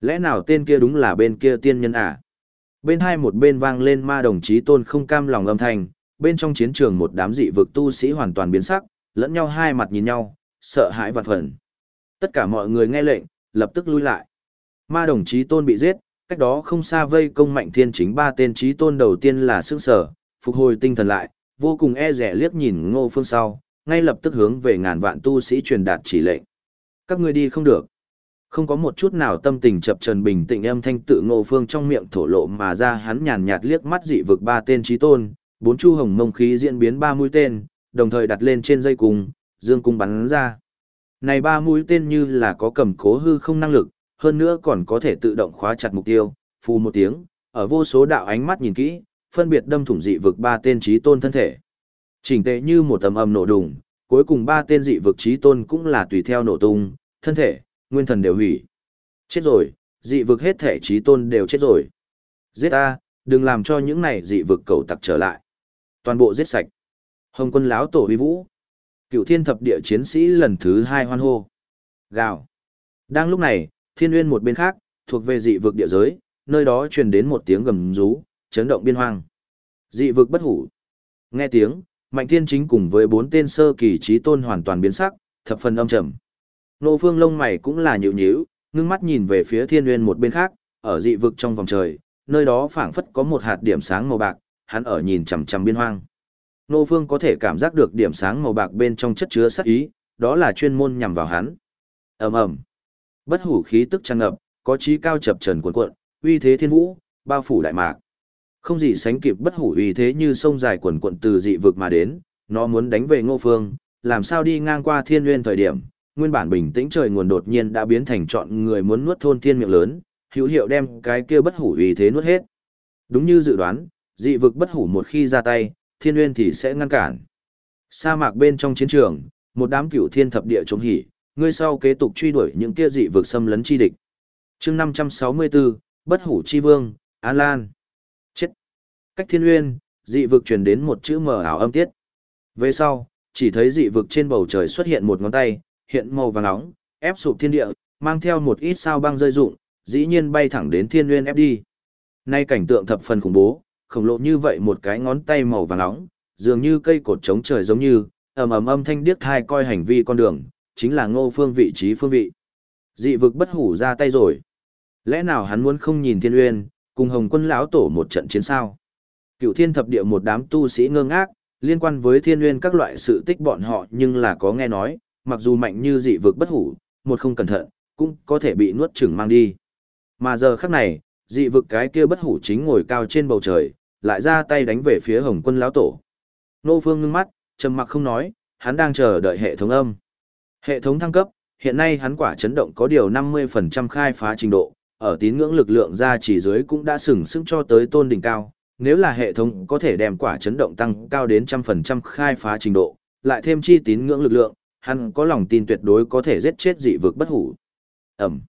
Lẽ nào tên kia đúng là bên kia tiên nhân à? Bên hai một bên vang lên ma đồng chí tôn không cam lòng âm thanh, bên trong chiến trường một đám dị vực tu sĩ hoàn toàn biến sắc, lẫn nhau hai mặt nhìn nhau, sợ hãi vạn phần. Tất cả mọi người nghe lệnh, lập tức lui lại. Ma đồng chí tôn bị giết, cách đó không xa vây công mạnh thiên chính ba tên chí tôn đầu tiên là sức sở, phục hồi tinh thần lại, vô cùng e rẻ liếc nhìn ngô phương sau, ngay lập tức hướng về ngàn vạn tu sĩ truyền đạt chỉ lệnh. Các ngươi đi không được. Không có một chút nào tâm tình chập trần bình tĩnh âm thanh tự ngô phương trong miệng thổ lộ mà ra hắn nhàn nhạt liếc mắt dị vực ba tên chí tôn, bốn chu hồng mông khí diễn biến ba mũi tên, đồng thời đặt lên trên dây cung, dương cung bắn ra. Này ba mũi tên như là có cầm cố hư không năng lực, hơn nữa còn có thể tự động khóa chặt mục tiêu, phù một tiếng, ở vô số đạo ánh mắt nhìn kỹ, phân biệt đâm thủng dị vực ba tên trí tôn thân thể. Chỉnh tệ như một tầm âm nổ đùng, cuối cùng ba tên dị vực trí tôn cũng là tùy theo nổ tung, thân thể, nguyên thần đều hủy. Chết rồi, dị vực hết thể trí tôn đều chết rồi. Giết ta, đừng làm cho những này dị vực cầu tặc trở lại. Toàn bộ giết sạch. Hồng quân láo tổ huy vũ. Cựu thiên thập địa chiến sĩ lần thứ hai hoan hô. Gào. Đang lúc này, thiên uyên một bên khác, thuộc về dị vực địa giới, nơi đó truyền đến một tiếng gầm rú, chấn động biên hoang. Dị vực bất hủ. Nghe tiếng, Mạnh Thiên Chính cùng với bốn tên sơ kỳ trí tôn hoàn toàn biến sắc, thập phần âm trầm. Nô Phương lông mày cũng là nhíu nhíu, ngưng mắt nhìn về phía Thiên Nguyên một bên khác, ở dị vực trong vòng trời, nơi đó phảng phất có một hạt điểm sáng màu bạc, hắn ở nhìn chằm chằm biên hoang. Nô Phương có thể cảm giác được điểm sáng màu bạc bên trong chất chứa sát ý, đó là chuyên môn nhằm vào hắn. Ầm ầm. Bất hủ khí tức tràn ngập, có trí cao chập trần cuộn cuộn, uy thế thiên vũ, bao phủ đại mạc. Không gì sánh kịp bất hủ uy thế như sông dài cuộn cuộn từ dị vực mà đến, nó muốn đánh về Ngô Phương, làm sao đi ngang qua thiên nguyên thời điểm, nguyên bản bình tĩnh trời nguồn đột nhiên đã biến thành chọn người muốn nuốt thôn thiên miệng lớn, hữu hiệu đem cái kia bất hủ uy thế nuốt hết. Đúng như dự đoán, dị vực bất hủ một khi ra tay, thiên nguyên thì sẽ ngăn cản. Sa mạc bên trong chiến trường, một đám cửu thiên thập địa chống hỉ, ngươi sau kế tục truy đuổi những kia dị vực xâm lấn chi địch. chương 564, Bất Hủ Chi Vương, An Lan. Chết. Cách thiên uyên, dị vực truyền đến một chữ mờ ảo âm tiết. Về sau, chỉ thấy dị vực trên bầu trời xuất hiện một ngón tay, hiện màu vàng nóng, ép sụp thiên địa, mang theo một ít sao băng rơi rụng, dĩ nhiên bay thẳng đến thiên uyên ép đi. Nay cảnh tượng thập phần khủng bố, khổng lồ như vậy một cái ngón tay màu vàng nóng, dường như cây cột chống trời giống như, ầm ầm âm thanh điếc thai coi hành vi con đường, chính là ngô phương vị trí phương vị. Dị vực bất hủ ra tay rồi. Lẽ nào hắn muốn không nhìn thiên uyên, cùng hồng quân lão tổ một trận chiến sao? Cựu thiên thập địa một đám tu sĩ ngơ ngác, liên quan với thiên uyên các loại sự tích bọn họ nhưng là có nghe nói, mặc dù mạnh như dị vực bất hủ, một không cẩn thận, cũng có thể bị nuốt chửng mang đi. Mà giờ khắc này, dị vực cái kia bất hủ chính ngồi cao trên bầu trời, lại ra tay đánh về phía hồng quân lão tổ. Nô Phương ngưng mắt, trầm mặc không nói, hắn đang chờ đợi hệ thống âm. Hệ thống thăng cấp, hiện nay hắn quả chấn động có điều 50% khai phá trình độ, ở tín ngưỡng lực lượng ra chỉ dưới cũng đã sừng sững cho tới tôn đỉnh cao. Nếu là hệ thống có thể đem quả chấn động tăng cao đến trăm phần trăm khai phá trình độ, lại thêm chi tín ngưỡng lực lượng, hắn có lòng tin tuyệt đối có thể giết chết dị vực bất hủ. Ẩm.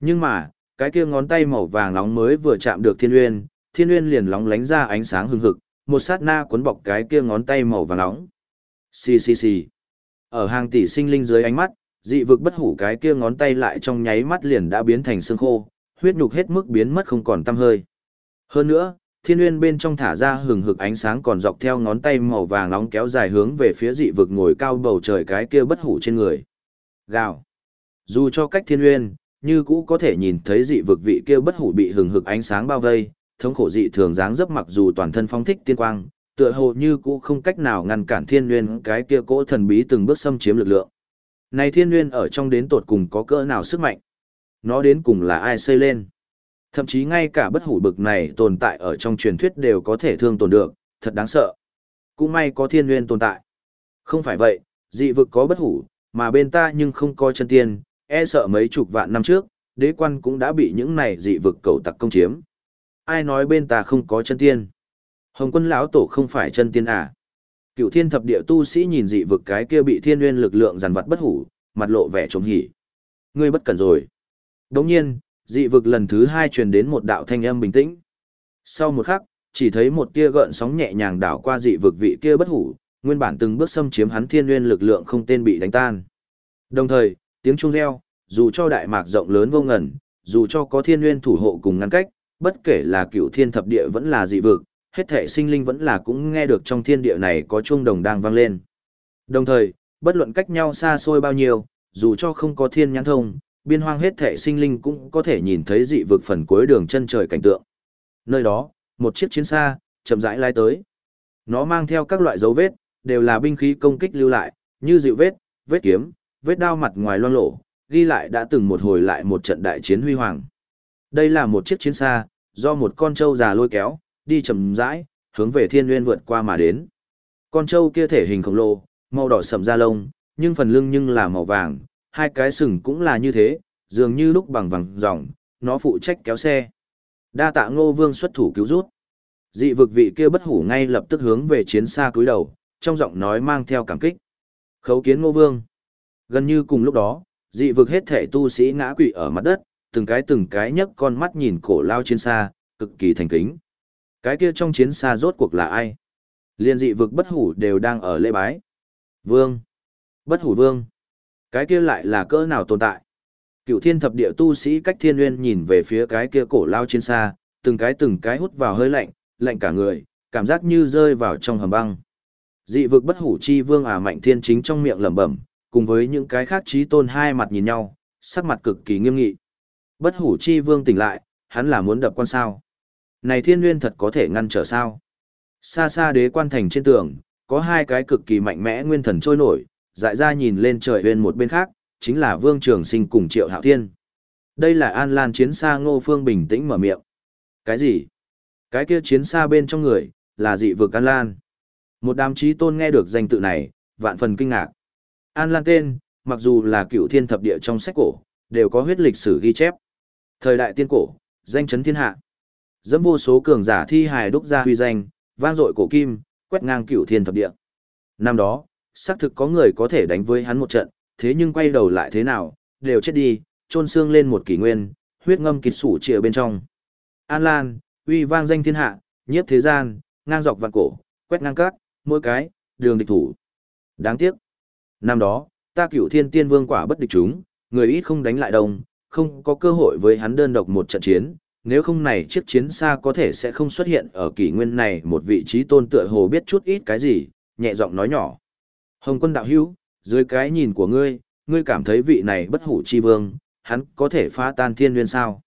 Nhưng mà, cái kia ngón tay màu vàng nóng mới vừa chạm được thiên uyên, thiên uyên liền lóng lánh ra ánh sáng hừng hực, một sát na cuốn bọc cái kia ngón tay màu vàng nóng. Xì xì xì. Ở hàng tỷ sinh linh dưới ánh mắt, dị vực bất hủ cái kia ngón tay lại trong nháy mắt liền đã biến thành xương khô, huyết nhục hết mức biến mất không còn tăm hơi. Hơn nữa, thiên nguyên bên trong thả ra hừng hực ánh sáng còn dọc theo ngón tay màu vàng nóng kéo dài hướng về phía dị vực ngồi cao bầu trời cái kia bất hủ trên người. Gào. Dù cho cách thiên nguyên, như cũ có thể nhìn thấy dị vực vị kia bất hủ bị hừng hực ánh sáng bao vây, thống khổ dị thường dáng dấp mặc dù toàn thân phong thích tiên quang, tựa hồ như cũ không cách nào ngăn cản thiên nguyên cái kia cỗ thần bí từng bước xâm chiếm lực lượng. Này thiên nguyên ở trong đến tột cùng có cỡ nào sức mạnh? Nó đến cùng là ai xây lên? Thậm chí ngay cả bất hủ bực này tồn tại ở trong truyền thuyết đều có thể thương tổn được, thật đáng sợ. Cũng may có thiên nguyên tồn tại. Không phải vậy, dị vực có bất hủ, mà bên ta nhưng không có chân tiên, e sợ mấy chục vạn năm trước, đế quan cũng đã bị những này dị vực cầu tặc công chiếm. Ai nói bên ta không có chân tiên? Hồng quân lão tổ không phải chân tiên à? Cựu thiên thập địa tu sĩ nhìn dị vực cái kia bị thiên nguyên lực lượng giàn vật bất hủ, mặt lộ vẻ trống hỉ. Ngươi bất cẩn rồi. Đồng nhiên, dị vực lần thứ hai truyền đến một đạo thanh âm bình tĩnh. Sau một khắc, chỉ thấy một tia gợn sóng nhẹ nhàng đảo qua dị vực vị kia bất hủ, nguyên bản từng bước xâm chiếm hắn thiên nguyên lực lượng không tên bị đánh tan. Đồng thời, tiếng chuông reo, dù cho đại mạc rộng lớn vô ngần, dù cho có thiên nguyên thủ hộ cùng ngăn cách, bất kể là cựu thiên thập địa vẫn là dị vực, hết thể sinh linh vẫn là cũng nghe được trong thiên địa này có chuông đồng đang vang lên. Đồng thời, bất luận cách nhau xa xôi bao nhiêu, dù cho không có thiên nhãn thông, biên hoang hết thể sinh linh cũng có thể nhìn thấy dị vực phần cuối đường chân trời cảnh tượng. Nơi đó, một chiếc chiến xa, chậm rãi lai tới. Nó mang theo các loại dấu vết, đều là binh khí công kích lưu lại, như dịu vết, vết kiếm, vết đao mặt ngoài loang lổ, ghi lại đã từng một hồi lại một trận đại chiến huy hoàng. Đây là một chiếc chiến xa, do một con trâu già lôi kéo, đi chậm rãi, hướng về thiên nguyên vượt qua mà đến. Con trâu kia thể hình khổng lồ, màu đỏ sậm da lông, nhưng phần lưng nhưng là màu vàng, hai cái sừng cũng là như thế, dường như lúc bằng vàng dòng, nó phụ trách kéo xe. Đa tạ ngô vương xuất thủ cứu rút. Dị vực vị kia bất hủ ngay lập tức hướng về chiến xa cúi đầu, trong giọng nói mang theo cảm kích. Khấu kiến ngô vương. Gần như cùng lúc đó, dị vực hết thể tu sĩ ngã quỵ ở mặt đất, từng cái từng cái nhấc con mắt nhìn cổ lao chiến xa, cực kỳ thành kính. Cái kia trong chiến xa rốt cuộc là ai? Liên dị vực bất hủ đều đang ở lễ bái. Vương. Bất hủ vương. Cái kia lại là cỡ nào tồn tại? Cựu thiên thập địa tu sĩ cách thiên nguyên nhìn về phía cái kia cổ lao chiến xa, từng cái từng cái hút vào hơi lạnh, lạnh cả người, cảm giác như rơi vào trong hầm băng. Dị vực bất hủ chi vương à mạnh thiên chính trong miệng lẩm bẩm, cùng với những cái khác trí tôn hai mặt nhìn nhau, sắc mặt cực kỳ nghiêm nghị. Bất hủ chi vương tỉnh lại, hắn là muốn đập quan sao. Này thiên nguyên thật có thể ngăn trở sao? Xa xa đế quan thành trên tường, có hai cái cực kỳ mạnh mẽ nguyên thần trôi nổi, dại ra nhìn lên trời bên một bên khác, chính là Vương Trường Sinh cùng Triệu Hạo Thiên. Đây là An Lan chiến xa Ngô Phương bình tĩnh mở miệng. Cái gì? Cái kia chiến xa bên trong người, là dị vực An Lan. Một đám trí tôn nghe được danh tự này, vạn phần kinh ngạc. An Lan tên, mặc dù là cựu thiên thập địa trong sách cổ, đều có huyết lịch sử ghi chép. Thời đại tiên cổ, danh chấn thiên hạ. Dẫm vô số cường giả thi hài đúc ra huy danh, vang dội cổ kim, quét ngang cửu thiên thập địa. Năm đó, xác thực có người có thể đánh với hắn một trận, thế nhưng quay đầu lại thế nào, đều chết đi, trôn xương lên một kỷ nguyên, huyết ngâm kịch sủ trịa bên trong. An Lan, uy vang danh thiên hạ, nhiếp thế gian, ngang dọc vạn cổ, quét ngang cát, mỗi cái, đường địch thủ. Đáng tiếc. Năm đó, ta cửu thiên tiên vương quả bất địch chúng, người ít không đánh lại đông, không có cơ hội với hắn đơn độc một trận chiến, nếu không này chiếc chiến xa có thể sẽ không xuất hiện ở kỷ nguyên này một vị trí tôn tựa hồ biết chút ít cái gì, nhẹ giọng nói nhỏ. Hồng quân đạo hữu, dưới cái nhìn của ngươi, ngươi cảm thấy vị này bất hủ chi vương, hắn có thể phá tan thiên nguyên sao?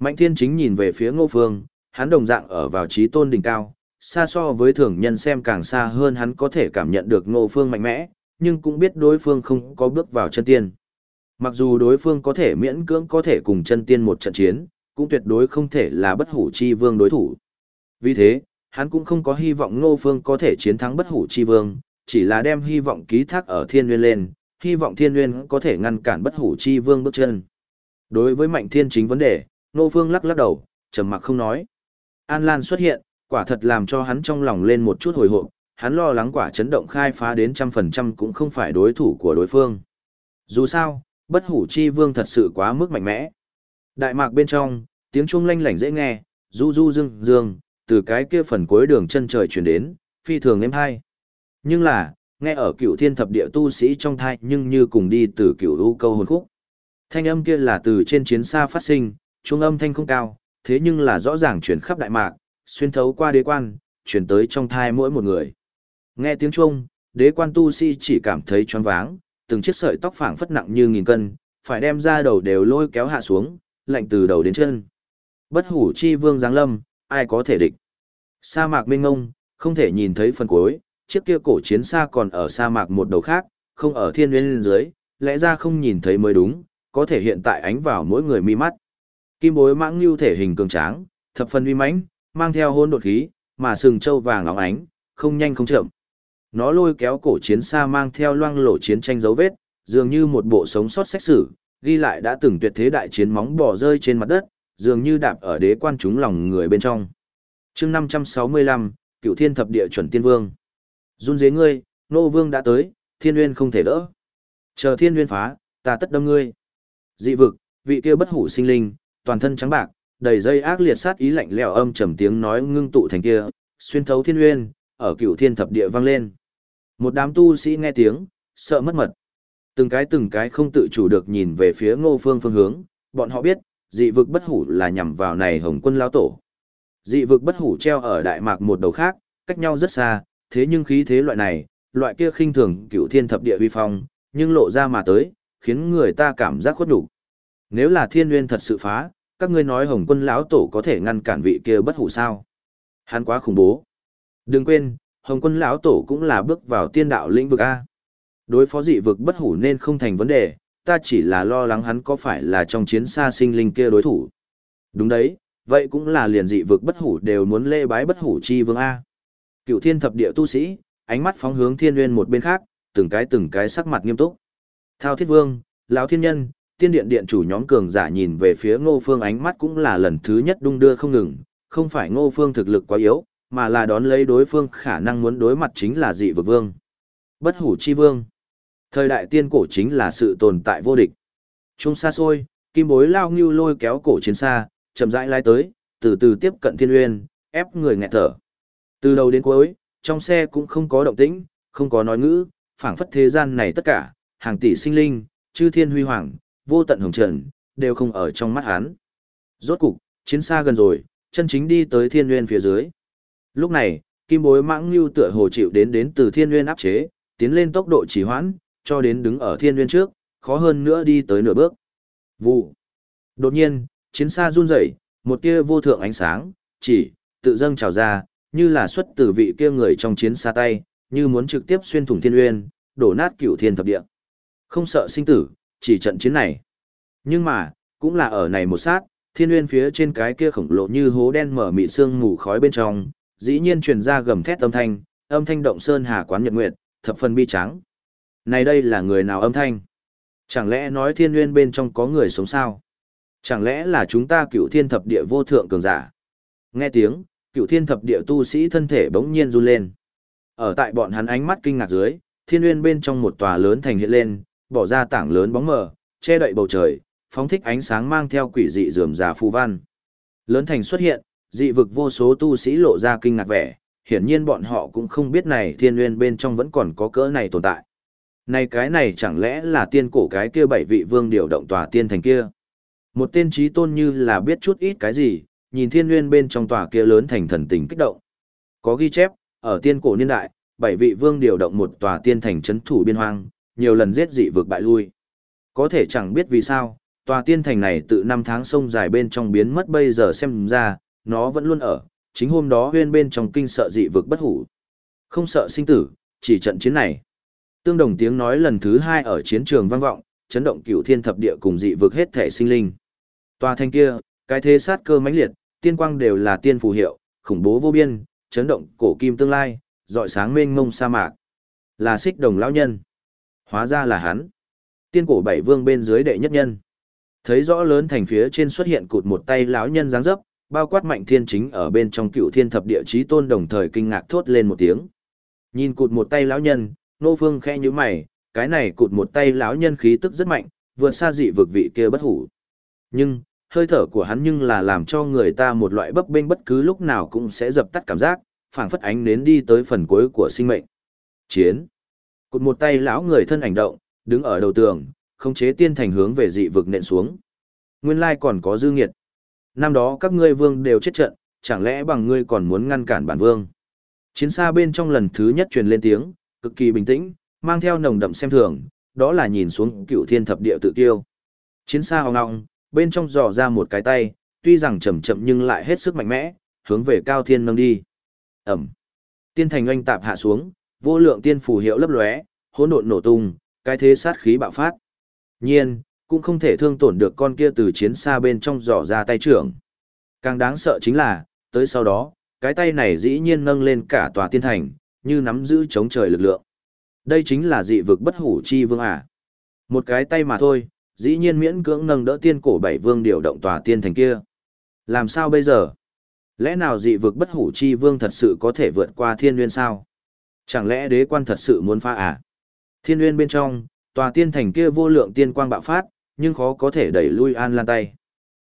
Mạnh thiên chính nhìn về phía ngô phương, hắn đồng dạng ở vào trí tôn đỉnh cao, xa so với thường nhân xem càng xa hơn hắn có thể cảm nhận được ngô phương mạnh mẽ, nhưng cũng biết đối phương không có bước vào chân tiên. Mặc dù đối phương có thể miễn cưỡng có thể cùng chân tiên một trận chiến, cũng tuyệt đối không thể là bất hủ chi vương đối thủ. Vì thế, hắn cũng không có hy vọng ngô phương có thể chiến thắng bất hủ chi vương, chỉ là đem hy vọng ký thác ở thiên nguyên lên, hy vọng thiên nguyên có thể ngăn cản bất hủ chi vương bước chân. Đối với mạnh thiên chính vấn đề, ngô phương lắc lắc đầu, trầm mặc không nói. An Lan xuất hiện, quả thật làm cho hắn trong lòng lên một chút hồi hộp, hắn lo lắng quả chấn động khai phá đến trăm phần trăm cũng không phải đối thủ của đối phương. Dù sao, bất hủ chi vương thật sự quá mức mạnh mẽ. Đại mạc bên trong, tiếng chuông lanh lảnh dễ nghe, du du dương dương, từ cái kia phần cuối đường chân trời chuyển đến, phi thường êm hay. Nhưng là, nghe ở cựu thiên thập địa tu sĩ trong thai nhưng như cùng đi từ cựu u câu hồn khúc. Thanh âm kia là từ trên chiến xa phát sinh, trung âm thanh không cao, thế nhưng là rõ ràng chuyển khắp đại mạc, xuyên thấu qua đế quan, chuyển tới trong thai mỗi một người. Nghe tiếng chuông, đế quan tu sĩ chỉ cảm thấy choáng váng, từng chiếc sợi tóc phảng phất nặng như nghìn cân, phải đem ra đầu đều lôi kéo hạ xuống, lạnh từ đầu đến chân. Bất hủ chi vương giáng lâm, ai có thể địch. Sa mạc mênh ngông, không thể nhìn thấy phần cuối, chiếc kia cổ chiến xa còn ở sa mạc một đầu khác, không ở thiên nguyên dưới, lẽ ra không nhìn thấy mới đúng, có thể hiện tại ánh vào mỗi người mi mắt. Kim bối mãng lưu thể hình cường tráng, thập phần uy mãnh, mang theo hôn đột khí, mà sừng trâu vàng óng ánh, không nhanh không chậm. Nó lôi kéo cổ chiến xa mang theo loang lổ chiến tranh dấu vết, dường như một bộ sống sót xét xử, ghi lại đã từng tuyệt thế đại chiến móng bỏ rơi trên mặt đất, dường như đạp ở đế quan chúng lòng người bên trong. chương 565, cựu thiên thập địa chuẩn tiên vương. Run dế ngươi, nô vương đã tới, thiên nguyên không thể đỡ. Chờ thiên nguyên phá, ta tất đâm ngươi. Dị vực, vị kia bất hủ sinh linh, toàn thân trắng bạc, đầy dây ác liệt sát ý lạnh lẽo âm trầm tiếng nói ngưng tụ thành kia, xuyên thấu thiên nguyên, ở cựu thiên thập địa vang lên. Một đám tu sĩ nghe tiếng, sợ mất mật. Từng cái từng cái không tự chủ được nhìn về phía ngô phương phương hướng, bọn họ biết, dị vực bất hủ là nhằm vào này hồng quân lao tổ. Dị vực bất hủ treo ở đại mạc một đầu khác, cách nhau rất xa, thế nhưng khí thế loại này, loại kia khinh thường cựu thiên thập địa uy phong, nhưng lộ ra mà tới, khiến người ta cảm giác khuất đủ. Nếu là thiên nguyên thật sự phá, các ngươi nói hồng quân lão tổ có thể ngăn cản vị kia bất hủ sao? Hắn quá khủng bố. Đừng quên, hồng quân lão tổ cũng là bước vào tiên đạo lĩnh vực A. Đối phó dị vực bất hủ nên không thành vấn đề, ta chỉ là lo lắng hắn có phải là trong chiến xa sinh linh kia đối thủ. Đúng đấy, vậy cũng là liền dị vực bất hủ đều muốn lê bái bất hủ chi vương A. Cựu thiên thập địa tu sĩ, ánh mắt phóng hướng thiên nguyên một bên khác, từng cái từng cái sắc mặt nghiêm túc. Thao thiết vương, lão thiên nhân, tiên điện điện chủ nhóm cường giả nhìn về phía ngô phương ánh mắt cũng là lần thứ nhất đung đưa không ngừng, không phải ngô phương thực lực quá yếu, mà là đón lấy đối phương khả năng muốn đối mặt chính là dị vực vương. Bất hủ chi vương. Thời đại tiên cổ chính là sự tồn tại vô địch. Trung xa xôi, kim bối lao ngưu lôi kéo cổ chiến xa, chậm rãi lai tới, từ từ tiếp cận thiên uyên, ép người nghẹt thở. Từ đầu đến cuối, trong xe cũng không có động tĩnh, không có nói ngữ, phảng phất thế gian này tất cả, hàng tỷ sinh linh, chư thiên huy hoàng, vô tận hồng trần, đều không ở trong mắt hắn. Rốt cục, chiến xa gần rồi, chân chính đi tới thiên uyên phía dưới. Lúc này, kim bối mãng lưu tựa hồ chịu đến đến từ thiên uyên áp chế, tiến lên tốc độ chỉ hoãn, cho đến đứng ở thiên nguyên trước, khó hơn nữa đi tới nửa bước. Vụ. Đột nhiên, chiến xa run rẩy, một tia vô thượng ánh sáng, chỉ, tự dâng trào ra, như là xuất từ vị kia người trong chiến xa tay, như muốn trực tiếp xuyên thủng thiên nguyên, đổ nát cửu thiên thập địa. Không sợ sinh tử, chỉ trận chiến này. Nhưng mà, cũng là ở này một sát, thiên nguyên phía trên cái kia khổng lồ như hố đen mở mị sương mù khói bên trong, dĩ nhiên truyền ra gầm thét âm thanh, âm thanh động sơn hà quán nhật nguyệt, thập phần bi trắng. Này đây là người nào âm thanh? Chẳng lẽ nói thiên nguyên bên trong có người sống sao? Chẳng lẽ là chúng ta cựu thiên thập địa vô thượng cường giả? Nghe tiếng, cựu thiên thập địa tu sĩ thân thể bỗng nhiên run lên. Ở tại bọn hắn ánh mắt kinh ngạc dưới, thiên nguyên bên trong một tòa lớn thành hiện lên, bỏ ra tảng lớn bóng mờ, che đậy bầu trời, phóng thích ánh sáng mang theo quỷ dị rườm rà phù văn. Lớn thành xuất hiện, dị vực vô số tu sĩ lộ ra kinh ngạc vẻ, hiển nhiên bọn họ cũng không biết này thiên nguyên bên trong vẫn còn có cỡ này tồn tại. Này cái này chẳng lẽ là tiên cổ cái kia bảy vị vương điều động tòa tiên thành kia. Một tên trí tôn như là biết chút ít cái gì, nhìn thiên nguyên bên trong tòa kia lớn thành thần tình kích động. Có ghi chép, ở tiên cổ niên đại, bảy vị vương điều động một tòa tiên thành trấn thủ biên hoang, nhiều lần giết dị vực bại lui. Có thể chẳng biết vì sao, tòa tiên thành này tự năm tháng sông dài bên trong biến mất bây giờ xem ra, nó vẫn luôn ở, chính hôm đó huyên bên trong kinh sợ dị vực bất hủ. Không sợ sinh tử, chỉ trận chiến này. Tương đồng tiếng nói lần thứ hai ở chiến trường vang vọng, chấn động cửu thiên thập địa cùng dị vực hết thể sinh linh. Tòa thanh kia, cái thế sát cơ mãnh liệt, tiên quang đều là tiên phù hiệu, khủng bố vô biên, chấn động cổ kim tương lai, dọi sáng mênh mông sa mạc. Là xích đồng lão nhân. Hóa ra là hắn. Tiên cổ bảy vương bên dưới đệ nhất nhân. Thấy rõ lớn thành phía trên xuất hiện cụt một tay lão nhân dáng dấp, bao quát mạnh thiên chính ở bên trong cựu thiên thập địa chí tôn đồng thời kinh ngạc thốt lên một tiếng. Nhìn cụt một tay lão nhân, nô phương khẽ như mày, cái này cụt một tay lão nhân khí tức rất mạnh, vượt xa dị vực vị kia bất hủ. Nhưng, hơi thở của hắn nhưng là làm cho người ta một loại bấp bênh bất cứ lúc nào cũng sẽ dập tắt cảm giác, phảng phất ánh nến đi tới phần cuối của sinh mệnh. Chiến. Cụt một tay lão người thân ảnh động, đứng ở đầu tường, khống chế tiên thành hướng về dị vực nện xuống. Nguyên lai còn có dư nghiệt. Năm đó các ngươi vương đều chết trận, chẳng lẽ bằng ngươi còn muốn ngăn cản bản vương? Chiến xa bên trong lần thứ nhất truyền lên tiếng, cực kỳ bình tĩnh, mang theo nồng đậm xem thường, đó là nhìn xuống cựu thiên thập địa tự tiêu. Chiến xa hòng ngọng, bên trong dò ra một cái tay, tuy rằng chậm chậm nhưng lại hết sức mạnh mẽ, hướng về cao thiên nâng đi. Ẩm. Tiên thành oanh tạp hạ xuống, vô lượng tiên phù hiệu lấp lóe, hỗn độn nổ tung, cái thế sát khí bạo phát. Nhiên, cũng không thể thương tổn được con kia từ chiến xa bên trong dò ra tay trưởng. Càng đáng sợ chính là, tới sau đó, cái tay này dĩ nhiên nâng lên cả tòa tiên thành, như nắm giữ chống trời lực lượng. Đây chính là dị vực bất hủ chi vương à. Một cái tay mà thôi, dĩ nhiên miễn cưỡng nâng đỡ tiên cổ bảy vương điều động tòa tiên thành kia. Làm sao bây giờ? Lẽ nào dị vực bất hủ chi vương thật sự có thể vượt qua thiên nguyên sao? Chẳng lẽ đế quan thật sự muốn pha à? Thiên nguyên bên trong, tòa tiên thành kia vô lượng tiên quang bạo phát, nhưng khó có thể đẩy lui An Lan tay.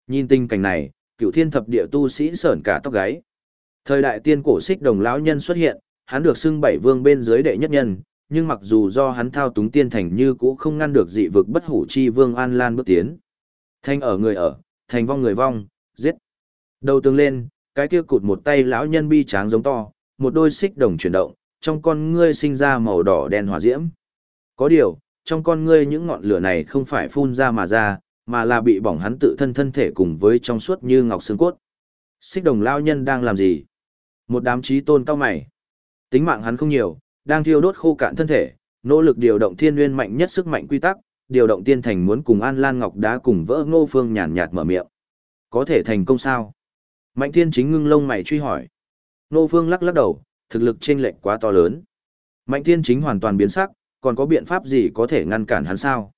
Nhìn tình cảnh này, cựu thiên thập địa tu sĩ sởn cả tóc gáy. Thời đại tiên cổ xích đồng lão nhân xuất hiện, hắn được xưng bảy vương bên dưới đệ nhất nhân, nhưng mặc dù do hắn thao túng tiên thành như cũ không ngăn được dị vực bất hủ chi vương An Lan bước tiến. Thanh ở người ở, thành vong người vong, giết. Đầu tương lên, cái kia cụt một tay lão nhân bi tráng giống to, một đôi xích đồng chuyển động, trong con ngươi sinh ra màu đỏ đen hỏa diễm. Có điều, trong con ngươi những ngọn lửa này không phải phun ra mà ra, mà là bị bỏng hắn tự thân thân thể cùng với trong suốt như ngọc xương cốt. Xích đồng lao nhân đang làm gì? Một đám trí tôn cao mày. Tính mạng hắn không nhiều, đang thiêu đốt khô cạn thân thể, nỗ lực điều động thiên nguyên mạnh nhất sức mạnh quy tắc, điều động tiên thành muốn cùng An Lan Ngọc đá cùng vỡ ngô phương nhàn nhạt mở miệng. Có thể thành công sao? Mạnh thiên chính ngưng lông mày truy hỏi. Ngô phương lắc lắc đầu, thực lực chênh lệch quá to lớn. Mạnh thiên chính hoàn toàn biến sắc, còn có biện pháp gì có thể ngăn cản hắn sao?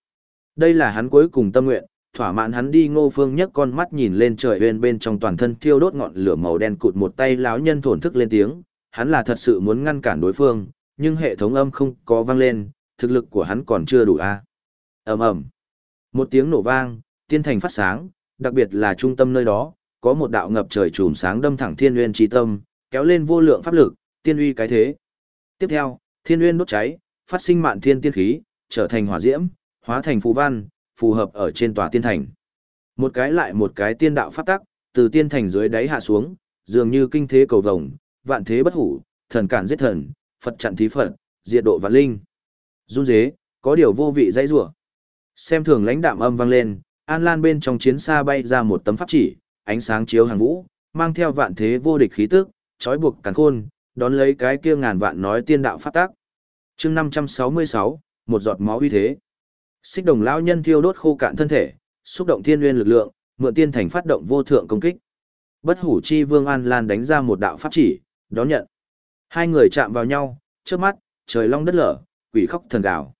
Đây là hắn cuối cùng tâm nguyện, thỏa mãn hắn đi ngô phương nhấc con mắt nhìn lên trời bên bên trong toàn thân thiêu đốt ngọn lửa màu đen cụt một tay láo nhân thổn thức lên tiếng, hắn là thật sự muốn ngăn cản đối phương, nhưng hệ thống âm không có vang lên, thực lực của hắn còn chưa đủ a. À? ầm ầm, một tiếng nổ vang, tiên thành phát sáng, đặc biệt là trung tâm nơi đó, có một đạo ngập trời chùm sáng đâm thẳng thiên nguyên chi tâm, kéo lên vô lượng pháp lực, tiên uy cái thế. Tiếp theo, thiên nguyên đốt cháy, phát sinh mạn thiên tiên khí, trở thành hỏa diễm, hóa thành phù văn, phù hợp ở trên tòa tiên thành. Một cái lại một cái tiên đạo pháp tắc, từ tiên thành dưới đáy hạ xuống, dường như kinh thế cầu vồng, vạn thế bất hủ, thần cản giết thần, Phật chặn thí Phật, diệt độ vạn linh. Run dế, có điều vô vị dãy rủa. Xem thường lãnh đạm âm vang lên, An Lan bên trong chiến xa bay ra một tấm pháp chỉ, ánh sáng chiếu hàng vũ, mang theo vạn thế vô địch khí tức, trói buộc càn khôn, đón lấy cái kia ngàn vạn nói tiên đạo pháp tác. Chương 566, một giọt máu uy thế. Xích đồng lão nhân thiêu đốt khô cạn thân thể, xúc động thiên nguyên lực lượng, mượn tiên thành phát động vô thượng công kích. Bất hủ chi vương An Lan đánh ra một đạo pháp chỉ, đón nhận. Hai người chạm vào nhau, trước mắt, trời long đất lở, quỷ khóc thần gào.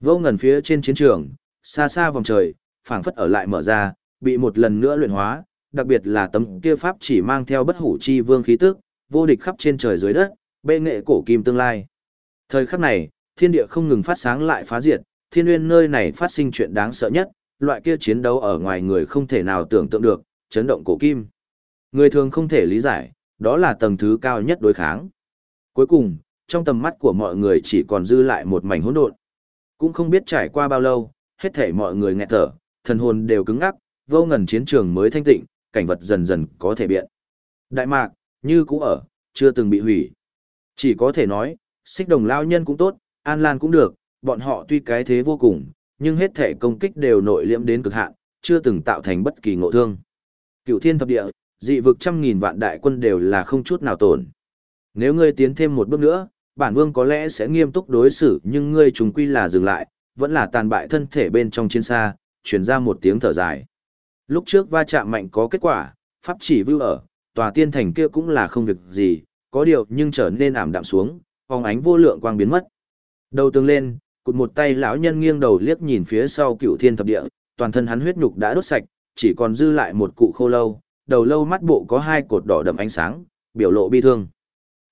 Vô ngần phía trên chiến trường, xa xa vòng trời, phảng phất ở lại mở ra, bị một lần nữa luyện hóa, đặc biệt là tấm kia pháp chỉ mang theo bất hủ chi vương khí tức, vô địch khắp trên trời dưới đất, bệ nghệ cổ kim tương lai. Thời khắc này, thiên địa không ngừng phát sáng lại phá diệt, thiên nguyên nơi này phát sinh chuyện đáng sợ nhất, loại kia chiến đấu ở ngoài người không thể nào tưởng tượng được, chấn động cổ kim. Người thường không thể lý giải, đó là tầng thứ cao nhất đối kháng. Cuối cùng, trong tầm mắt của mọi người chỉ còn dư lại một mảnh hỗn độn. Cũng không biết trải qua bao lâu, hết thảy mọi người nghẹt thở, thần hồn đều cứng ngắc, vô ngần chiến trường mới thanh tịnh, cảnh vật dần dần có thể biện. Đại mạc, như cũ ở, chưa từng bị hủy. Chỉ có thể nói, xích đồng lao nhân cũng tốt, an lan cũng được, bọn họ tuy cái thế vô cùng, nhưng hết thể công kích đều nội liễm đến cực hạn, chưa từng tạo thành bất kỳ ngộ thương. Cựu thiên thập địa, dị vực trăm nghìn vạn đại quân đều là không chút nào tổn. Nếu ngươi tiến thêm một bước nữa, bản vương có lẽ sẽ nghiêm túc đối xử nhưng ngươi trùng quy là dừng lại, vẫn là tàn bại thân thể bên trong chiến xa, chuyển ra một tiếng thở dài. Lúc trước va chạm mạnh có kết quả, pháp chỉ vưu ở, tòa tiên thành kia cũng là không việc gì, có điều nhưng trở nên ảm đạm xuống, phóng ánh vô lượng quang biến mất. Đầu tương lên, cụt một tay lão nhân nghiêng đầu liếc nhìn phía sau cựu thiên thập địa, toàn thân hắn huyết nhục đã đốt sạch, chỉ còn dư lại một cụ khô lâu, đầu lâu mắt bộ có hai cột đỏ đậm ánh sáng, biểu lộ bi thương.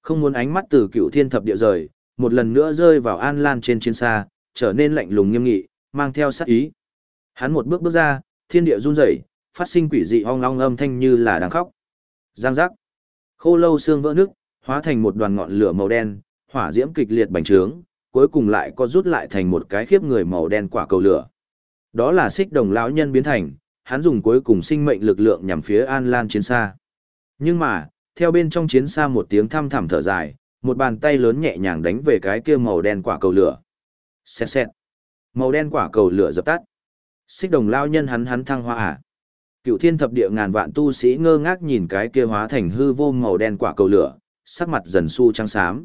Không muốn ánh mắt từ cựu thiên thập địa rời, một lần nữa rơi vào an lan trên chiến xa, trở nên lạnh lùng nghiêm nghị, mang theo sát ý. Hắn một bước bước ra, thiên địa run rẩy, phát sinh quỷ dị ong ong âm thanh như là đang khóc. Giang giác. Khô lâu xương vỡ nước, hóa thành một đoàn ngọn lửa màu đen, hỏa diễm kịch liệt bành trướng, cuối cùng lại có rút lại thành một cái khiếp người màu đen quả cầu lửa. Đó là xích đồng lão nhân biến thành, hắn dùng cuối cùng sinh mệnh lực lượng nhằm phía An Lan chiến xa. Nhưng mà, theo bên trong chiến xa một tiếng thăm thẳm thở dài, một bàn tay lớn nhẹ nhàng đánh về cái kia màu đen quả cầu lửa. Xẹt xẹt. Màu đen quả cầu lửa dập tắt. Xích đồng lao nhân hắn hắn thăng hoa à. Cựu thiên thập địa ngàn vạn tu sĩ ngơ ngác nhìn cái kia hóa thành hư vô màu đen quả cầu lửa, sắc mặt dần su trắng xám.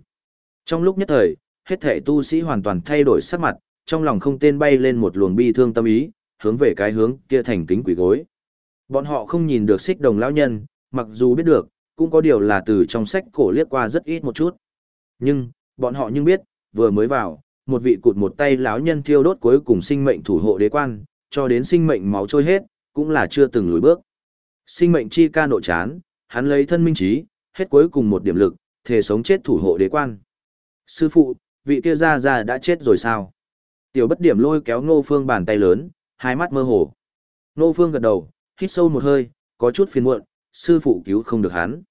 Trong lúc nhất thời, hết thể tu sĩ hoàn toàn thay đổi sắc mặt, trong lòng không tên bay lên một luồng bi thương tâm ý, hướng về cái hướng kia thành kính quỷ gối. Bọn họ không nhìn được xích đồng lão nhân, mặc dù biết được, cũng có điều là từ trong sách cổ liếc qua rất ít một chút. Nhưng, bọn họ nhưng biết, vừa mới vào, một vị cụt một tay lão nhân thiêu đốt cuối cùng sinh mệnh thủ hộ đế quan, cho đến sinh mệnh máu trôi hết, cũng là chưa từng lùi bước. Sinh mệnh chi ca nộ chán, hắn lấy thân minh trí, hết cuối cùng một điểm lực, thể sống chết thủ hộ đế quan. Sư phụ, vị kia ra ra đã chết rồi sao? Tiểu bất điểm lôi kéo Ngô Phương bàn tay lớn, hai mắt mơ hồ. nô Phương gật đầu, hít sâu một hơi, có chút phiền muộn, sư phụ cứu không được hắn.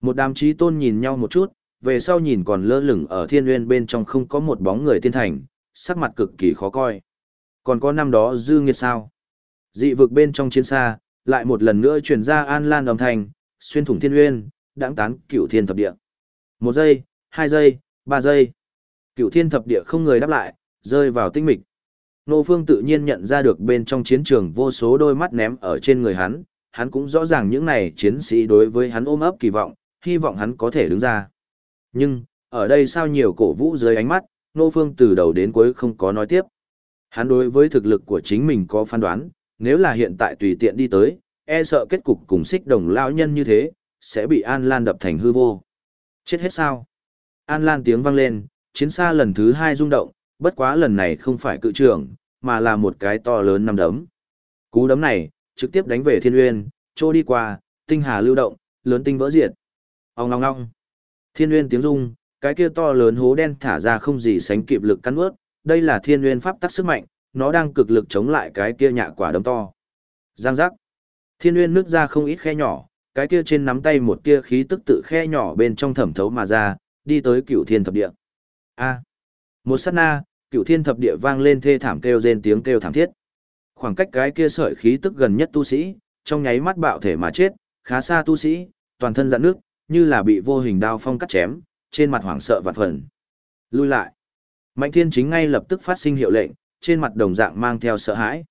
Một đám trí tôn nhìn nhau một chút, về sau nhìn còn lơ lửng ở thiên nguyên bên trong không có một bóng người tiên thành, sắc mặt cực kỳ khó coi. Còn có năm đó dư nghiệt sao? Dị vực bên trong chiến xa, lại một lần nữa truyền ra an lan đồng thành, xuyên thủng thiên nguyên, đãng tán cửu thiên thập địa. Một giây, hai giây, ba giây. Cửu thiên thập địa không người đáp lại, rơi vào tinh mịch. Nô Phương tự nhiên nhận ra được bên trong chiến trường vô số đôi mắt ném ở trên người hắn, hắn cũng rõ ràng những này chiến sĩ đối với hắn ôm ấp kỳ vọng, hy vọng hắn có thể đứng ra. Nhưng, ở đây sao nhiều cổ vũ dưới ánh mắt, Nô Phương từ đầu đến cuối không có nói tiếp. Hắn đối với thực lực của chính mình có phán đoán, nếu là hiện tại tùy tiện đi tới, e sợ kết cục cùng xích đồng lao nhân như thế, sẽ bị An Lan đập thành hư vô. Chết hết sao? An Lan tiếng vang lên, chiến xa lần thứ hai rung động, bất quá lần này không phải cự trưởng, mà là một cái to lớn năm đấm. Cú đấm này, trực tiếp đánh về thiên uyên, trô đi qua, tinh hà lưu động, lớn tinh vỡ diệt. Ông ngong ngong. Thiên uyên tiếng rung, cái kia to lớn hố đen thả ra không gì sánh kịp lực cắn ướt, đây là thiên uyên pháp tắc sức mạnh, nó đang cực lực chống lại cái kia nhạ quả đấm to. Giang giác. Thiên uyên nước ra không ít khe nhỏ, cái kia trên nắm tay một tia khí tức tự khe nhỏ bên trong thẩm thấu mà ra, đi tới cửu thiên thập địa. A. Một sát na, cửu thiên thập địa vang lên thê thảm kêu rên tiếng kêu thảm thiết. Khoảng cách cái kia sợi khí tức gần nhất tu sĩ, trong nháy mắt bạo thể mà chết, khá xa tu sĩ, toàn thân dạn nước, như là bị vô hình đao phong cắt chém, trên mặt hoảng sợ vạn phần. Lui lại. Mạnh thiên chính ngay lập tức phát sinh hiệu lệnh, trên mặt đồng dạng mang theo sợ hãi.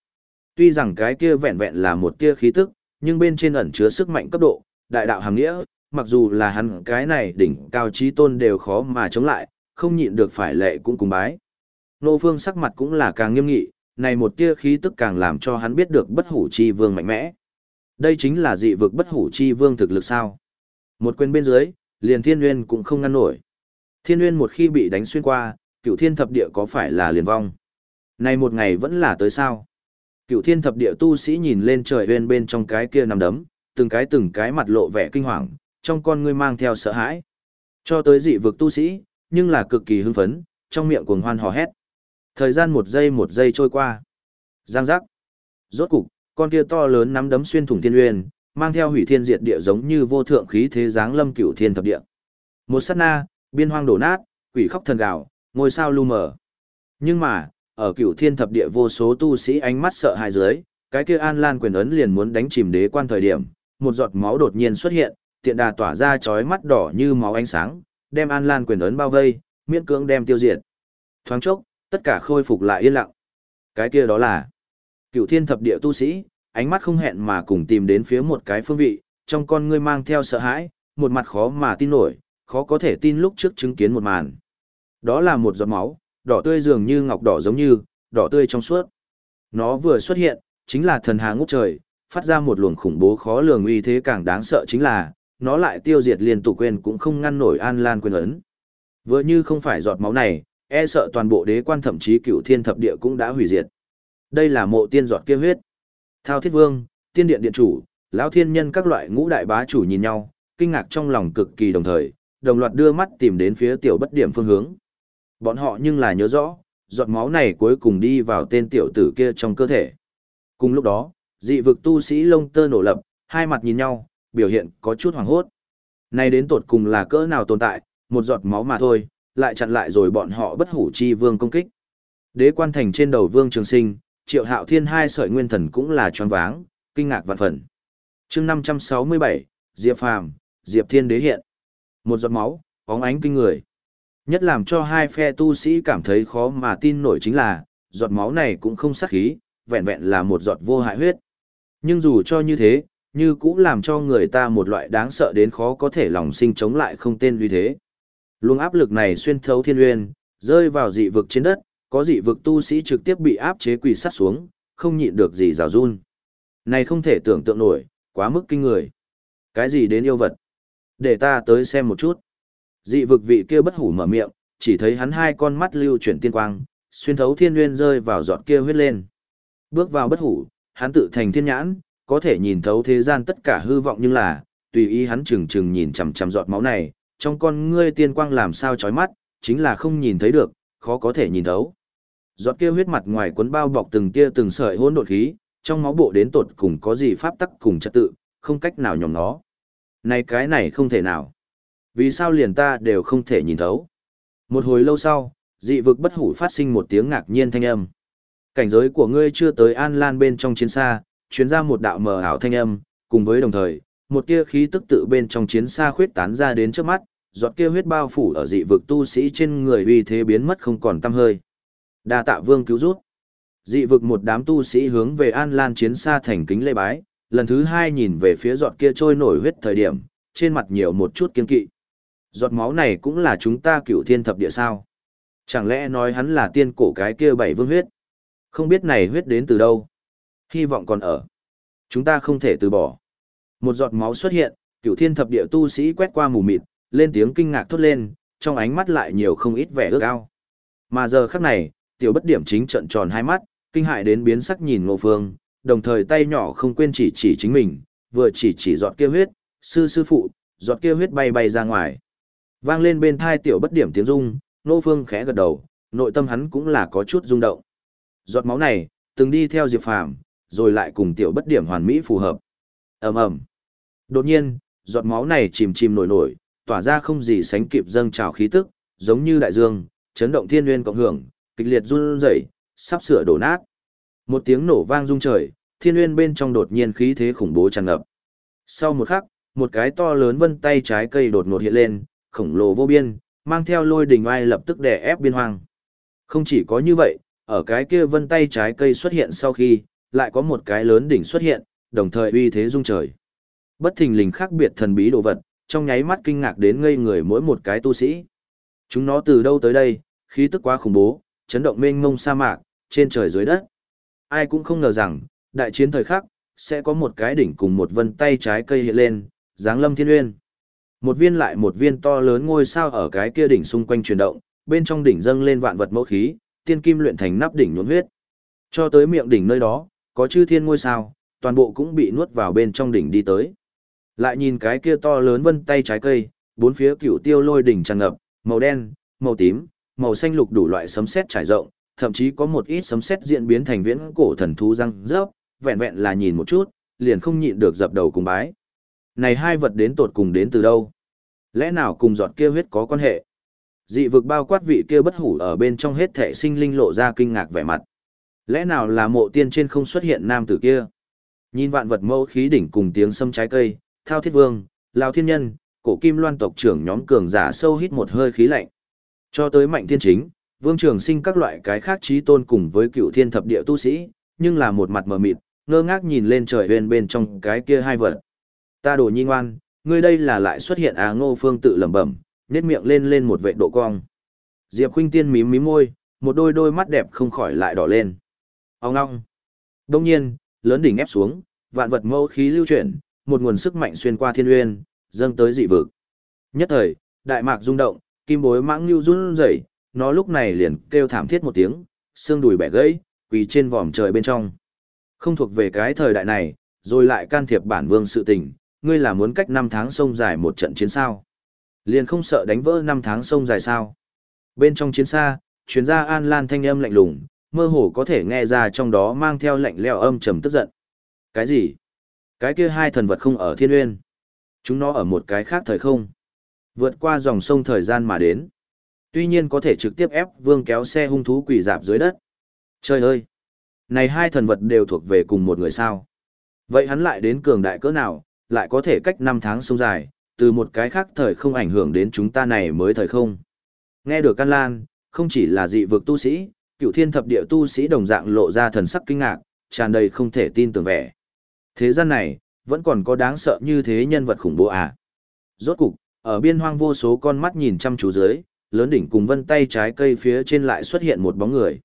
Tuy rằng cái kia vẹn vẹn là một tia khí tức, nhưng bên trên ẩn chứa sức mạnh cấp độ, đại đạo hàng nghĩa, mặc dù là hắn cái này đỉnh cao trí tôn đều khó mà chống lại, không nhịn được phải lệ cũng cùng bái. Nô Phương sắc mặt cũng là càng nghiêm nghị, này một tia khí tức càng làm cho hắn biết được bất hủ chi vương mạnh mẽ. Đây chính là dị vực bất hủ chi vương thực lực sao. Một quyền bên dưới, liền thiên nguyên cũng không ngăn nổi. Thiên nguyên một khi bị đánh xuyên qua, cựu thiên thập địa có phải là liền vong. Này một ngày vẫn là tới sao. Cựu thiên thập địa tu sĩ nhìn lên trời nguyên bên trong cái kia nằm đấm, từng cái từng cái mặt lộ vẻ kinh hoàng, trong con ngươi mang theo sợ hãi. Cho tới dị vực tu sĩ, nhưng là cực kỳ hưng phấn, trong miệng cuồng hoan hò hét. Thời gian một giây một giây trôi qua. Giang giác. Rốt cục, con kia to lớn nắm đấm xuyên thủng thiên uyên, mang theo hủy thiên diệt địa giống như vô thượng khí thế giáng lâm cửu thiên thập địa. Một sát na, biên hoang đổ nát, quỷ khóc thần gạo, ngôi sao lu mờ. Nhưng mà, ở cửu thiên thập địa vô số tu sĩ ánh mắt sợ hãi dưới, cái kia An Lan quyền ấn liền muốn đánh chìm đế quan thời điểm, một giọt máu đột nhiên xuất hiện, tiện đà tỏa ra chói mắt đỏ như máu ánh sáng, đem An Lan quyền ấn bao vây, miễn cưỡng đem tiêu diệt. Thoáng chốc, tất cả khôi phục lại yên lặng. Cái kia đó là cựu thiên thập địa tu sĩ, ánh mắt không hẹn mà cùng tìm đến phía một cái phương vị, trong con ngươi mang theo sợ hãi, một mặt khó mà tin nổi, khó có thể tin lúc trước chứng kiến một màn. Đó là một giọt máu, đỏ tươi dường như ngọc đỏ giống như, đỏ tươi trong suốt. Nó vừa xuất hiện, chính là thần hà ngút trời, phát ra một luồng khủng bố khó lường uy thế càng đáng sợ chính là, nó lại tiêu diệt liên tục quên cũng không ngăn nổi An Lan quên ấn. Vừa như không phải giọt máu này, e sợ toàn bộ đế quan thậm chí cửu thiên thập địa cũng đã hủy diệt. Đây là mộ tiên giọt kia huyết. Thao Thiết Vương, Tiên Điện Điện Chủ, lão Thiên Nhân các loại ngũ đại bá chủ nhìn nhau, kinh ngạc trong lòng cực kỳ đồng thời, đồng loạt đưa mắt tìm đến phía tiểu bất điểm phương hướng. Bọn họ nhưng là nhớ rõ, giọt máu này cuối cùng đi vào tên tiểu tử kia trong cơ thể. Cùng lúc đó, dị vực tu sĩ lông tơ nổ lập, hai mặt nhìn nhau, biểu hiện có chút hoảng hốt. Nay đến tột cùng là cỡ nào tồn tại, một giọt máu mà thôi, lại chặn lại rồi bọn họ bất hủ chi vương công kích. Đế quan thành trên đầu vương trường sinh, triệu hạo thiên hai sợi nguyên thần cũng là choáng váng, kinh ngạc vạn phần. chương 567, Diệp Phàm Diệp Thiên Đế hiện. Một giọt máu, bóng ánh kinh người. Nhất làm cho hai phe tu sĩ cảm thấy khó mà tin nổi chính là, giọt máu này cũng không sắc khí, vẹn vẹn là một giọt vô hại huyết. Nhưng dù cho như thế, như cũng làm cho người ta một loại đáng sợ đến khó có thể lòng sinh chống lại không tên uy thế. Luồng áp lực này xuyên thấu thiên uyên, rơi vào dị vực trên đất, có dị vực tu sĩ trực tiếp bị áp chế quỳ sát xuống, không nhịn được gì rào run. Này không thể tưởng tượng nổi, quá mức kinh người. Cái gì đến yêu vật? Để ta tới xem một chút. Dị vực vị kia bất hủ mở miệng, chỉ thấy hắn hai con mắt lưu chuyển tiên quang, xuyên thấu thiên nguyên rơi vào giọt kia huyết lên. Bước vào bất hủ, hắn tự thành thiên nhãn, có thể nhìn thấu thế gian tất cả hư vọng nhưng là, tùy ý hắn chừng chừng nhìn chằm chằm giọt máu này, trong con ngươi tiên quang làm sao chói mắt, chính là không nhìn thấy được, khó có thể nhìn thấu. Giọt kia huyết mặt ngoài cuốn bao bọc từng tia từng sợi hỗn độn khí, trong máu bộ đến tột cùng có gì pháp tắc cùng trật tự, không cách nào nhòm nó. Này cái này không thể nào. Vì sao liền ta đều không thể nhìn thấu? Một hồi lâu sau, dị vực bất hủ phát sinh một tiếng ngạc nhiên thanh âm. Cảnh giới của ngươi chưa tới an lan bên trong chiến xa, chuyến ra một đạo mờ ảo thanh âm, cùng với đồng thời, một tia khí tức tự bên trong chiến xa khuyết tán ra đến trước mắt, giọt kia huyết bao phủ ở dị vực tu sĩ trên người uy thế biến mất không còn tăm hơi. Đa tạ vương cứu rút. Dị vực một đám tu sĩ hướng về An Lan chiến xa thành kính lê bái, lần thứ hai nhìn về phía giọt kia trôi nổi huyết thời điểm, trên mặt nhiều một chút kiên kỵ. Giọt máu này cũng là chúng ta cựu thiên thập địa sao. Chẳng lẽ nói hắn là tiên cổ cái kia bảy vương huyết? Không biết này huyết đến từ đâu? Hy vọng còn ở. Chúng ta không thể từ bỏ. Một giọt máu xuất hiện, cựu thiên thập địa tu sĩ quét qua mù mịt, lên tiếng kinh ngạc thốt lên, trong ánh mắt lại nhiều không ít vẻ ước ao. Mà giờ khắc này, tiểu bất điểm chính trận tròn hai mắt, kinh hại đến biến sắc nhìn ngô phương, đồng thời tay nhỏ không quên chỉ chỉ chính mình, vừa chỉ chỉ giọt kia huyết, sư sư phụ, giọt kia huyết bay bay ra ngoài. Vang lên bên thai tiểu bất điểm tiếng rung, ngô phương khẽ gật đầu, nội tâm hắn cũng là có chút rung động. Giọt máu này, từng đi theo Diệp Phàm, rồi lại cùng tiểu bất điểm hoàn mỹ phù hợp. ầm ầm. Đột nhiên, giọt máu này chìm chìm nổi nổi, tỏa ra không gì sánh kịp dâng trào khí tức, giống như đại dương, chấn động thiên nguyên cộng hưởng, kịch liệt run rẩy, sắp sửa đổ nát. Một tiếng nổ vang rung trời, thiên nguyên bên trong đột nhiên khí thế khủng bố tràn ngập. Sau một khắc, một cái to lớn vân tay trái cây đột ngột hiện lên, khổng lồ vô biên, mang theo lôi đình oai lập tức đè ép biên hoang. Không chỉ có như vậy, ở cái kia vân tay trái cây xuất hiện sau khi, lại có một cái lớn đỉnh xuất hiện, đồng thời uy thế rung trời. Bất thình lình khác biệt thần bí đồ vật, trong nháy mắt kinh ngạc đến ngây người mỗi một cái tu sĩ. Chúng nó từ đâu tới đây, khí tức quá khủng bố, chấn động mênh mông sa mạc, trên trời dưới đất. Ai cũng không ngờ rằng, đại chiến thời khắc, sẽ có một cái đỉnh cùng một vân tay trái cây hiện lên, dáng lâm thiên uyên. Một viên lại một viên to lớn ngôi sao ở cái kia đỉnh xung quanh chuyển động, bên trong đỉnh dâng lên vạn vật mẫu khí, tiên kim luyện thành nắp đỉnh nhuốm huyết. Cho tới miệng đỉnh nơi đó, có chư thiên ngôi sao, toàn bộ cũng bị nuốt vào bên trong đỉnh đi tới. Lại nhìn cái kia to lớn vân tay trái cây, bốn phía cựu tiêu lôi đỉnh tràn ngập, màu đen, màu tím, màu xanh lục đủ loại sấm sét trải rộng, thậm chí có một ít sấm sét diễn biến thành viễn cổ thần thú răng rớp, vẹn vẹn là nhìn một chút, liền không nhịn được dập đầu cùng bái. Này hai vật đến tột cùng đến từ đâu? Lẽ nào cùng giọt kia huyết có quan hệ? Dị vực bao quát vị kia bất hủ ở bên trong hết thể sinh linh lộ ra kinh ngạc vẻ mặt. Lẽ nào là mộ tiên trên không xuất hiện nam tử kia? Nhìn vạn vật mâu khí đỉnh cùng tiếng sâm trái cây, thao thiết vương, lao thiên nhân, cổ kim loan tộc trưởng nhóm cường giả sâu hít một hơi khí lạnh. Cho tới mạnh thiên chính, vương trường sinh các loại cái khác trí tôn cùng với cựu thiên thập địa tu sĩ, nhưng là một mặt mờ mịt, ngơ ngác nhìn lên trời bên bên trong cái kia hai vật. Ta đồ nhi ngoan, ngươi đây là lại xuất hiện à ngô phương tự lẩm bẩm, nét miệng lên lên một vệ độ cong. Diệp khuynh tiên mím mím môi, một đôi đôi mắt đẹp không khỏi lại đỏ lên. Ông ngong. Đông nhiên, lớn đỉnh ép xuống, vạn vật mâu khí lưu chuyển, một nguồn sức mạnh xuyên qua thiên uyên, dâng tới dị vực. Nhất thời, đại mạc rung động, kim bối mãng lưu run rẩy, nó lúc này liền kêu thảm thiết một tiếng, xương đùi bẻ gãy, quỳ trên vòm trời bên trong. Không thuộc về cái thời đại này, rồi lại can thiệp bản vương sự tình, ngươi là muốn cách năm tháng sông dài một trận chiến sao? Liền không sợ đánh vỡ năm tháng sông dài sao? Bên trong chiến xa, chuyến ra an lan thanh âm lạnh lùng, mơ hồ có thể nghe ra trong đó mang theo lạnh leo âm trầm tức giận. Cái gì? Cái kia hai thần vật không ở thiên uyên. Chúng nó ở một cái khác thời không. Vượt qua dòng sông thời gian mà đến. Tuy nhiên có thể trực tiếp ép vương kéo xe hung thú quỷ dạp dưới đất. Trời ơi! Này hai thần vật đều thuộc về cùng một người sao. Vậy hắn lại đến cường đại cỡ nào, lại có thể cách năm tháng sông dài, từ một cái khác thời không ảnh hưởng đến chúng ta này mới thời không. Nghe được Can Lan, không chỉ là dị vực tu sĩ, cựu thiên thập địa tu sĩ đồng dạng lộ ra thần sắc kinh ngạc, tràn đầy không thể tin tưởng vẻ. Thế gian này, vẫn còn có đáng sợ như thế nhân vật khủng bố à. Rốt cục, ở biên hoang vô số con mắt nhìn chăm chú dưới, lớn đỉnh cùng vân tay trái cây phía trên lại xuất hiện một bóng người.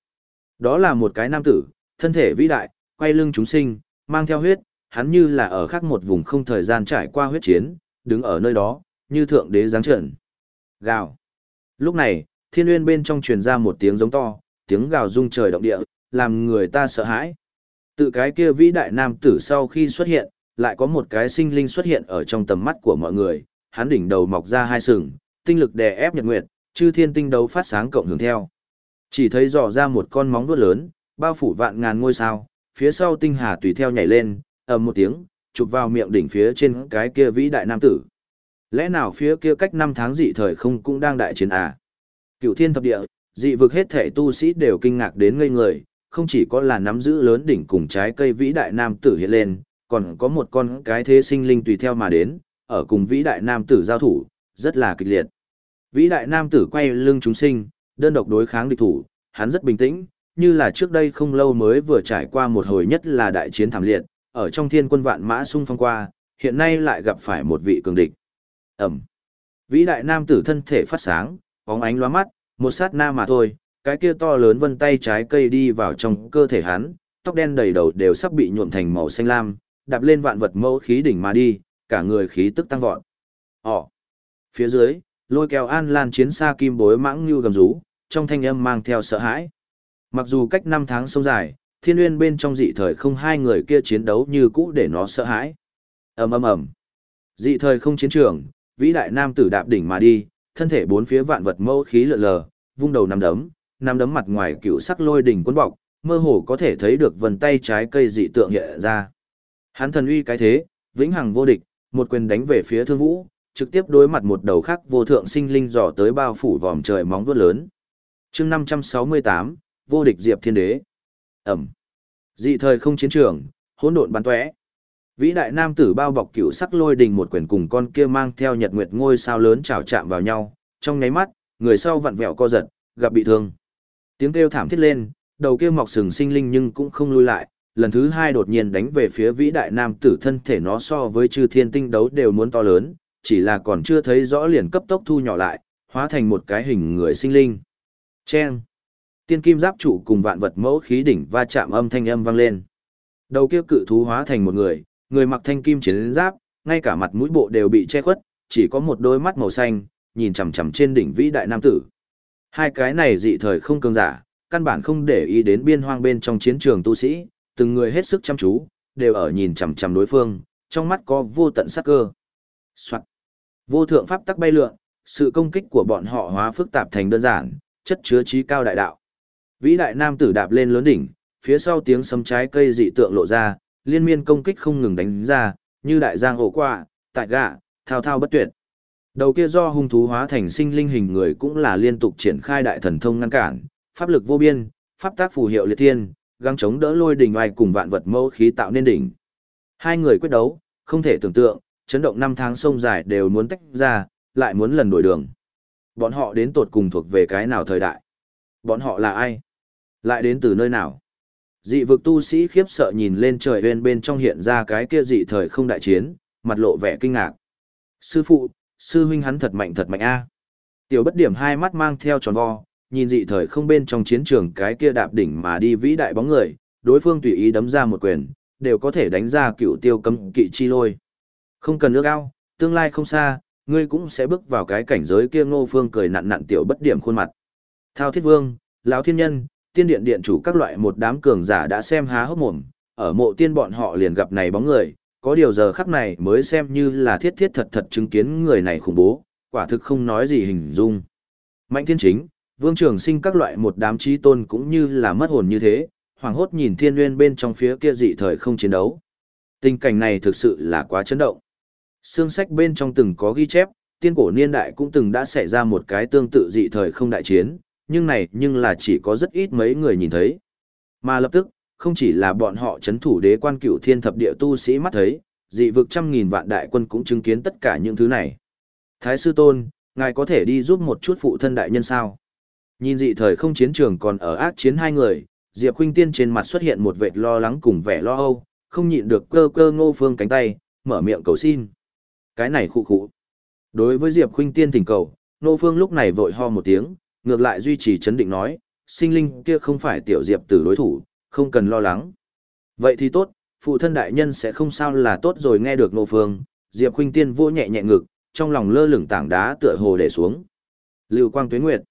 Đó là một cái nam tử, thân thể vĩ đại, quay lưng chúng sinh, mang theo huyết, hắn như là ở khác một vùng không thời gian trải qua huyết chiến, đứng ở nơi đó, như thượng đế giáng trận. Gào. Lúc này, thiên uyên bên trong truyền ra một tiếng giống to, tiếng gào rung trời động địa, làm người ta sợ hãi. Tự cái kia vĩ đại nam tử sau khi xuất hiện, lại có một cái sinh linh xuất hiện ở trong tầm mắt của mọi người, hắn đỉnh đầu mọc ra hai sừng, tinh lực đè ép nhật nguyệt, chư thiên tinh đấu phát sáng cộng hưởng theo. Chỉ thấy dò ra một con móng vuốt lớn, bao phủ vạn ngàn ngôi sao, phía sau tinh hà tùy theo nhảy lên, ầm một tiếng, chụp vào miệng đỉnh phía trên cái kia vĩ đại nam tử. Lẽ nào phía kia cách năm tháng dị thời không cũng đang đại chiến à? cửu thiên thập địa, dị vực hết thể tu sĩ đều kinh ngạc đến ngây người, không chỉ có là nắm giữ lớn đỉnh cùng trái cây vĩ đại nam tử hiện lên, còn có một con cái thế sinh linh tùy theo mà đến, ở cùng vĩ đại nam tử giao thủ, rất là kịch liệt. Vĩ đại nam tử quay lưng chúng sinh, đơn độc đối kháng địch thủ, hắn rất bình tĩnh, như là trước đây không lâu mới vừa trải qua một hồi nhất là đại chiến thảm liệt, ở trong thiên quân vạn mã xung phong qua, hiện nay lại gặp phải một vị cường địch. Ẩm. Vĩ đại nam tử thân thể phát sáng, bóng ánh lóa mắt, một sát na mà thôi, cái kia to lớn vân tay trái cây đi vào trong cơ thể hắn, tóc đen đầy đầu đều sắp bị nhuộm thành màu xanh lam, đạp lên vạn vật mẫu khí đỉnh mà đi, cả người khí tức tăng vọt. Ồ. Phía dưới, lôi kéo an lan chiến xa kim bối mãng như gầm rú, trong thanh âm mang theo sợ hãi. Mặc dù cách năm tháng sâu dài, thiên uyên bên trong dị thời không hai người kia chiến đấu như cũ để nó sợ hãi. ầm ầm ầm. Dị thời không chiến trường, vĩ đại nam tử đạp đỉnh mà đi, thân thể bốn phía vạn vật mâu khí lượn lờ, vung đầu nắm đấm, nắm đấm mặt ngoài cựu sắc lôi đỉnh cuốn bọc, mơ hồ có thể thấy được vần tay trái cây dị tượng hiện ra. Hắn thần uy cái thế, vĩnh hằng vô địch, một quyền đánh về phía Thương Vũ, trực tiếp đối mặt một đầu khác vô thượng sinh linh dò tới bao phủ vòm trời móng vuốt lớn. Chương 568, vô địch diệp thiên đế. Ẩm. Dị thời không chiến trường, hỗn độn bắn tóe. Vĩ đại nam tử bao bọc cựu sắc lôi đình một quyền cùng con kia mang theo nhật nguyệt ngôi sao lớn chảo chạm vào nhau, trong nháy mắt, người sau vặn vẹo co giật, gặp bị thương. Tiếng kêu thảm thiết lên, đầu kia mọc sừng sinh linh nhưng cũng không lui lại, lần thứ hai đột nhiên đánh về phía vĩ đại nam tử thân thể nó so với chư thiên tinh đấu đều muốn to lớn, chỉ là còn chưa thấy rõ liền cấp tốc thu nhỏ lại, hóa thành một cái hình người sinh linh. Chen! Tiên kim giáp trụ cùng vạn vật mẫu khí đỉnh va chạm âm thanh âm vang lên. Đầu kia cự thú hóa thành một người, người mặc thanh kim chiến giáp, ngay cả mặt mũi bộ đều bị che khuất, chỉ có một đôi mắt màu xanh, nhìn chằm chằm trên đỉnh vĩ đại nam tử. Hai cái này dị thời không cường giả, căn bản không để ý đến biên hoang bên trong chiến trường tu sĩ, từng người hết sức chăm chú, đều ở nhìn chằm chằm đối phương, trong mắt có vô tận sắc cơ. Soạn. Vô thượng pháp tắc bay lượn, sự công kích của bọn họ hóa phức tạp thành đơn giản, chất chứa trí cao đại đạo. Vĩ đại nam tử đạp lên lớn đỉnh, phía sau tiếng sấm trái cây dị tượng lộ ra, liên miên công kích không ngừng đánh ra, như đại giang ổ qua, tại gạ, thao thao bất tuyệt. Đầu kia do hung thú hóa thành sinh linh hình người cũng là liên tục triển khai đại thần thông ngăn cản, pháp lực vô biên, pháp tác phù hiệu liệt thiên, găng chống đỡ lôi đỉnh oai cùng vạn vật mâu khí tạo nên đỉnh. Hai người quyết đấu, không thể tưởng tượng, chấn động năm tháng sông dài đều muốn tách ra, lại muốn lần đổi đường. Bọn họ đến tột cùng thuộc về cái nào thời đại? Bọn họ là ai? Lại đến từ nơi nào? Dị vực tu sĩ khiếp sợ nhìn lên trời bên bên trong hiện ra cái kia dị thời không đại chiến, mặt lộ vẻ kinh ngạc. Sư phụ, sư huynh hắn thật mạnh thật mạnh a. Tiểu bất điểm hai mắt mang theo tròn vo, nhìn dị thời không bên trong chiến trường cái kia đạp đỉnh mà đi vĩ đại bóng người, đối phương tùy ý đấm ra một quyền, đều có thể đánh ra cựu tiêu cấm kỵ chi lôi. Không cần nước ao, tương lai không xa, ngươi cũng sẽ bước vào cái cảnh giới kia ngô phương cười nặn nặn tiểu bất điểm khuôn mặt. Thao thiết vương, lão thiên nhân, tiên điện điện chủ các loại một đám cường giả đã xem há hốc mồm, ở mộ tiên bọn họ liền gặp này bóng người, có điều giờ khắc này mới xem như là thiết thiết thật thật chứng kiến người này khủng bố, quả thực không nói gì hình dung. Mạnh thiên chính, vương trường sinh các loại một đám trí tôn cũng như là mất hồn như thế, hoàng hốt nhìn thiên nguyên bên trong phía kia dị thời không chiến đấu. Tình cảnh này thực sự là quá chấn động. Sương sách bên trong từng có ghi chép, tiên cổ niên đại cũng từng đã xảy ra một cái tương tự dị thời không đại chiến, nhưng này nhưng là chỉ có rất ít mấy người nhìn thấy. Mà lập tức, không chỉ là bọn họ chấn thủ đế quan cửu thiên thập địa tu sĩ mắt thấy, dị vực trăm nghìn vạn đại quân cũng chứng kiến tất cả những thứ này. Thái sư tôn, ngài có thể đi giúp một chút phụ thân đại nhân sao? Nhìn dị thời không chiến trường còn ở ác chiến hai người, Diệp Khuynh Tiên trên mặt xuất hiện một vệt lo lắng cùng vẻ lo âu, không nhịn được cơ cơ ngô phương cánh tay, mở miệng cầu xin. Cái này khụ khụ. Đối với Diệp Khuynh Tiên thỉnh cầu, ngô phương lúc này vội ho một tiếng, ngược lại duy trì chấn định nói, sinh linh kia không phải tiểu Diệp tử đối thủ, không cần lo lắng. Vậy thì tốt, phụ thân đại nhân sẽ không sao là tốt rồi nghe được nô phương, Diệp Khuynh Tiên vô nhẹ nhẹ ngực, trong lòng lơ lửng tảng đá tựa hồ để xuống. Lưu quang tuyến nguyệt.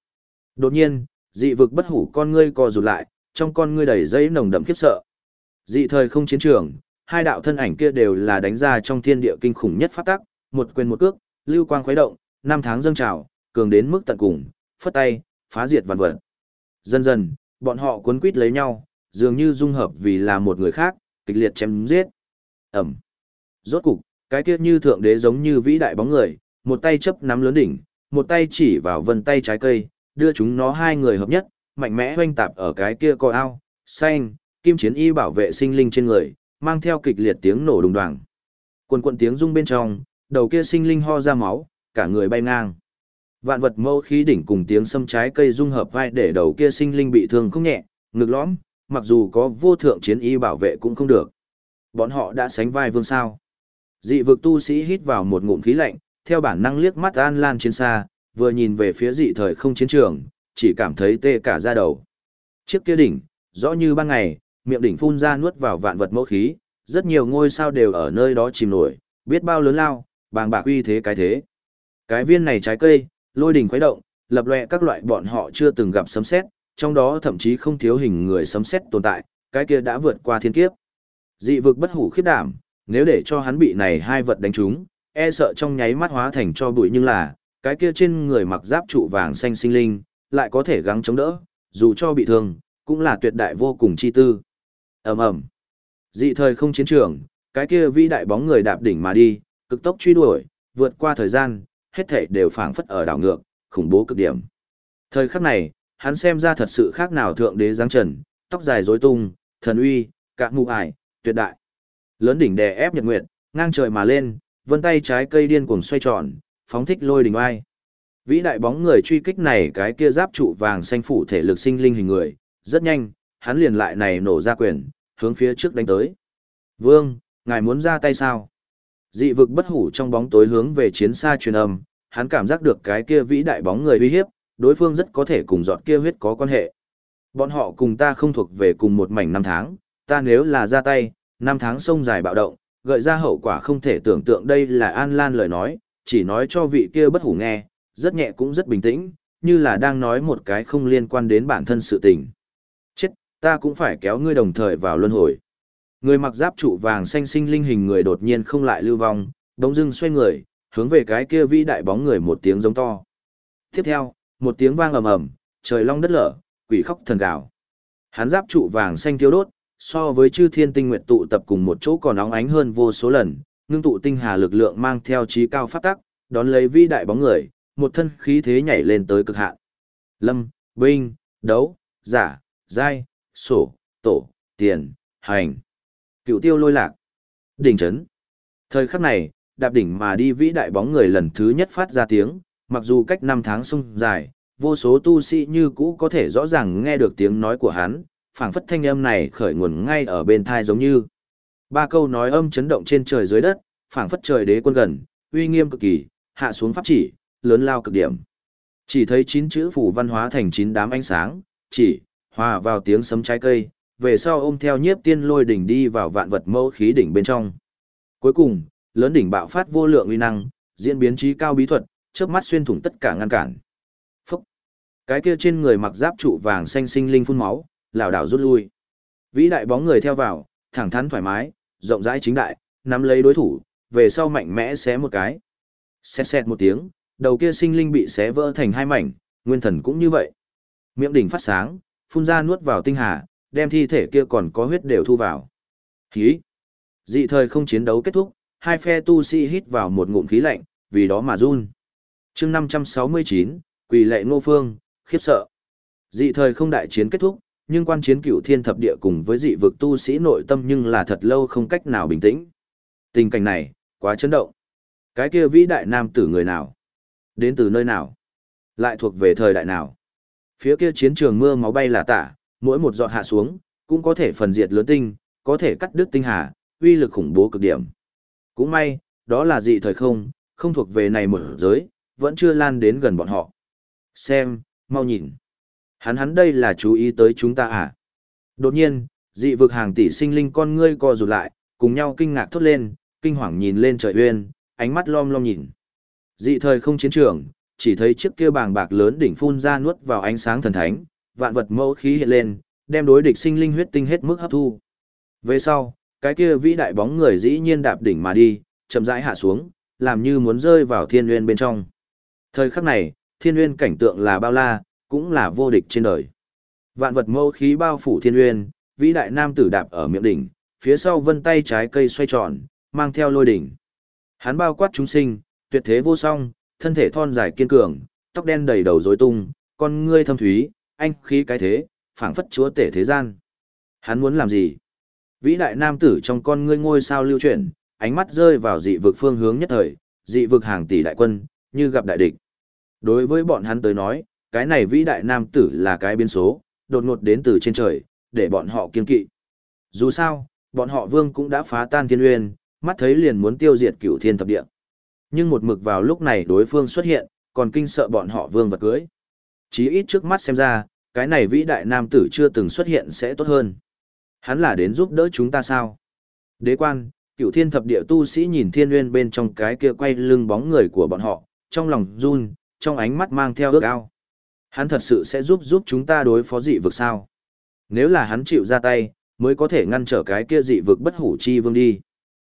Đột nhiên, dị vực bất hủ con ngươi co rụt lại, trong con ngươi đầy dây nồng đậm khiếp sợ. Dị thời không chiến trường, hai đạo thân ảnh kia đều là đánh ra trong thiên địa kinh khủng nhất pháp tắc, một quyền một cước, lưu quang khuấy động, năm tháng dâng trào, cường đến mức tận cùng, phất tay, phá diệt vạn vật. Dần dần, bọn họ cuốn quýt lấy nhau, dường như dung hợp vì là một người khác, kịch liệt chém giết. Ẩm. Rốt cục, cái kia như thượng đế giống như vĩ đại bóng người, một tay chấp nắm lớn đỉnh, một tay chỉ vào vân tay trái cây, đưa chúng nó hai người hợp nhất, mạnh mẽ hoanh tạp ở cái kia coi ao, xanh, kim chiến y bảo vệ sinh linh trên người, mang theo kịch liệt tiếng nổ đùng đoàng. Quần quần tiếng rung bên trong, đầu kia sinh linh ho ra máu, cả người bay ngang. Vạn vật mâu khí đỉnh cùng tiếng sâm trái cây dung hợp vai để đầu kia sinh linh bị thương không nhẹ, ngực lõm, mặc dù có vô thượng chiến y bảo vệ cũng không được. Bọn họ đã sánh vai vương sao. Dị vực tu sĩ hít vào một ngụm khí lạnh, theo bản năng liếc mắt an lan chiến xa, vừa nhìn về phía dị thời không chiến trường, chỉ cảm thấy tê cả da đầu. Chiếc kia đỉnh, rõ như ban ngày, miệng đỉnh phun ra nuốt vào vạn vật mẫu khí, rất nhiều ngôi sao đều ở nơi đó chìm nổi, biết bao lớn lao, bàng bạc uy thế cái thế. Cái viên này trái cây, lôi đình khuấy động, lập lòe các loại bọn họ chưa từng gặp sấm sét, trong đó thậm chí không thiếu hình người sấm sét tồn tại, cái kia đã vượt qua thiên kiếp. Dị vực bất hủ khiếp đảm, nếu để cho hắn bị này hai vật đánh trúng, e sợ trong nháy mắt hóa thành cho bụi nhưng là, cái kia trên người mặc giáp trụ vàng xanh sinh linh, lại có thể gắng chống đỡ, dù cho bị thương, cũng là tuyệt đại vô cùng chi tư. ầm ầm Dị thời không chiến trường, cái kia vĩ đại bóng người đạp đỉnh mà đi, cực tốc truy đuổi, vượt qua thời gian, hết thảy đều phảng phất ở đảo ngược, khủng bố cực điểm. Thời khắc này, hắn xem ra thật sự khác nào thượng đế giáng trần, tóc dài rối tung, thần uy, cả mù ải, tuyệt đại. Lớn đỉnh đè ép nhật nguyệt, ngang trời mà lên, vân tay trái cây điên cuồng xoay tròn, phóng thích lôi đỉnh oai. Vĩ đại bóng người truy kích này cái kia giáp trụ vàng xanh phủ thể lực sinh linh hình người, rất nhanh, hắn liền lại này nổ ra quyền, hướng phía trước đánh tới. Vương, ngài muốn ra tay sao? Dị vực bất hủ trong bóng tối hướng về chiến xa truyền âm, hắn cảm giác được cái kia vĩ đại bóng người uy hiếp, đối phương rất có thể cùng giọt kia huyết có quan hệ. Bọn họ cùng ta không thuộc về cùng một mảnh năm tháng, ta nếu là ra tay, năm tháng sông dài bạo động, gợi ra hậu quả không thể tưởng tượng đây là An Lan lời nói, chỉ nói cho vị kia bất hủ nghe, rất nhẹ cũng rất bình tĩnh, như là đang nói một cái không liên quan đến bản thân sự tình. Chết, ta cũng phải kéo ngươi đồng thời vào luân hồi. Người mặc giáp trụ vàng xanh sinh linh hình người đột nhiên không lại lưu vong, đống dưng xoay người, hướng về cái kia vĩ đại bóng người một tiếng giống to. Tiếp theo, một tiếng vang ầm ầm, trời long đất lở, quỷ khóc thần gào. Hắn giáp trụ vàng xanh thiêu đốt, so với chư thiên tinh nguyệt tụ tập cùng một chỗ còn nóng ánh hơn vô số lần, ngưng tụ tinh hà lực lượng mang theo trí cao pháp tắc, đón lấy vĩ đại bóng người, một thân khí thế nhảy lên tới cực hạn. Lâm, binh, đấu, giả, giai, sổ, tổ, tiền, hành. Cựu tiêu lôi lạc. Đỉnh chấn. Thời khắc này, đạp đỉnh mà đi vĩ đại bóng người lần thứ nhất phát ra tiếng, mặc dù cách năm tháng sông dài, vô số tu sĩ như cũ có thể rõ ràng nghe được tiếng nói của hắn, phảng phất thanh âm này khởi nguồn ngay ở bên thai giống như. Ba câu nói âm chấn động trên trời dưới đất, phảng phất trời đế quân gần, uy nghiêm cực kỳ, hạ xuống pháp chỉ, lớn lao cực điểm. Chỉ thấy chín chữ phủ văn hóa thành chín đám ánh sáng, chỉ, hòa vào tiếng sấm trái cây, về sau ôm theo nhiếp tiên lôi đỉnh đi vào vạn vật mẫu khí đỉnh bên trong. Cuối cùng, lớn đỉnh bạo phát vô lượng uy năng, diễn biến trí cao bí thuật, chớp mắt xuyên thủng tất cả ngăn cản. Phúc! Cái kia trên người mặc giáp trụ vàng xanh sinh linh phun máu, lảo đảo rút lui. Vĩ đại bóng người theo vào, thẳng thắn thoải mái, rộng rãi chính đại, nắm lấy đối thủ, về sau mạnh mẽ xé một cái. Xẹt xẹt một tiếng, đầu kia sinh linh bị xé vỡ thành hai mảnh, nguyên thần cũng như vậy. Miệng đỉnh phát sáng, phun ra nuốt vào tinh hà, đem thi thể kia còn có huyết đều thu vào. Khí! Dị thời không chiến đấu kết thúc, hai phe tu sĩ hít vào một ngụm khí lạnh, vì đó mà run. chương 569, quỳ lệ ngô phương, khiếp sợ. Dị thời không đại chiến kết thúc, nhưng quan chiến cửu thiên thập địa cùng với dị vực tu sĩ nội tâm nhưng là thật lâu không cách nào bình tĩnh. Tình cảnh này, quá chấn động. Cái kia vĩ đại nam tử người nào? Đến từ nơi nào? Lại thuộc về thời đại nào? Phía kia chiến trường mưa máu bay là tả, mỗi một giọt hạ xuống, cũng có thể phần diệt lớn tinh, có thể cắt đứt tinh hà, uy lực khủng bố cực điểm. Cũng may, đó là dị thời không, không thuộc về này một giới, vẫn chưa lan đến gần bọn họ. Xem, mau nhìn. Hắn hắn đây là chú ý tới chúng ta à? Đột nhiên, dị vực hàng tỷ sinh linh con ngươi co rụt lại, cùng nhau kinh ngạc thốt lên, kinh hoàng nhìn lên trời uyên, ánh mắt lom lom nhìn. Dị thời không chiến trường, chỉ thấy chiếc kia bàng bạc lớn đỉnh phun ra nuốt vào ánh sáng thần thánh, vạn vật mẫu khí hiện lên, đem đối địch sinh linh huyết tinh hết mức hấp thu. Về sau, cái kia vĩ đại bóng người dĩ nhiên đạp đỉnh mà đi, chậm rãi hạ xuống, làm như muốn rơi vào thiên nguyên bên trong. Thời khắc này, thiên nguyên cảnh tượng là bao la, cũng là vô địch trên đời. Vạn vật mâu khí bao phủ thiên nguyên, vĩ đại nam tử đạp ở miệng đỉnh, phía sau vân tay trái cây xoay tròn, mang theo lôi đỉnh. Hắn bao quát chúng sinh, tuyệt thế vô song, thân thể thon dài kiên cường, tóc đen đầy đầu rối tung, con ngươi thâm thúy, anh khí cái thế, phảng phất chúa tể thế gian. Hắn muốn làm gì? Vĩ đại nam tử trong con ngươi ngôi sao lưu chuyển, ánh mắt rơi vào dị vực phương hướng nhất thời, dị vực hàng tỷ đại quân, như gặp đại địch. Đối với bọn hắn tới nói, cái này vĩ đại nam tử là cái biến số, đột ngột đến từ trên trời, để bọn họ kiên kỵ. Dù sao, bọn họ vương cũng đã phá tan thiên uyên, mắt thấy liền muốn tiêu diệt cửu thiên thập địa. Nhưng một mực vào lúc này đối phương xuất hiện, còn kinh sợ bọn họ vương vật cưới. Chí ít trước mắt xem ra, cái này vĩ đại nam tử chưa từng xuất hiện sẽ tốt hơn. Hắn là đến giúp đỡ chúng ta sao? Đế quan, cựu thiên thập địa tu sĩ nhìn thiên nguyên bên trong cái kia quay lưng bóng người của bọn họ, trong lòng run, trong ánh mắt mang theo ước ao. Hắn thật sự sẽ giúp giúp chúng ta đối phó dị vực sao? Nếu là hắn chịu ra tay, mới có thể ngăn trở cái kia dị vực bất hủ chi vương đi.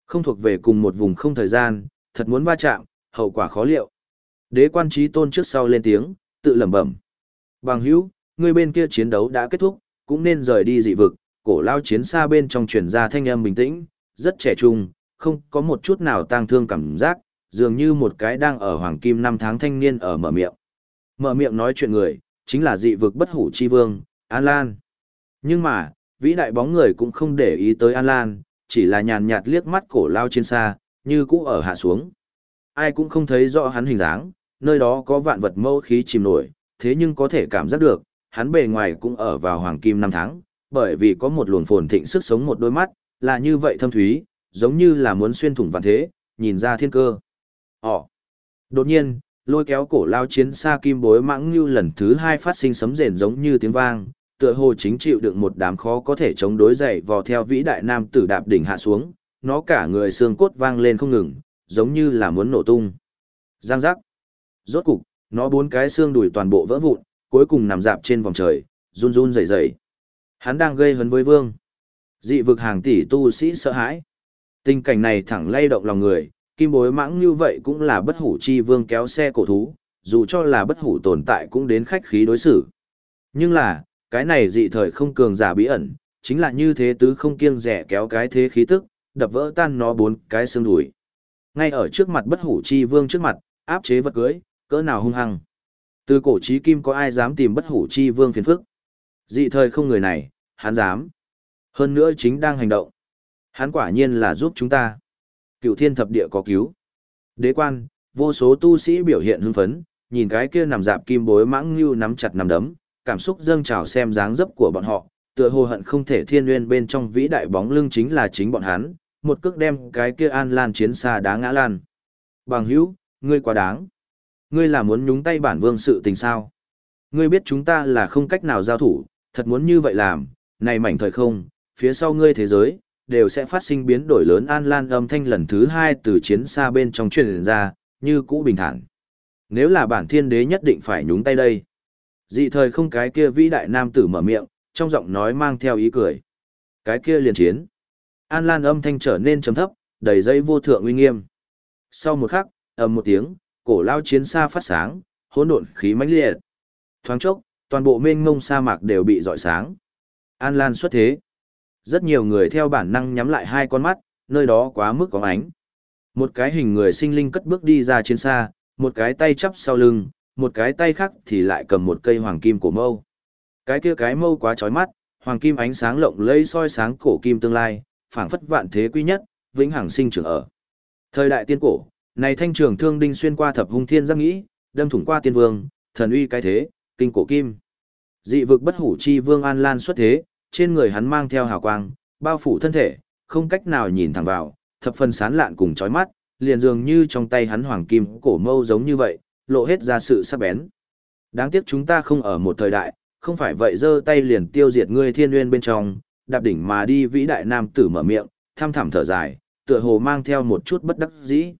Không thuộc về cùng một vùng không thời gian, thật muốn va chạm, hậu quả khó liệu. Đế quan trí tôn trước sau lên tiếng, tự lẩm bẩm. Bằng hữu, người bên kia chiến đấu đã kết thúc, cũng nên rời đi dị vực, cổ lao chiến xa bên trong truyền ra thanh âm bình tĩnh, rất trẻ trung, không có một chút nào tang thương cảm giác, dường như một cái đang ở hoàng kim năm tháng thanh niên ở mở miệng. Mở miệng nói chuyện người, chính là dị vực bất hủ chi vương, An Lan. Nhưng mà, vĩ đại bóng người cũng không để ý tới An Lan, chỉ là nhàn nhạt liếc mắt cổ lao trên xa, như cũ ở hạ xuống. Ai cũng không thấy rõ hắn hình dáng, nơi đó có vạn vật mâu khí chìm nổi, thế nhưng có thể cảm giác được, hắn bề ngoài cũng ở vào hoàng kim năm tháng, bởi vì có một luồng phồn thịnh sức sống một đôi mắt, là như vậy thâm thúy, giống như là muốn xuyên thủng vạn thế, nhìn ra thiên cơ. Ồ! Đột nhiên, lôi kéo cổ lao chiến xa kim bối mãng như lần thứ hai phát sinh sấm rền giống như tiếng vang, tựa hồ chính chịu đựng một đám khó có thể chống đối dậy vò theo vĩ đại nam tử đạp đỉnh hạ xuống, nó cả người xương cốt vang lên không ngừng, giống như là muốn nổ tung. Giang giác. Rốt cục, nó bốn cái xương đùi toàn bộ vỡ vụn, cuối cùng nằm dạp trên vòng trời, run run rẩy rẩy. Hắn đang gây hấn với vương. Dị vực hàng tỷ tu sĩ sợ hãi. Tình cảnh này thẳng lay động lòng người, kim bối mãng như vậy cũng là bất hủ chi vương kéo xe cổ thú, dù cho là bất hủ tồn tại cũng đến khách khí đối xử. Nhưng là, cái này dị thời không cường giả bí ẩn, chính là như thế tứ không kiêng rẻ kéo cái thế khí tức, đập vỡ tan nó bốn cái xương đùi. Ngay ở trước mặt bất hủ chi vương trước mặt, áp chế vật cưới, cỡ nào hung hăng. Từ cổ chí kim có ai dám tìm bất hủ chi vương phiền phức. Dị thời không người này, hắn dám. Hơn nữa chính đang hành động. Hắn quả nhiên là giúp chúng ta. Cựu thiên thập địa có cứu. Đế quan, vô số tu sĩ biểu hiện hưng phấn, nhìn cái kia nằm dạp kim bối mãng như nắm chặt nằm đấm, cảm xúc dâng trào xem dáng dấp của bọn họ, tựa hồ hận không thể thiên nguyên bên trong vĩ đại bóng lưng chính là chính bọn hắn, một cước đem cái kia an lan chiến xa đá ngã lan. Bằng hữu, ngươi quá đáng. Ngươi là muốn nhúng tay bản vương sự tình sao? Ngươi biết chúng ta là không cách nào giao thủ, thật muốn như vậy làm, này mảnh thời không, phía sau ngươi thế giới, đều sẽ phát sinh biến đổi lớn an lan âm thanh lần thứ hai từ chiến xa bên trong truyền ra, như cũ bình thản. Nếu là bản thiên đế nhất định phải nhúng tay đây. Dị thời không cái kia vĩ đại nam tử mở miệng, trong giọng nói mang theo ý cười. Cái kia liền chiến. An Lan âm thanh trở nên trầm thấp, đầy dây vô thượng uy nghiêm. Sau một khắc, ầm một tiếng, cổ lao chiến xa phát sáng, hỗn độn khí mãnh liệt. Thoáng chốc, toàn bộ mênh mông sa mạc đều bị rọi sáng. An Lan xuất thế. Rất nhiều người theo bản năng nhắm lại hai con mắt, nơi đó quá mức có ánh. Một cái hình người sinh linh cất bước đi ra chiến xa, một cái tay chắp sau lưng, một cái tay khác thì lại cầm một cây hoàng kim cổ mâu. Cái kia cái mâu quá chói mắt, hoàng kim ánh sáng lộng lẫy soi sáng cổ kim tương lai, phảng phất vạn thế quy nhất, vĩnh hằng sinh trưởng ở. Thời đại tiên cổ, này thanh trường thương đinh xuyên qua thập hung thiên giác nghĩ, đâm thủng qua tiên vương, thần uy cái thế, kinh cổ kim. Dị vực bất hủ chi vương An Lan xuất thế, trên người hắn mang theo hào quang, bao phủ thân thể, không cách nào nhìn thẳng vào, thập phần sán lạn cùng chói mắt, liền dường như trong tay hắn hoàng kim cổ mâu giống như vậy, lộ hết ra sự sắc bén. Đáng tiếc chúng ta không ở một thời đại, không phải vậy giơ tay liền tiêu diệt ngươi thiên nguyên bên trong, đạp đỉnh mà đi vĩ đại nam tử mở miệng, tham thảm thở dài, tựa hồ mang theo một chút bất đắc dĩ.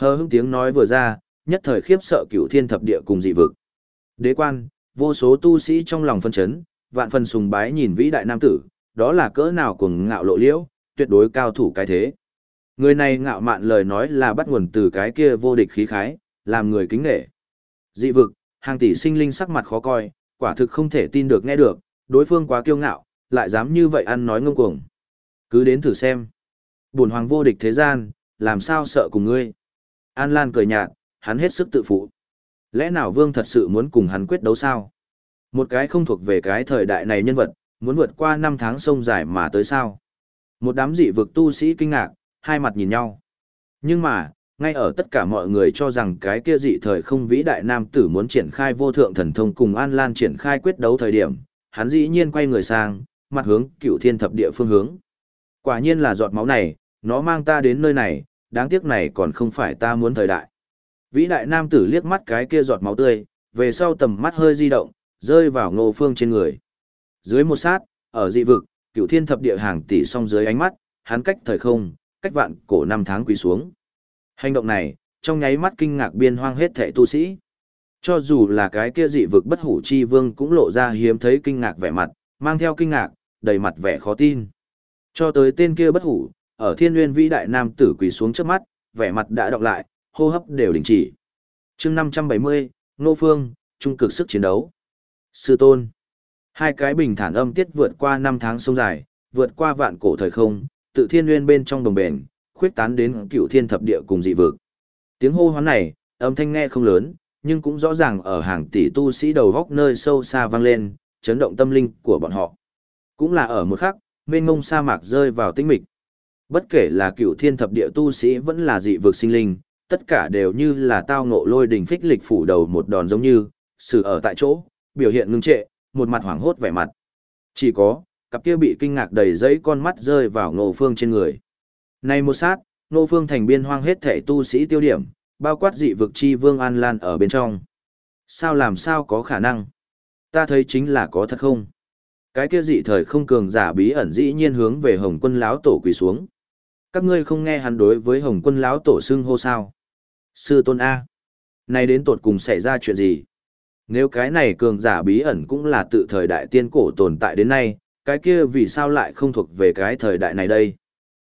Hờ hững tiếng nói vừa ra, nhất thời khiếp sợ cửu thiên thập địa cùng dị vực. Đế quan, vô số tu sĩ trong lòng phân chấn, vạn phần sùng bái nhìn vĩ đại nam tử, đó là cỡ nào cuồng ngạo lộ liễu, tuyệt đối cao thủ cái thế. Người này ngạo mạn lời nói là bắt nguồn từ cái kia vô địch khí khái, làm người kính nể. Dị vực, hàng tỷ sinh linh sắc mặt khó coi, quả thực không thể tin được nghe được, đối phương quá kiêu ngạo, lại dám như vậy ăn nói ngông cuồng. Cứ đến thử xem. Bổn hoàng vô địch thế gian, làm sao sợ cùng ngươi. An Lan cười nhạt, hắn hết sức tự phụ. Lẽ nào vương thật sự muốn cùng hắn quyết đấu sao? Một cái không thuộc về cái thời đại này nhân vật, muốn vượt qua năm tháng sông dài mà tới sao? Một đám dị vực tu sĩ kinh ngạc, hai mặt nhìn nhau. Nhưng mà, ngay ở tất cả mọi người cho rằng cái kia dị thời không vĩ đại nam tử muốn triển khai vô thượng thần thông cùng An Lan triển khai quyết đấu thời điểm, hắn dĩ nhiên quay người sang, mặt hướng cựu thiên thập địa phương hướng. Quả nhiên là giọt máu này, nó mang ta đến nơi này, đáng tiếc này còn không phải ta muốn thời đại. Vĩ đại nam tử liếc mắt cái kia giọt máu tươi, về sau tầm mắt hơi di động, rơi vào ngô phương trên người. Dưới một sát, ở dị vực, cựu thiên thập địa hàng tỷ song dưới ánh mắt, hắn cách thời không, cách vạn cổ năm tháng quỳ xuống. Hành động này, trong nháy mắt kinh ngạc biên hoang hết thệ tu sĩ. Cho dù là cái kia dị vực bất hủ chi vương cũng lộ ra hiếm thấy kinh ngạc vẻ mặt, mang theo kinh ngạc, đầy mặt vẻ khó tin. Cho tới tên kia bất hủ, ở thiên nguyên vĩ đại nam tử quỳ xuống trước mắt, vẻ mặt đã đọc lại, hô hấp đều đình chỉ. chương 570, Nô Phương, trung cực sức chiến đấu. Sư tôn. Hai cái bình thản âm tiết vượt qua năm tháng sông dài, vượt qua vạn cổ thời không, tự thiên nguyên bên trong đồng bền, khuyết tán đến cựu thiên thập địa cùng dị vực. Tiếng hô hoán này, âm thanh nghe không lớn, nhưng cũng rõ ràng ở hàng tỷ tu sĩ đầu góc nơi sâu xa vang lên, chấn động tâm linh của bọn họ. Cũng là ở một khắc, mênh mông sa mạc rơi vào tĩnh mịch. Bất kể là cựu thiên thập địa tu sĩ vẫn là dị vực sinh linh, tất cả đều như là tao ngộ lôi đình phích lịch phủ đầu một đòn giống như, sự ở tại chỗ, biểu hiện ngưng trệ, một mặt hoảng hốt vẻ mặt. Chỉ có, cặp kia bị kinh ngạc đầy giấy con mắt rơi vào ngộ phương trên người. Này một sát, ngộ phương thành biên hoang hết thể tu sĩ tiêu điểm, bao quát dị vực chi vương An Lan ở bên trong. Sao làm sao có khả năng? Ta thấy chính là có thật không? Cái kia dị thời không cường giả bí ẩn dĩ nhiên hướng về Hồng Quân láo tổ quỳ xuống. Các ngươi không nghe hắn đối với Hồng Quân lão tổ xưng hô sao? Sư tôn a, này đến tột cùng xảy ra chuyện gì? Nếu cái này cường giả bí ẩn cũng là tự thời đại tiên cổ tồn tại đến nay, cái kia vì sao lại không thuộc về cái thời đại này đây?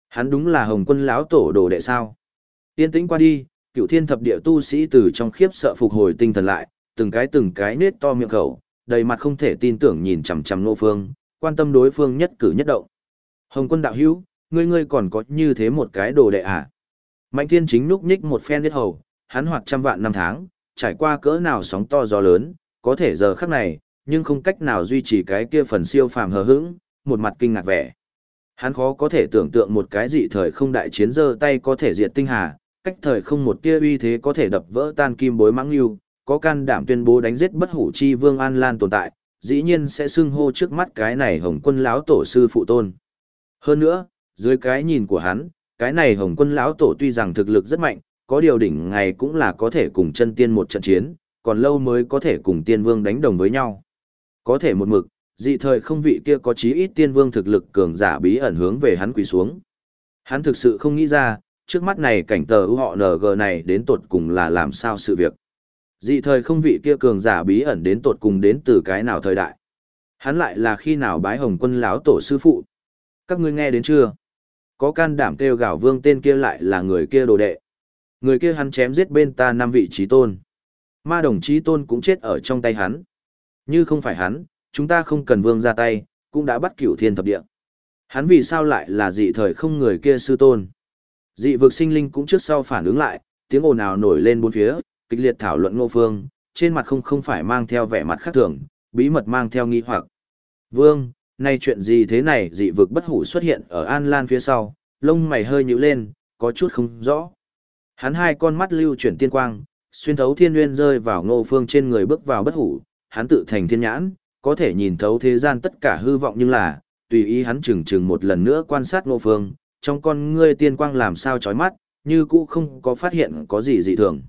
Hắn đúng là Hồng Quân lão tổ đồ đệ sao? Tiên tĩnh qua đi, cựu thiên thập địa tu sĩ từ trong khiếp sợ phục hồi tinh thần lại, từng cái từng cái nết to miệng khẩu, đầy mặt không thể tin tưởng nhìn chằm chằm nô Phương, quan tâm đối phương nhất cử nhất động. Hồng quân đạo hữu, ngươi ngươi còn có như thế một cái đồ đệ à? Mạnh thiên chính núp nhích một phen biết hầu, hắn hoạt trăm vạn năm tháng, trải qua cỡ nào sóng to gió lớn, có thể giờ khắc này, nhưng không cách nào duy trì cái kia phần siêu phàm hờ hững, một mặt kinh ngạc vẻ. Hắn khó có thể tưởng tượng một cái dị thời không đại chiến giơ tay có thể diệt tinh hà, cách thời không một tia uy thế có thể đập vỡ tan kim bối mãng yêu, có can đảm tuyên bố đánh giết bất hủ chi vương An Lan tồn tại, dĩ nhiên sẽ xưng hô trước mắt cái này hồng quân lão tổ sư phụ tôn. Hơn nữa, dưới cái nhìn của hắn, cái này hồng quân lão tổ tuy rằng thực lực rất mạnh, có điều đỉnh ngày cũng là có thể cùng chân tiên một trận chiến, còn lâu mới có thể cùng tiên vương đánh đồng với nhau. Có thể một mực, dị thời không vị kia có chí ít tiên vương thực lực cường giả bí ẩn hướng về hắn quỳ xuống. Hắn thực sự không nghĩ ra, trước mắt này cảnh tờ ưu họ NG này đến tột cùng là làm sao sự việc. Dị thời không vị kia cường giả bí ẩn đến tột cùng đến từ cái nào thời đại. Hắn lại là khi nào bái hồng quân lão tổ sư phụ. Các ngươi nghe đến chưa? Có can đảm kêu gào vương tên kia lại là người kia đồ đệ. Người kia hắn chém giết bên ta năm vị trí tôn. Ma đồng chí tôn cũng chết ở trong tay hắn. Như không phải hắn, chúng ta không cần vương ra tay, cũng đã bắt cửu thiên thập địa. Hắn vì sao lại là dị thời không người kia sư tôn. Dị vực sinh linh cũng trước sau phản ứng lại, tiếng ồn ào nổi lên bốn phía, kịch liệt thảo luận ngô phương, trên mặt không không phải mang theo vẻ mặt khác thường, bí mật mang theo nghi hoặc. Vương, nay chuyện gì thế này dị vực bất hủ xuất hiện ở An Lan phía sau, lông mày hơi nhíu lên, có chút không rõ. Hắn hai con mắt lưu chuyển tiên quang, xuyên thấu thiên nguyên rơi vào ngô phương trên người bước vào bất hủ, hắn tự thành thiên nhãn, có thể nhìn thấu thế gian tất cả hư vọng nhưng là, tùy ý hắn chừng chừng một lần nữa quan sát ngô phương, trong con ngươi tiên quang làm sao chói mắt, như cũ không có phát hiện có gì dị thường.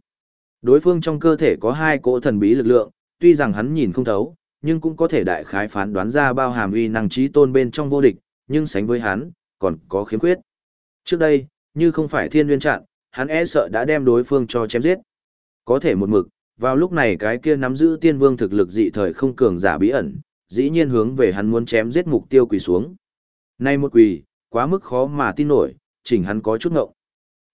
Đối phương trong cơ thể có hai cỗ thần bí lực lượng, tuy rằng hắn nhìn không thấu, nhưng cũng có thể đại khái phán đoán ra bao hàm uy năng trí tôn bên trong vô địch, nhưng sánh với hắn, còn có khiếm khuyết. Trước đây, như không phải thiên nguyên chặn, hắn e sợ đã đem đối phương cho chém giết. Có thể một mực, vào lúc này cái kia nắm giữ tiên vương thực lực dị thời không cường giả bí ẩn, dĩ nhiên hướng về hắn muốn chém giết mục tiêu quỳ xuống. Nay một quỳ, quá mức khó mà tin nổi, chỉnh hắn có chút ngộng.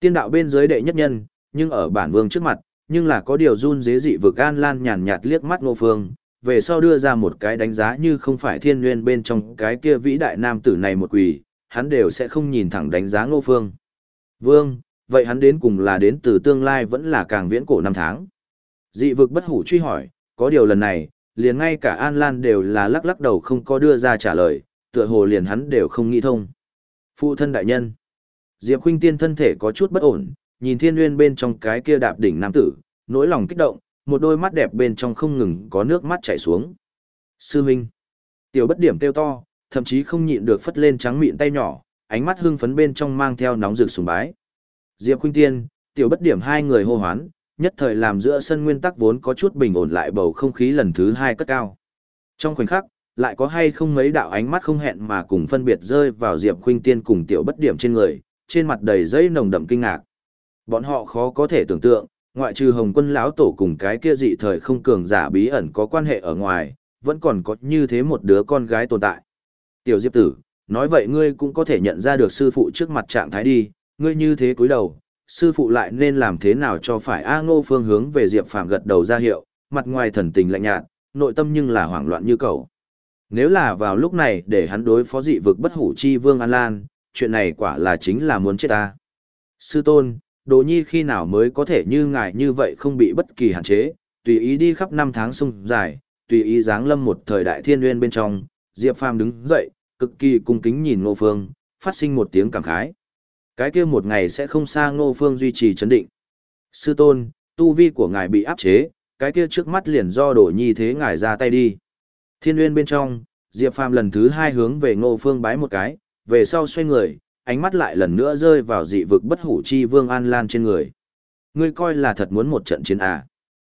Tiên đạo bên dưới đệ nhất nhân, nhưng ở bản vương trước mặt, nhưng là có điều run dế dị vực an lan nhàn nhạt liếc mắt ngô phương, về sau đưa ra một cái đánh giá như không phải thiên nguyên bên trong cái kia vĩ đại nam tử này một quỷ, hắn đều sẽ không nhìn thẳng đánh giá ngô phương. Vương, vậy hắn đến cùng là đến từ tương lai vẫn là càng viễn cổ năm tháng. Dị vực bất hủ truy hỏi, có điều lần này, liền ngay cả An Lan đều là lắc lắc đầu không có đưa ra trả lời, tựa hồ liền hắn đều không nghĩ thông. Phụ thân đại nhân. Diệp Khuynh Tiên thân thể có chút bất ổn, nhìn thiên nguyên bên trong cái kia đạp đỉnh nam tử, nỗi lòng kích động, một đôi mắt đẹp bên trong không ngừng có nước mắt chảy xuống. Sư Minh. Tiểu bất điểm kêu to, thậm chí không nhịn được phất lên trắng mịn tay nhỏ, ánh mắt hưng phấn bên trong mang theo nóng rực sùng bái. Diệp Khuynh Tiên, tiểu bất điểm hai người hô hoán, nhất thời làm giữa sân nguyên tắc vốn có chút bình ổn lại bầu không khí lần thứ hai cất cao. Trong khoảnh khắc, lại có hay không mấy đạo ánh mắt không hẹn mà cùng phân biệt rơi vào Diệp Khuynh Tiên cùng tiểu bất điểm trên người, trên mặt đầy dây nồng đậm kinh ngạc. Bọn họ khó có thể tưởng tượng, ngoại trừ Hồng Quân lão tổ cùng cái kia dị thời không cường giả bí ẩn có quan hệ ở ngoài, vẫn còn có như thế một đứa con gái tồn tại. Tiểu Diệp tử, nói vậy ngươi cũng có thể nhận ra được sư phụ trước mặt trạng thái đi, ngươi như thế cúi đầu, sư phụ lại nên làm thế nào cho phải A Ngô Phương hướng về Diệp Phàm gật đầu ra hiệu, mặt ngoài thần tình lạnh nhạt, nội tâm nhưng là hoảng loạn như cầu. Nếu là vào lúc này để hắn đối phó dị vực bất hủ chi vương An Lan, chuyện này quả là chính là muốn chết ta. Sư tôn, Đồ Nhi khi nào mới có thể như ngài như vậy không bị bất kỳ hạn chế, tùy ý đi khắp năm tháng sông dài, tùy ý giáng lâm một thời đại thiên nguyên bên trong, Diệp Phàm đứng dậy, cực kỳ cung kính nhìn Ngô Phương, phát sinh một tiếng cảm khái. Cái kia một ngày sẽ không xa Ngô Phương duy trì chấn định. Sư tôn, tu vi của ngài bị áp chế, cái kia trước mắt liền do Đồ Nhi thế ngài ra tay đi. Thiên nguyên bên trong, Diệp Phàm lần thứ hai hướng về Ngô Phương bái một cái, về sau xoay người, ánh mắt lại lần nữa rơi vào dị vực bất hủ chi vương An Lan trên người. Ngươi coi là thật muốn một trận chiến à.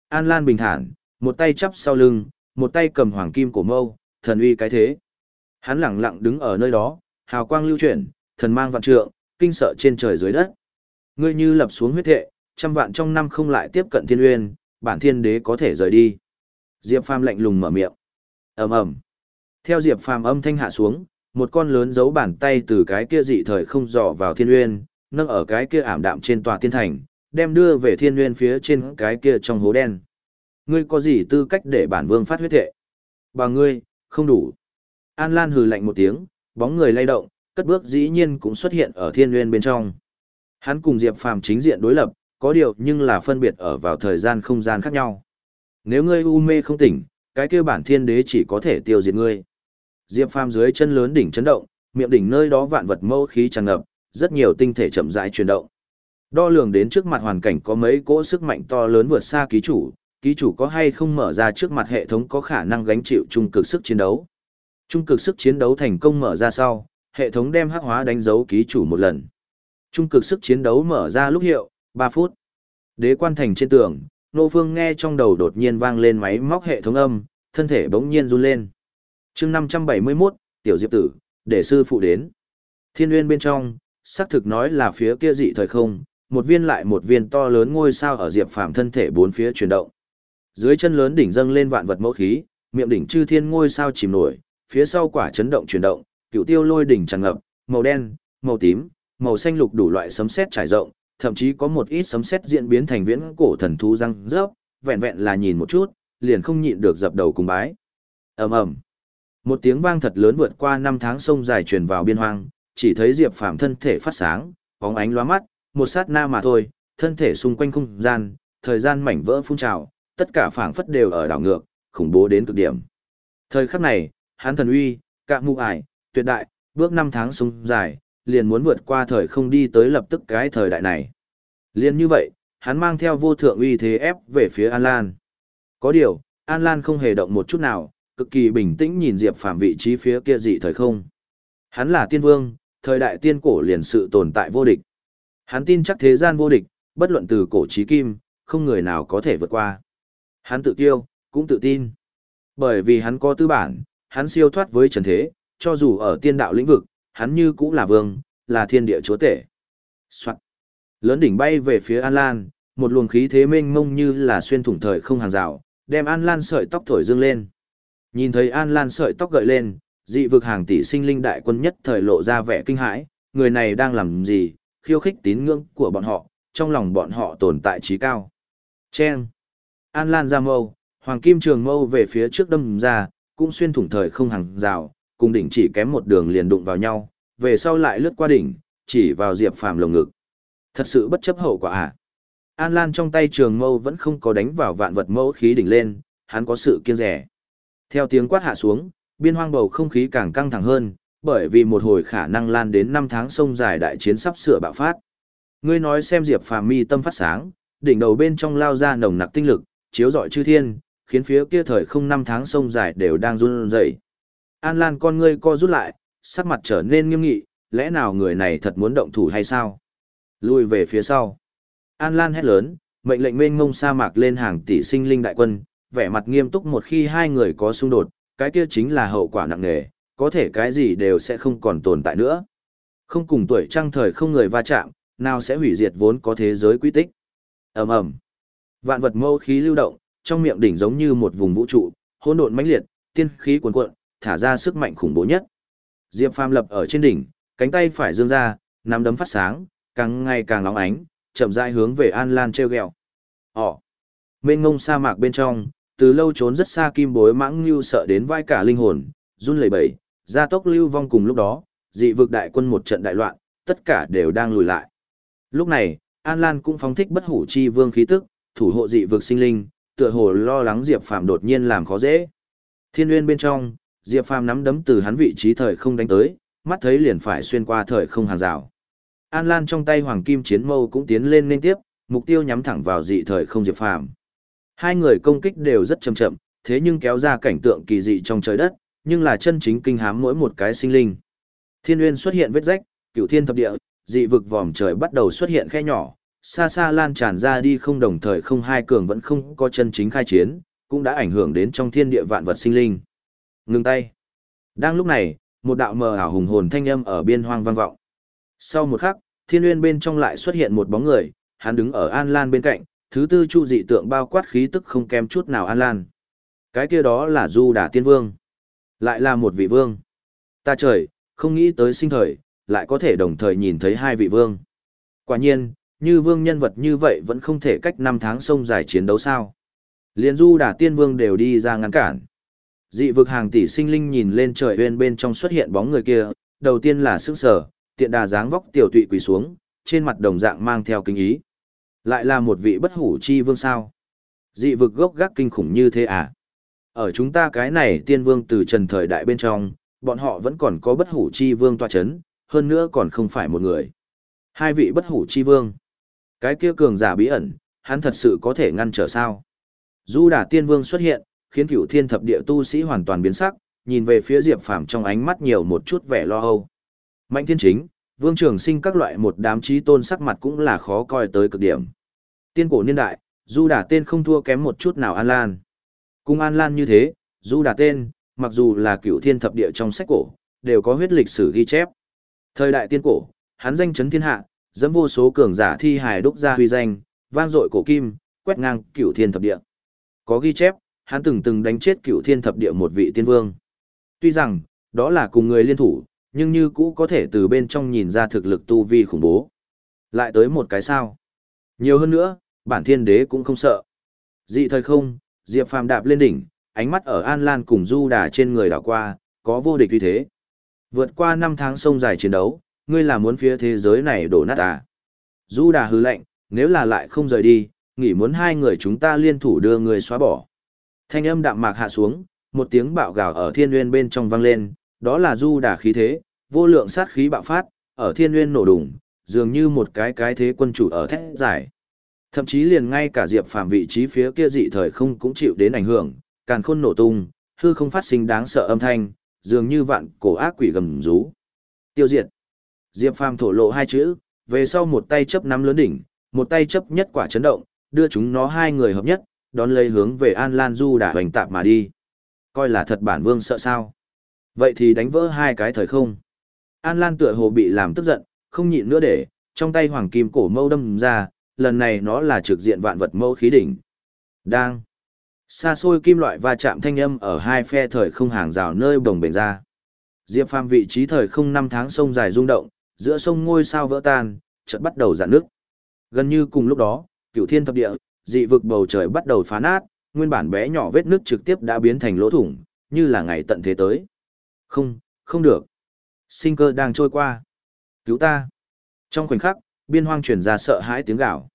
An Lan bình thản, một tay chắp sau lưng, một tay cầm hoàng kim cổ mâu, thần uy cái thế. Hắn lặng lặng đứng ở nơi đó, hào quang lưu chuyển, thần mang vạn trượng, kinh sợ trên trời dưới đất. Ngươi như lập xuống huyết thệ, trăm vạn trong năm không lại tiếp cận thiên uyên, bản thiên đế có thể rời đi. Diệp Phàm lạnh lùng mở miệng. Ầm ầm. Theo Diệp Phàm âm thanh hạ xuống, một con lớn giấu bàn tay từ cái kia dị thời không dò vào thiên uyên, nâng ở cái kia ảm đạm trên tòa thiên thành, đem đưa về thiên uyên phía trên cái kia trong hố đen. Ngươi có gì tư cách để bản vương phát huyết thệ? Bà ngươi, không đủ. An Lan hừ lạnh một tiếng, bóng người lay động, cất bước dĩ nhiên cũng xuất hiện ở thiên uyên bên trong. Hắn cùng Diệp Phàm chính diện đối lập, có điều nhưng là phân biệt ở vào thời gian không gian khác nhau. Nếu ngươi u mê không tỉnh, cái kia bản thiên đế chỉ có thể tiêu diệt ngươi. Diệp Phàm dưới chân lớn đỉnh chấn động, miệng đỉnh nơi đó vạn vật mâu khí tràn ngập, rất nhiều tinh thể chậm rãi chuyển động. Đo lường đến trước mặt hoàn cảnh có mấy cỗ sức mạnh to lớn vượt xa ký chủ, ký chủ có hay không mở ra trước mặt hệ thống có khả năng gánh chịu trung cực sức chiến đấu. Trung cực sức chiến đấu thành công mở ra sau, hệ thống đem hắc hóa đánh dấu ký chủ một lần. Trung cực sức chiến đấu mở ra lúc hiệu, 3 phút. Đế quan thành trên tường, Nô Phương nghe trong đầu đột nhiên vang lên máy móc hệ thống âm, thân thể bỗng nhiên run lên chương 571, Tiểu Diệp Tử, để sư phụ đến. Thiên nguyên bên trong, xác thực nói là phía kia dị thời không, một viên lại một viên to lớn ngôi sao ở Diệp Phàm thân thể bốn phía chuyển động. Dưới chân lớn đỉnh dâng lên vạn vật mẫu khí, miệng đỉnh chư thiên ngôi sao chìm nổi, phía sau quả chấn động chuyển động, cựu tiêu lôi đỉnh tràn ngập, màu đen, màu tím, màu xanh lục đủ loại sấm sét trải rộng, thậm chí có một ít sấm sét diễn biến thành viễn cổ thần thú răng rớp, vẹn vẹn là nhìn một chút, liền không nhịn được dập đầu cùng bái. Ầm ầm. Một tiếng vang thật lớn vượt qua năm tháng sông dài truyền vào biên hoang, chỉ thấy Diệp Phàm thân thể phát sáng, bóng ánh lóa mắt, một sát na mà thôi, thân thể xung quanh không gian, thời gian mảnh vỡ phun trào, tất cả phảng phất đều ở đảo ngược, khủng bố đến cực điểm. Thời khắc này, hắn thần uy, cạ mụ ải, tuyệt đại, bước năm tháng sông dài, liền muốn vượt qua thời không đi tới lập tức cái thời đại này. Liên như vậy, hắn mang theo vô thượng uy thế ép về phía An Lan. Có điều, An Lan không hề động một chút nào, cực kỳ bình tĩnh nhìn Diệp Phàm vị trí phía kia dị thời không. Hắn là tiên vương, thời đại tiên cổ liền sự tồn tại vô địch. Hắn tin chắc thế gian vô địch, bất luận từ cổ chí kim, không người nào có thể vượt qua. Hắn tự kiêu, cũng tự tin. Bởi vì hắn có tư bản, hắn siêu thoát với trần thế, cho dù ở tiên đạo lĩnh vực, hắn như cũng là vương, là thiên địa chúa tể. Soạn. Lớn đỉnh bay về phía An Lan, một luồng khí thế mênh mông như là xuyên thủng thời không hàng rào, đem An Lan sợi tóc thổi dương lên. Nhìn thấy An Lan sợi tóc gợi lên, dị vực hàng tỷ sinh linh đại quân nhất thời lộ ra vẻ kinh hãi, người này đang làm gì, khiêu khích tín ngưỡng của bọn họ, trong lòng bọn họ tồn tại trí cao. Chen. An Lan ra mâu, hoàng kim trường mâu về phía trước đâm ra, cũng xuyên thủng thời không hàng rào, cùng đỉnh chỉ kém một đường liền đụng vào nhau, về sau lại lướt qua đỉnh, chỉ vào Diệp Phàm lồng ngực. Thật sự bất chấp hậu quả à? An Lan trong tay trường mâu vẫn không có đánh vào vạn vật mẫu khí đỉnh lên, hắn có sự kiêng rẻ. Theo tiếng quát hạ xuống, biên hoang bầu không khí càng căng thẳng hơn, bởi vì một hồi khả năng lan đến 5 tháng sông dài đại chiến sắp sửa bạo phát. Ngươi nói xem Diệp Phàm mi tâm phát sáng, đỉnh đầu bên trong lao ra nồng nặc tinh lực, chiếu rọi chư thiên, khiến phía kia thời không năm tháng sông dài đều đang run rẩy. An Lan con ngươi co rút lại, sắc mặt trở nên nghiêm nghị, lẽ nào người này thật muốn động thủ hay sao? Lui về phía sau. An Lan hét lớn, mệnh lệnh mênh mông sa mạc lên hàng tỷ sinh linh đại quân, vẻ mặt nghiêm túc một khi hai người có xung đột, cái kia chính là hậu quả nặng nề, có thể cái gì đều sẽ không còn tồn tại nữa. Không cùng tuổi trăng thời không người va chạm, nào sẽ hủy diệt vốn có thế giới quy tích. ầm ầm, Vạn vật mâu khí lưu động, trong miệng đỉnh giống như một vùng vũ trụ, hỗn độn mãnh liệt, tiên khí cuồn cuộn, thả ra sức mạnh khủng bố nhất. Diệp Phàm lập ở trên đỉnh, cánh tay phải dương ra, nắm đấm phát sáng, càng ngày càng nóng ánh, chậm rãi hướng về An Lan treo gẹo. Ồ. Mênh ngông sa mạc bên trong, từ lâu trốn rất xa kim bối mãng lưu sợ đến vai cả linh hồn, run lẩy bẩy, gia tốc lưu vong cùng lúc đó, dị vực đại quân một trận đại loạn, tất cả đều đang lùi lại. Lúc này, An Lan cũng phóng thích bất hủ chi vương khí tức, thủ hộ dị vực sinh linh, tựa hồ lo lắng Diệp Phàm đột nhiên làm khó dễ. Thiên Nguyên bên trong, Diệp Phàm nắm đấm từ hắn vị trí thời không đánh tới, mắt thấy liền phải xuyên qua thời không hàng rào. An Lan trong tay hoàng kim chiến mâu cũng tiến lên liên tiếp, mục tiêu nhắm thẳng vào dị thời không Diệp Phàm. Hai người công kích đều rất chậm chậm, thế nhưng kéo ra cảnh tượng kỳ dị trong trời đất, nhưng là chân chính kinh hám mỗi một cái sinh linh. Thiên Nguyên xuất hiện vết rách, cửu thiên thập địa, dị vực vòm trời bắt đầu xuất hiện khe nhỏ, xa xa lan tràn ra đi không đồng thời không hai cường vẫn không có chân chính khai chiến, cũng đã ảnh hưởng đến trong thiên địa vạn vật sinh linh. Ngừng tay. Đang lúc này, một đạo mờ ảo hùng hồn thanh âm ở biên hoang vang vọng. Sau một khắc, thiên nguyên bên trong lại xuất hiện một bóng người, hắn đứng ở An Lan bên cạnh, thứ tư chu dị tượng bao quát khí tức không kém chút nào An Lan. Cái kia đó là Du Đà Tiên Vương. Lại là một vị vương. Ta trời, không nghĩ tới sinh thời, lại có thể đồng thời nhìn thấy hai vị vương. Quả nhiên, như vương nhân vật như vậy vẫn không thể cách năm tháng sông dài chiến đấu sao. Liên Du Đà Tiên Vương đều đi ra ngăn cản. Dị vực hàng tỷ sinh linh nhìn lên trời uyên bên trong xuất hiện bóng người kia, đầu tiên là sức sở, tiện đà dáng vóc tiểu tụy quỳ xuống, trên mặt đồng dạng mang theo kinh ý. Lại là một vị bất hủ chi vương sao? Dị vực gốc gác kinh khủng như thế à? Ở chúng ta cái này tiên vương từ trần thời đại bên trong, bọn họ vẫn còn có bất hủ chi vương tọa chấn, hơn nữa còn không phải một người. Hai vị bất hủ chi vương. Cái kia cường giả bí ẩn, hắn thật sự có thể ngăn trở sao? Du đà tiên vương xuất hiện, khiến cửu thiên thập địa tu sĩ hoàn toàn biến sắc, nhìn về phía Diệp Phàm trong ánh mắt nhiều một chút vẻ lo âu. Mạnh thiên chính, vương trường sinh các loại một đám trí tôn sắc mặt cũng là khó coi tới cực điểm. Tiên cổ niên đại, du Đả tên không thua kém một chút nào An Lan. Cùng An Lan như thế, du Đả tên, mặc dù là cựu thiên thập địa trong sách cổ, đều có huyết lịch sử ghi chép. Thời đại tiên cổ, hắn danh chấn thiên hạ, dẫm vô số cường giả thi hài đúc ra huy danh, vang dội cổ kim, quét ngang cựu thiên thập địa. Có ghi chép, hắn từng từng đánh chết cựu thiên thập địa một vị tiên vương. Tuy rằng, đó là cùng người liên thủ, nhưng như cũ có thể từ bên trong nhìn ra thực lực tu vi khủng bố. Lại tới một cái sao. Nhiều hơn nữa, bản thiên đế cũng không sợ. Dị thời không, Diệp Phàm đạp lên đỉnh, ánh mắt ở An Lan cùng Du Đà trên người đảo qua, có vô địch uy thế. Vượt qua năm tháng sông dài chiến đấu, ngươi là muốn phía thế giới này đổ nát à? Du Đà hứ lệnh, nếu là lại không rời đi, nghĩ muốn hai người chúng ta liên thủ đưa người xóa bỏ. Thanh âm đạm mạc hạ xuống, một tiếng bạo gào ở thiên nguyên bên trong vang lên, đó là Du Đà khí thế, vô lượng sát khí bạo phát, ở thiên nguyên nổ đùng, dường như một cái cái thế quân chủ ở thét giải. Thậm chí liền ngay cả Diệp Phàm vị trí phía kia dị thời không cũng chịu đến ảnh hưởng, càn khôn nổ tung, hư không phát sinh đáng sợ âm thanh, dường như vạn cổ ác quỷ gầm rú. Tiêu diệt. Diệp Phàm thổ lộ hai chữ, về sau một tay chấp nắm lớn đỉnh, một tay chấp nhất quả chấn động, đưa chúng nó hai người hợp nhất, đón lấy hướng về An Lan Du đã hoành tạp mà đi. Coi là thật bản vương sợ sao. Vậy thì đánh vỡ hai cái thời không. An Lan tựa hồ bị làm tức giận, không nhịn nữa để, trong tay hoàng kim cổ mâu đâm ra, lần này nó là trực diện vạn vật mâu khí đỉnh. Đang. Xa xôi kim loại va chạm thanh âm ở hai phe thời không hàng rào nơi bồng bềnh ra. Diệp Phàm vị trí thời không năm tháng sông dài rung động, giữa sông ngôi sao vỡ tan, chợt bắt đầu giãn nước. Gần như cùng lúc đó, cửu thiên thập địa, dị vực bầu trời bắt đầu phá nát, nguyên bản bé nhỏ vết nước trực tiếp đã biến thành lỗ thủng, như là ngày tận thế tới. Không, không được. Sinh cơ đang trôi qua. Cứu ta. Trong khoảnh khắc, biên hoang truyền ra sợ hãi tiếng gào.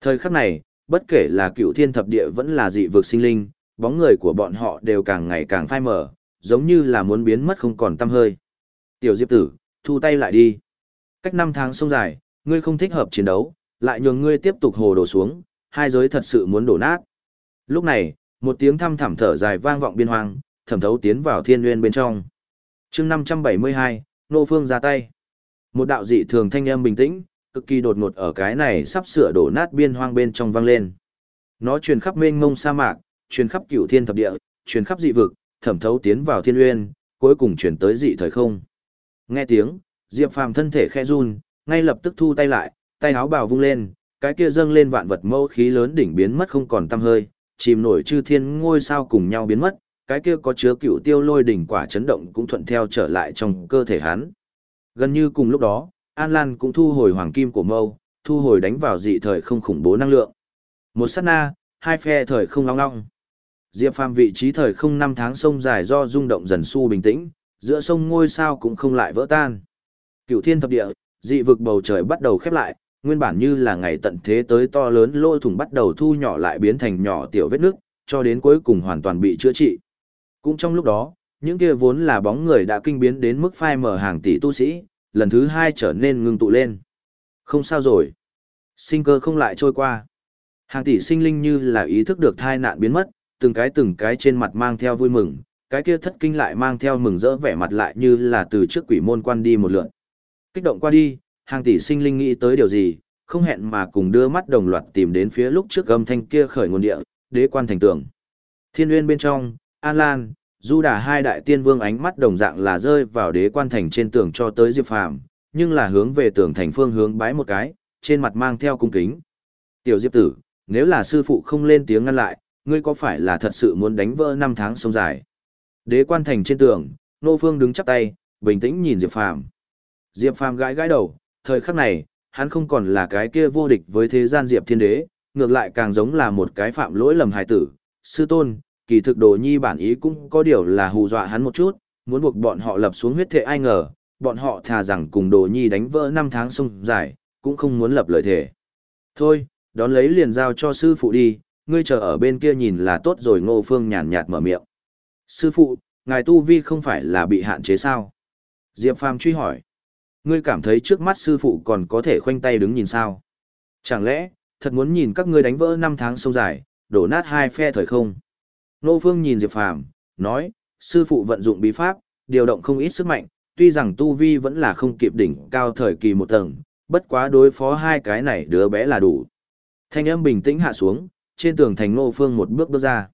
Thời khắc này, bất kể là cựu thiên thập địa vẫn là dị vực sinh linh, bóng người của bọn họ đều càng ngày càng phai mờ, giống như là muốn biến mất không còn tăm hơi. Tiểu Diệp tử, thu tay lại đi. Cách năm tháng sông dài, ngươi không thích hợp chiến đấu, lại nhường ngươi tiếp tục hồ đổ xuống, hai giới thật sự muốn đổ nát. Lúc này, một tiếng thăm thẳm thở dài vang vọng biên hoang, thẩm thấu tiến vào thiên nguyên bên trong chương 572, Nô Phương ra tay. Một đạo dị thường thanh âm bình tĩnh, cực kỳ đột ngột ở cái này sắp sửa đổ nát biên hoang bên trong vang lên. Nó truyền khắp mênh mông sa mạc, truyền khắp cửu thiên thập địa, truyền khắp dị vực, thẩm thấu tiến vào thiên uyên, cuối cùng truyền tới dị thời không. Nghe tiếng, Diệp Phàm thân thể khẽ run, ngay lập tức thu tay lại, tay áo bào vung lên, cái kia dâng lên vạn vật mâu khí lớn đỉnh biến mất không còn tăm hơi, chìm nổi chư thiên ngôi sao cùng nhau biến mất, cái kia có chứa cựu tiêu lôi đỉnh quả chấn động cũng thuận theo trở lại trong cơ thể hắn. Gần như cùng lúc đó, An Lan cũng thu hồi hoàng kim của mâu, thu hồi đánh vào dị thời không khủng bố năng lượng. Một sát na, hai phe thời không long long. Diệp Phàm vị trí thời không năm tháng sông dài do rung động dần su bình tĩnh, giữa sông ngôi sao cũng không lại vỡ tan. Cựu thiên thập địa, dị vực bầu trời bắt đầu khép lại, nguyên bản như là ngày tận thế tới to lớn lỗ thủng bắt đầu thu nhỏ lại biến thành nhỏ tiểu vết nước, cho đến cuối cùng hoàn toàn bị chữa trị. Cũng trong lúc đó, những kia vốn là bóng người đã kinh biến đến mức phai mở hàng tỷ tu sĩ, lần thứ hai trở nên ngưng tụ lên. Không sao rồi. Sinh cơ không lại trôi qua. Hàng tỷ sinh linh như là ý thức được thai nạn biến mất, từng cái từng cái trên mặt mang theo vui mừng, cái kia thất kinh lại mang theo mừng rỡ vẻ mặt lại như là từ trước quỷ môn quan đi một lượt. Kích động qua đi, hàng tỷ sinh linh nghĩ tới điều gì, không hẹn mà cùng đưa mắt đồng loạt tìm đến phía lúc trước âm thanh kia khởi nguồn địa, đế quan thành tường. Thiên nguyên bên trong, An Lan, Du Đà hai đại tiên vương ánh mắt đồng dạng là rơi vào đế quan thành trên tường cho tới Diệp Phàm, nhưng là hướng về tường thành phương hướng bái một cái, trên mặt mang theo cung kính. Tiểu Diệp tử, nếu là sư phụ không lên tiếng ngăn lại, ngươi có phải là thật sự muốn đánh vỡ năm tháng sông dài? Đế quan thành trên tường, Nô Phương đứng chắp tay, bình tĩnh nhìn Diệp Phàm. Diệp Phàm gãi gãi đầu, thời khắc này, hắn không còn là cái kia vô địch với thế gian Diệp Thiên Đế, ngược lại càng giống là một cái phạm lỗi lầm hài tử. Sư tôn, kỳ thực đồ nhi bản ý cũng có điều là hù dọa hắn một chút, muốn buộc bọn họ lập xuống huyết thệ ai ngờ, bọn họ thà rằng cùng đồ nhi đánh vỡ năm tháng sông dài, cũng không muốn lập lời thề. Thôi, đón lấy liền giao cho sư phụ đi, ngươi chờ ở bên kia nhìn là tốt rồi ngô phương nhàn nhạt mở miệng. Sư phụ, ngài tu vi không phải là bị hạn chế sao? Diệp Phàm truy hỏi. Ngươi cảm thấy trước mắt sư phụ còn có thể khoanh tay đứng nhìn sao? Chẳng lẽ, thật muốn nhìn các ngươi đánh vỡ năm tháng sông dài, đổ nát hai phe thời không? Nô Phương nhìn Diệp Phàm, nói, sư phụ vận dụng bí pháp, điều động không ít sức mạnh, tuy rằng tu vi vẫn là không kịp đỉnh cao thời kỳ một tầng, bất quá đối phó hai cái này đứa bé là đủ. Thanh âm bình tĩnh hạ xuống, trên tường thành Nô Phương một bước bước ra.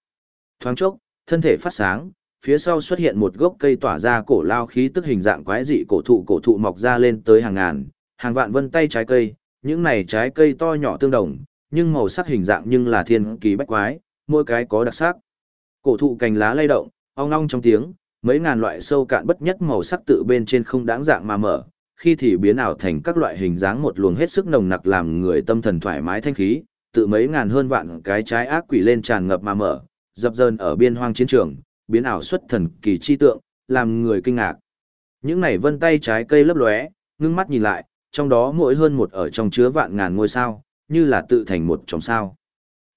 Thoáng chốc, thân thể phát sáng, phía sau xuất hiện một gốc cây tỏa ra cổ lao khí tức hình dạng quái dị cổ thụ cổ thụ mọc ra lên tới hàng ngàn, hàng vạn vân tay trái cây, những này trái cây to nhỏ tương đồng, nhưng màu sắc hình dạng nhưng là thiên kỳ bách quái, mỗi cái có đặc sắc. Cổ thụ cành lá lay động, ong ong trong tiếng, mấy ngàn loại sâu cạn bất nhất màu sắc tự bên trên không đáng dạng mà mở, khi thì biến ảo thành các loại hình dáng một luồng hết sức nồng nặc làm người tâm thần thoải mái thanh khí, tự mấy ngàn hơn vạn cái trái ác quỷ lên tràn ngập mà mở, dập dờn ở biên hoang chiến trường, biến ảo xuất thần kỳ chi tượng, làm người kinh ngạc. Những này vân tay trái cây lấp lóe, ngưng mắt nhìn lại, trong đó mỗi hơn một ở trong chứa vạn ngàn ngôi sao, như là tự thành một chòm sao.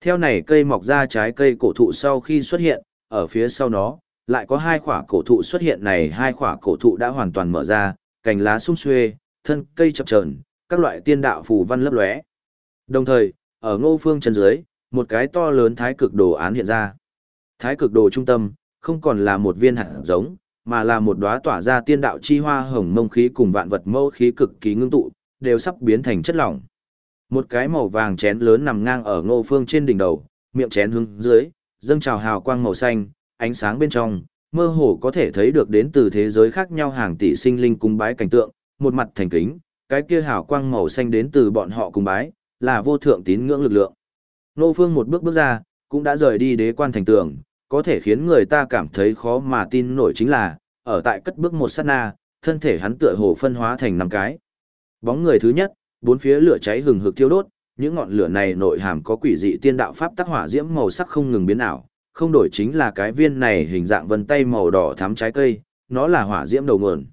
Theo này cây mọc ra trái cây cổ thụ sau khi xuất hiện, ở phía sau nó, lại có hai khỏa cổ thụ xuất hiện này hai khỏa cổ thụ đã hoàn toàn mở ra, cành lá sung xuê, thân cây chập chờn, các loại tiên đạo phù văn lấp lóe. Đồng thời, ở ngô phương chân dưới, một cái to lớn thái cực đồ án hiện ra. Thái cực đồ trung tâm, không còn là một viên hạt giống, mà là một đóa tỏa ra tiên đạo chi hoa hồng mông khí cùng vạn vật mâu khí cực kỳ ngưng tụ, đều sắp biến thành chất lỏng. Một cái màu vàng chén lớn nằm ngang ở ngô phương trên đỉnh đầu, miệng chén hướng dưới, dâng trào hào quang màu xanh, ánh sáng bên trong, mơ hồ có thể thấy được đến từ thế giới khác nhau hàng tỷ sinh linh cung bái cảnh tượng, một mặt thành kính, cái kia hào quang màu xanh đến từ bọn họ cung bái, là vô thượng tín ngưỡng lực lượng. Ngô phương một bước bước ra, cũng đã rời đi đế quan thành tường, có thể khiến người ta cảm thấy khó mà tin nổi chính là, ở tại cất bước một sát na, thân thể hắn tựa hồ phân hóa thành năm cái. Bóng người thứ nhất, bốn phía lửa cháy hừng hực thiêu đốt, những ngọn lửa này nội hàm có quỷ dị tiên đạo pháp tác hỏa diễm màu sắc không ngừng biến ảo, không đổi chính là cái viên này hình dạng vân tay màu đỏ thắm trái cây, nó là hỏa diễm đầu nguồn.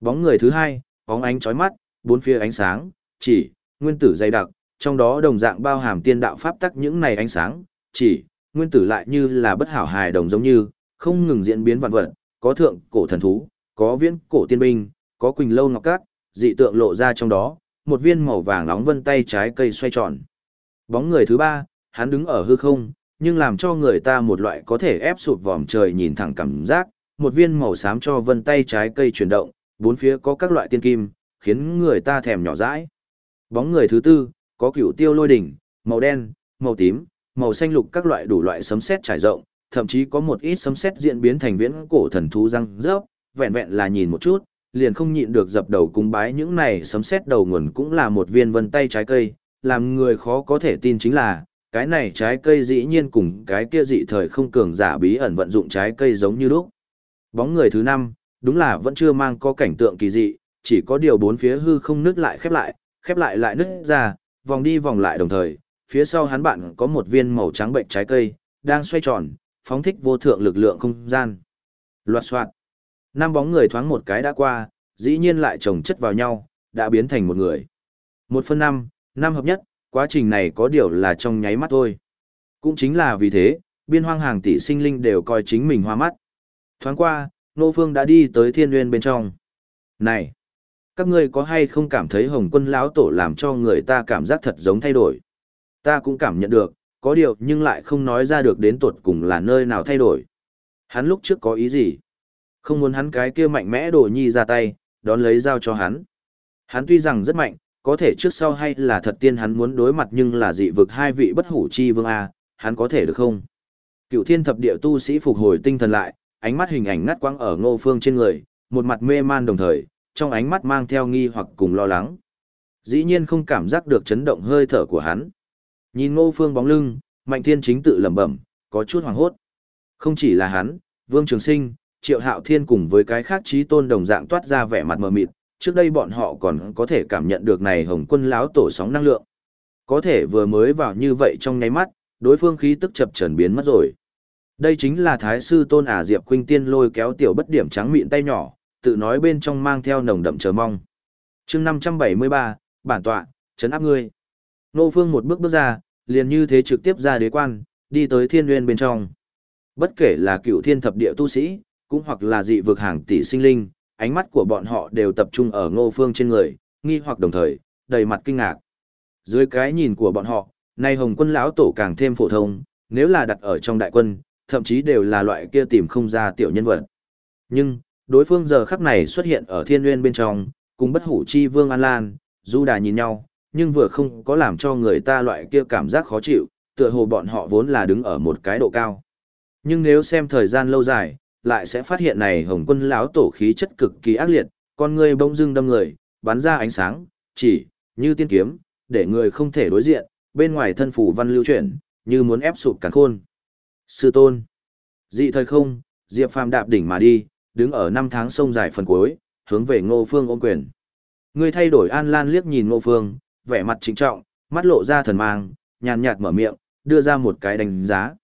Bóng người thứ hai, bóng ánh chói mắt, bốn phía ánh sáng, chỉ, nguyên tử dày đặc, trong đó đồng dạng bao hàm tiên đạo pháp tắc những này ánh sáng, chỉ, nguyên tử lại như là bất hảo hài đồng giống như, không ngừng diễn biến vạn vật, có thượng cổ thần thú, có viễn cổ tiên binh, có quỳnh lâu ngọc cát, dị tượng lộ ra trong đó, một viên màu vàng nóng vân tay trái cây xoay tròn. Bóng người thứ ba, hắn đứng ở hư không, nhưng làm cho người ta một loại có thể ép sụt vòm trời nhìn thẳng cảm giác, một viên màu xám cho vân tay trái cây chuyển động, bốn phía có các loại tiên kim, khiến người ta thèm nhỏ dãi. Bóng người thứ tư, có cửu tiêu lôi đỉnh, màu đen, màu tím, màu xanh lục các loại đủ loại sấm sét trải rộng, thậm chí có một ít sấm sét diễn biến thành viễn cổ thần thú răng rớp, vẹn vẹn là nhìn một chút, liền không nhịn được dập đầu cung bái những này sấm sét đầu nguồn cũng là một viên vân tay trái cây, làm người khó có thể tin chính là, cái này trái cây dĩ nhiên cùng cái kia dị thời không cường giả bí ẩn vận dụng trái cây giống như lúc. Bóng người thứ năm, đúng là vẫn chưa mang có cảnh tượng kỳ dị, chỉ có điều bốn phía hư không nứt lại khép lại, khép lại lại nứt ra, vòng đi vòng lại đồng thời, phía sau hắn bạn có một viên màu trắng bệnh trái cây, đang xoay tròn, phóng thích vô thượng lực lượng không gian. Loạt soạn. Năm bóng người thoáng một cái đã qua, dĩ nhiên lại chồng chất vào nhau, đã biến thành một người. Một phân năm, năm hợp nhất, quá trình này có điều là trong nháy mắt thôi. Cũng chính là vì thế, biên hoang hàng tỷ sinh linh đều coi chính mình hoa mắt. Thoáng qua, Nô Phương đã đi tới thiên nguyên bên trong. Này! Các ngươi có hay không cảm thấy hồng quân lão tổ làm cho người ta cảm giác thật giống thay đổi? Ta cũng cảm nhận được, có điều nhưng lại không nói ra được đến tuột cùng là nơi nào thay đổi. Hắn lúc trước có ý gì? Không muốn hắn cái kia mạnh mẽ đồ nhi ra tay, đón lấy dao cho hắn. Hắn tuy rằng rất mạnh, có thể trước sau hay là thật tiên hắn muốn đối mặt nhưng là dị vực hai vị bất hủ chi vương A, hắn có thể được không? Cựu thiên thập địa tu sĩ phục hồi tinh thần lại, ánh mắt hình ảnh ngắt quăng ở ngô phương trên người, một mặt mê man đồng thời, trong ánh mắt mang theo nghi hoặc cùng lo lắng. Dĩ nhiên không cảm giác được chấn động hơi thở của hắn. Nhìn ngô phương bóng lưng, mạnh thiên chính tự lẩm bẩm, có chút hoàng hốt. Không chỉ là hắn, vương trường sinh, triệu hạo thiên cùng với cái khác trí tôn đồng dạng toát ra vẻ mặt mờ mịt, trước đây bọn họ còn có thể cảm nhận được này hồng quân lão tổ sóng năng lượng. Có thể vừa mới vào như vậy trong nháy mắt, đối phương khí tức chập chờn biến mất rồi. Đây chính là thái sư tôn ả diệp khuynh tiên lôi kéo tiểu bất điểm trắng mịn tay nhỏ, tự nói bên trong mang theo nồng đậm chờ mong. chương 573, bản tọa, chấn áp ngươi. Nô Phương một bước bước ra, liền như thế trực tiếp ra đế quan, đi tới thiên nguyên bên trong. Bất kể là cựu thiên thập địa tu sĩ, cũng hoặc là dị vực hàng tỷ sinh linh, ánh mắt của bọn họ đều tập trung ở ngô phương trên người, nghi hoặc đồng thời, đầy mặt kinh ngạc. Dưới cái nhìn của bọn họ, nay hồng quân lão tổ càng thêm phổ thông, nếu là đặt ở trong đại quân, thậm chí đều là loại kia tìm không ra tiểu nhân vật. Nhưng, đối phương giờ khắc này xuất hiện ở thiên nguyên bên trong, cùng bất hủ chi vương An Lan, du đà nhìn nhau, nhưng vừa không có làm cho người ta loại kia cảm giác khó chịu, tựa hồ bọn họ vốn là đứng ở một cái độ cao. Nhưng nếu xem thời gian lâu dài, lại sẽ phát hiện này hồng quân lão tổ khí chất cực kỳ ác liệt, con người bỗng dưng đâm người, bắn ra ánh sáng, chỉ, như tiên kiếm, để người không thể đối diện, bên ngoài thân phủ văn lưu chuyển, như muốn ép sụp cả khôn. Sư tôn. Dị thời không, Diệp Phàm đạp đỉnh mà đi, đứng ở năm tháng sông dài phần cuối, hướng về Ngô Phương ôm quyền. Người thay đổi An Lan liếc nhìn Ngô Phương, vẻ mặt trịnh trọng, mắt lộ ra thần mang, nhàn nhạt mở miệng, đưa ra một cái đánh giá.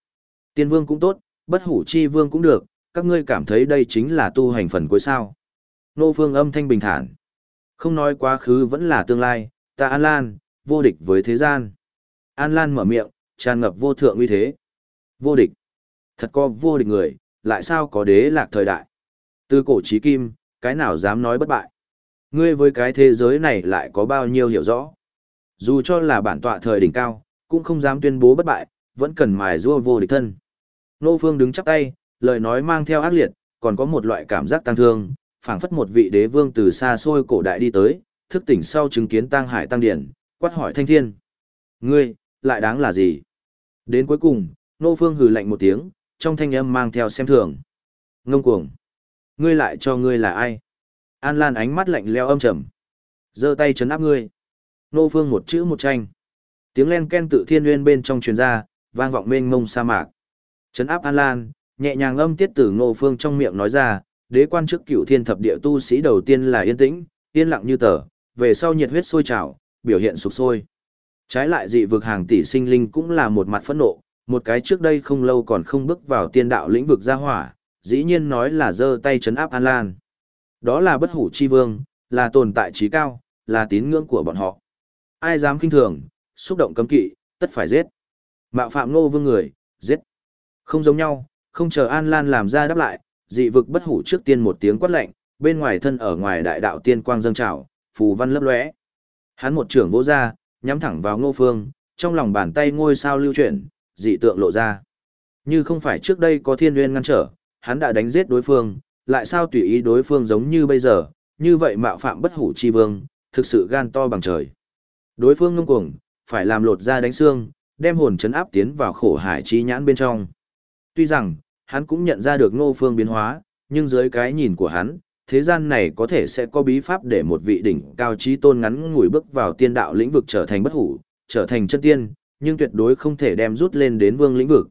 Tiên vương cũng tốt, bất hủ chi vương cũng được, các ngươi cảm thấy đây chính là tu hành phần cuối sao. Nô Phương âm thanh bình thản. Không nói quá khứ vẫn là tương lai, ta An Lan, vô địch với thế gian. An Lan mở miệng, tràn ngập vô thượng uy thế. Vô địch. Thật có vô địch người, lại sao có đế lạc thời đại. Từ cổ chí kim, cái nào dám nói bất bại. Ngươi với cái thế giới này lại có bao nhiêu hiểu rõ. Dù cho là bản tọa thời đỉnh cao, cũng không dám tuyên bố bất bại, vẫn cần mài rua vô địch thân. Nô Phương đứng chắp tay, lời nói mang theo ác liệt, còn có một loại cảm giác tăng thương, phảng phất một vị đế vương từ xa xôi cổ đại đi tới, thức tỉnh sau chứng kiến tang hải tăng điển, quát hỏi thanh thiên. Ngươi, lại đáng là gì? Đến cuối cùng, Nô Phương hừ lạnh một tiếng, trong thanh âm mang theo xem thường. Ngông cuồng. Ngươi lại cho ngươi là ai? An Lan ánh mắt lạnh leo âm trầm. giơ tay chấn áp ngươi. Nô Phương một chữ một tranh. Tiếng len ken tự thiên nguyên bên trong truyền ra, vang vọng mênh mông sa mạc. Chấn áp An Lan, nhẹ nhàng âm tiết từ Ngô Phương trong miệng nói ra, đế quan trước cựu thiên thập địa tu sĩ đầu tiên là yên tĩnh, yên lặng như tờ, về sau nhiệt huyết sôi trào, biểu hiện sục sôi. Trái lại dị vực hàng tỷ sinh linh cũng là một mặt phẫn nộ, một cái trước đây không lâu còn không bước vào tiên đạo lĩnh vực gia hỏa, dĩ nhiên nói là giơ tay chấn áp An Lan. Đó là bất hủ chi vương, là tồn tại trí cao, là tín ngưỡng của bọn họ. Ai dám kinh thường, xúc động cấm kỵ, tất phải giết. Mạo phạm ngô vương người, giết. Không giống nhau, không chờ An Lan làm ra đáp lại, dị vực bất hủ trước tiên một tiếng quát lạnh, bên ngoài thân ở ngoài đại đạo tiên quang dâng trào, phù văn lấp lóe. Hắn một trưởng vỗ ra, nhắm thẳng vào Ngô Phương, trong lòng bàn tay ngôi sao lưu chuyển, dị tượng lộ ra. Như không phải trước đây có thiên nguyên ngăn trở, hắn đã đánh giết đối phương, lại sao tùy ý đối phương giống như bây giờ, như vậy mạo phạm bất hủ chi vương, thực sự gan to bằng trời. Đối phương ngông cuồng, phải làm lột ra đánh xương, đem hồn chấn áp tiến vào khổ hải chi nhãn bên trong. Tuy rằng, hắn cũng nhận ra được ngô phương biến hóa, nhưng dưới cái nhìn của hắn, thế gian này có thể sẽ có bí pháp để một vị đỉnh cao trí tôn ngắn ngủi bước vào tiên đạo lĩnh vực trở thành bất hủ, trở thành chân tiên, nhưng tuyệt đối không thể đem rút lên đến vương lĩnh vực.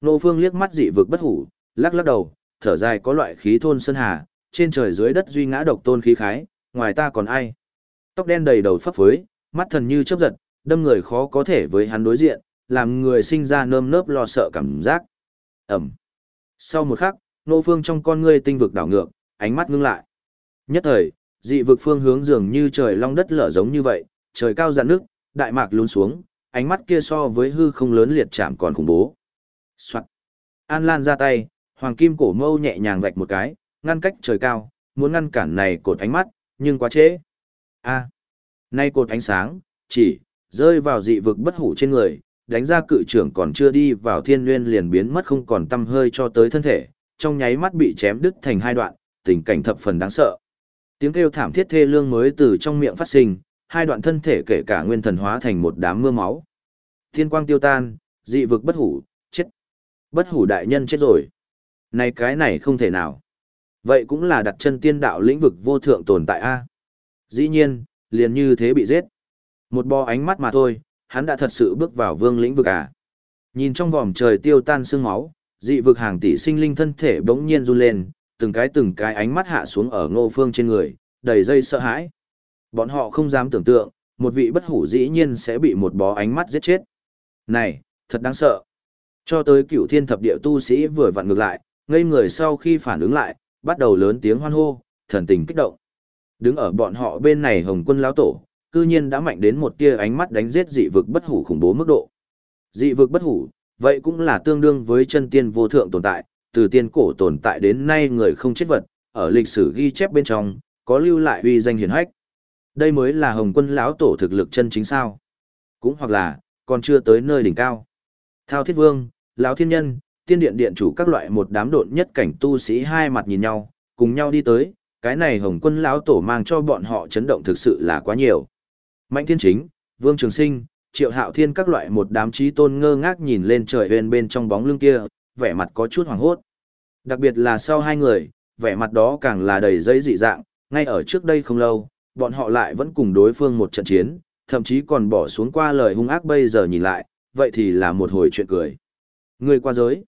Ngô phương liếc mắt dị vực bất hủ, lắc lắc đầu, thở dài có loại khí thôn sơn hà, trên trời dưới đất duy ngã độc tôn khí khái, ngoài ta còn ai. Tóc đen đầy đầu phấp phới, mắt thần như chớp giật, đâm người khó có thể với hắn đối diện, làm người sinh ra nơm nớp lo sợ cảm giác. Ẩm. Sau một khắc, nô phương trong con ngươi tinh vực đảo ngược, ánh mắt ngưng lại. Nhất thời, dị vực phương hướng dường như trời long đất lở giống như vậy, trời cao dạn nước, đại mạc lún xuống, ánh mắt kia so với hư không lớn liệt chạm còn khủng bố. Soạn. An Lan ra tay, hoàng kim cổ mâu nhẹ nhàng vạch một cái, ngăn cách trời cao, muốn ngăn cản này cột ánh mắt, nhưng quá trễ. A. Nay cột ánh sáng, chỉ, rơi vào dị vực bất hủ trên người, đánh ra cự trưởng còn chưa đi vào thiên nguyên liền biến mất không còn tâm hơi cho tới thân thể, trong nháy mắt bị chém đứt thành hai đoạn, tình cảnh thập phần đáng sợ. Tiếng kêu thảm thiết thê lương mới từ trong miệng phát sinh, hai đoạn thân thể kể cả nguyên thần hóa thành một đám mưa máu. Thiên quang tiêu tan, dị vực bất hủ, chết. Bất hủ đại nhân chết rồi. Này cái này không thể nào. Vậy cũng là đặt chân tiên đạo lĩnh vực vô thượng tồn tại a. Dĩ nhiên, liền như thế bị giết. Một bò ánh mắt mà thôi, hắn đã thật sự bước vào vương lĩnh vực à. Nhìn trong vòm trời tiêu tan sương máu, dị vực hàng tỷ sinh linh thân thể bỗng nhiên run lên, từng cái từng cái ánh mắt hạ xuống ở ngô phương trên người, đầy dây sợ hãi. Bọn họ không dám tưởng tượng, một vị bất hủ dĩ nhiên sẽ bị một bó ánh mắt giết chết. Này, thật đáng sợ. Cho tới cửu thiên thập địa tu sĩ vừa vặn ngược lại, ngây người sau khi phản ứng lại, bắt đầu lớn tiếng hoan hô, thần tình kích động. Đứng ở bọn họ bên này hồng quân lão tổ, cư nhiên đã mạnh đến một tia ánh mắt đánh giết dị vực bất hủ khủng bố mức độ. Dị vực bất hủ, vậy cũng là tương đương với chân tiên vô thượng tồn tại, từ tiên cổ tồn tại đến nay người không chết vật, ở lịch sử ghi chép bên trong, có lưu lại uy danh hiển hách. Đây mới là Hồng Quân lão tổ thực lực chân chính sao? Cũng hoặc là, còn chưa tới nơi đỉnh cao. Thao Thiết Vương, lão thiên nhân, tiên điện điện chủ các loại một đám độn nhất cảnh tu sĩ hai mặt nhìn nhau, cùng nhau đi tới, cái này Hồng Quân lão tổ mang cho bọn họ chấn động thực sự là quá nhiều. Mạnh Thiên Chính, Vương Trường Sinh, Triệu Hạo Thiên các loại một đám trí tôn ngơ ngác nhìn lên trời huyền bên trong bóng lưng kia, vẻ mặt có chút hoảng hốt. Đặc biệt là sau hai người, vẻ mặt đó càng là đầy dây dị dạng, ngay ở trước đây không lâu, bọn họ lại vẫn cùng đối phương một trận chiến, thậm chí còn bỏ xuống qua lời hung ác bây giờ nhìn lại, vậy thì là một hồi chuyện cười. Người qua giới.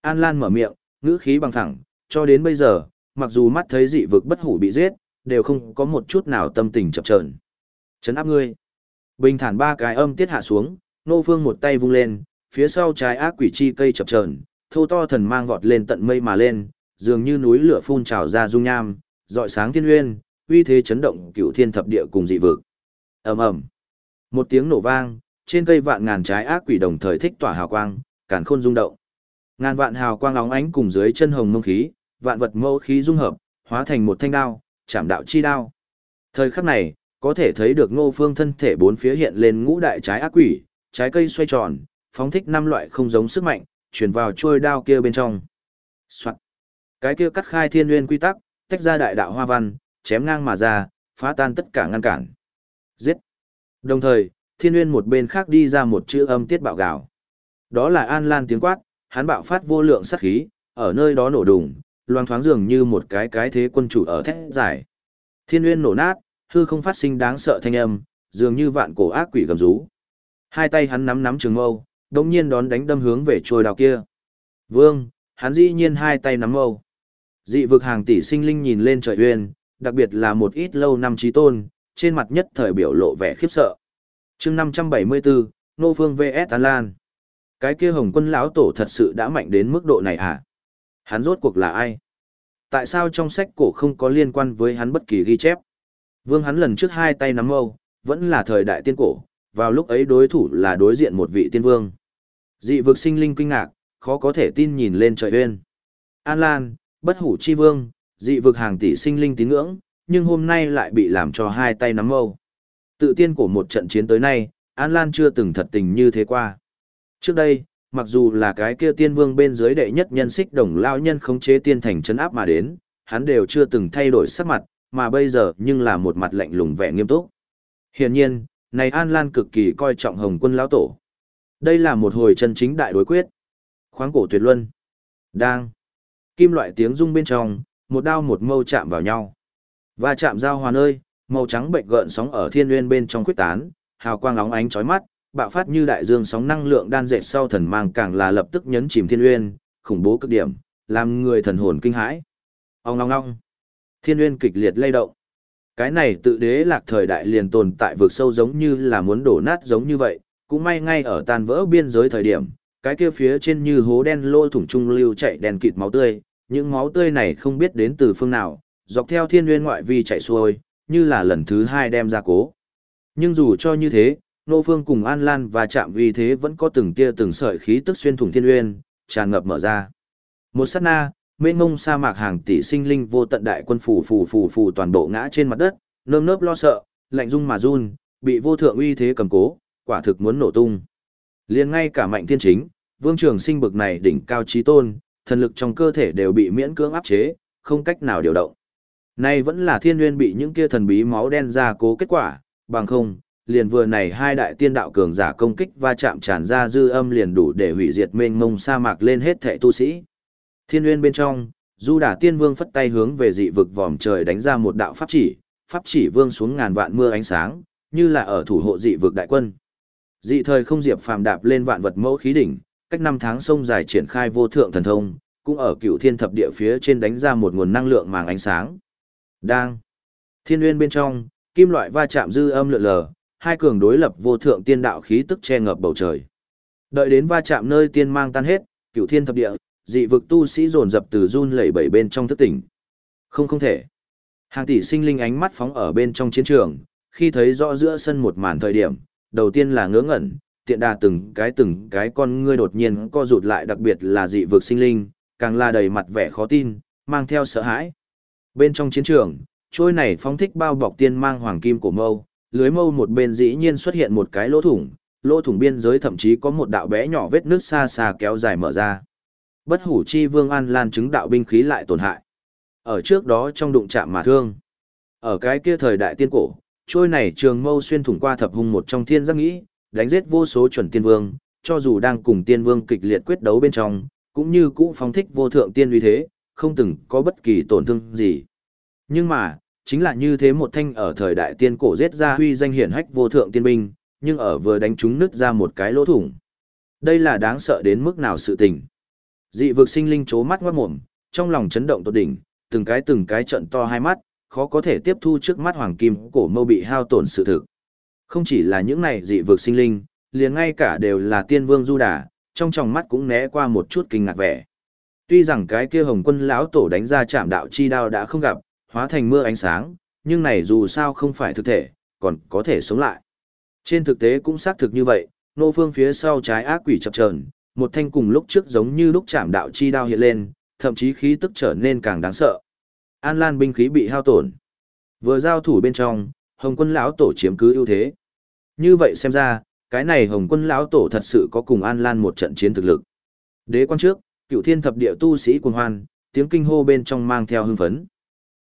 An Lan mở miệng, ngữ khí bằng thẳng, cho đến bây giờ, mặc dù mắt thấy dị vực bất hủ bị giết, đều không có một chút nào tâm tình chập chờn. Chấn áp ngươi. Bình thản ba cái âm tiết hạ xuống, nô phương một tay vung lên, phía sau trái ác quỷ chi cây chập chờn, thô to thần mang vọt lên tận mây mà lên, dường như núi lửa phun trào ra dung nham, dọi sáng thiên uyên, uy thế chấn động cửu thiên thập địa cùng dị vực. Ầm ầm. Một tiếng nổ vang, trên cây vạn ngàn trái ác quỷ đồng thời thích tỏa hào quang, càn khôn rung động. Ngàn vạn hào quang óng ánh cùng dưới chân hồng mông khí, vạn vật mâu khí dung hợp, hóa thành một thanh đao, chạm đạo chi đao. Thời khắc này, có thể thấy được ngô phương thân thể bốn phía hiện lên ngũ đại trái ác quỷ, trái cây xoay tròn, phóng thích năm loại không giống sức mạnh, truyền vào trôi đao kia bên trong. Soạn. Cái kia cắt khai thiên nguyên quy tắc, tách ra đại đạo hoa văn, chém ngang mà ra, phá tan tất cả ngăn cản. Giết. Đồng thời, thiên nguyên một bên khác đi ra một chữ âm tiết bạo gào. Đó là An Lan tiếng quát, hắn bạo phát vô lượng sát khí, ở nơi đó nổ đùng, loang thoáng dường như một cái cái thế quân chủ ở thét giải. Thiên nguyên nổ nát, hư không phát sinh đáng sợ thanh âm, dường như vạn cổ ác quỷ gầm rú. Hai tay hắn nắm nắm trường mâu, đồng nhiên đón đánh đâm hướng về trôi đào kia. Vương, hắn dĩ nhiên hai tay nắm mâu. Dị vực hàng tỷ sinh linh nhìn lên trời uyên, đặc biệt là một ít lâu năm trí tôn, trên mặt nhất thời biểu lộ vẻ khiếp sợ. chương 574, Nô Phương VS An Lan. Cái kia hồng quân lão tổ thật sự đã mạnh đến mức độ này à? Hắn rốt cuộc là ai? Tại sao trong sách cổ không có liên quan với hắn bất kỳ ghi chép? Vương hắn lần trước hai tay nắm mâu, vẫn là thời đại tiên cổ, vào lúc ấy đối thủ là đối diện một vị tiên vương. Dị vực sinh linh kinh ngạc, khó có thể tin nhìn lên trời uyên. An Lan, bất hủ chi vương, dị vực hàng tỷ sinh linh tín ngưỡng, nhưng hôm nay lại bị làm cho hai tay nắm mâu. Tự tiên của một trận chiến tới nay, An Lan chưa từng thật tình như thế qua. Trước đây, mặc dù là cái kia tiên vương bên dưới đệ nhất nhân xích đồng lao nhân khống chế tiên thành chấn áp mà đến, hắn đều chưa từng thay đổi sắc mặt, mà bây giờ nhưng là một mặt lạnh lùng vẻ nghiêm túc. Hiển nhiên, này An Lan cực kỳ coi trọng Hồng Quân lão tổ. Đây là một hồi chân chính đại đối quyết. Khoáng cổ tuyệt luân. Đang. Kim loại tiếng rung bên trong, một đao một mâu chạm vào nhau. Và chạm giao hòa nơi, màu trắng bệnh gợn sóng ở thiên nguyên bên trong quyết tán, hào quang lóng ánh chói mắt, bạo phát như đại dương sóng năng lượng đan dệt sau thần mang càng là lập tức nhấn chìm thiên nguyên, khủng bố cực điểm, làm người thần hồn kinh hãi. Ong ong ong. Thiên nguyên kịch liệt lay động. Cái này tự đế lạc thời đại liền tồn tại vực sâu giống như là muốn đổ nát giống như vậy, cũng may ngay ở tan vỡ biên giới thời điểm, cái kia phía trên như hố đen lô thủng trung lưu chạy đèn kịt máu tươi, những máu tươi này không biết đến từ phương nào, dọc theo thiên nguyên ngoại vi chạy xuôi, như là lần thứ hai đem ra cố. Nhưng dù cho như thế, Nô Phương cùng An Lan và chạm vì thế vẫn có từng tia từng sợi khí tức xuyên thủng thiên nguyên, tràn ngập mở ra. Một sát na, mênh mông sa mạc hàng tỷ sinh linh vô tận đại quân phủ phủ phủ phủ toàn bộ ngã trên mặt đất, nơm nớp lo sợ, lạnh rung mà run, bị vô thượng uy thế cầm cố, quả thực muốn nổ tung. Liền ngay cả mạnh thiên chính, vương trường sinh bực này đỉnh cao trí tôn, thần lực trong cơ thể đều bị miễn cưỡng áp chế, không cách nào điều động. Nay vẫn là thiên nguyên bị những kia thần bí máu đen ra cố kết quả, bằng không, liền vừa này hai đại tiên đạo cường giả công kích va chạm tràn ra dư âm liền đủ để hủy diệt mênh mông sa mạc lên hết thệ tu sĩ. Thiên nguyên bên trong, Du Đả Tiên Vương phất tay hướng về dị vực vòm trời đánh ra một đạo pháp chỉ, pháp chỉ vương xuống ngàn vạn mưa ánh sáng, như là ở thủ hộ dị vực đại quân. Dị thời không diệp phàm đạp lên vạn vật mẫu khí đỉnh, cách năm tháng sông dài triển khai vô thượng thần thông, cũng ở cựu thiên thập địa phía trên đánh ra một nguồn năng lượng màng ánh sáng. Đang. Thiên nguyên bên trong, kim loại va chạm dư âm lượn lờ, hai cường đối lập vô thượng tiên đạo khí tức che ngập bầu trời. Đợi đến va chạm nơi tiên mang tan hết, cựu thiên thập địa, dị vực tu sĩ dồn dập từ run lẩy bẩy bên trong thức tỉnh. Không không thể. Hàng tỷ sinh linh ánh mắt phóng ở bên trong chiến trường, khi thấy rõ giữa sân một màn thời điểm, đầu tiên là ngớ ngẩn, tiện đà từng cái từng cái con ngươi đột nhiên co rụt lại đặc biệt là dị vực sinh linh, càng là đầy mặt vẻ khó tin, mang theo sợ hãi. Bên trong chiến trường, trôi này phóng thích bao bọc tiên mang hoàng kim của mâu, lưới mâu một bên dĩ nhiên xuất hiện một cái lỗ thủng, lỗ thủng biên giới thậm chí có một đạo bé nhỏ vết nước xa xa kéo dài mở ra. Bất hủ chi vương an lan chứng đạo binh khí lại tổn hại. Ở trước đó trong đụng chạm mà thương. Ở cái kia thời đại tiên cổ, trôi này trường mâu xuyên thủng qua thập hung một trong thiên giác nghĩ, đánh giết vô số chuẩn tiên vương, cho dù đang cùng tiên vương kịch liệt quyết đấu bên trong, cũng như cũ phóng thích vô thượng tiên uy thế, không từng có bất kỳ tổn thương gì. Nhưng mà, chính là như thế một thanh ở thời đại tiên cổ giết ra huy danh hiển hách vô thượng tiên binh, nhưng ở vừa đánh chúng nứt ra một cái lỗ thủng. Đây là đáng sợ đến mức nào sự tình. Dị vực sinh linh chố mắt ngoát mồm, trong lòng chấn động tột đỉnh, từng cái từng cái trận to hai mắt, khó có thể tiếp thu trước mắt hoàng kim cổ mâu bị hao tổn sự thực. Không chỉ là những này dị vực sinh linh, liền ngay cả đều là tiên vương du đà, trong tròng mắt cũng né qua một chút kinh ngạc vẻ. Tuy rằng cái kia hồng quân lão tổ đánh ra chạm đạo chi đao đã không gặp, hóa thành mưa ánh sáng, nhưng này dù sao không phải thực thể, còn có thể sống lại. Trên thực tế cũng xác thực như vậy, nô phương phía sau trái ác quỷ chập chờn, một thanh cùng lúc trước giống như lúc chạm đạo chi đao hiện lên, thậm chí khí tức trở nên càng đáng sợ. An Lan binh khí bị hao tổn. Vừa giao thủ bên trong, Hồng Quân lão tổ chiếm cứ ưu thế. Như vậy xem ra, cái này Hồng Quân lão tổ thật sự có cùng An Lan một trận chiến thực lực. Đế quan trước, Cựu Thiên thập địa tu sĩ cuồng hoan, tiếng kinh hô bên trong mang theo hưng phấn.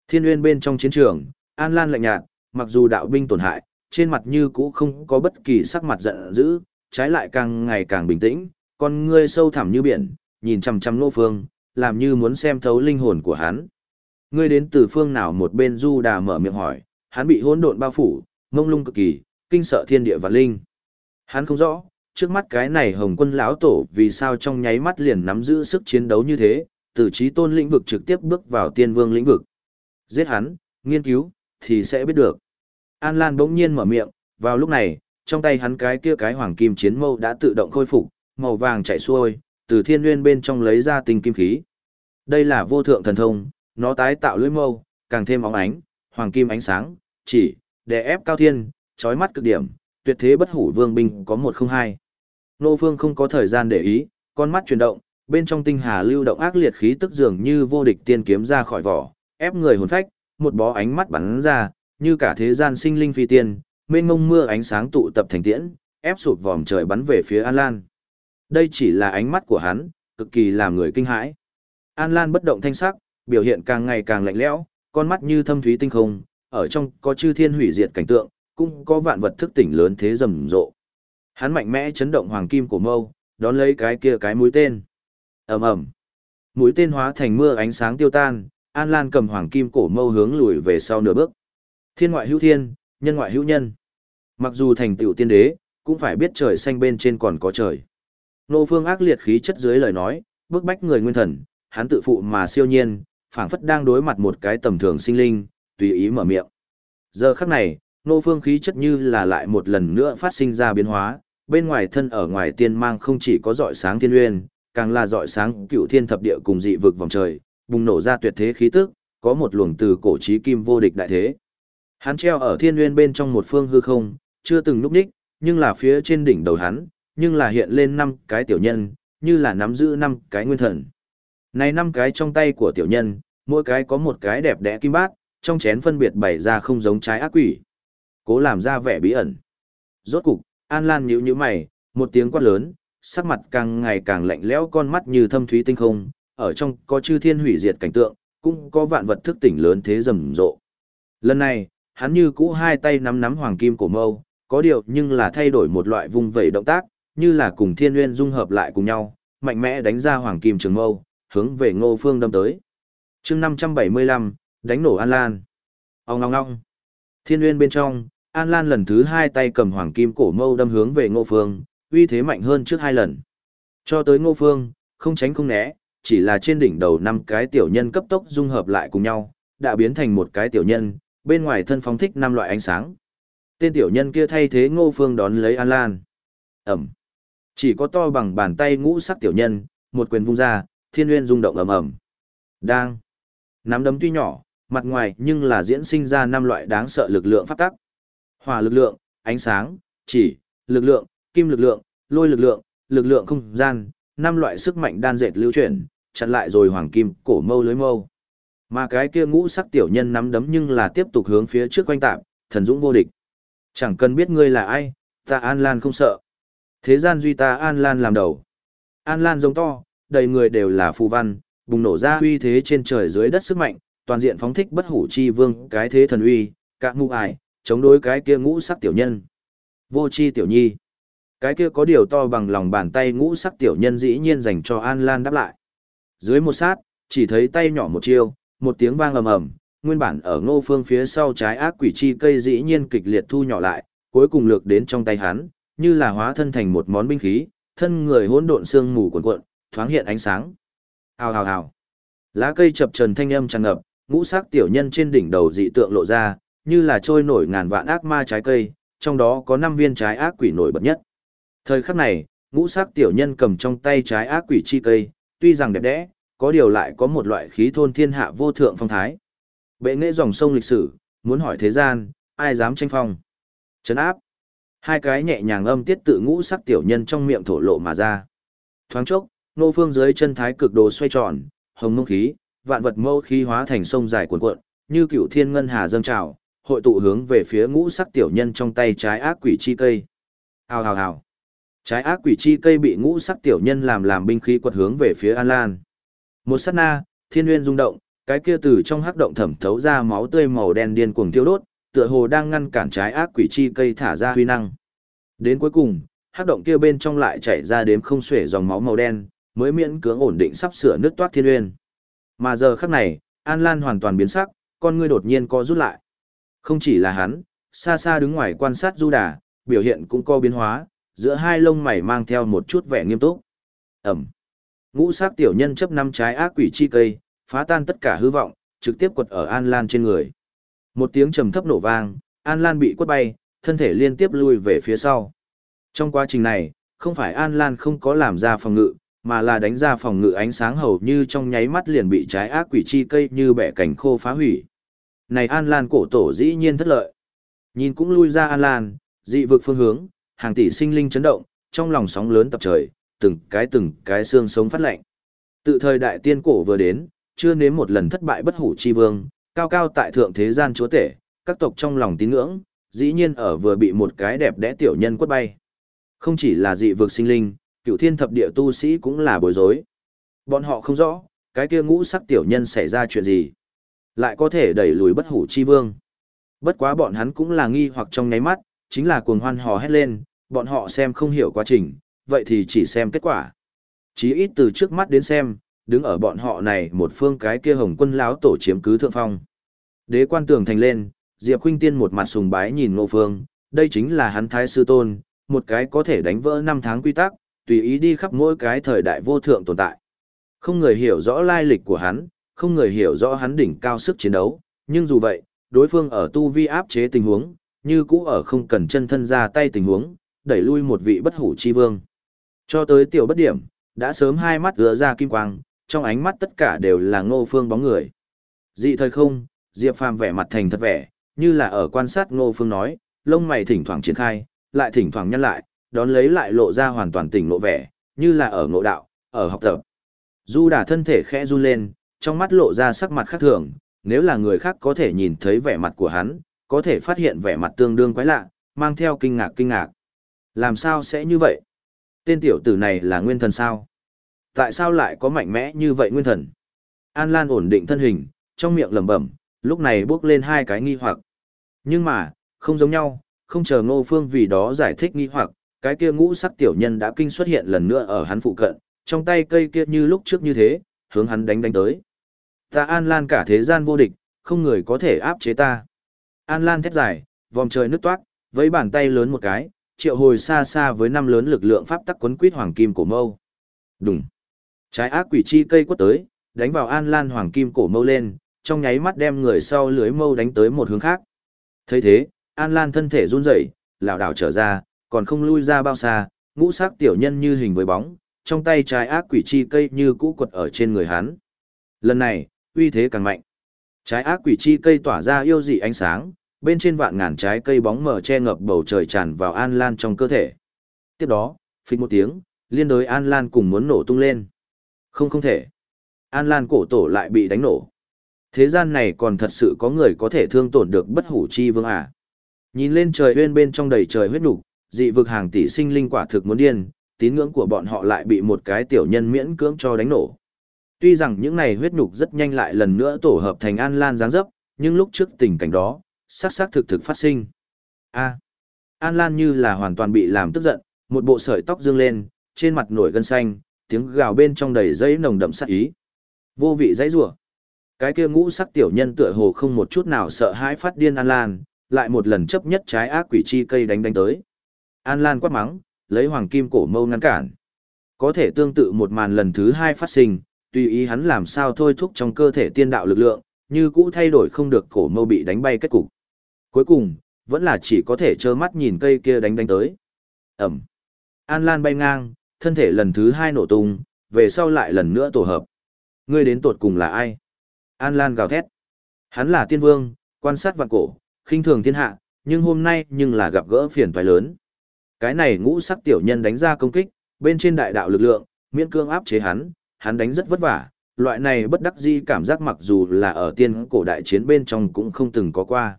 Thiên Nguyên bên trong chiến trường, An Lan lạnh nhạt, mặc dù đạo binh tổn hại, trên mặt như cũ không có bất kỳ sắc mặt giận dữ, trái lại càng ngày càng bình tĩnh, con ngươi sâu thẳm như biển, nhìn chằm chằm Nô Phương, làm như muốn xem thấu linh hồn của hắn. Ngươi đến từ phương nào một bên Du Đà mở miệng hỏi, hắn bị hỗn độn bao phủ, ngông lung cực kỳ, kinh sợ thiên địa và linh. Hắn không rõ, trước mắt cái này Hồng Quân lão tổ vì sao trong nháy mắt liền nắm giữ sức chiến đấu như thế, từ trí tôn lĩnh vực trực tiếp bước vào tiên vương lĩnh vực. Giết hắn, nghiên cứu, thì sẽ biết được. An Lan bỗng nhiên mở miệng, vào lúc này, trong tay hắn cái kia cái hoàng kim chiến mâu đã tự động khôi phục, màu vàng chạy xuôi, từ thiên nguyên bên trong lấy ra tinh kim khí. Đây là vô thượng thần thông, nó tái tạo lưỡi mâu, càng thêm óng ánh, hoàng kim ánh sáng, chỉ, để ép cao thiên, chói mắt cực điểm, tuyệt thế bất hủ vương binh có một không hai. Nô Phương không có thời gian để ý, con mắt chuyển động, bên trong tinh hà lưu động ác liệt khí tức dường như vô địch tiên kiếm ra khỏi vỏ, ép người hồn phách, một bó ánh mắt bắn ra, như cả thế gian sinh linh phi tiên, mênh mông mưa ánh sáng tụ tập thành tiễn, ép sụp vòm trời bắn về phía An Lan. Đây chỉ là ánh mắt của hắn, cực kỳ làm người kinh hãi. An Lan bất động thanh sắc, biểu hiện càng ngày càng lạnh lẽo, con mắt như thâm thúy tinh không, ở trong có chư thiên hủy diệt cảnh tượng, cũng có vạn vật thức tỉnh lớn thế rầm rộ. Hắn mạnh mẽ chấn động hoàng kim của mâu, đón lấy cái kia cái mũi tên. Ầm ầm. Mũi tên hóa thành mưa ánh sáng tiêu tan, An Lan cầm hoàng kim cổ mâu hướng lùi về sau nửa bước. Thiên ngoại hữu thiên, nhân ngoại hữu nhân. Mặc dù thành tựu tiên đế, cũng phải biết trời xanh bên trên còn có trời. Nô phương ác liệt khí chất dưới lời nói, bức bách người nguyên thần, hắn tự phụ mà siêu nhiên, phảng phất đang đối mặt một cái tầm thường sinh linh, tùy ý mở miệng. Giờ khắc này, nô phương khí chất như là lại một lần nữa phát sinh ra biến hóa, bên ngoài thân ở ngoài tiên mang không chỉ có dọi sáng thiên uyên, càng là dọi sáng cựu thiên thập địa cùng dị vực vòng trời, bùng nổ ra tuyệt thế khí tức, có một luồng từ cổ chí kim vô địch đại thế. Hắn treo ở thiên nguyên bên trong một phương hư không, chưa từng núp đích, nhưng là phía trên đỉnh đầu hắn, nhưng là hiện lên năm cái tiểu nhân, như là nắm giữ năm cái nguyên thần. Này năm cái trong tay của tiểu nhân, mỗi cái có một cái đẹp đẽ kim bát, trong chén phân biệt bày ra không giống trái ác quỷ. Cố làm ra vẻ bí ẩn. Rốt cục, An Lan nhíu nhíu mày, một tiếng quát lớn, sắc mặt càng ngày càng lạnh lẽo con mắt như thâm thúy tinh không, ở trong có chư thiên hủy diệt cảnh tượng, cũng có vạn vật thức tỉnh lớn thế rầm rộ. Lần này, hắn như cũ hai tay nắm nắm hoàng kim cổ mâu, có điều nhưng là thay đổi một loại vùng vẩy động tác, như là cùng thiên nguyên dung hợp lại cùng nhau, mạnh mẽ đánh ra hoàng kim trường mâu, hướng về ngô phương đâm tới. chương 575, đánh nổ An Lan. Ông ngong ngong. Thiên nguyên bên trong, An Lan lần thứ hai tay cầm hoàng kim cổ mâu đâm hướng về ngô phương, uy thế mạnh hơn trước hai lần. Cho tới ngô phương, không tránh không né, chỉ là trên đỉnh đầu năm cái tiểu nhân cấp tốc dung hợp lại cùng nhau, đã biến thành một cái tiểu nhân, bên ngoài thân phóng thích năm loại ánh sáng. Tên tiểu nhân kia thay thế ngô phương đón lấy An Lan. Ẩm. Chỉ có to bằng bàn tay ngũ sắc tiểu nhân, một quyền vung ra, thiên nguyên rung động ầm ầm. Đang. Nắm đấm tuy nhỏ, mặt ngoài nhưng là diễn sinh ra năm loại đáng sợ lực lượng pháp tắc. hỏa lực lượng, ánh sáng, chỉ, lực lượng, kim lực lượng, lôi lực lượng, lực lượng không gian, năm loại sức mạnh đan dệt lưu chuyển, chặn lại rồi hoàng kim cổ mâu lưới mâu. Mà cái kia ngũ sắc tiểu nhân nắm đấm nhưng là tiếp tục hướng phía trước quanh tạm, thần dũng vô địch. Chẳng cần biết ngươi là ai, ta An Lan không sợ. Thế gian duy ta An Lan làm đầu. An Lan giống to, đầy người đều là phù văn, bùng nổ ra uy thế trên trời dưới đất sức mạnh, toàn diện phóng thích bất hủ chi vương, cái thế thần uy, cạn mụ ải, chống đối cái kia ngũ sắc tiểu nhân. Vô chi tiểu nhi. Cái kia có điều to bằng lòng bàn tay ngũ sắc tiểu nhân dĩ nhiên dành cho An Lan đáp lại. Dưới một sát, chỉ thấy tay nhỏ một chiêu, một tiếng vang ầm ầm, nguyên bản ở ngô phương phía sau trái ác quỷ chi cây dĩ nhiên kịch liệt thu nhỏ lại, cuối cùng lược đến trong tay hắn, như là hóa thân thành một món binh khí, thân người hỗn độn xương mù cuộn cuộn, thoáng hiện ánh sáng. Hào hào hào. Lá cây chập trần thanh âm tràn ngập, ngũ sắc tiểu nhân trên đỉnh đầu dị tượng lộ ra, như là trôi nổi ngàn vạn ác ma trái cây, trong đó có 5 viên trái ác quỷ nổi bật nhất. Thời khắc này, ngũ sắc tiểu nhân cầm trong tay trái ác quỷ chi cây, tuy rằng đẹp đẽ, có điều lại có một loại khí thôn thiên hạ vô thượng phong thái. Bệ nghệ dòng sông lịch sử, muốn hỏi thế gian, ai dám tranh phong? Chấn áp. Hai cái nhẹ nhàng âm tiết tự ngũ sắc tiểu nhân trong miệng thổ lộ mà ra. Thoáng chốc, nô phương dưới chân thái cực đồ xoay tròn, hồng mông khí, vạn vật mâu khí hóa thành sông dài cuộn cuộn, như cựu thiên ngân hà dâng trào, hội tụ hướng về phía ngũ sắc tiểu nhân trong tay trái ác quỷ chi cây. Hào hào hào. Trái ác quỷ chi cây bị ngũ sắc tiểu nhân làm làm binh khí quật hướng về phía An Lan. Một sát na, thiên nguyên rung động, cái kia từ trong hắc động thẩm thấu ra máu tươi màu đen điên cuồng tiêu đốt, tựa hồ đang ngăn cản trái ác quỷ chi cây thả ra huy năng. Đến cuối cùng, hắc động kia bên trong lại chảy ra đếm không xuể dòng máu màu đen, mới miễn cưỡng ổn định sắp sửa nước toát thiên uyên. Mà giờ khắc này, An Lan hoàn toàn biến sắc, con ngươi đột nhiên co rút lại. Không chỉ là hắn, xa xa đứng ngoài quan sát du đà, biểu hiện cũng co biến hóa, giữa hai lông mày mang theo một chút vẻ nghiêm túc. Ẩm. Ngũ sắc tiểu nhân chấp năm trái ác quỷ chi cây, phá tan tất cả hư vọng, trực tiếp quật ở An Lan trên người. Một tiếng trầm thấp nổ vang, An Lan bị quất bay, thân thể liên tiếp lui về phía sau. Trong quá trình này, không phải An Lan không có làm ra phòng ngự, mà là đánh ra phòng ngự ánh sáng hầu như trong nháy mắt liền bị trái ác quỷ chi cây như bẻ cành khô phá hủy. Này An Lan cổ tổ dĩ nhiên thất lợi. Nhìn cũng lui ra An Lan, dị vực phương hướng, hàng tỷ sinh linh chấn động, trong lòng sóng lớn tập trời, từng cái từng cái xương sống phát lạnh. Tự thời đại tiên cổ vừa đến, chưa nếm một lần thất bại bất hủ chi vương, cao cao tại thượng thế gian chúa tể, các tộc trong lòng tín ngưỡng, dĩ nhiên ở vừa bị một cái đẹp đẽ tiểu nhân quất bay. Không chỉ là dị vực sinh linh, cựu thiên thập địa tu sĩ cũng là bối rối. Bọn họ không rõ, cái kia ngũ sắc tiểu nhân xảy ra chuyện gì. Lại có thể đẩy lùi bất hủ chi vương. Bất quá bọn hắn cũng là nghi hoặc trong nháy mắt, chính là cuồng hoan hò hét lên, bọn họ xem không hiểu quá trình, vậy thì chỉ xem kết quả. Chí ít từ trước mắt đến xem, đứng ở bọn họ này một phương cái kia hồng quân láo tổ chiếm cứ thượng phong. Đế quan tường thành lên, Diệp Khuynh Tiên một mặt sùng bái nhìn Ngô Phương, đây chính là hắn thái sư tôn, một cái có thể đánh vỡ năm tháng quy tắc, tùy ý đi khắp mỗi cái thời đại vô thượng tồn tại. Không người hiểu rõ lai lịch của hắn, không người hiểu rõ hắn đỉnh cao sức chiến đấu, nhưng dù vậy, đối phương ở tu vi áp chế tình huống, như cũ ở không cần chân thân ra tay tình huống, đẩy lui một vị bất hủ chi vương. Cho tới tiểu bất điểm, đã sớm hai mắt gỡ ra kim quang, trong ánh mắt tất cả đều là ngô phương bóng người. Dị thời không, Diệp Phàm vẻ mặt thành thật vẻ, như là ở quan sát ngô phương nói, lông mày thỉnh thoảng triển khai, lại thỉnh thoảng nhăn lại, đón lấy lại lộ ra hoàn toàn tỉnh lộ vẻ, như là ở ngộ đạo, ở học tập. Du đà thân thể khẽ run lên, trong mắt lộ ra sắc mặt khác thường, nếu là người khác có thể nhìn thấy vẻ mặt của hắn, có thể phát hiện vẻ mặt tương đương quái lạ, mang theo kinh ngạc kinh ngạc. Làm sao sẽ như vậy? Tên tiểu tử này là nguyên thần sao? Tại sao lại có mạnh mẽ như vậy nguyên thần? An Lan ổn định thân hình, trong miệng lẩm bẩm, lúc này bước lên hai cái nghi hoặc. Nhưng mà, không giống nhau, không chờ Ngô Phương vì đó giải thích nghi hoặc, cái kia ngũ sắc tiểu nhân đã kinh xuất hiện lần nữa ở hắn phụ cận, trong tay cây kia như lúc trước như thế, hướng hắn đánh đánh tới. Ta An Lan cả thế gian vô địch, không người có thể áp chế ta. An Lan thét dài, vòng trời nứt toát, với bàn tay lớn một cái, triệu hồi xa xa với năm lớn lực lượng pháp tắc quấn quýt hoàng kim của mâu. Đùng. Trái ác quỷ chi cây quất tới, đánh vào An Lan hoàng kim cổ mâu lên, trong nháy mắt đem người sau lưới mâu đánh tới một hướng khác. thấy thế, An Lan thân thể run rẩy, lảo đảo trở ra, còn không lui ra bao xa, ngũ sắc tiểu nhân như hình với bóng, trong tay trái ác quỷ chi cây như cũ quật ở trên người hắn. Lần này, uy thế càng mạnh. Trái ác quỷ chi cây tỏa ra yêu dị ánh sáng, bên trên vạn ngàn trái cây bóng mờ che ngập bầu trời tràn vào An Lan trong cơ thể. Tiếp đó, phịch một tiếng, liên đối An Lan cùng muốn nổ tung lên. Không không thể. An Lan cổ tổ lại bị đánh nổ. Thế gian này còn thật sự có người có thể thương tổn được bất hủ chi vương à. Nhìn lên trời uyên bên trong đầy trời huyết nục, dị vực hàng tỷ sinh linh quả thực muốn điên, tín ngưỡng của bọn họ lại bị một cái tiểu nhân miễn cưỡng cho đánh nổ. Tuy rằng những này huyết nhục rất nhanh lại lần nữa tổ hợp thành An Lan dáng dấp, nhưng lúc trước tình cảnh đó, sắc sắc thực thực phát sinh. A. An Lan như là hoàn toàn bị làm tức giận, một bộ sợi tóc dương lên, trên mặt nổi gân xanh, tiếng gào bên trong đầy dây nồng đậm sát ý. Vô vị dãy rủa. Cái kia ngũ sắc tiểu nhân tựa hồ không một chút nào sợ hãi phát điên An Lan, lại một lần chấp nhất trái ác quỷ chi cây đánh đánh tới. An Lan quát mắng, lấy hoàng kim cổ mâu ngăn cản. Có thể tương tự một màn lần thứ hai phát sinh, tùy ý hắn làm sao thôi thúc trong cơ thể tiên đạo lực lượng, như cũ thay đổi không được cổ mâu bị đánh bay kết cục. Cuối cùng, vẫn là chỉ có thể trơ mắt nhìn cây kia đánh đánh tới. Ẩm. An Lan bay ngang, thân thể lần thứ hai nổ tung, về sau lại lần nữa tổ hợp. Ngươi đến tột cùng là ai? An Lan gào thét. Hắn là tiên vương, quan sát vạn cổ, khinh thường thiên hạ, nhưng hôm nay nhưng là gặp gỡ phiền toái lớn. Cái này ngũ sắc tiểu nhân đánh ra công kích, bên trên đại đạo lực lượng, miễn cương áp chế hắn, hắn đánh rất vất vả, loại này bất đắc di cảm giác mặc dù là ở tiên cổ đại chiến bên trong cũng không từng có qua.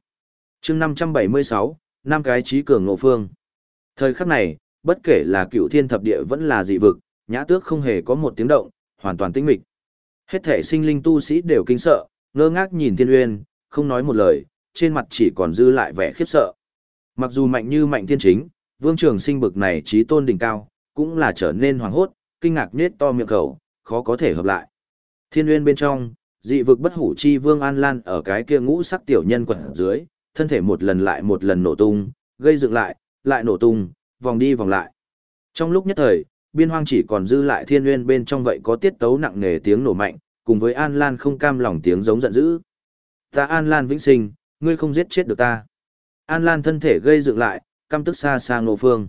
chương 576, năm cái trí cường ngộ phương. Thời khắc này, bất kể là cựu thiên thập địa vẫn là dị vực, nhã tước không hề có một tiếng động, hoàn toàn tĩnh mịch. Hết thể sinh linh tu sĩ đều kinh sợ, ngơ ngác nhìn thiên uyên, không nói một lời, trên mặt chỉ còn dư lại vẻ khiếp sợ. Mặc dù mạnh như mạnh thiên chính, vương trường sinh bực này trí tôn đỉnh cao, cũng là trở nên hoàng hốt, kinh ngạc nết to miệng khẩu, khó có thể hợp lại. Thiên uyên bên trong, dị vực bất hủ chi vương An Lan ở cái kia ngũ sắc tiểu nhân quẩn dưới, thân thể một lần lại một lần nổ tung, gây dựng lại, lại nổ tung, vòng đi vòng lại. Trong lúc nhất thời, biên hoang chỉ còn dư lại thiên nguyên bên trong vậy có tiết tấu nặng nề tiếng nổ mạnh, cùng với An Lan không cam lòng tiếng giống giận dữ. Ta An Lan vĩnh sinh, ngươi không giết chết được ta. An Lan thân thể gây dựng lại, căm tức xa xa ngộ phương.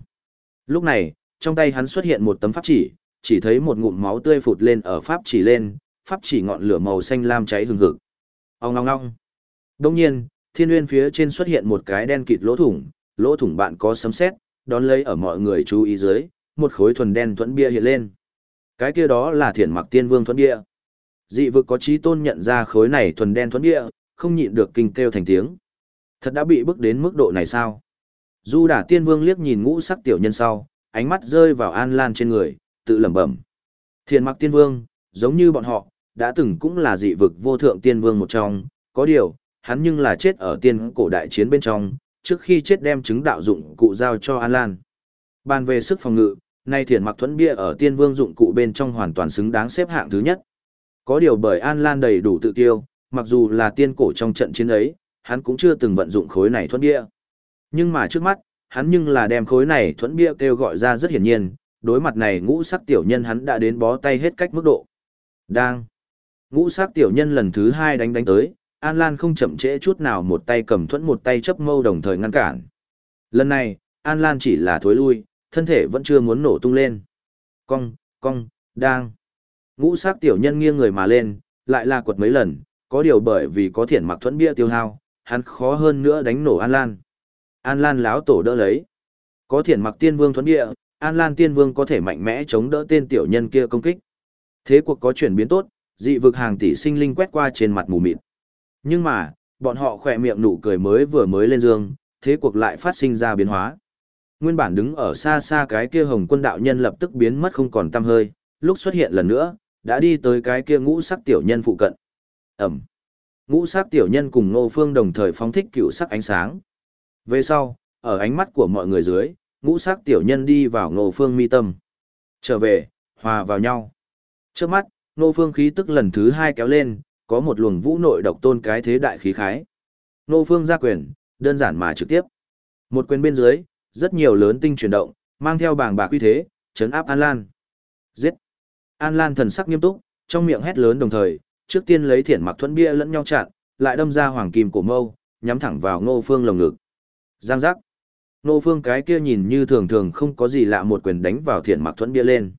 Lúc này, trong tay hắn xuất hiện một tấm pháp chỉ, chỉ thấy một ngụm máu tươi phụt lên ở pháp chỉ lên, pháp chỉ ngọn lửa màu xanh lam cháy hừng hực. Ông ngong ngong. Đông nhiên, thiên nguyên phía trên xuất hiện một cái đen kịt lỗ thủng, lỗ thủng bạn có sấm sét, đón lấy ở mọi người chú ý dưới, một khối thuần đen thuẫn bia hiện lên. Cái kia đó là thiền mặc tiên vương thuẫn bia. Dị vực có trí tôn nhận ra khối này thuần đen thuẫn bia, không nhịn được kinh kêu thành tiếng. Thật đã bị bức đến mức độ này sao? Du đả tiên vương liếc nhìn ngũ sắc tiểu nhân sau, ánh mắt rơi vào an lan trên người, tự lẩm bẩm. Thiền mặc tiên vương, giống như bọn họ, đã từng cũng là dị vực vô thượng tiên vương một trong, có điều, hắn nhưng là chết ở tiên cổ đại chiến bên trong, trước khi chết đem chứng đạo dụng cụ giao cho An Lan. Bàn về sức phòng ngự, nay thiền mặc thuẫn bia ở tiên vương dụng cụ bên trong hoàn toàn xứng đáng xếp hạng thứ nhất. Có điều bởi An Lan đầy đủ tự tiêu, mặc dù là tiên cổ trong trận chiến ấy, hắn cũng chưa từng vận dụng khối này thuẫn bia. Nhưng mà trước mắt, hắn nhưng là đem khối này thuẫn bia kêu gọi ra rất hiển nhiên, đối mặt này ngũ sắc tiểu nhân hắn đã đến bó tay hết cách mức độ. Đang. Ngũ sắc tiểu nhân lần thứ hai đánh đánh tới, An Lan không chậm trễ chút nào một tay cầm thuẫn một tay chấp mâu đồng thời ngăn cản. Lần này, An Lan chỉ là thối lui, thân thể vẫn chưa muốn nổ tung lên. Cong, cong, đang. Ngũ sắc tiểu nhân nghiêng người mà lên, lại là quật mấy lần, có điều bởi vì có thiển mặc thuẫn bia tiêu hao, hắn khó hơn nữa đánh nổ An Lan. An Lan láo tổ đỡ lấy. Có thiển mặc tiên vương thuẫn bia, An Lan tiên vương có thể mạnh mẽ chống đỡ tên tiểu nhân kia công kích. Thế cuộc có chuyển biến tốt, dị vực hàng tỷ sinh linh quét qua trên mặt mù mịt. Nhưng mà, bọn họ khỏe miệng nụ cười mới vừa mới lên dương, thế cuộc lại phát sinh ra biến hóa. Nguyên bản đứng ở xa xa cái kia hồng quân đạo nhân lập tức biến mất không còn tăm hơi, lúc xuất hiện lần nữa, đã đi tới cái kia ngũ sắc tiểu nhân phụ cận. Ẩm. Ngũ sắc tiểu nhân cùng Ngô Phương đồng thời phóng thích cựu sắc ánh sáng. Về sau, ở ánh mắt của mọi người dưới, ngũ sắc tiểu nhân đi vào Ngô Phương mi tâm. Trở về, hòa vào nhau. Trước mắt, Ngô Phương khí tức lần thứ hai kéo lên, có một luồng vũ nội độc tôn cái thế đại khí khái. Ngô Phương ra quyền, đơn giản mà trực tiếp. Một quyền bên dưới, rất nhiều lớn tinh chuyển động, mang theo bảng bạc uy thế, chấn áp An Lan. Giết! An Lan thần sắc nghiêm túc, trong miệng hét lớn đồng thời, trước tiên lấy thiển mặc thuẫn bia lẫn nhau chặn, lại đâm ra hoàng kim cổ mâu, nhắm thẳng vào Ngô Phương lồng ngực. Giang giác! Ngô Phương cái kia nhìn như thường thường không có gì lạ một quyền đánh vào thiển mặc thuẫn bia lên.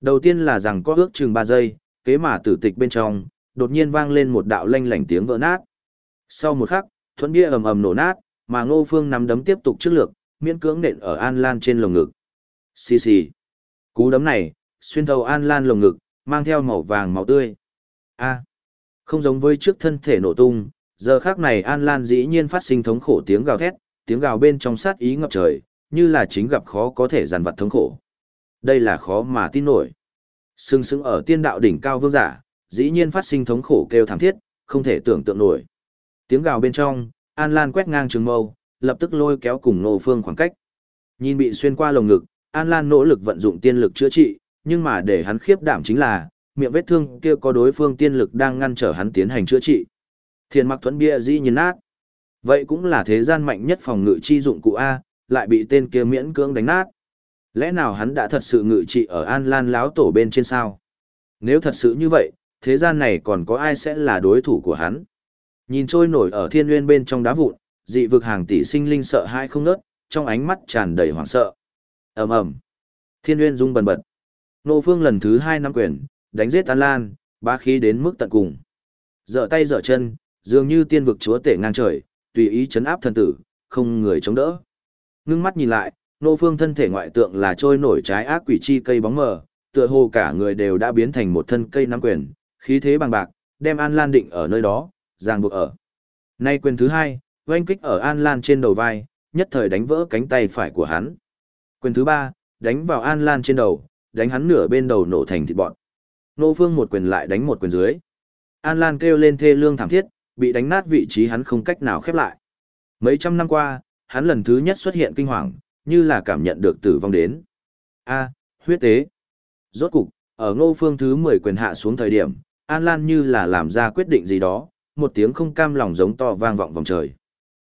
Đầu tiên là rằng có ước chừng 3 giây, kế mà tử tịch bên trong, đột nhiên vang lên một đạo lanh lảnh tiếng vỡ nát. Sau một khắc, thuẫn bia ầm ầm nổ nát, mà Ngô Phương nắm đấm tiếp tục trước lược, miễn cưỡng nện ở An Lan trên lồng ngực. Xì xì. Cú đấm này, xuyên thấu An Lan lồng ngực, mang theo màu vàng máu tươi. A. Không giống với trước thân thể nổ tung, giờ khác này An Lan dĩ nhiên phát sinh thống khổ tiếng gào thét, tiếng gào bên trong sát ý ngập trời, như là chính gặp khó có thể giàn vặt thống khổ. Đây là khó mà tin nổi. Sưng sững ở tiên đạo đỉnh cao vương giả, dĩ nhiên phát sinh thống khổ kêu thảm thiết, không thể tưởng tượng nổi. Tiếng gào bên trong, An Lan quét ngang trường mâu, lập tức lôi kéo cùng Ngô Phương khoảng cách. Nhìn bị xuyên qua lồng ngực, An Lan nỗ lực vận dụng tiên lực chữa trị, nhưng mà để hắn khiếp đảm chính là, miệng vết thương kia có đối phương tiên lực đang ngăn trở hắn tiến hành chữa trị. Thiên mặc thuẫn bia dĩ nhiên nát. Vậy cũng là thế gian mạnh nhất phòng ngự chi dụng cụ A, lại bị tên kia miễn cưỡng đánh nát. Lẽ nào hắn đã thật sự ngự trị ở An Lan láo tổ bên trên sao? Nếu thật sự như vậy, thế gian này còn có ai sẽ là đối thủ của hắn? Nhìn trôi nổi ở thiên nguyên bên trong đá vụn, dị vực hàng tỷ sinh linh sợ hai không nớt, trong ánh mắt tràn đầy hoảng sợ. ầm ầm, thiên nguyên rung bần bật. Nô phương lần thứ hai năm quyền, đánh giết An Lan, ba khí đến mức tận cùng. Dở tay dở chân, dường như tiên vực chúa tể ngang trời, tùy ý chấn áp thần tử, không người chống đỡ. Ngưng mắt nhìn lại, nô phương thân thể ngoại tượng là trôi nổi trái ác quỷ chi cây bóng mờ, tựa hồ cả người đều đã biến thành một thân cây nắm quyền, khí thế bằng bạc, đem An Lan định ở nơi đó, giang buộc ở. Nay quyền thứ hai, oanh kích ở An Lan trên đầu vai, nhất thời đánh vỡ cánh tay phải của hắn. Quyền thứ ba, đánh vào An Lan trên đầu, đánh hắn nửa bên đầu nổ thành thịt bọn. Nô Phương một quyền lại đánh một quyền dưới. An Lan kêu lên thê lương thảm thiết, bị đánh nát vị trí hắn không cách nào khép lại. Mấy trăm năm qua, hắn lần thứ nhất xuất hiện kinh hoàng, như là cảm nhận được tử vong đến. A, huyết tế. Rốt cục, ở ngô phương thứ 10 quyền hạ xuống thời điểm, An Lan như là làm ra quyết định gì đó, một tiếng không cam lòng giống to vang vọng vòng trời.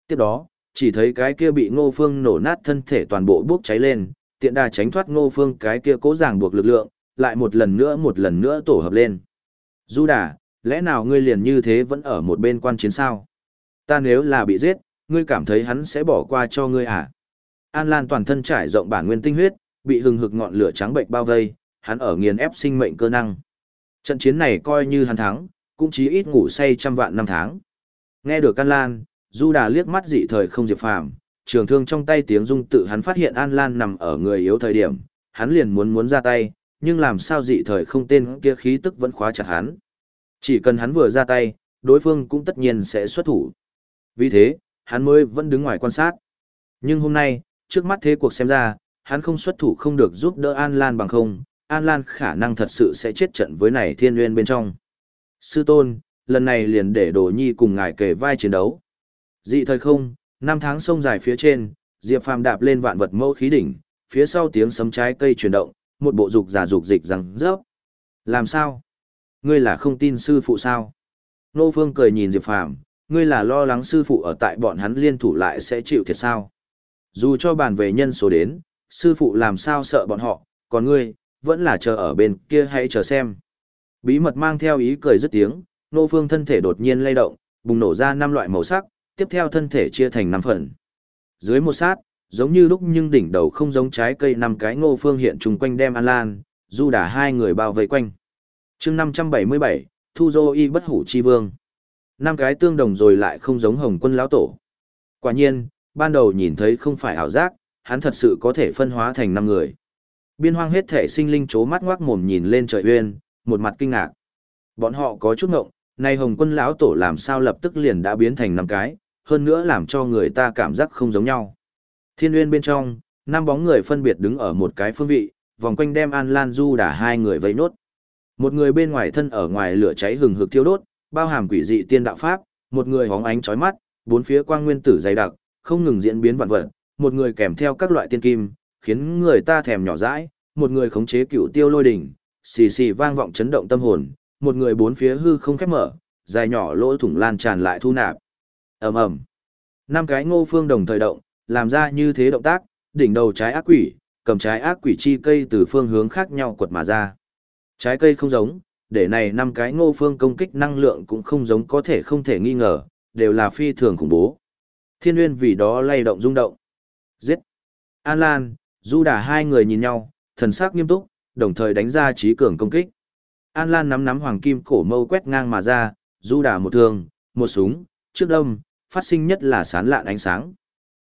Tiếp đó, chỉ thấy cái kia bị ngô phương nổ nát thân thể toàn bộ bốc cháy lên, tiện đà tránh thoát ngô phương cái kia cố ràng buộc lực lượng, lại một lần nữa một lần nữa tổ hợp lên. Du đà, lẽ nào ngươi liền như thế vẫn ở một bên quan chiến sao? Ta nếu là bị giết, ngươi cảm thấy hắn sẽ bỏ qua cho ngươi à? An Lan toàn thân trải rộng bản nguyên tinh huyết, bị hừng hực ngọn lửa trắng bệnh bao vây, hắn ở nghiền ép sinh mệnh cơ năng. Trận chiến này coi như hắn thắng, cũng chí ít ngủ say trăm vạn năm tháng. Nghe được An Lan, Du Đà liếc mắt dị thời không diệp phàm, trường thương trong tay tiếng rung tự hắn phát hiện An Lan nằm ở người yếu thời điểm, hắn liền muốn muốn ra tay, nhưng làm sao dị thời không tên kia khí tức vẫn khóa chặt hắn. Chỉ cần hắn vừa ra tay, đối phương cũng tất nhiên sẽ xuất thủ. Vì thế, hắn mới vẫn đứng ngoài quan sát. Nhưng hôm nay, trước mắt thế cuộc xem ra, hắn không xuất thủ không được giúp đỡ An Lan bằng không, An Lan khả năng thật sự sẽ chết trận với này thiên nguyên bên trong. Sư tôn, lần này liền để Đồ Nhi cùng ngài kề vai chiến đấu. Dị thời không, năm tháng sông dài phía trên, Diệp Phàm đạp lên vạn vật mẫu khí đỉnh, phía sau tiếng sấm trái cây chuyển động, một bộ dục giả dục dịch rằng rớp. Làm sao? Ngươi là không tin sư phụ sao? Nô Phương cười nhìn Diệp Phàm, ngươi là lo lắng sư phụ ở tại bọn hắn liên thủ lại sẽ chịu thiệt sao? Dù cho bàn về nhân số đến, sư phụ làm sao sợ bọn họ, còn ngươi, vẫn là chờ ở bên kia hãy chờ xem. Bí mật mang theo ý cười rất tiếng, nô phương thân thể đột nhiên lay động, bùng nổ ra năm loại màu sắc, tiếp theo thân thể chia thành năm phần. Dưới một sát, giống như lúc nhưng đỉnh đầu không giống trái cây năm cái ngô phương hiện trùng quanh đem An Lan, du đả hai người bao vây quanh. chương 577, Thu Dô Y bất hủ chi vương. Năm cái tương đồng rồi lại không giống hồng quân lão tổ. Quả nhiên, ban đầu nhìn thấy không phải ảo giác, hắn thật sự có thể phân hóa thành năm người. Biên hoang hết thể sinh linh chố mắt ngoác mồm nhìn lên trời uyên, một mặt kinh ngạc. Bọn họ có chút ngộng, nay hồng quân lão tổ làm sao lập tức liền đã biến thành năm cái, hơn nữa làm cho người ta cảm giác không giống nhau. Thiên uyên bên trong, năm bóng người phân biệt đứng ở một cái phương vị, vòng quanh đem An Lan Du đả hai người vây nốt. Một người bên ngoài thân ở ngoài lửa cháy hừng hực thiêu đốt, bao hàm quỷ dị tiên đạo pháp, một người hóng ánh chói mắt, bốn phía quang nguyên tử dày đặc, không ngừng diễn biến vạn vật, một người kèm theo các loại tiên kim, khiến người ta thèm nhỏ dãi, một người khống chế cựu tiêu lôi đỉnh, xì xì vang vọng chấn động tâm hồn, một người bốn phía hư không khép mở, dài nhỏ lỗ thủng lan tràn lại thu nạp. Ầm ầm. Năm cái Ngô Phương đồng thời động, làm ra như thế động tác, đỉnh đầu trái ác quỷ, cầm trái ác quỷ chi cây từ phương hướng khác nhau quật mà ra. Trái cây không giống, để này năm cái Ngô Phương công kích năng lượng cũng không giống có thể không thể nghi ngờ, đều là phi thường khủng bố. Thiên Nguyên vì đó lay động rung động. Giết! An Lan, Du Đà hai người nhìn nhau, thần sắc nghiêm túc, đồng thời đánh ra trí cường công kích. An Lan nắm nắm hoàng kim cổ mâu quét ngang mà ra, Du Đà một thương, một súng, trước đông, phát sinh nhất là sán lạn ánh sáng.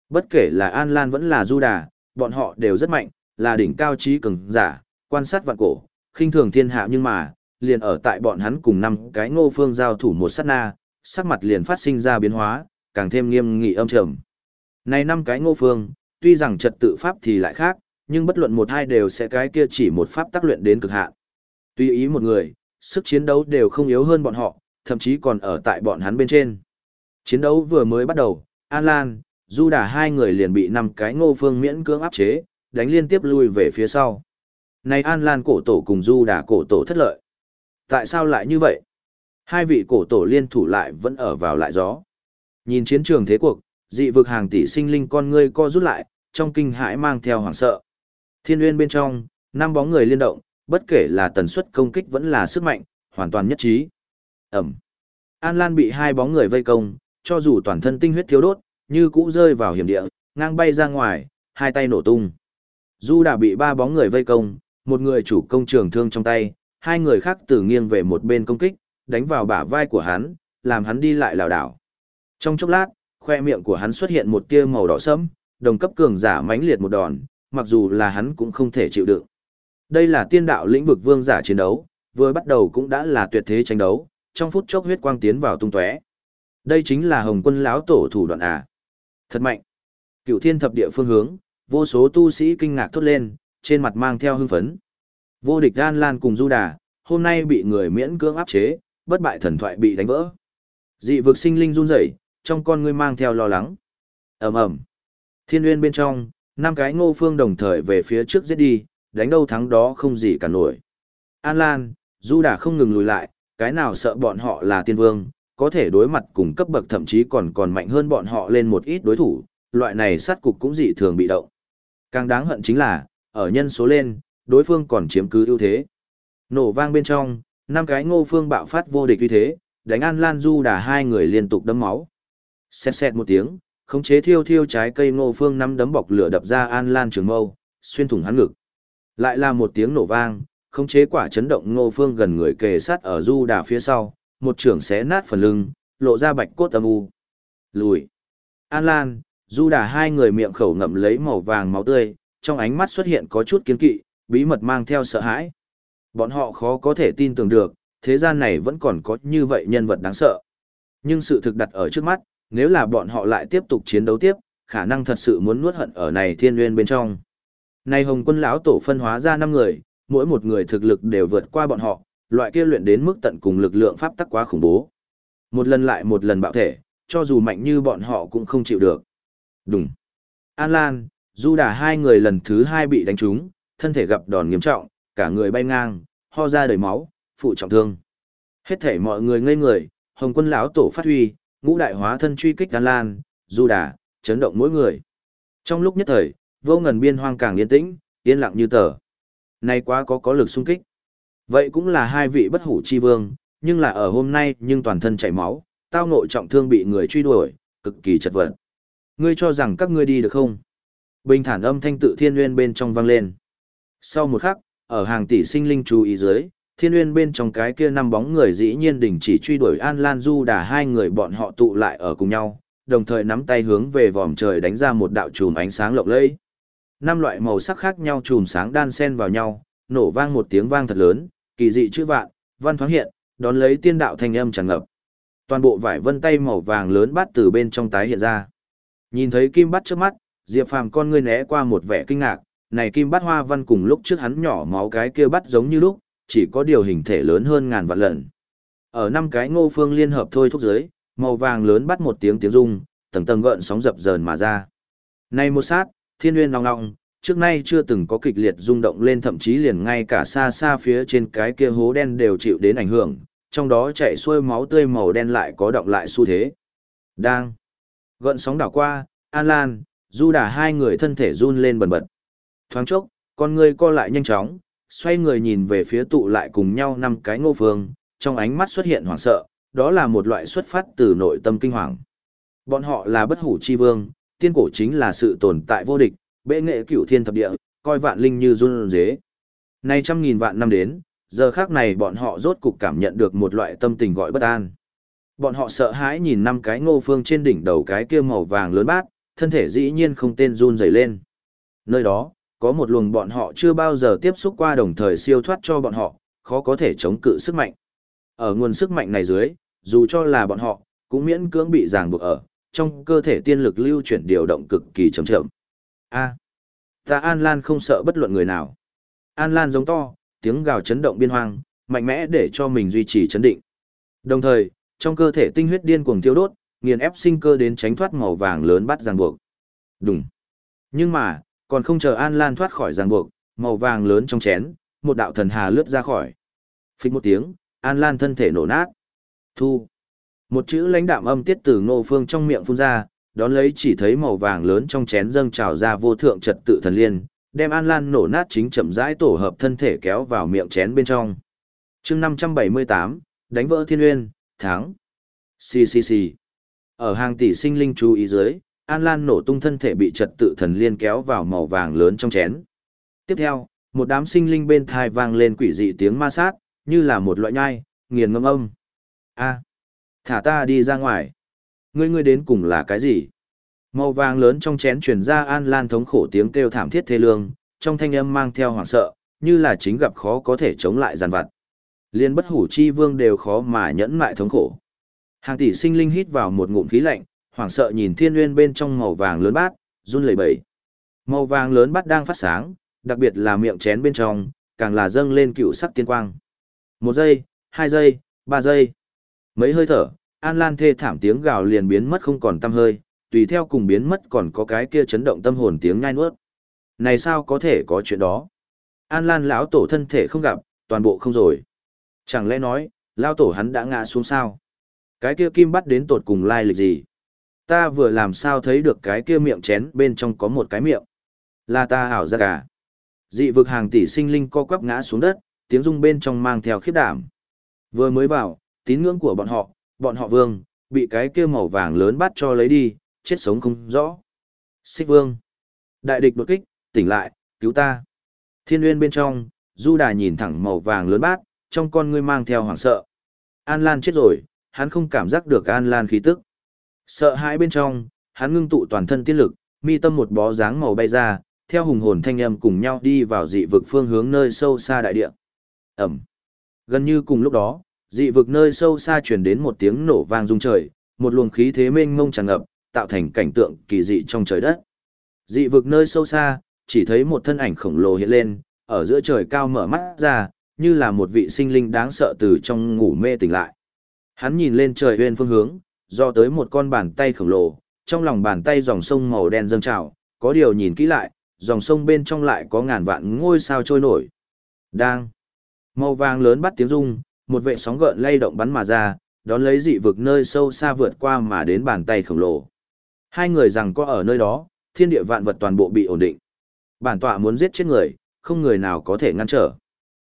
Bất kể là An Lan vẫn là Du Đà, bọn họ đều rất mạnh, là đỉnh cao trí cường giả, quan sát vạn cổ, khinh thường thiên hạ nhưng mà, liền ở tại bọn hắn cùng năm cái ngô phương giao thủ một sát na, sắc mặt liền phát sinh ra biến hóa, càng thêm nghiêm nghị âm trầm. Này năm cái ngô phương, tuy rằng trật tự pháp thì lại khác, nhưng bất luận một hai đều sẽ cái kia chỉ một pháp tác luyện đến cực hạn. Tuy ý một người, sức chiến đấu đều không yếu hơn bọn họ, thậm chí còn ở tại bọn hắn bên trên. Chiến đấu vừa mới bắt đầu, An Lan, Du Đà hai người liền bị năm cái ngô phương miễn cưỡng áp chế, đánh liên tiếp lui về phía sau. Này An Lan cổ tổ cùng Du Đà cổ tổ thất lợi. Tại sao lại như vậy? Hai vị cổ tổ liên thủ lại vẫn ở vào lại gió. Nhìn chiến trường thế cuộc, dị vực hàng tỷ sinh linh con ngươi co rút lại, trong kinh hãi mang theo hoảng sợ. Thiên uyên bên trong, năm bóng người liên động, bất kể là tần suất công kích vẫn là sức mạnh, hoàn toàn nhất trí. Ẩm. An Lan bị hai bóng người vây công, cho dù toàn thân tinh huyết thiếu đốt, như cũ rơi vào hiểm địa, ngang bay ra ngoài, hai tay nổ tung. Du đã bị ba bóng người vây công, một người chủ công trường thương trong tay, hai người khác từ nghiêng về một bên công kích, đánh vào bả vai của hắn, làm hắn đi lại lảo đảo. Trong chốc lát, khoe miệng của hắn xuất hiện một tia màu đỏ sẫm, đồng cấp cường giả mãnh liệt một đòn, mặc dù là hắn cũng không thể chịu đựng. Đây là tiên đạo lĩnh vực vương giả chiến đấu, vừa bắt đầu cũng đã là tuyệt thế tranh đấu, trong phút chốc huyết quang tiến vào tung tóe. Đây chính là Hồng Quân lão tổ thủ đoạn à? Thật mạnh. Cựu Thiên thập địa phương hướng, vô số tu sĩ kinh ngạc thốt lên, trên mặt mang theo hưng phấn. Vô địch Gan Lan cùng Du Đà, hôm nay bị người miễn cưỡng áp chế, bất bại thần thoại bị đánh vỡ. Dị vực sinh linh run rẩy, trong con ngươi mang theo lo lắng. Ầm ầm. Thiên Nguyên bên trong, năm cái Ngô Phương đồng thời về phía trước giết đi, đánh đâu thắng đó không gì cả nổi. An Lan, Du Đà không ngừng lùi lại, cái nào sợ bọn họ là tiên vương, có thể đối mặt cùng cấp bậc thậm chí còn còn mạnh hơn bọn họ lên một ít đối thủ, loại này sát cục cũng dị thường bị động. Càng đáng hận chính là, ở nhân số lên, đối phương còn chiếm cứ ưu thế. Nổ vang bên trong, năm cái ngô phương bạo phát vô địch uy thế, đánh An Lan Du đà hai người liên tục đấm máu. Xẹt xẹt một tiếng, khống chế thiêu thiêu trái cây ngô phương năm đấm bọc lửa đập ra An Lan trường mâu, xuyên thủng hắn ngực. Lại là một tiếng nổ vang, khống chế quả chấn động ngô phương gần người kề sát ở Du đà phía sau, một trưởng xé nát phần lưng, lộ ra bạch cốt âm u. Lùi. An Lan, Du đà hai người miệng khẩu ngậm lấy màu vàng máu tươi, trong ánh mắt xuất hiện có chút kiến kỵ, bí mật mang theo sợ hãi. Bọn họ khó có thể tin tưởng được, thế gian này vẫn còn có như vậy nhân vật đáng sợ. Nhưng sự thực đặt ở trước mắt, nếu là bọn họ lại tiếp tục chiến đấu tiếp, khả năng thật sự muốn nuốt hận ở này thiên nguyên bên trong. Này Hồng Quân lão tổ phân hóa ra 5 người, mỗi một người thực lực đều vượt qua bọn họ, loại kia luyện đến mức tận cùng lực lượng pháp tắc quá khủng bố. Một lần lại một lần bạo thể, cho dù mạnh như bọn họ cũng không chịu được. Đúng. An Lan, Du Đà hai người lần thứ hai bị đánh trúng, thân thể gặp đòn nghiêm trọng, cả người bay ngang, ho ra đầy máu, phụ trọng thương. Hết thể mọi người ngây người, Hồng Quân lão tổ phát huy, ngũ đại hóa thân truy kích An Lan, Du Đà, chấn động mỗi người. Trong lúc nhất thời, vô ngần biên hoang càng yên tĩnh, yên lặng như tờ. Nay quá có có lực xung kích. Vậy cũng là hai vị bất hủ chi vương, nhưng là ở hôm nay nhưng toàn thân chảy máu, tao nội trọng thương bị người truy đuổi, cực kỳ chật vật. Ngươi cho rằng các ngươi đi được không? Bình thản âm thanh tự thiên nguyên bên trong vang lên. Sau một khắc, ở hàng tỷ sinh linh chú ý dưới, thiên nguyên bên trong cái kia năm bóng người dĩ nhiên đình chỉ truy đuổi An Lan Du đà hai người bọn họ tụ lại ở cùng nhau, đồng thời nắm tay hướng về vòm trời đánh ra một đạo chùm ánh sáng lộng lẫy. Năm loại màu sắc khác nhau chùm sáng đan xen vào nhau, nổ vang một tiếng vang thật lớn, kỳ dị chữ vạn, văn thoáng hiện, đón lấy tiên đạo thanh âm tràn ngập. Toàn bộ vải vân tay màu vàng lớn bắt từ bên trong tái hiện ra. Nhìn thấy kim bắt trước mắt, Diệp Phàm con ngươi né qua một vẻ kinh ngạc, này kim bắt hoa văn cùng lúc trước hắn nhỏ máu cái kia bắt giống như lúc, chỉ có điều hình thể lớn hơn ngàn vạn lần. Ở năm cái ngô phương liên hợp thôi thúc dưới, màu vàng lớn bắt một tiếng tiếng rung, tầng tầng gợn sóng dập dờn mà ra. Này một sát, thiên nguyên ngong ngong, trước nay chưa từng có kịch liệt rung động lên thậm chí liền ngay cả xa xa phía trên cái kia hố đen đều chịu đến ảnh hưởng, trong đó chạy xuôi máu tươi màu đen lại có động lại xu thế. Đang gợn sóng đảo qua, An Lan, Du Đà hai người thân thể run lên bần bật. Thoáng chốc, con người co lại nhanh chóng, xoay người nhìn về phía tụ lại cùng nhau năm cái ngô phương, trong ánh mắt xuất hiện hoảng sợ, đó là một loại xuất phát từ nội tâm kinh hoàng. Bọn họ là bất hủ chi vương, tiên cổ chính là sự tồn tại vô địch, bệ nghệ cửu thiên thập địa, coi vạn linh như run dế. Nay trăm nghìn vạn năm đến, giờ khác này bọn họ rốt cục cảm nhận được một loại tâm tình gọi bất an. Bọn họ sợ hãi nhìn năm cái ngô phương trên đỉnh đầu cái kia màu vàng lớn bát, thân thể dĩ nhiên không tên run rẩy lên. Nơi đó, có một luồng bọn họ chưa bao giờ tiếp xúc qua đồng thời siêu thoát cho bọn họ, khó có thể chống cự sức mạnh. Ở nguồn sức mạnh này dưới, dù cho là bọn họ, cũng miễn cưỡng bị ràng buộc ở, trong cơ thể tiên lực lưu chuyển điều động cực kỳ chậm chậm. A. ta An Lan không sợ bất luận người nào. An Lan giống to, tiếng gào chấn động biên hoang, mạnh mẽ để cho mình duy trì chấn định. Đồng thời, trong cơ thể tinh huyết điên cuồng tiêu đốt, nghiền ép sinh cơ đến tránh thoát màu vàng lớn bắt ràng buộc. Đúng. Nhưng mà, còn không chờ An Lan thoát khỏi ràng buộc, màu vàng lớn trong chén, một đạo thần hà lướt ra khỏi. Phích một tiếng, An Lan thân thể nổ nát. Thu. Một chữ lãnh đạm âm tiết từ Ngô Phương trong miệng phun ra, đón lấy chỉ thấy màu vàng lớn trong chén dâng trào ra vô thượng trật tự thần liên, đem An Lan nổ nát chính chậm rãi tổ hợp thân thể kéo vào miệng chén bên trong. Chương 578, đánh vỡ thiên uyên, tháng. Xì xì xì. Ở hàng tỷ sinh linh chú ý dưới, An Lan nổ tung thân thể bị trật tự thần liên kéo vào màu vàng lớn trong chén. Tiếp theo, một đám sinh linh bên thai vang lên quỷ dị tiếng ma sát, như là một loại nhai, nghiền ngâm âm. A, thả ta đi ra ngoài. Ngươi ngươi đến cùng là cái gì? Màu vàng lớn trong chén truyền ra An Lan thống khổ tiếng kêu thảm thiết thê lương, trong thanh âm mang theo hoảng sợ, như là chính gặp khó có thể chống lại giàn vặt. Liên bất hủ chi vương đều khó mà nhẫn mại thống khổ. Hàng tỷ sinh linh hít vào một ngụm khí lạnh, hoảng sợ nhìn thiên nguyên bên trong màu vàng lớn bát, run lẩy bẩy. Màu vàng lớn bát đang phát sáng, đặc biệt là miệng chén bên trong, càng là dâng lên cựu sắc tiên quang. Một giây, hai giây, ba giây. Mấy hơi thở, An Lan thê thảm tiếng gào liền biến mất không còn tăm hơi, tùy theo cùng biến mất còn có cái kia chấn động tâm hồn tiếng nhai nuốt. Này sao có thể có chuyện đó? An Lan lão tổ thân thể không gặp, toàn bộ không rồi. Chẳng lẽ nói, lão tổ hắn đã ngã xuống sao? Cái kia kim bắt đến tột cùng lai lịch gì? Ta vừa làm sao thấy được cái kia miệng chén bên trong có một cái miệng. Là ta hảo ra cả. Dị vực hàng tỷ sinh linh co quắp ngã xuống đất, tiếng rung bên trong mang theo khiếp đảm. Vừa mới vào, tín ngưỡng của bọn họ, bọn họ vương, bị cái kia màu vàng lớn bắt cho lấy đi, chết sống không rõ. Xích vương. Đại địch đột kích, tỉnh lại, cứu ta. Thiên nguyên bên trong, Du Đà nhìn thẳng màu vàng lớn bát, trong con ngươi mang theo hoảng sợ. An Lan chết rồi, hắn không cảm giác được An Lan khí tức. Sợ hãi bên trong, hắn ngưng tụ toàn thân tiên lực, mi tâm một bó dáng màu bay ra, theo hùng hồn thanh âm cùng nhau đi vào dị vực phương hướng nơi sâu xa đại địa. Ẩm. Gần như cùng lúc đó, dị vực nơi sâu xa truyền đến một tiếng nổ vang rung trời, một luồng khí thế mênh mông tràn ngập, tạo thành cảnh tượng kỳ dị trong trời đất. Dị vực nơi sâu xa, chỉ thấy một thân ảnh khổng lồ hiện lên, ở giữa trời cao mở mắt ra, như là một vị sinh linh đáng sợ từ trong ngủ mê tỉnh lại. Hắn nhìn lên trời huyên phương hướng, do tới một con bàn tay khổng lồ, trong lòng bàn tay dòng sông màu đen dâng trào, có điều nhìn kỹ lại, dòng sông bên trong lại có ngàn vạn ngôi sao trôi nổi. Đang. Màu vàng lớn bắt tiếng rung, một vệ sóng gợn lay động bắn mà ra, đón lấy dị vực nơi sâu xa vượt qua mà đến bàn tay khổng lồ. Hai người rằng có ở nơi đó, thiên địa vạn vật toàn bộ bị ổn định. Bản tọa muốn giết chết người, không người nào có thể ngăn trở.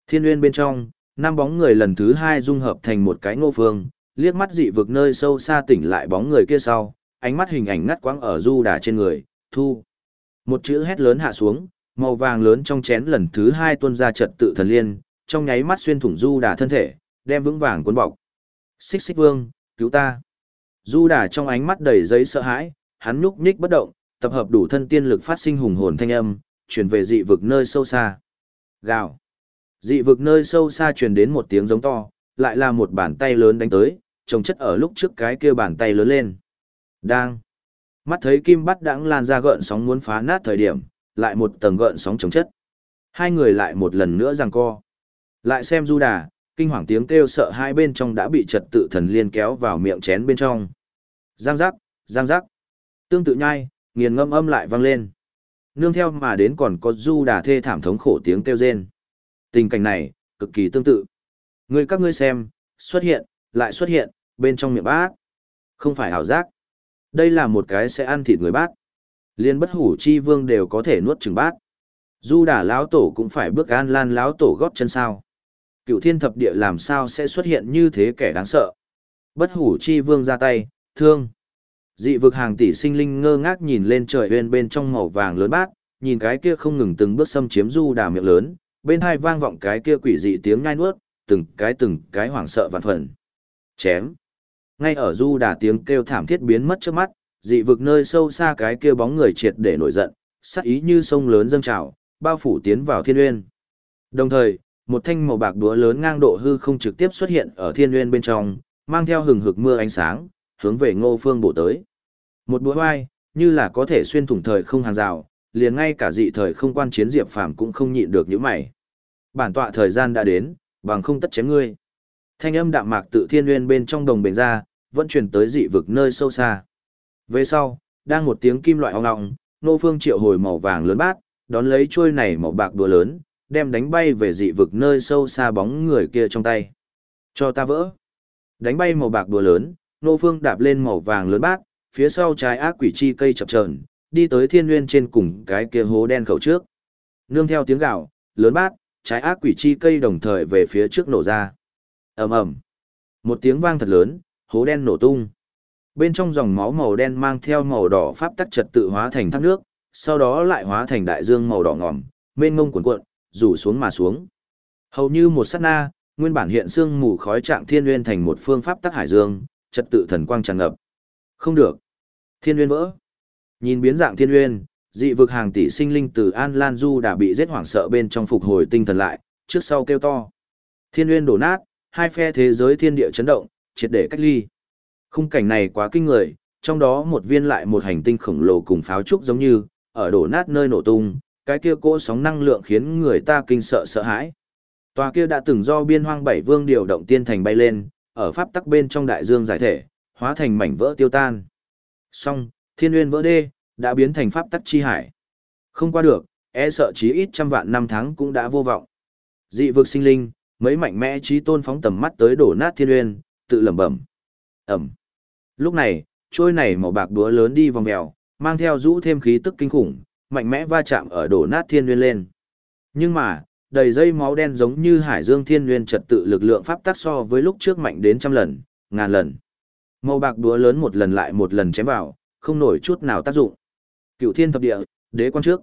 Thiên nguyên bên trong, năm bóng người lần thứ hai dung hợp thành một cái ngô phương, liếc mắt dị vực nơi sâu xa tỉnh lại bóng người kia sau, ánh mắt hình ảnh ngắt quãng ở du đà trên người, thu. Một chữ hét lớn hạ xuống, màu vàng lớn trong chén lần thứ hai tuôn ra trật tự thần liên, trong nháy mắt xuyên thủng du đà thân thể, đem vững vàng cuốn bọc. Xích xích vương, cứu ta. Du đà trong ánh mắt đầy giấy sợ hãi, hắn nhúc nhích bất động, tập hợp đủ thân tiên lực phát sinh hùng hồn thanh âm, truyền về dị vực nơi sâu xa. Gào. Dị vực nơi sâu xa truyền đến một tiếng giống to, lại là một bàn tay lớn đánh tới, trồng chất ở lúc trước cái kia bàn tay lớn lên. Đang. Mắt thấy kim bắt đãng lan ra gợn sóng muốn phá nát thời điểm, lại một tầng gợn sóng trồng chất. Hai người lại một lần nữa giằng co. Lại xem du đà, kinh hoàng tiếng kêu sợ hai bên trong đã bị trật tự thần liên kéo vào miệng chén bên trong. Giang giác, giang giác. Tương tự nhai, nghiền ngâm âm lại vang lên. Nương theo mà đến còn có du đà thê thảm thống khổ tiếng kêu rên. Tình cảnh này, cực kỳ tương tự. Người các ngươi xem, xuất hiện, lại xuất hiện, bên trong miệng bát. Không phải ảo giác. Đây là một cái sẽ ăn thịt người bát. Liên bất hủ chi vương đều có thể nuốt chừng bát. Du đả lão tổ cũng phải bước an lan lão tổ góp chân sao. Cựu thiên thập địa làm sao sẽ xuất hiện như thế kẻ đáng sợ. Bất hủ chi vương ra tay, thương. Dị vực hàng tỷ sinh linh ngơ ngác nhìn lên trời bên bên trong màu vàng lớn bát, nhìn cái kia không ngừng từng bước xâm chiếm du đà miệng lớn, bên hai vang vọng cái kia quỷ dị tiếng nhai nuốt, từng cái từng cái hoảng sợ vạn phần. Chém ngay ở du đà tiếng kêu thảm thiết biến mất trước mắt, dị vực nơi sâu xa cái kia bóng người triệt để nổi giận, sắc ý như sông lớn dâng trào, bao phủ tiến vào thiên uyên. Đồng thời, một thanh màu bạc đúa lớn ngang độ hư không trực tiếp xuất hiện ở thiên uyên bên trong, mang theo hừng hực mưa ánh sáng, hướng về Ngô Phương bổ tới. Một đũa oai, như là có thể xuyên thủng thời không hàng rào, liền ngay cả dị thời không quan chiến Diệp Phàm cũng không nhịn được những mày. Bản tọa thời gian đã đến, bằng không tất chém ngươi. Thanh âm đạm mạc tự thiên nguyên bên trong đồng bền ra, vẫn truyền tới dị vực nơi sâu xa. Về sau, đang một tiếng kim loại ong ong, nô phương triệu hồi màu vàng lớn bát, đón lấy chuôi này màu bạc đùa lớn, đem đánh bay về dị vực nơi sâu xa bóng người kia trong tay. Cho ta vỡ. Đánh bay màu bạc đùa lớn, nô phương đạp lên màu vàng lớn bát, phía sau trái ác quỷ chi cây chập chờn, đi tới thiên nguyên trên cùng cái kia hố đen khẩu trước. Nương theo tiếng gạo, lớn bát, trái ác quỷ chi cây đồng thời về phía trước nổ ra ầm ầm, một tiếng vang thật lớn, hố đen nổ tung. Bên trong dòng máu màu đen mang theo màu đỏ pháp tắc trật tự hóa thành thác nước, sau đó lại hóa thành đại dương màu đỏ ngòm, mênh ngông cuồn cuộn, rủ xuống mà xuống. Hầu như một sát na, nguyên bản hiện sương mù khói trạng thiên nguyên thành một phương pháp tắc hải dương, trật tự thần quang tràn ngập. Không được. Thiên nguyên vỡ. Nhìn biến dạng thiên nguyên, dị vực hàng tỷ sinh linh từ An Lan Du đã bị giết hoảng sợ bên trong phục hồi tinh thần lại, trước sau kêu to. Thiên nguyên đổ nát, hai phe thế giới thiên địa chấn động, triệt để cách ly. Khung cảnh này quá kinh người, trong đó một viên lại một hành tinh khổng lồ cùng pháo trúc giống như, ở đổ nát nơi nổ tung, cái kia cỗ sóng năng lượng khiến người ta kinh sợ sợ hãi. Tòa kia đã từng do biên hoang bảy vương điều động tiên thành bay lên, ở pháp tắc bên trong đại dương giải thể, hóa thành mảnh vỡ tiêu tan. Song, thiên nguyên vỡ đê, đã biến thành pháp tắc chi hải. Không qua được, e sợ chí ít trăm vạn năm tháng cũng đã vô vọng. Dị vực sinh linh, mấy mạnh mẽ trí tôn phóng tầm mắt tới đổ nát thiên nguyên, tự lẩm bẩm. Ẩm. Lúc này, trôi này màu bạc đúa lớn đi vòng mèo, mang theo rũ thêm khí tức kinh khủng, mạnh mẽ va chạm ở đổ nát thiên nguyên lên. Nhưng mà, đầy dây máu đen giống như hải dương thiên nguyên trật tự lực lượng pháp tắc so với lúc trước mạnh đến trăm lần, ngàn lần. Màu bạc đúa lớn một lần lại một lần chém vào, không nổi chút nào tác dụng. Cựu thiên thập địa, đế quan trước.